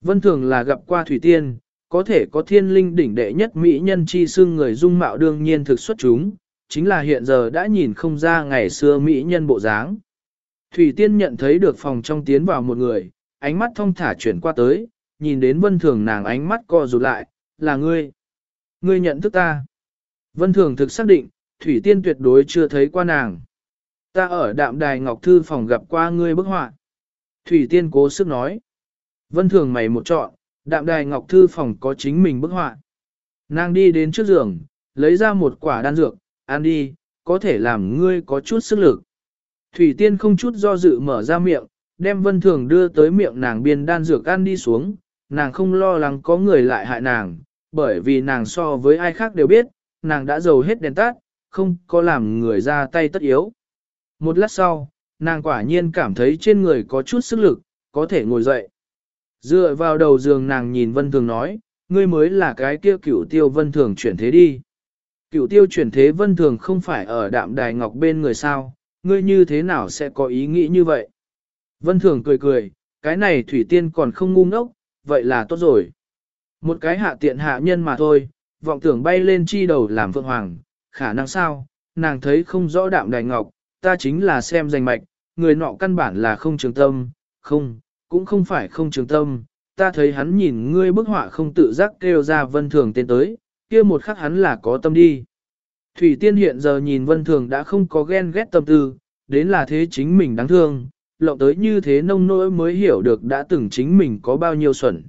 [SPEAKER 1] Vân Thường là gặp qua Thủy Tiên, có thể có thiên linh đỉnh đệ nhất mỹ nhân chi xương người dung mạo đương nhiên thực xuất chúng, chính là hiện giờ đã nhìn không ra ngày xưa mỹ nhân bộ dáng. Thủy Tiên nhận thấy được phòng trong tiến vào một người, ánh mắt thông thả chuyển qua tới, nhìn đến Vân Thường nàng ánh mắt co rụt lại, là ngươi. Ngươi nhận thức ta. Vân Thường thực xác định, Thủy Tiên tuyệt đối chưa thấy qua nàng. Ta ở đạm đài Ngọc Thư phòng gặp qua ngươi bức họa. Thủy Tiên cố sức nói. Vân Thường mày một chọn, đạm đài Ngọc Thư phòng có chính mình bức họa. Nàng đi đến trước giường, lấy ra một quả đan dược, ăn đi, có thể làm ngươi có chút sức lực. Thủy Tiên không chút do dự mở ra miệng, đem Vân Thường đưa tới miệng nàng biên đan dược ăn đi xuống, nàng không lo lắng có người lại hại nàng, bởi vì nàng so với ai khác đều biết, nàng đã giàu hết đèn tát, không có làm người ra tay tất yếu. Một lát sau, nàng quả nhiên cảm thấy trên người có chút sức lực, có thể ngồi dậy. Dựa vào đầu giường nàng nhìn Vân Thường nói, ngươi mới là cái kia cửu tiêu Vân Thường chuyển thế đi. Cửu tiêu chuyển thế Vân Thường không phải ở đạm đài ngọc bên người sao, ngươi như thế nào sẽ có ý nghĩ như vậy? Vân Thường cười cười, cái này Thủy Tiên còn không ngu ngốc, vậy là tốt rồi. Một cái hạ tiện hạ nhân mà thôi, vọng tưởng bay lên chi đầu làm phượng hoàng, khả năng sao, nàng thấy không rõ đạm đài ngọc, ta chính là xem danh mạch, người nọ căn bản là không trường tâm, không, cũng không phải không trường tâm, ta thấy hắn nhìn ngươi bức họa không tự giác kêu ra vân thường tên tới, kia một khắc hắn là có tâm đi. Thủy tiên hiện giờ nhìn vân thường đã không có ghen ghét tâm tư, đến là thế chính mình đáng thương, lộng tới như thế nông nỗi mới hiểu được đã từng chính mình có bao nhiêu xuẩn.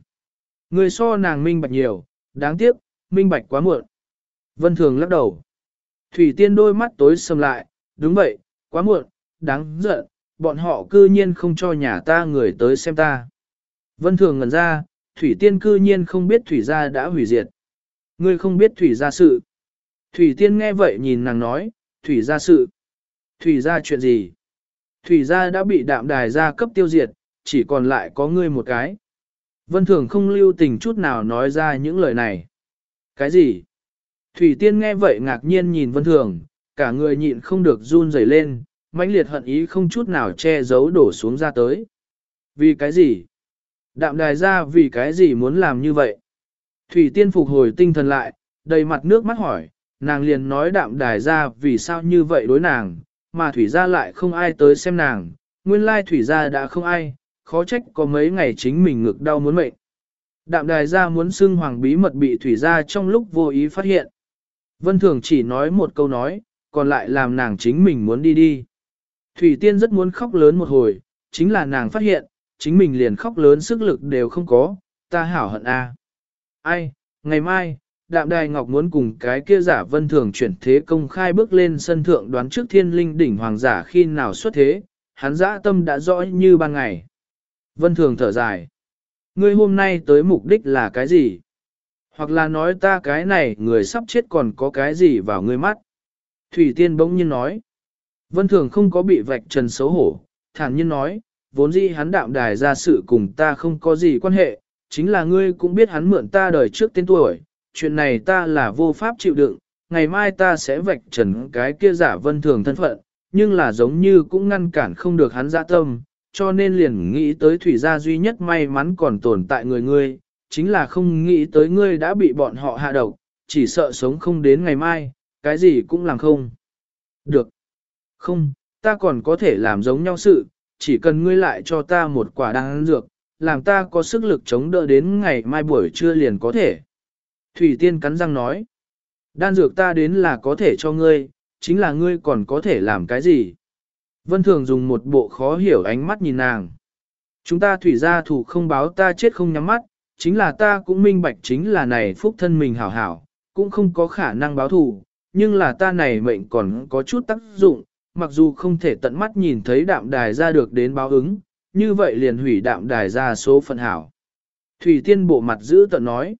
[SPEAKER 1] Người so nàng minh bạch nhiều, đáng tiếc, minh bạch quá muộn. Vân thường lắc đầu. Thủy tiên đôi mắt tối sầm lại, đúng vậy, quá muộn, đáng giận, bọn họ cư nhiên không cho nhà ta người tới xem ta. Vân thường ngẩn ra, thủy tiên cư nhiên không biết thủy gia đã hủy diệt. Ngươi không biết thủy gia sự. Thủy tiên nghe vậy nhìn nàng nói, thủy ra sự. Thủy ra chuyện gì? Thủy ra đã bị đạm đài gia cấp tiêu diệt, chỉ còn lại có ngươi một cái. Vân Thường không lưu tình chút nào nói ra những lời này. Cái gì? Thủy Tiên nghe vậy ngạc nhiên nhìn Vân Thường, cả người nhịn không được run rẩy lên, mãnh liệt hận ý không chút nào che giấu đổ xuống ra tới. Vì cái gì? Đạm đài ra vì cái gì muốn làm như vậy? Thủy Tiên phục hồi tinh thần lại, đầy mặt nước mắt hỏi, nàng liền nói đạm đài ra vì sao như vậy đối nàng, mà Thủy ra lại không ai tới xem nàng, nguyên lai Thủy ra đã không ai, khó trách có mấy ngày chính mình ngực đau muốn mệnh. Đạm đài ra muốn xưng hoàng bí mật bị Thủy ra trong lúc vô ý phát hiện. Vân Thường chỉ nói một câu nói, còn lại làm nàng chính mình muốn đi đi. Thủy Tiên rất muốn khóc lớn một hồi, chính là nàng phát hiện, chính mình liền khóc lớn sức lực đều không có, ta hảo hận a. Ai, ngày mai, Đạm Đài Ngọc muốn cùng cái kia giả Vân Thường chuyển thế công khai bước lên sân thượng đoán trước thiên linh đỉnh hoàng giả khi nào xuất thế, hắn dã tâm đã rõ như ban ngày. Vân Thường thở dài. Ngươi hôm nay tới mục đích là cái gì? Hoặc là nói ta cái này người sắp chết còn có cái gì vào ngươi mắt? Thủy Tiên bỗng nhiên nói. Vân Thường không có bị vạch trần xấu hổ, thản nhiên nói, vốn dĩ hắn đạm đài ra sự cùng ta không có gì quan hệ, chính là ngươi cũng biết hắn mượn ta đời trước tên tuổi, chuyện này ta là vô pháp chịu đựng, ngày mai ta sẽ vạch trần cái kia giả Vân Thường thân phận, nhưng là giống như cũng ngăn cản không được hắn dạ tâm, cho nên liền nghĩ tới thủy gia duy nhất may mắn còn tồn tại người ngươi, chính là không nghĩ tới ngươi đã bị bọn họ hạ độc, chỉ sợ sống không đến ngày mai, cái gì cũng làm không. Được. Không, ta còn có thể làm giống nhau sự, chỉ cần ngươi lại cho ta một quả đan dược, làm ta có sức lực chống đỡ đến ngày mai buổi trưa liền có thể. Thủy Tiên cắn răng nói. Đan dược ta đến là có thể cho ngươi, chính là ngươi còn có thể làm cái gì? Vân Thường dùng một bộ khó hiểu ánh mắt nhìn nàng. Chúng ta thủy gia thủ không báo ta chết không nhắm mắt, chính là ta cũng minh bạch chính là này phúc thân mình hảo hảo, cũng không có khả năng báo thù, nhưng là ta này mệnh còn có chút tác dụng, mặc dù không thể tận mắt nhìn thấy đạm đài ra được đến báo ứng, như vậy liền hủy đạm đài ra số phận hảo. Thủy tiên bộ mặt giữ tận nói.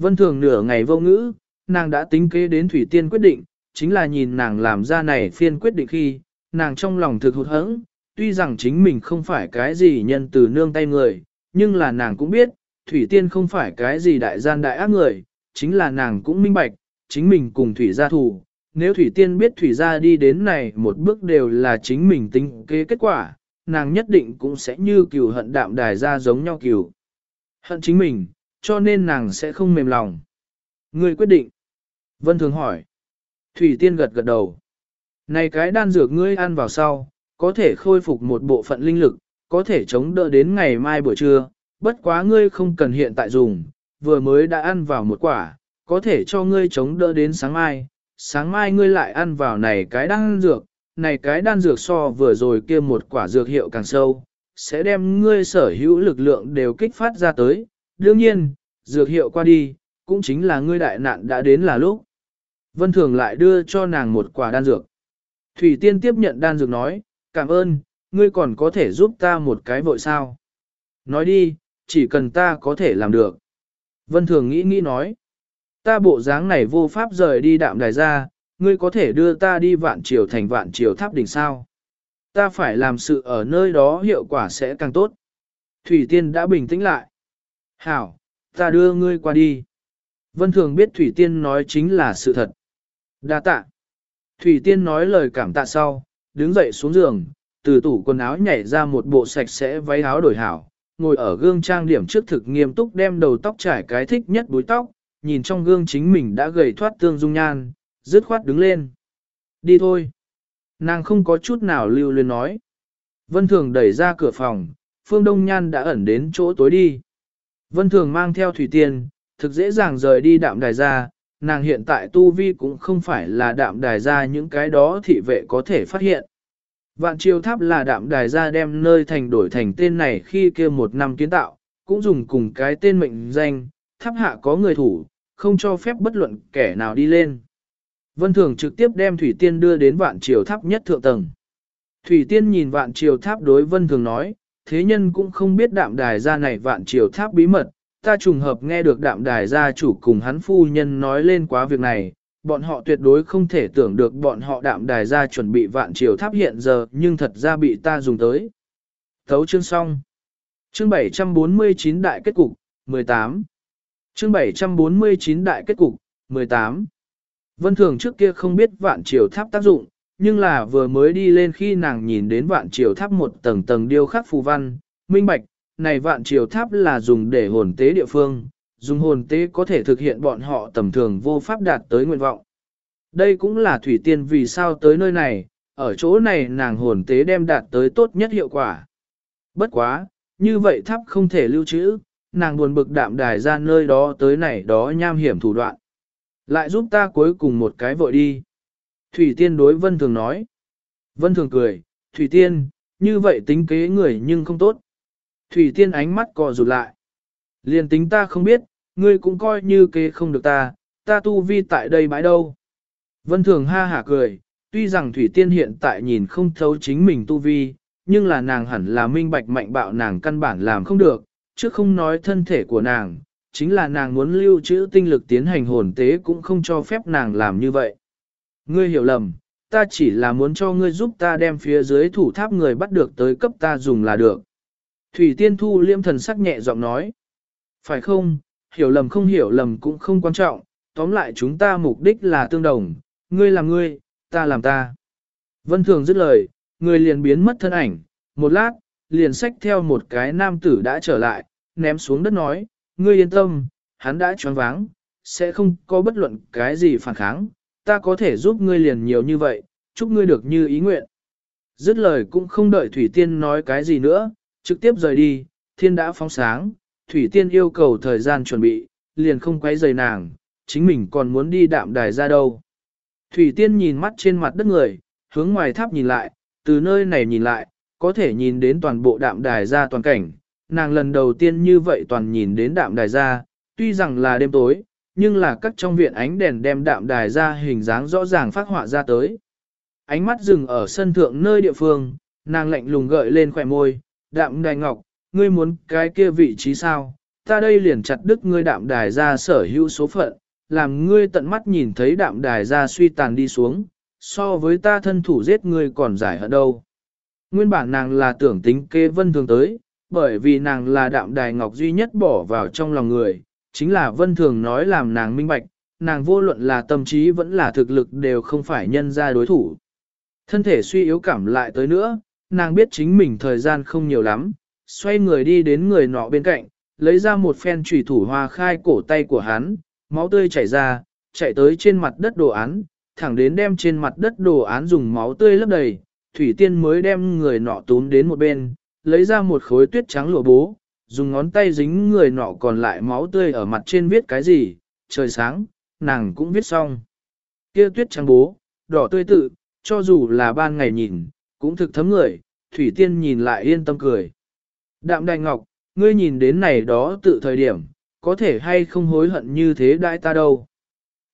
[SPEAKER 1] Vân thường nửa ngày vô ngữ, nàng đã tính kế đến Thủy tiên quyết định, chính là nhìn nàng làm ra này phiên quyết định khi, nàng trong lòng thực hụt hẫng, tuy rằng chính mình không phải cái gì nhân từ nương tay người, nhưng là nàng cũng biết, Thủy Tiên không phải cái gì đại gian đại ác người, chính là nàng cũng minh bạch, chính mình cùng Thủy gia thủ. Nếu Thủy Tiên biết Thủy gia đi đến này một bước đều là chính mình tính kế kết quả, nàng nhất định cũng sẽ như cừu hận đạm đài ra giống nhau cừu. Hận chính mình, cho nên nàng sẽ không mềm lòng. Người quyết định. Vân Thường hỏi. Thủy Tiên gật gật đầu. Này cái đan dược ngươi ăn vào sau, có thể khôi phục một bộ phận linh lực, có thể chống đỡ đến ngày mai buổi trưa, bất quá ngươi không cần hiện tại dùng, vừa mới đã ăn vào một quả, có thể cho ngươi chống đỡ đến sáng mai, sáng mai ngươi lại ăn vào này cái đan dược, này cái đan dược so vừa rồi kia một quả dược hiệu càng sâu, sẽ đem ngươi sở hữu lực lượng đều kích phát ra tới, đương nhiên, dược hiệu qua đi, cũng chính là ngươi đại nạn đã đến là lúc. Vân Thường lại đưa cho nàng một quả đan dược. Thủy Tiên tiếp nhận đan dược nói, cảm ơn, ngươi còn có thể giúp ta một cái vội sao. Nói đi, chỉ cần ta có thể làm được. Vân Thường nghĩ nghĩ nói, ta bộ dáng này vô pháp rời đi đạm đài ra, ngươi có thể đưa ta đi vạn triều thành vạn triều tháp đỉnh sao. Ta phải làm sự ở nơi đó hiệu quả sẽ càng tốt. Thủy Tiên đã bình tĩnh lại. Hảo, ta đưa ngươi qua đi. Vân Thường biết Thủy Tiên nói chính là sự thật. Đa tạ. Thủy Tiên nói lời cảm tạ sau, đứng dậy xuống giường, từ tủ quần áo nhảy ra một bộ sạch sẽ váy áo đổi hảo, ngồi ở gương trang điểm trước thực nghiêm túc đem đầu tóc trải cái thích nhất búi tóc, nhìn trong gương chính mình đã gầy thoát tương dung nhan, dứt khoát đứng lên. Đi thôi. Nàng không có chút nào lưu luyến nói. Vân Thường đẩy ra cửa phòng, Phương Đông Nhan đã ẩn đến chỗ tối đi. Vân Thường mang theo Thủy Tiên, thực dễ dàng rời đi đạm đài ra, nàng hiện tại tu vi cũng không phải là đạm đài ra những cái đó thị vệ có thể phát hiện. Vạn triều tháp là đạm đài ra đem nơi thành đổi thành tên này khi kia một năm kiến tạo, cũng dùng cùng cái tên mệnh danh, tháp hạ có người thủ, không cho phép bất luận kẻ nào đi lên. Vân Thường trực tiếp đem Thủy Tiên đưa đến vạn triều tháp nhất thượng tầng. Thủy Tiên nhìn vạn triều tháp đối Vân Thường nói, thế nhân cũng không biết đạm đài gia này vạn triều tháp bí mật, ta trùng hợp nghe được đạm đài gia chủ cùng hắn phu nhân nói lên quá việc này, bọn họ tuyệt đối không thể tưởng được bọn họ đạm đài gia chuẩn bị vạn triều tháp hiện giờ nhưng thật ra bị ta dùng tới. Thấu chương xong. Chương 749 đại kết cục, 18. Chương 749 đại kết cục, 18. Vân Thường trước kia không biết vạn triều tháp tác dụng, nhưng là vừa mới đi lên khi nàng nhìn đến vạn triều tháp một tầng tầng điêu khắc phù văn, minh bạch, này vạn triều tháp là dùng để hồn tế địa phương, dùng hồn tế có thể thực hiện bọn họ tầm thường vô pháp đạt tới nguyện vọng. Đây cũng là thủy tiên vì sao tới nơi này, ở chỗ này nàng hồn tế đem đạt tới tốt nhất hiệu quả. Bất quá, như vậy tháp không thể lưu trữ, nàng buồn bực đạm đài ra nơi đó tới này đó nham hiểm thủ đoạn. Lại giúp ta cuối cùng một cái vội đi. Thủy tiên đối vân thường nói. Vân thường cười, Thủy tiên, như vậy tính kế người nhưng không tốt. Thủy tiên ánh mắt cò rụt lại. Liền tính ta không biết, ngươi cũng coi như kế không được ta, ta tu vi tại đây bãi đâu. Vân thường ha hả cười, tuy rằng Thủy tiên hiện tại nhìn không thấu chính mình tu vi, nhưng là nàng hẳn là minh bạch mạnh bạo nàng căn bản làm không được, chứ không nói thân thể của nàng, chính là nàng muốn lưu trữ tinh lực tiến hành hồn tế cũng không cho phép nàng làm như vậy. Ngươi hiểu lầm, ta chỉ là muốn cho ngươi giúp ta đem phía dưới thủ tháp người bắt được tới cấp ta dùng là được. Thủy Tiên Thu liêm thần sắc nhẹ giọng nói. Phải không, hiểu lầm không hiểu lầm cũng không quan trọng, tóm lại chúng ta mục đích là tương đồng, ngươi làm ngươi, ta làm ta. Vân Thường dứt lời, người liền biến mất thân ảnh, một lát, liền xách theo một cái nam tử đã trở lại, ném xuống đất nói, ngươi yên tâm, hắn đã choáng váng, sẽ không có bất luận cái gì phản kháng, ta có thể giúp ngươi liền nhiều như vậy, chúc ngươi được như ý nguyện. Dứt lời cũng không đợi Thủy Tiên nói cái gì nữa, trực tiếp rời đi, thiên đã phóng sáng, Thủy Tiên yêu cầu thời gian chuẩn bị, liền không quấy rầy nàng, chính mình còn muốn đi đạm đài ra đâu. Thủy Tiên nhìn mắt trên mặt đất người, hướng ngoài tháp nhìn lại, từ nơi này nhìn lại, có thể nhìn đến toàn bộ đạm đài ra toàn cảnh. Nàng lần đầu tiên như vậy toàn nhìn đến đạm đài ra, tuy rằng là đêm tối, nhưng là các trong viện ánh đèn đem đạm đài ra hình dáng rõ ràng phát họa ra tới. Ánh mắt dừng ở sân thượng nơi địa phương, nàng lạnh lùng gợi lên khỏe môi, đạm đài ngọc, ngươi muốn cái kia vị trí sao, ta đây liền chặt đứt ngươi đạm đài ra sở hữu số phận, làm ngươi tận mắt nhìn thấy đạm đài ra suy tàn đi xuống, so với ta thân thủ giết ngươi còn giải hận đâu. Nguyên bản nàng là tưởng tính kê vân thường tới, bởi vì nàng là đạm đài ngọc duy nhất bỏ vào trong lòng người, chính là vân thường nói làm nàng minh bạch, nàng vô luận là tâm trí vẫn là thực lực đều không phải nhân ra đối thủ. Thân thể suy yếu cảm lại tới nữa, nàng biết chính mình thời gian không nhiều lắm, xoay người đi đến người nọ bên cạnh, lấy ra một phen trùy thủ hoa khai cổ tay của hắn, máu tươi chảy ra, chạy tới trên mặt đất đồ án, thẳng đến đem trên mặt đất đồ án dùng máu tươi lấp đầy, Thủy Tiên mới đem người nọ túm đến một bên, lấy ra một khối tuyết trắng lụa bố, dùng ngón tay dính người nọ còn lại máu tươi ở mặt trên viết cái gì, trời sáng, nàng cũng viết xong. Kia tuyết trắng bố, đỏ tươi tự, cho dù là ban ngày nhìn, cũng thực thấm người, Thủy Tiên nhìn lại yên tâm cười. Đạm Đại Ngọc, ngươi nhìn đến này đó tự thời điểm, có thể hay không hối hận như thế đại ta đâu.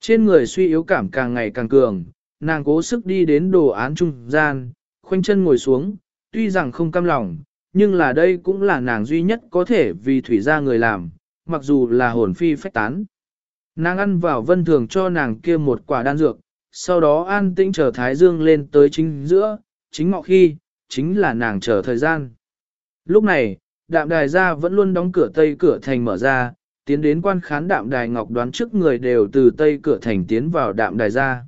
[SPEAKER 1] Trên người suy yếu cảm càng ngày càng cường, nàng cố sức đi đến đồ án trung gian, khoanh chân ngồi xuống, tuy rằng không cam lòng, nhưng là đây cũng là nàng duy nhất có thể vì thủy gia người làm, mặc dù là hồn phi phách tán. Nàng ăn vào vân thường cho nàng kia một quả đan dược, sau đó an tĩnh chờ thái dương lên tới chính giữa, chính ngọ khi, chính là nàng chờ thời gian. Lúc này, đạm đài gia vẫn luôn đóng cửa tây cửa thành mở ra, tiến đến quan khán đạm đài ngọc đoán trước người đều từ tây cửa thành tiến vào đạm đài gia.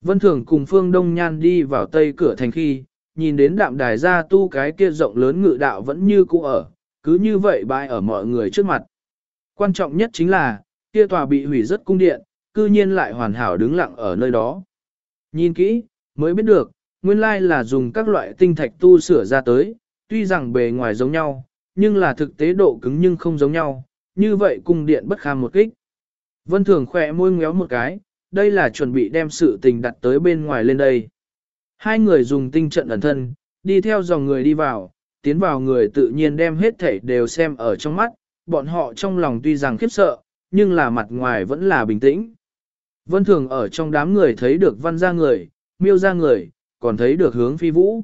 [SPEAKER 1] Vân Thường cùng Phương Đông Nhan đi vào tây cửa thành khi, nhìn đến đạm đài gia tu cái kia rộng lớn ngự đạo vẫn như cũ ở, cứ như vậy bại ở mọi người trước mặt. Quan trọng nhất chính là, kia tòa bị hủy rất cung điện, cư nhiên lại hoàn hảo đứng lặng ở nơi đó. Nhìn kỹ, mới biết được, nguyên lai là dùng các loại tinh thạch tu sửa ra tới, tuy rằng bề ngoài giống nhau, nhưng là thực tế độ cứng nhưng không giống nhau, như vậy cung điện bất kham một kích. Vân Thường khỏe môi ngéo một cái, đây là chuẩn bị đem sự tình đặt tới bên ngoài lên đây. Hai người dùng tinh trận ẩn thân, đi theo dòng người đi vào, tiến vào người tự nhiên đem hết thảy đều xem ở trong mắt, bọn họ trong lòng tuy rằng khiếp sợ, nhưng là mặt ngoài vẫn là bình tĩnh. Vân Thường ở trong đám người thấy được văn gia người, miêu gia người, còn thấy được hướng phi vũ.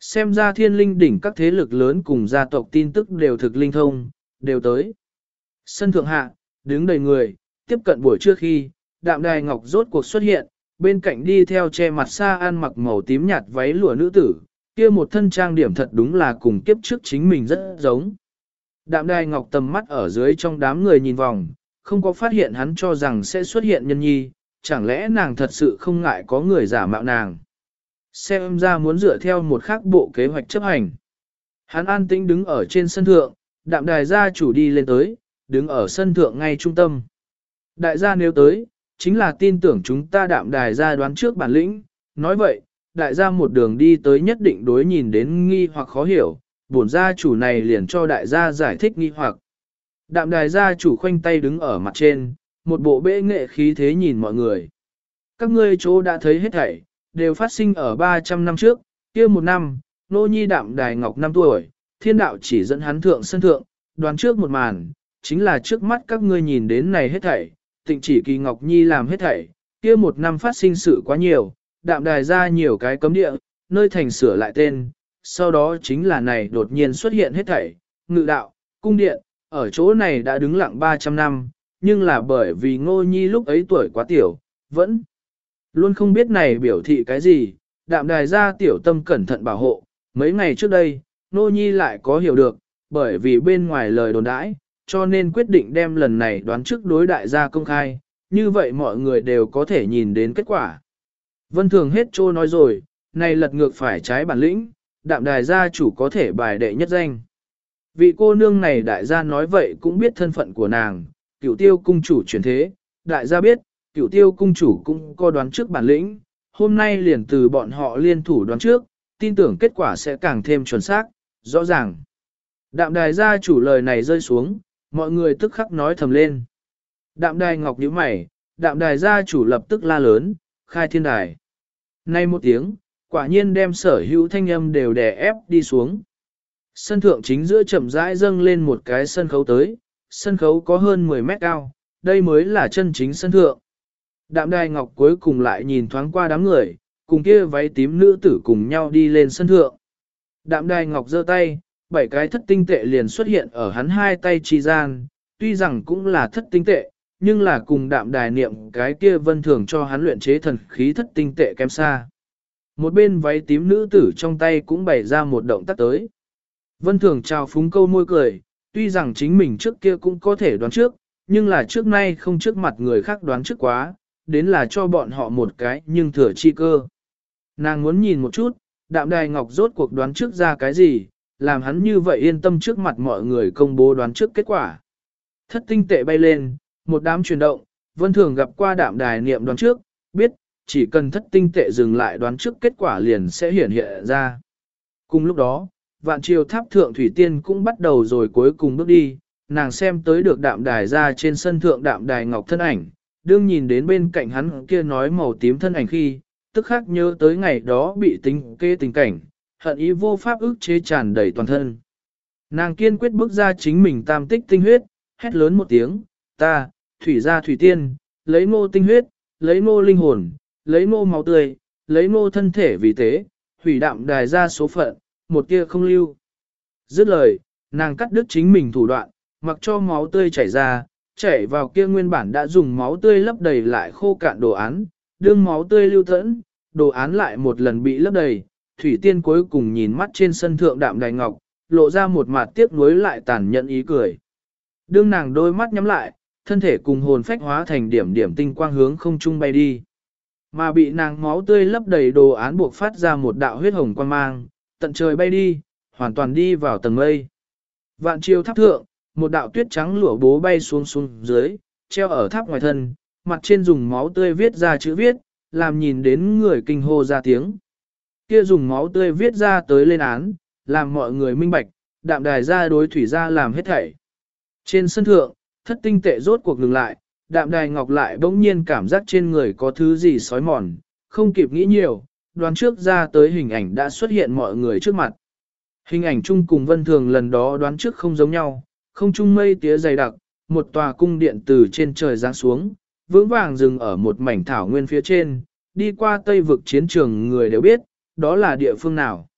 [SPEAKER 1] Xem ra thiên linh đỉnh các thế lực lớn cùng gia tộc tin tức đều thực linh thông, đều tới. Sân thượng hạ, đứng đầy người, tiếp cận buổi trưa khi, đạm đài ngọc rốt cuộc xuất hiện, bên cạnh đi theo che mặt xa ăn mặc màu tím nhạt váy lụa nữ tử, kia một thân trang điểm thật đúng là cùng kiếp trước chính mình rất giống. Đạm đài ngọc tầm mắt ở dưới trong đám người nhìn vòng, không có phát hiện hắn cho rằng sẽ xuất hiện nhân nhi, chẳng lẽ nàng thật sự không ngại có người giả mạo nàng. Xem ra muốn dựa theo một khác bộ kế hoạch chấp hành. Hắn an tĩnh đứng ở trên sân thượng, đạm đài gia chủ đi lên tới, đứng ở sân thượng ngay trung tâm. Đại gia nếu tới, chính là tin tưởng chúng ta đạm đài gia đoán trước bản lĩnh. Nói vậy, đại gia một đường đi tới nhất định đối nhìn đến nghi hoặc khó hiểu, bổn gia chủ này liền cho đại gia giải thích nghi hoặc. Đạm đài gia chủ khoanh tay đứng ở mặt trên, một bộ bệ nghệ khí thế nhìn mọi người. Các ngươi chỗ đã thấy hết thảy, đều phát sinh ở 300 năm trước, kia một năm, nô nhi đạm đài ngọc 5 tuổi, thiên đạo chỉ dẫn hắn thượng sân thượng, đoán trước một màn, chính là trước mắt các ngươi nhìn đến này hết thảy, tịnh chỉ kỳ ngọc nhi làm hết thảy, kia một năm phát sinh sự quá nhiều, đạm đài ra nhiều cái cấm địa, nơi thành sửa lại tên, sau đó chính là này đột nhiên xuất hiện hết thảy, ngự đạo, cung điện, ở chỗ này đã đứng lặng 300 năm, nhưng là bởi vì ngô nhi lúc ấy tuổi quá tiểu, vẫn luôn không biết này biểu thị cái gì, đạm đài ra tiểu tâm cẩn thận bảo hộ, mấy ngày trước đây, ngô nhi lại có hiểu được, bởi vì bên ngoài lời đồn đãi, cho nên quyết định đem lần này đoán trước đối đại gia công khai, như vậy mọi người đều có thể nhìn đến kết quả. Vân Thường hết trô nói rồi, này lật ngược phải trái bản lĩnh, đạm đài gia chủ có thể bài đệ nhất danh. Vị cô nương này đại gia nói vậy cũng biết thân phận của nàng, cửu tiêu cung chủ chuyển thế, đại gia biết, cửu tiêu cung chủ cũng có đoán trước bản lĩnh, hôm nay liền từ bọn họ liên thủ đoán trước, tin tưởng kết quả sẽ càng thêm chuẩn xác, rõ ràng. Đạm đài gia chủ lời này rơi xuống, mọi người tức khắc nói thầm lên. Đạm đài ngọc nhíu mày, đạm đài gia chủ lập tức la lớn, khai thiên đài. Nay một tiếng, quả nhiên đem sở hữu thanh âm đều đè ép đi xuống. Sân thượng chính giữa chậm rãi dâng lên một cái sân khấu tới, sân khấu có hơn 10 mét cao, đây mới là chân chính sân thượng. Đạm đài ngọc cuối cùng lại nhìn thoáng qua đám người, cùng kia váy tím nữ tử cùng nhau đi lên sân thượng. Đạm đài ngọc giơ tay, bảy cái thất tinh tệ liền xuất hiện ở hắn hai tay chi gian, tuy rằng cũng là thất tinh tệ, nhưng là cùng đạm đài niệm cái kia vân thường cho hắn luyện chế thần khí thất tinh tệ kém xa. Một bên váy tím nữ tử trong tay cũng bày ra một động tác tới. Vân thường trao phúng câu môi cười, tuy rằng chính mình trước kia cũng có thể đoán trước, nhưng là trước nay không trước mặt người khác đoán trước quá, đến là cho bọn họ một cái nhưng thừa chi cơ. Nàng muốn nhìn một chút, đạm đài ngọc rốt cuộc đoán trước ra cái gì, làm hắn như vậy yên tâm trước mặt mọi người công bố đoán trước kết quả. Thất tinh tệ bay lên, một đám chuyển động, vân thường gặp qua đạm đài niệm đoán trước, biết, chỉ cần thất tinh tệ dừng lại đoán trước kết quả liền sẽ hiển hiện ra. Cùng lúc đó, vạn triều tháp thượng thủy tiên cũng bắt đầu rồi cuối cùng bước đi, nàng xem tới được đạm đài ra trên sân thượng đạm đài ngọc thân ảnh, đương nhìn đến bên cạnh hắn kia nói màu tím thân ảnh khi, tức khắc nhớ tới ngày đó bị tính kê tình cảnh, hận ý vô pháp ức chế tràn đầy toàn thân. Nàng kiên quyết bước ra chính mình tam tích tinh huyết, hét lớn một tiếng, ta, thủy gia thủy tiên, lấy ngô tinh huyết, lấy ngô linh hồn, lấy ngô máu tươi, lấy ngô thân thể vì thế, hủy đạm đài ra số phận, một tia không lưu. Dứt lời, nàng cắt đứt chính mình thủ đoạn, mặc cho máu tươi chảy ra, chảy vào kia nguyên bản đã dùng máu tươi lấp đầy lại khô cạn đồ án, đương máu tươi lưu thẫn, đồ án lại một lần bị lấp đầy, thủy tiên cuối cùng nhìn mắt trên sân thượng đạm đài ngọc, lộ ra một mặt tiếc nuối lại tàn nhẫn ý cười. Đương nàng đôi mắt nhắm lại, thân thể cùng hồn phách hóa thành điểm điểm tinh quang hướng không trung bay đi. Mà bị nàng máu tươi lấp đầy đồ án buộc phát ra một đạo huyết hồng quang mang, tận trời bay đi, hoàn toàn đi vào tầng mây. Vạn chiều tháp thượng, một đạo tuyết trắng lụa bố bay xuống xuống dưới, treo ở tháp ngoài thân, mặt trên dùng máu tươi viết ra chữ viết, làm nhìn đến người kinh hô ra tiếng. Kia dùng máu tươi viết ra tới lên án, làm mọi người minh bạch, đạm đài ra đối thủy ra làm hết thảy. Trên sân thượng, thất tinh tệ rốt cuộc ngừng lại, đạm đài ngọc lại bỗng nhiên cảm giác trên người có thứ gì sói mòn, không kịp nghĩ nhiều, đoán trước ra tới hình ảnh đã xuất hiện mọi người trước mặt. Hình ảnh chung cùng vân thường lần đó đoán trước không giống nhau, không chung mây tía dày đặc, một tòa cung điện từ trên trời giáng xuống, vững vàng dừng ở một mảnh thảo nguyên phía trên, đi qua tây vực chiến trường người đều biết, đó là địa phương nào.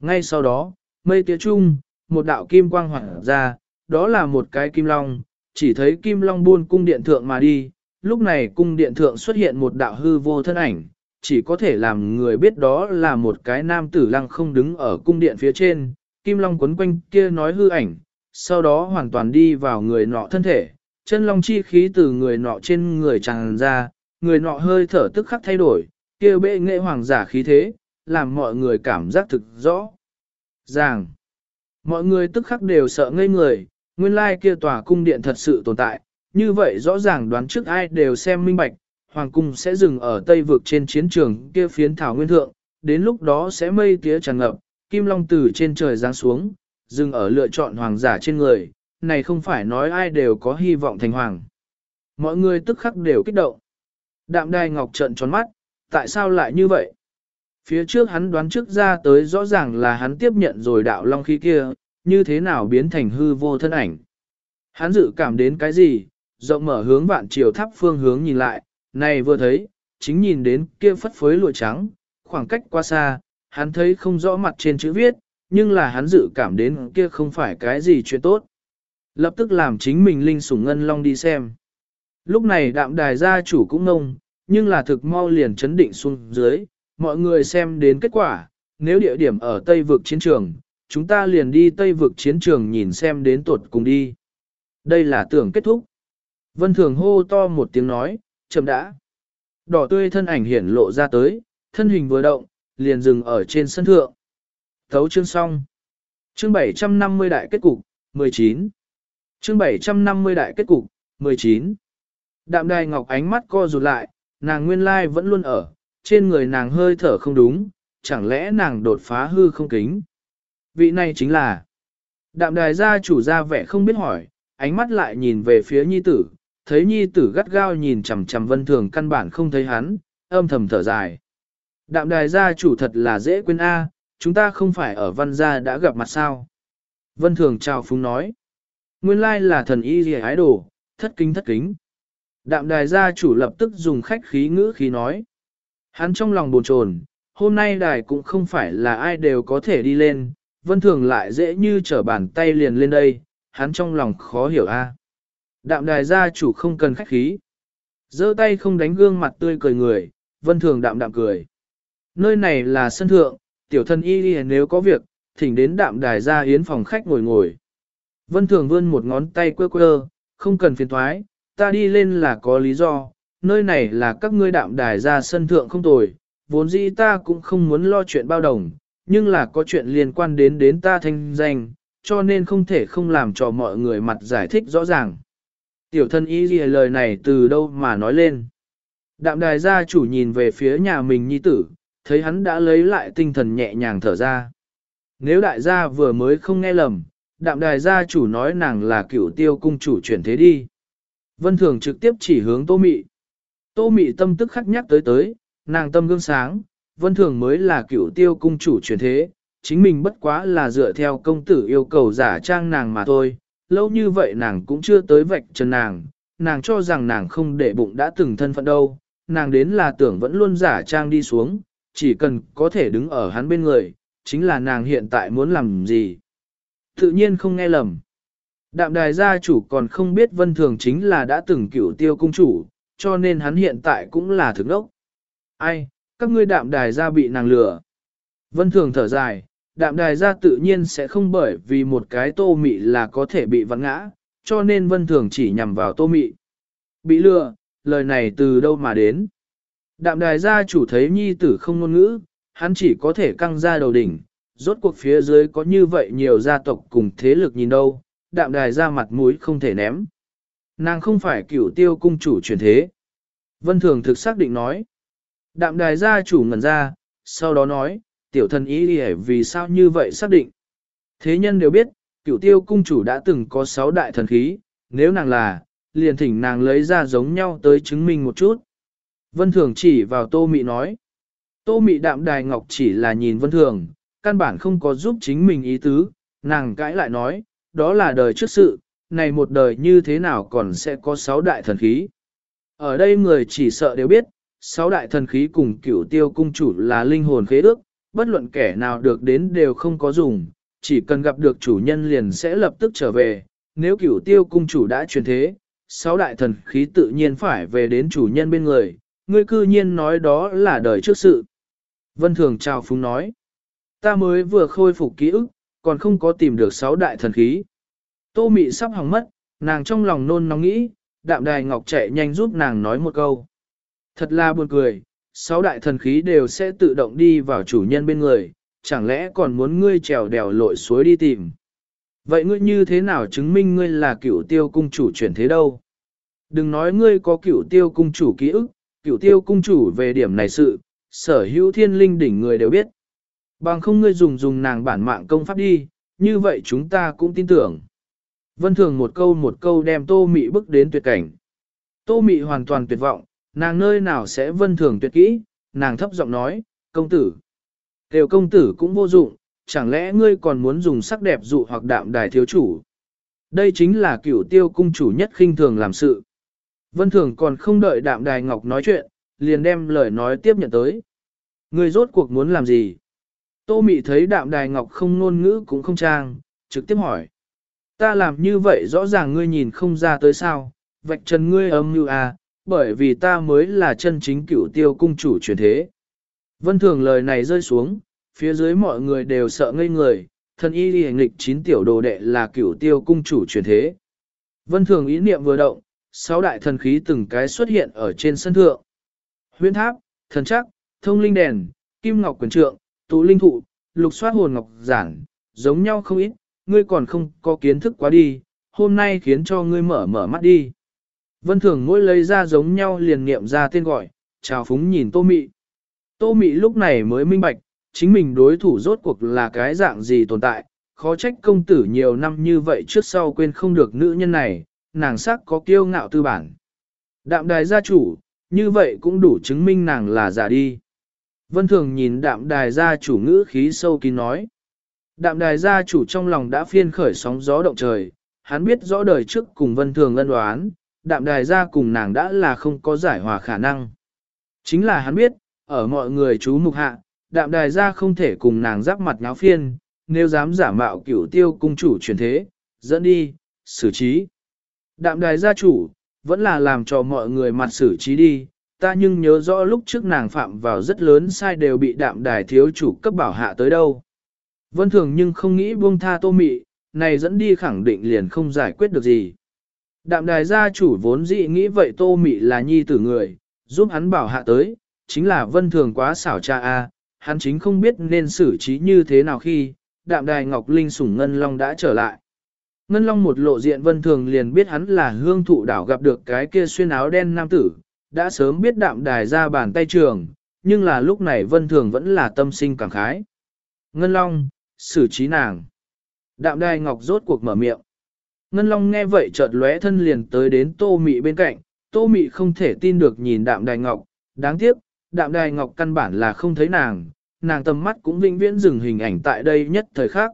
[SPEAKER 1] Ngay sau đó, mây tía chung, một đạo kim quang hoảng ra, đó là một cái kim long, chỉ thấy Kim Long buôn cung điện thượng mà đi, lúc này cung điện thượng xuất hiện một đạo hư vô thân ảnh, chỉ có thể làm người biết đó là một cái nam tử lăng không đứng ở cung điện phía trên, Kim Long quấn quanh kia nói hư ảnh, sau đó hoàn toàn đi vào người nọ thân thể, chân long chi khí từ người nọ trên người tràn ra, người nọ hơi thở tức khắc thay đổi, kia bệ nghệ hoàng giả khí thế, làm mọi người cảm giác thực rõ. Ràng, mọi người tức khắc đều sợ ngây người, nguyên lai kia tòa cung điện thật sự tồn tại, như vậy rõ ràng đoán trước ai đều xem minh bạch, hoàng cung sẽ dừng ở tây vực trên chiến trường kia phiến thảo nguyên thượng, đến lúc đó sẽ mây tía tràn ngập, kim long từ trên trời giáng xuống, dừng ở lựa chọn hoàng giả trên người, này không phải nói ai đều có hy vọng thành hoàng. Mọi người tức khắc đều kích động. Đạm đài ngọc trận tròn mắt, tại sao lại như vậy? Phía trước hắn đoán trước ra tới rõ ràng là hắn tiếp nhận rồi đạo long khí kia, như thế nào biến thành hư vô thân ảnh. Hắn dự cảm đến cái gì, rộng mở hướng vạn chiều tháp phương hướng nhìn lại, này vừa thấy, chính nhìn đến kia phất phới lụa trắng, khoảng cách qua xa, hắn thấy không rõ mặt trên chữ viết, nhưng là hắn dự cảm đến kia không phải cái gì chuyện tốt. Lập tức làm chính mình linh sủng ngân long đi xem. Lúc này đạm đài gia chủ cũng ngông, nhưng là thực mau liền chấn định xuống dưới, mọi người xem đến kết quả, nếu địa điểm ở Tây vực chiến trường, chúng ta liền đi Tây vực chiến trường nhìn xem đến tuột cùng đi. Đây là tưởng kết thúc. Vân Thường hô to một tiếng nói, chậm đã. Đỏ tươi thân ảnh hiển lộ ra tới, thân hình vừa động, liền dừng ở trên sân thượng. Thấu chương xong. Chương 750 đại kết cục, 19. Chương 750 đại kết cục, 19. Đạm đài ngọc ánh mắt co rụt lại, nàng nguyên lai vẫn luôn ở, trên người nàng hơi thở không đúng, chẳng lẽ nàng đột phá hư không kính. Vị này chính là đạm đài gia chủ gia vẻ không biết hỏi, ánh mắt lại nhìn về phía nhi tử, thấy nhi tử gắt gao nhìn chằm chằm vân thường căn bản không thấy hắn, âm thầm thở dài. Đạm đài gia chủ thật là dễ quên A, chúng ta không phải ở văn gia đã gặp mặt sao. Vân thường chào phúng nói. Nguyên lai là thần y gì ái đồ, thất kính thất kính. Đạm đài gia chủ lập tức dùng khách khí ngữ khí nói. Hắn trong lòng buồn chồn, hôm nay đài cũng không phải là ai đều có thể đi lên, vân thường lại dễ như trở bàn tay liền lên đây, hắn trong lòng khó hiểu a. Đạm đài gia chủ không cần khách khí. giơ tay không đánh gương mặt tươi cười người, vân thường đạm đạm cười. Nơi này là sân thượng, tiểu thân y đi nếu có việc, thỉnh đến đạm đài gia yến phòng khách ngồi ngồi. Vân thường vươn một ngón tay quơ quơ, không cần phiền thoái, ta đi lên là có lý do, nơi này là các ngươi đạm đài gia sân thượng không tồi, vốn dĩ ta cũng không muốn lo chuyện bao đồng, nhưng là có chuyện liên quan đến đến ta thanh danh, cho nên không thể không làm cho mọi người mặt giải thích rõ ràng. Tiểu thân ý gì lời này từ đâu mà nói lên. Đạm đài gia chủ nhìn về phía nhà mình nhi tử, thấy hắn đã lấy lại tinh thần nhẹ nhàng thở ra. Nếu đại gia vừa mới không nghe lầm, đạm đài gia chủ nói nàng là cựu tiêu cung chủ chuyển thế đi. Vân Thường trực tiếp chỉ hướng Tô Mị. Tô Mị tâm tức khắc nhắc tới tới, nàng tâm gương sáng, Vân Thường mới là cựu tiêu cung chủ truyền thế, chính mình bất quá là dựa theo công tử yêu cầu giả trang nàng mà thôi, lâu như vậy nàng cũng chưa tới vạch trần nàng, nàng cho rằng nàng không để bụng đã từng thân phận đâu, nàng đến là tưởng vẫn luôn giả trang đi xuống, chỉ cần có thể đứng ở hắn bên người, chính là nàng hiện tại muốn làm gì. Tự nhiên không nghe lầm. Đạm đài gia chủ còn không biết vân thường chính là đã từng cựu tiêu cung chủ, cho nên hắn hiện tại cũng là thực ốc. Ai, các ngươi đạm đài gia bị nàng lừa. Vân thường thở dài, đạm đài gia tự nhiên sẽ không bởi vì một cái tô mị là có thể bị vặn ngã, cho nên vân thường chỉ nhằm vào tô mị. Bị lừa, lời này từ đâu mà đến? Đạm đài gia chủ thấy nhi tử không ngôn ngữ, hắn chỉ có thể căng ra đầu đỉnh, rốt cuộc phía dưới có như vậy nhiều gia tộc cùng thế lực nhìn đâu, đạm đài ra mặt mũi không thể ném. Nàng không phải cửu tiêu cung chủ truyền thế. Vân Thường thực xác định nói. Đạm đài gia chủ ngẩn ra, sau đó nói, tiểu thần ý đi vì sao như vậy xác định. Thế nhân đều biết, cửu tiêu cung chủ đã từng có sáu đại thần khí, nếu nàng là, liền thỉnh nàng lấy ra giống nhau tới chứng minh một chút. Vân Thường chỉ vào Tô Mị nói. Tô Mị đạm đài ngọc chỉ là nhìn Vân Thường, căn bản không có giúp chính mình ý tứ, nàng cãi lại nói, đó là đời trước sự, này một đời như thế nào còn sẽ có sáu đại thần khí. Ở đây người chỉ sợ đều biết, sáu đại thần khí cùng cửu tiêu cung chủ là linh hồn khế ước, bất luận kẻ nào được đến đều không có dùng, chỉ cần gặp được chủ nhân liền sẽ lập tức trở về, nếu cửu tiêu cung chủ đã truyền thế, sáu đại thần khí tự nhiên phải về đến chủ nhân bên người, ngươi cư nhiên nói đó là đời trước sự. Vân Thường trào phúng nói, ta mới vừa khôi phục ký ức, còn không có tìm được sáu đại thần khí. Tô mị sắp hỏng mất, nàng trong lòng nôn nóng nghĩ, đạm đài ngọc chạy nhanh giúp nàng nói một câu. Thật là buồn cười, sáu đại thần khí đều sẽ tự động đi vào chủ nhân bên người, chẳng lẽ còn muốn ngươi trèo đèo lội suối đi tìm. Vậy ngươi như thế nào chứng minh ngươi là cửu tiêu cung chủ chuyển thế đâu? Đừng nói ngươi có cửu tiêu cung chủ ký ức, cửu tiêu cung chủ về điểm này sự, sở hữu thiên linh đỉnh người đều biết. Bằng không ngươi dùng dùng nàng bản mạng công pháp đi, như vậy chúng ta cũng tin tưởng. Vân Thường một câu một câu đem Tô Mị bước đến tuyệt cảnh. Tô Mị hoàn toàn tuyệt vọng, nàng nơi nào sẽ Vân Thường tuyệt kỹ, nàng thấp giọng nói, công tử. Đều công tử cũng vô dụng, chẳng lẽ ngươi còn muốn dùng sắc đẹp dụ hoặc đạm đài thiếu chủ. Đây chính là cửu tiêu cung chủ nhất khinh thường làm sự. Vân Thường còn không đợi đạm đài ngọc nói chuyện, liền đem lời nói tiếp nhận tới. Ngươi rốt cuộc muốn làm gì? Tô Mị thấy đạm đài ngọc không ngôn ngữ cũng không trang, trực tiếp hỏi. Ta làm như vậy rõ ràng ngươi nhìn không ra tới sao, vạch trần ngươi âm như à, bởi vì ta mới là chân chính cửu tiêu cung chủ truyền thế. Vân thường lời này rơi xuống, phía dưới mọi người đều sợ ngây người, thân y đi hành lịch chín tiểu đồ đệ là cửu tiêu cung chủ truyền thế. Vân thường ý niệm vừa động, sáu đại thần khí từng cái xuất hiện ở trên sân thượng. Huyễn tháp, thần chắc, thông linh đèn, kim ngọc quyền trượng, tụ linh thụ, lục xoát hồn ngọc giản, giống nhau không ít, ngươi còn không có kiến thức quá đi, hôm nay khiến cho ngươi mở mở mắt đi. Vân Thường mỗi lấy ra giống nhau liền niệm ra tên gọi, chào phúng nhìn Tô Mị. Tô Mị lúc này mới minh bạch, chính mình đối thủ rốt cuộc là cái dạng gì tồn tại, khó trách công tử nhiều năm như vậy trước sau quên không được nữ nhân này, nàng sắc có kiêu ngạo tư bản. Đạm đài gia chủ, như vậy cũng đủ chứng minh nàng là giả đi. Vân Thường nhìn đạm đài gia chủ ngữ khí sâu kín nói. Đạm đài gia chủ trong lòng đã phiên khởi sóng gió động trời, hắn biết rõ đời trước cùng vân thường ân đoán, đạm đài gia cùng nàng đã là không có giải hòa khả năng. Chính là hắn biết, ở mọi người chú mục hạ, đạm đài gia không thể cùng nàng giáp mặt nháo phiên, nếu dám giả mạo cửu tiêu cung chủ truyền thế, dẫn đi, xử trí. Đạm đài gia chủ, vẫn là làm cho mọi người mặt xử trí đi, ta nhưng nhớ rõ lúc trước nàng phạm vào rất lớn sai đều bị đạm đài thiếu chủ cấp bảo hạ tới đâu. Vân thường nhưng không nghĩ buông tha tô mị, này dẫn đi khẳng định liền không giải quyết được gì. Đạm đài gia chủ vốn dị nghĩ vậy tô mị là nhi tử người, giúp hắn bảo hạ tới, chính là vân thường quá xảo cha a, hắn chính không biết nên xử trí như thế nào khi, đạm đài ngọc linh sủng ngân long đã trở lại. Ngân long một lộ diện vân thường liền biết hắn là hương thụ đảo gặp được cái kia xuyên áo đen nam tử, đã sớm biết đạm đài ra bàn tay trường, nhưng là lúc này vân thường vẫn là tâm sinh cảm khái. Ngân long, xử trí nàng. Đạm đài ngọc rốt cuộc mở miệng. Ngân Long nghe vậy chợt lóe thân liền tới đến Tô Mị bên cạnh, Tô Mị không thể tin được nhìn Đạm Đài Ngọc, đáng tiếc, Đạm Đài Ngọc căn bản là không thấy nàng, nàng tầm mắt cũng vĩnh viễn dừng hình ảnh tại đây nhất thời khắc.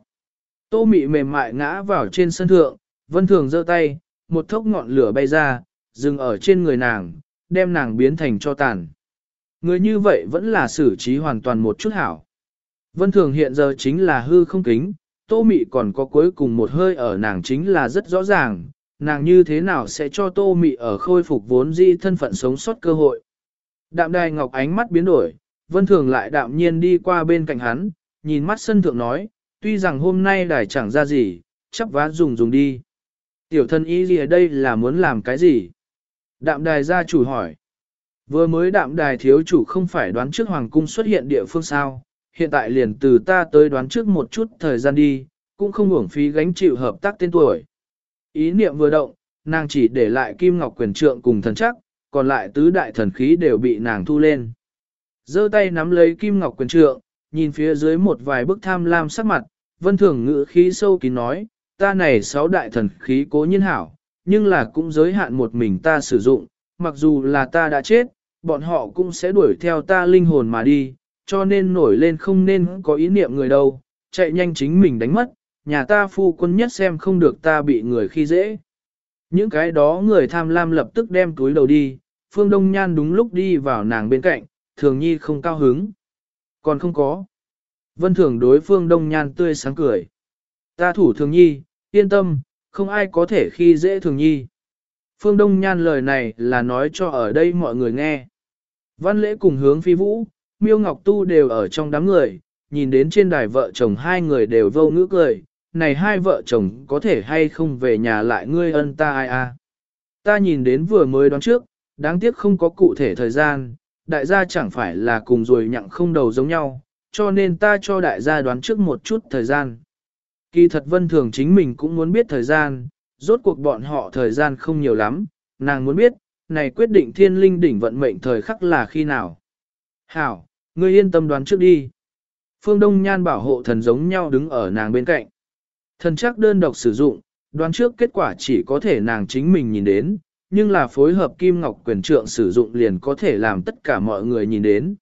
[SPEAKER 1] Tô Mị mềm mại ngã vào trên sân thượng, Vân Thường giơ tay, một thốc ngọn lửa bay ra, dừng ở trên người nàng, đem nàng biến thành cho tàn. Người như vậy vẫn là xử trí hoàn toàn một chút hảo. Vân Thường hiện giờ chính là hư không kính, Tô Mị còn có cuối cùng một hơi ở nàng chính là rất rõ ràng, nàng như thế nào sẽ cho Tô Mị ở khôi phục vốn di thân phận sống sót cơ hội. Đạm đài ngọc ánh mắt biến đổi, Vân Thường lại đạm nhiên đi qua bên cạnh hắn, nhìn mắt sân thượng nói, tuy rằng hôm nay đài chẳng ra gì, chắp vá dùng dùng đi. Tiểu thân ý gì ở đây là muốn làm cái gì? Đạm đài gia chủ hỏi. Vừa mới đạm đài thiếu chủ không phải đoán trước hoàng cung xuất hiện địa phương sao, hiện tại liền từ ta tới đoán trước một chút thời gian đi, cũng không uổng phí gánh chịu hợp tác tên tuổi. Ý niệm vừa động, nàng chỉ để lại kim ngọc quyền trượng cùng thần chắc, còn lại tứ đại thần khí đều bị nàng thu lên. giơ tay nắm lấy kim ngọc quyền trượng, nhìn phía dưới một vài bức tham lam sắc mặt, vân thường ngữ khí sâu kín nói, ta này sáu đại thần khí cố nhiên hảo, nhưng là cũng giới hạn một mình ta sử dụng, mặc dù là ta đã chết, bọn họ cũng sẽ đuổi theo ta linh hồn mà đi, cho nên nổi lên không nên có ý niệm người đâu, chạy nhanh chính mình đánh mất, nhà ta phu quân nhất xem không được ta bị người khi dễ. Những cái đó người tham lam lập tức đem túi đầu đi, Phương Đông Nhan đúng lúc đi vào nàng bên cạnh, thường nhi không cao hứng. Còn không có. Vân thường đối Phương Đông Nhan tươi sáng cười. Ta thủ thường nhi, yên tâm, không ai có thể khi dễ thường nhi. Phương Đông Nhan lời này là nói cho ở đây mọi người nghe. Văn lễ cùng hướng phi vũ, miêu ngọc tu đều ở trong đám người, nhìn đến trên đài vợ chồng hai người đều vô ngữ cười, này hai vợ chồng có thể hay không về nhà lại ngươi ân ta ai a? Ta nhìn đến vừa mới đoán trước, đáng tiếc không có cụ thể thời gian, đại gia chẳng phải là cùng rồi nhặng không đầu giống nhau, cho nên ta cho đại gia đoán trước một chút thời gian. Kỳ thật vân thường chính mình cũng muốn biết thời gian, rốt cuộc bọn họ thời gian không nhiều lắm, nàng muốn biết, này quyết định thiên linh đỉnh vận mệnh thời khắc là khi nào. Hảo, ngươi yên tâm đoán trước đi. Phương Đông Nhan bảo hộ thần giống nhau đứng ở nàng bên cạnh. Thần chắc đơn độc sử dụng, đoán trước kết quả chỉ có thể nàng chính mình nhìn đến, nhưng là phối hợp Kim Ngọc quyền trượng sử dụng liền có thể làm tất cả mọi người nhìn đến.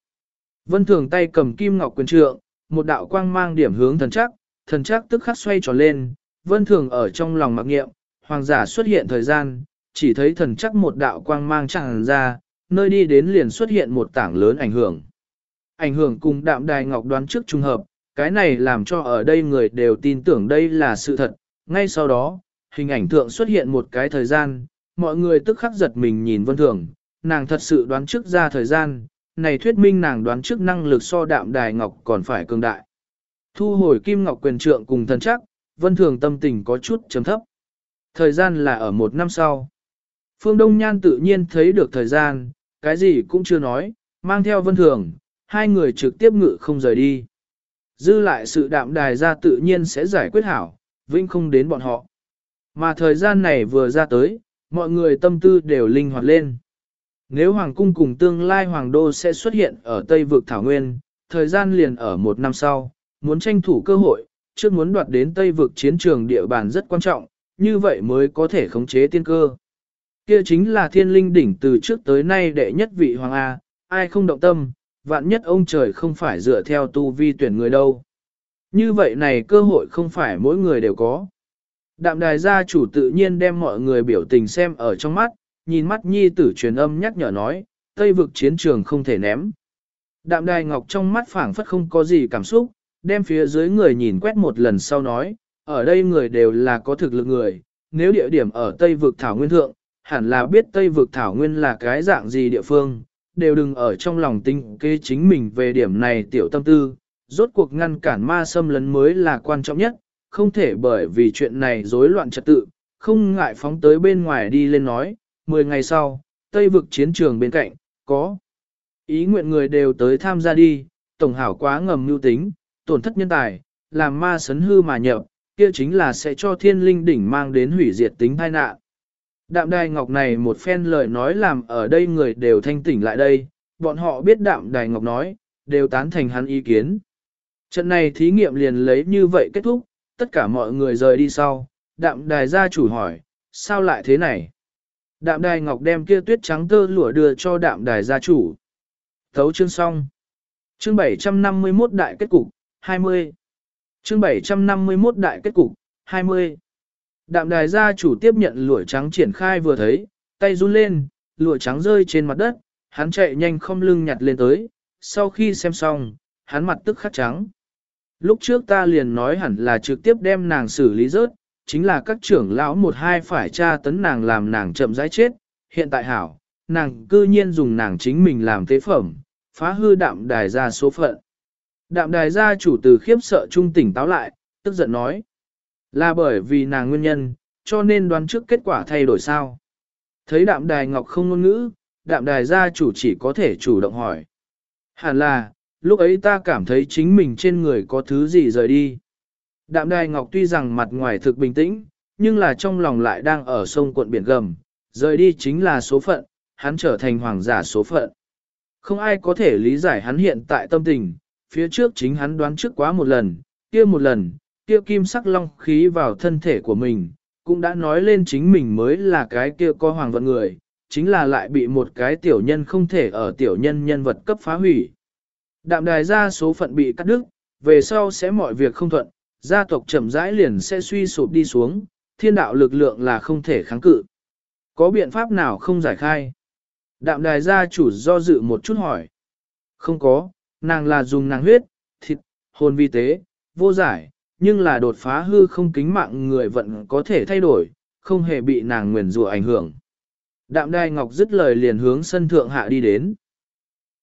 [SPEAKER 1] Vân Thường tay cầm Kim Ngọc quyền trượng, một đạo quang mang điểm hướng thần chắc, thần chắc tức khắc xoay tròn lên, Vân Thường ở trong lòng mặc nghiệm, hoàng giả xuất hiện thời gian, chỉ thấy thần chắc một đạo quang mang tràn ra, nơi đi đến liền xuất hiện một tảng lớn ảnh hưởng. Ảnh hưởng cùng đạm đài ngọc đoán trước trùng hợp, cái này làm cho ở đây người đều tin tưởng đây là sự thật. Ngay sau đó, hình ảnh thượng xuất hiện một cái thời gian, mọi người tức khắc giật mình nhìn vân thường, nàng thật sự đoán trước ra thời gian, này thuyết minh nàng đoán trước năng lực so đạm đài ngọc còn phải cường đại. Thu hồi kim ngọc quyền trượng cùng thần chắc, vân thường tâm tình có chút chấm thấp. Thời gian là ở một năm sau. Phương Đông Nhan tự nhiên thấy được thời gian, cái gì cũng chưa nói, mang theo vân thường, hai người trực tiếp ngự không rời đi. Dư lại sự đạm đài ra tự nhiên sẽ giải quyết hảo, vĩnh không đến bọn họ. Mà thời gian này vừa ra tới, mọi người tâm tư đều linh hoạt lên. Nếu Hoàng cung cùng tương lai Hoàng đô sẽ xuất hiện ở Tây vực Thảo Nguyên, thời gian liền ở một năm sau, muốn tranh thủ cơ hội, trước muốn đoạt đến Tây vực chiến trường địa bàn rất quan trọng, như vậy mới có thể khống chế tiên cơ. Kia chính là thiên linh đỉnh từ trước tới nay đệ nhất vị Hoàng A, ai không động tâm, vạn nhất ông trời không phải dựa theo tu vi tuyển người đâu. Như vậy này cơ hội không phải mỗi người đều có. Đạm đài gia chủ tự nhiên đem mọi người biểu tình xem ở trong mắt, nhìn mắt nhi tử truyền âm nhắc nhở nói, tây vực chiến trường không thể ném. Đạm đài ngọc trong mắt phảng phất không có gì cảm xúc, đem phía dưới người nhìn quét một lần sau nói, ở đây người đều là có thực lực người, nếu địa điểm ở tây vực thảo nguyên thượng, hẳn là biết tây vực thảo nguyên là cái dạng gì địa phương, đều đừng ở trong lòng tinh kê chính mình về điểm này tiểu tâm tư, rốt cuộc ngăn cản ma xâm lấn mới là quan trọng nhất, không thể bởi vì chuyện này rối loạn trật tự, không ngại phóng tới bên ngoài đi lên nói, 10 ngày sau, Tây vực chiến trường bên cạnh, có. Ý nguyện người đều tới tham gia đi, tổng hảo quá ngầm mưu tính, tổn thất nhân tài, làm ma sấn hư mà nhập, kia chính là sẽ cho thiên linh đỉnh mang đến hủy diệt tính tai nạn. Đạm đài ngọc này một phen lời nói làm ở đây người đều thanh tỉnh lại đây, bọn họ biết đạm đài ngọc nói, đều tán thành hắn ý kiến. Trận này thí nghiệm liền lấy như vậy kết thúc, tất cả mọi người rời đi sau, đạm đài gia chủ hỏi, sao lại thế này? Đạm đài ngọc đem kia tuyết trắng tơ lụa đưa cho đạm đài gia chủ. Thấu chương xong. Chương 751 đại kết cục, 20. Chương 751 đại kết cục, 20. Đạm đài gia chủ tiếp nhận lụa trắng triển khai vừa thấy, tay run lên, lụa trắng rơi trên mặt đất, hắn chạy nhanh không lưng nhặt lên tới, sau khi xem xong, hắn mặt tức khắc trắng. Lúc trước ta liền nói hẳn là trực tiếp đem nàng xử lý rớt, chính là các trưởng lão một hai phải tra tấn nàng làm nàng chậm rãi chết, hiện tại hảo, nàng cư nhiên dùng nàng chính mình làm tế phẩm, phá hư đạm đài gia số phận. Đạm đài gia chủ từ khiếp sợ trung tỉnh táo lại, tức giận nói. Là bởi vì nàng nguyên nhân, cho nên đoán trước kết quả thay đổi sao. Thấy đạm đài ngọc không ngôn ngữ, đạm đài gia chủ chỉ có thể chủ động hỏi. Hẳn là, lúc ấy ta cảm thấy chính mình trên người có thứ gì rời đi. Đạm đài ngọc tuy rằng mặt ngoài thực bình tĩnh, nhưng là trong lòng lại đang ở sông cuộn biển gầm, rời đi chính là số phận, hắn trở thành hoàng giả số phận. Không ai có thể lý giải hắn hiện tại tâm tình, phía trước chính hắn đoán trước quá một lần, kia một lần, kia kim sắc long khí vào thân thể của mình, cũng đã nói lên chính mình mới là cái kia co hoàng vận người, chính là lại bị một cái tiểu nhân không thể ở tiểu nhân nhân vật cấp phá hủy. Đạm đài ra số phận bị cắt đứt, về sau sẽ mọi việc không thuận, gia tộc chậm rãi liền sẽ suy sụp đi xuống, thiên đạo lực lượng là không thể kháng cự. Có biện pháp nào không giải khai? Đạm đài gia chủ do dự một chút hỏi. Không có, nàng là dùng nàng huyết, thịt, hồn vi tế, vô giải, nhưng là đột phá hư không kính mạng người vẫn có thể thay đổi, không hề bị nàng nguyền rủa ảnh hưởng. Đạm đai ngọc dứt lời liền hướng sân thượng hạ đi đến.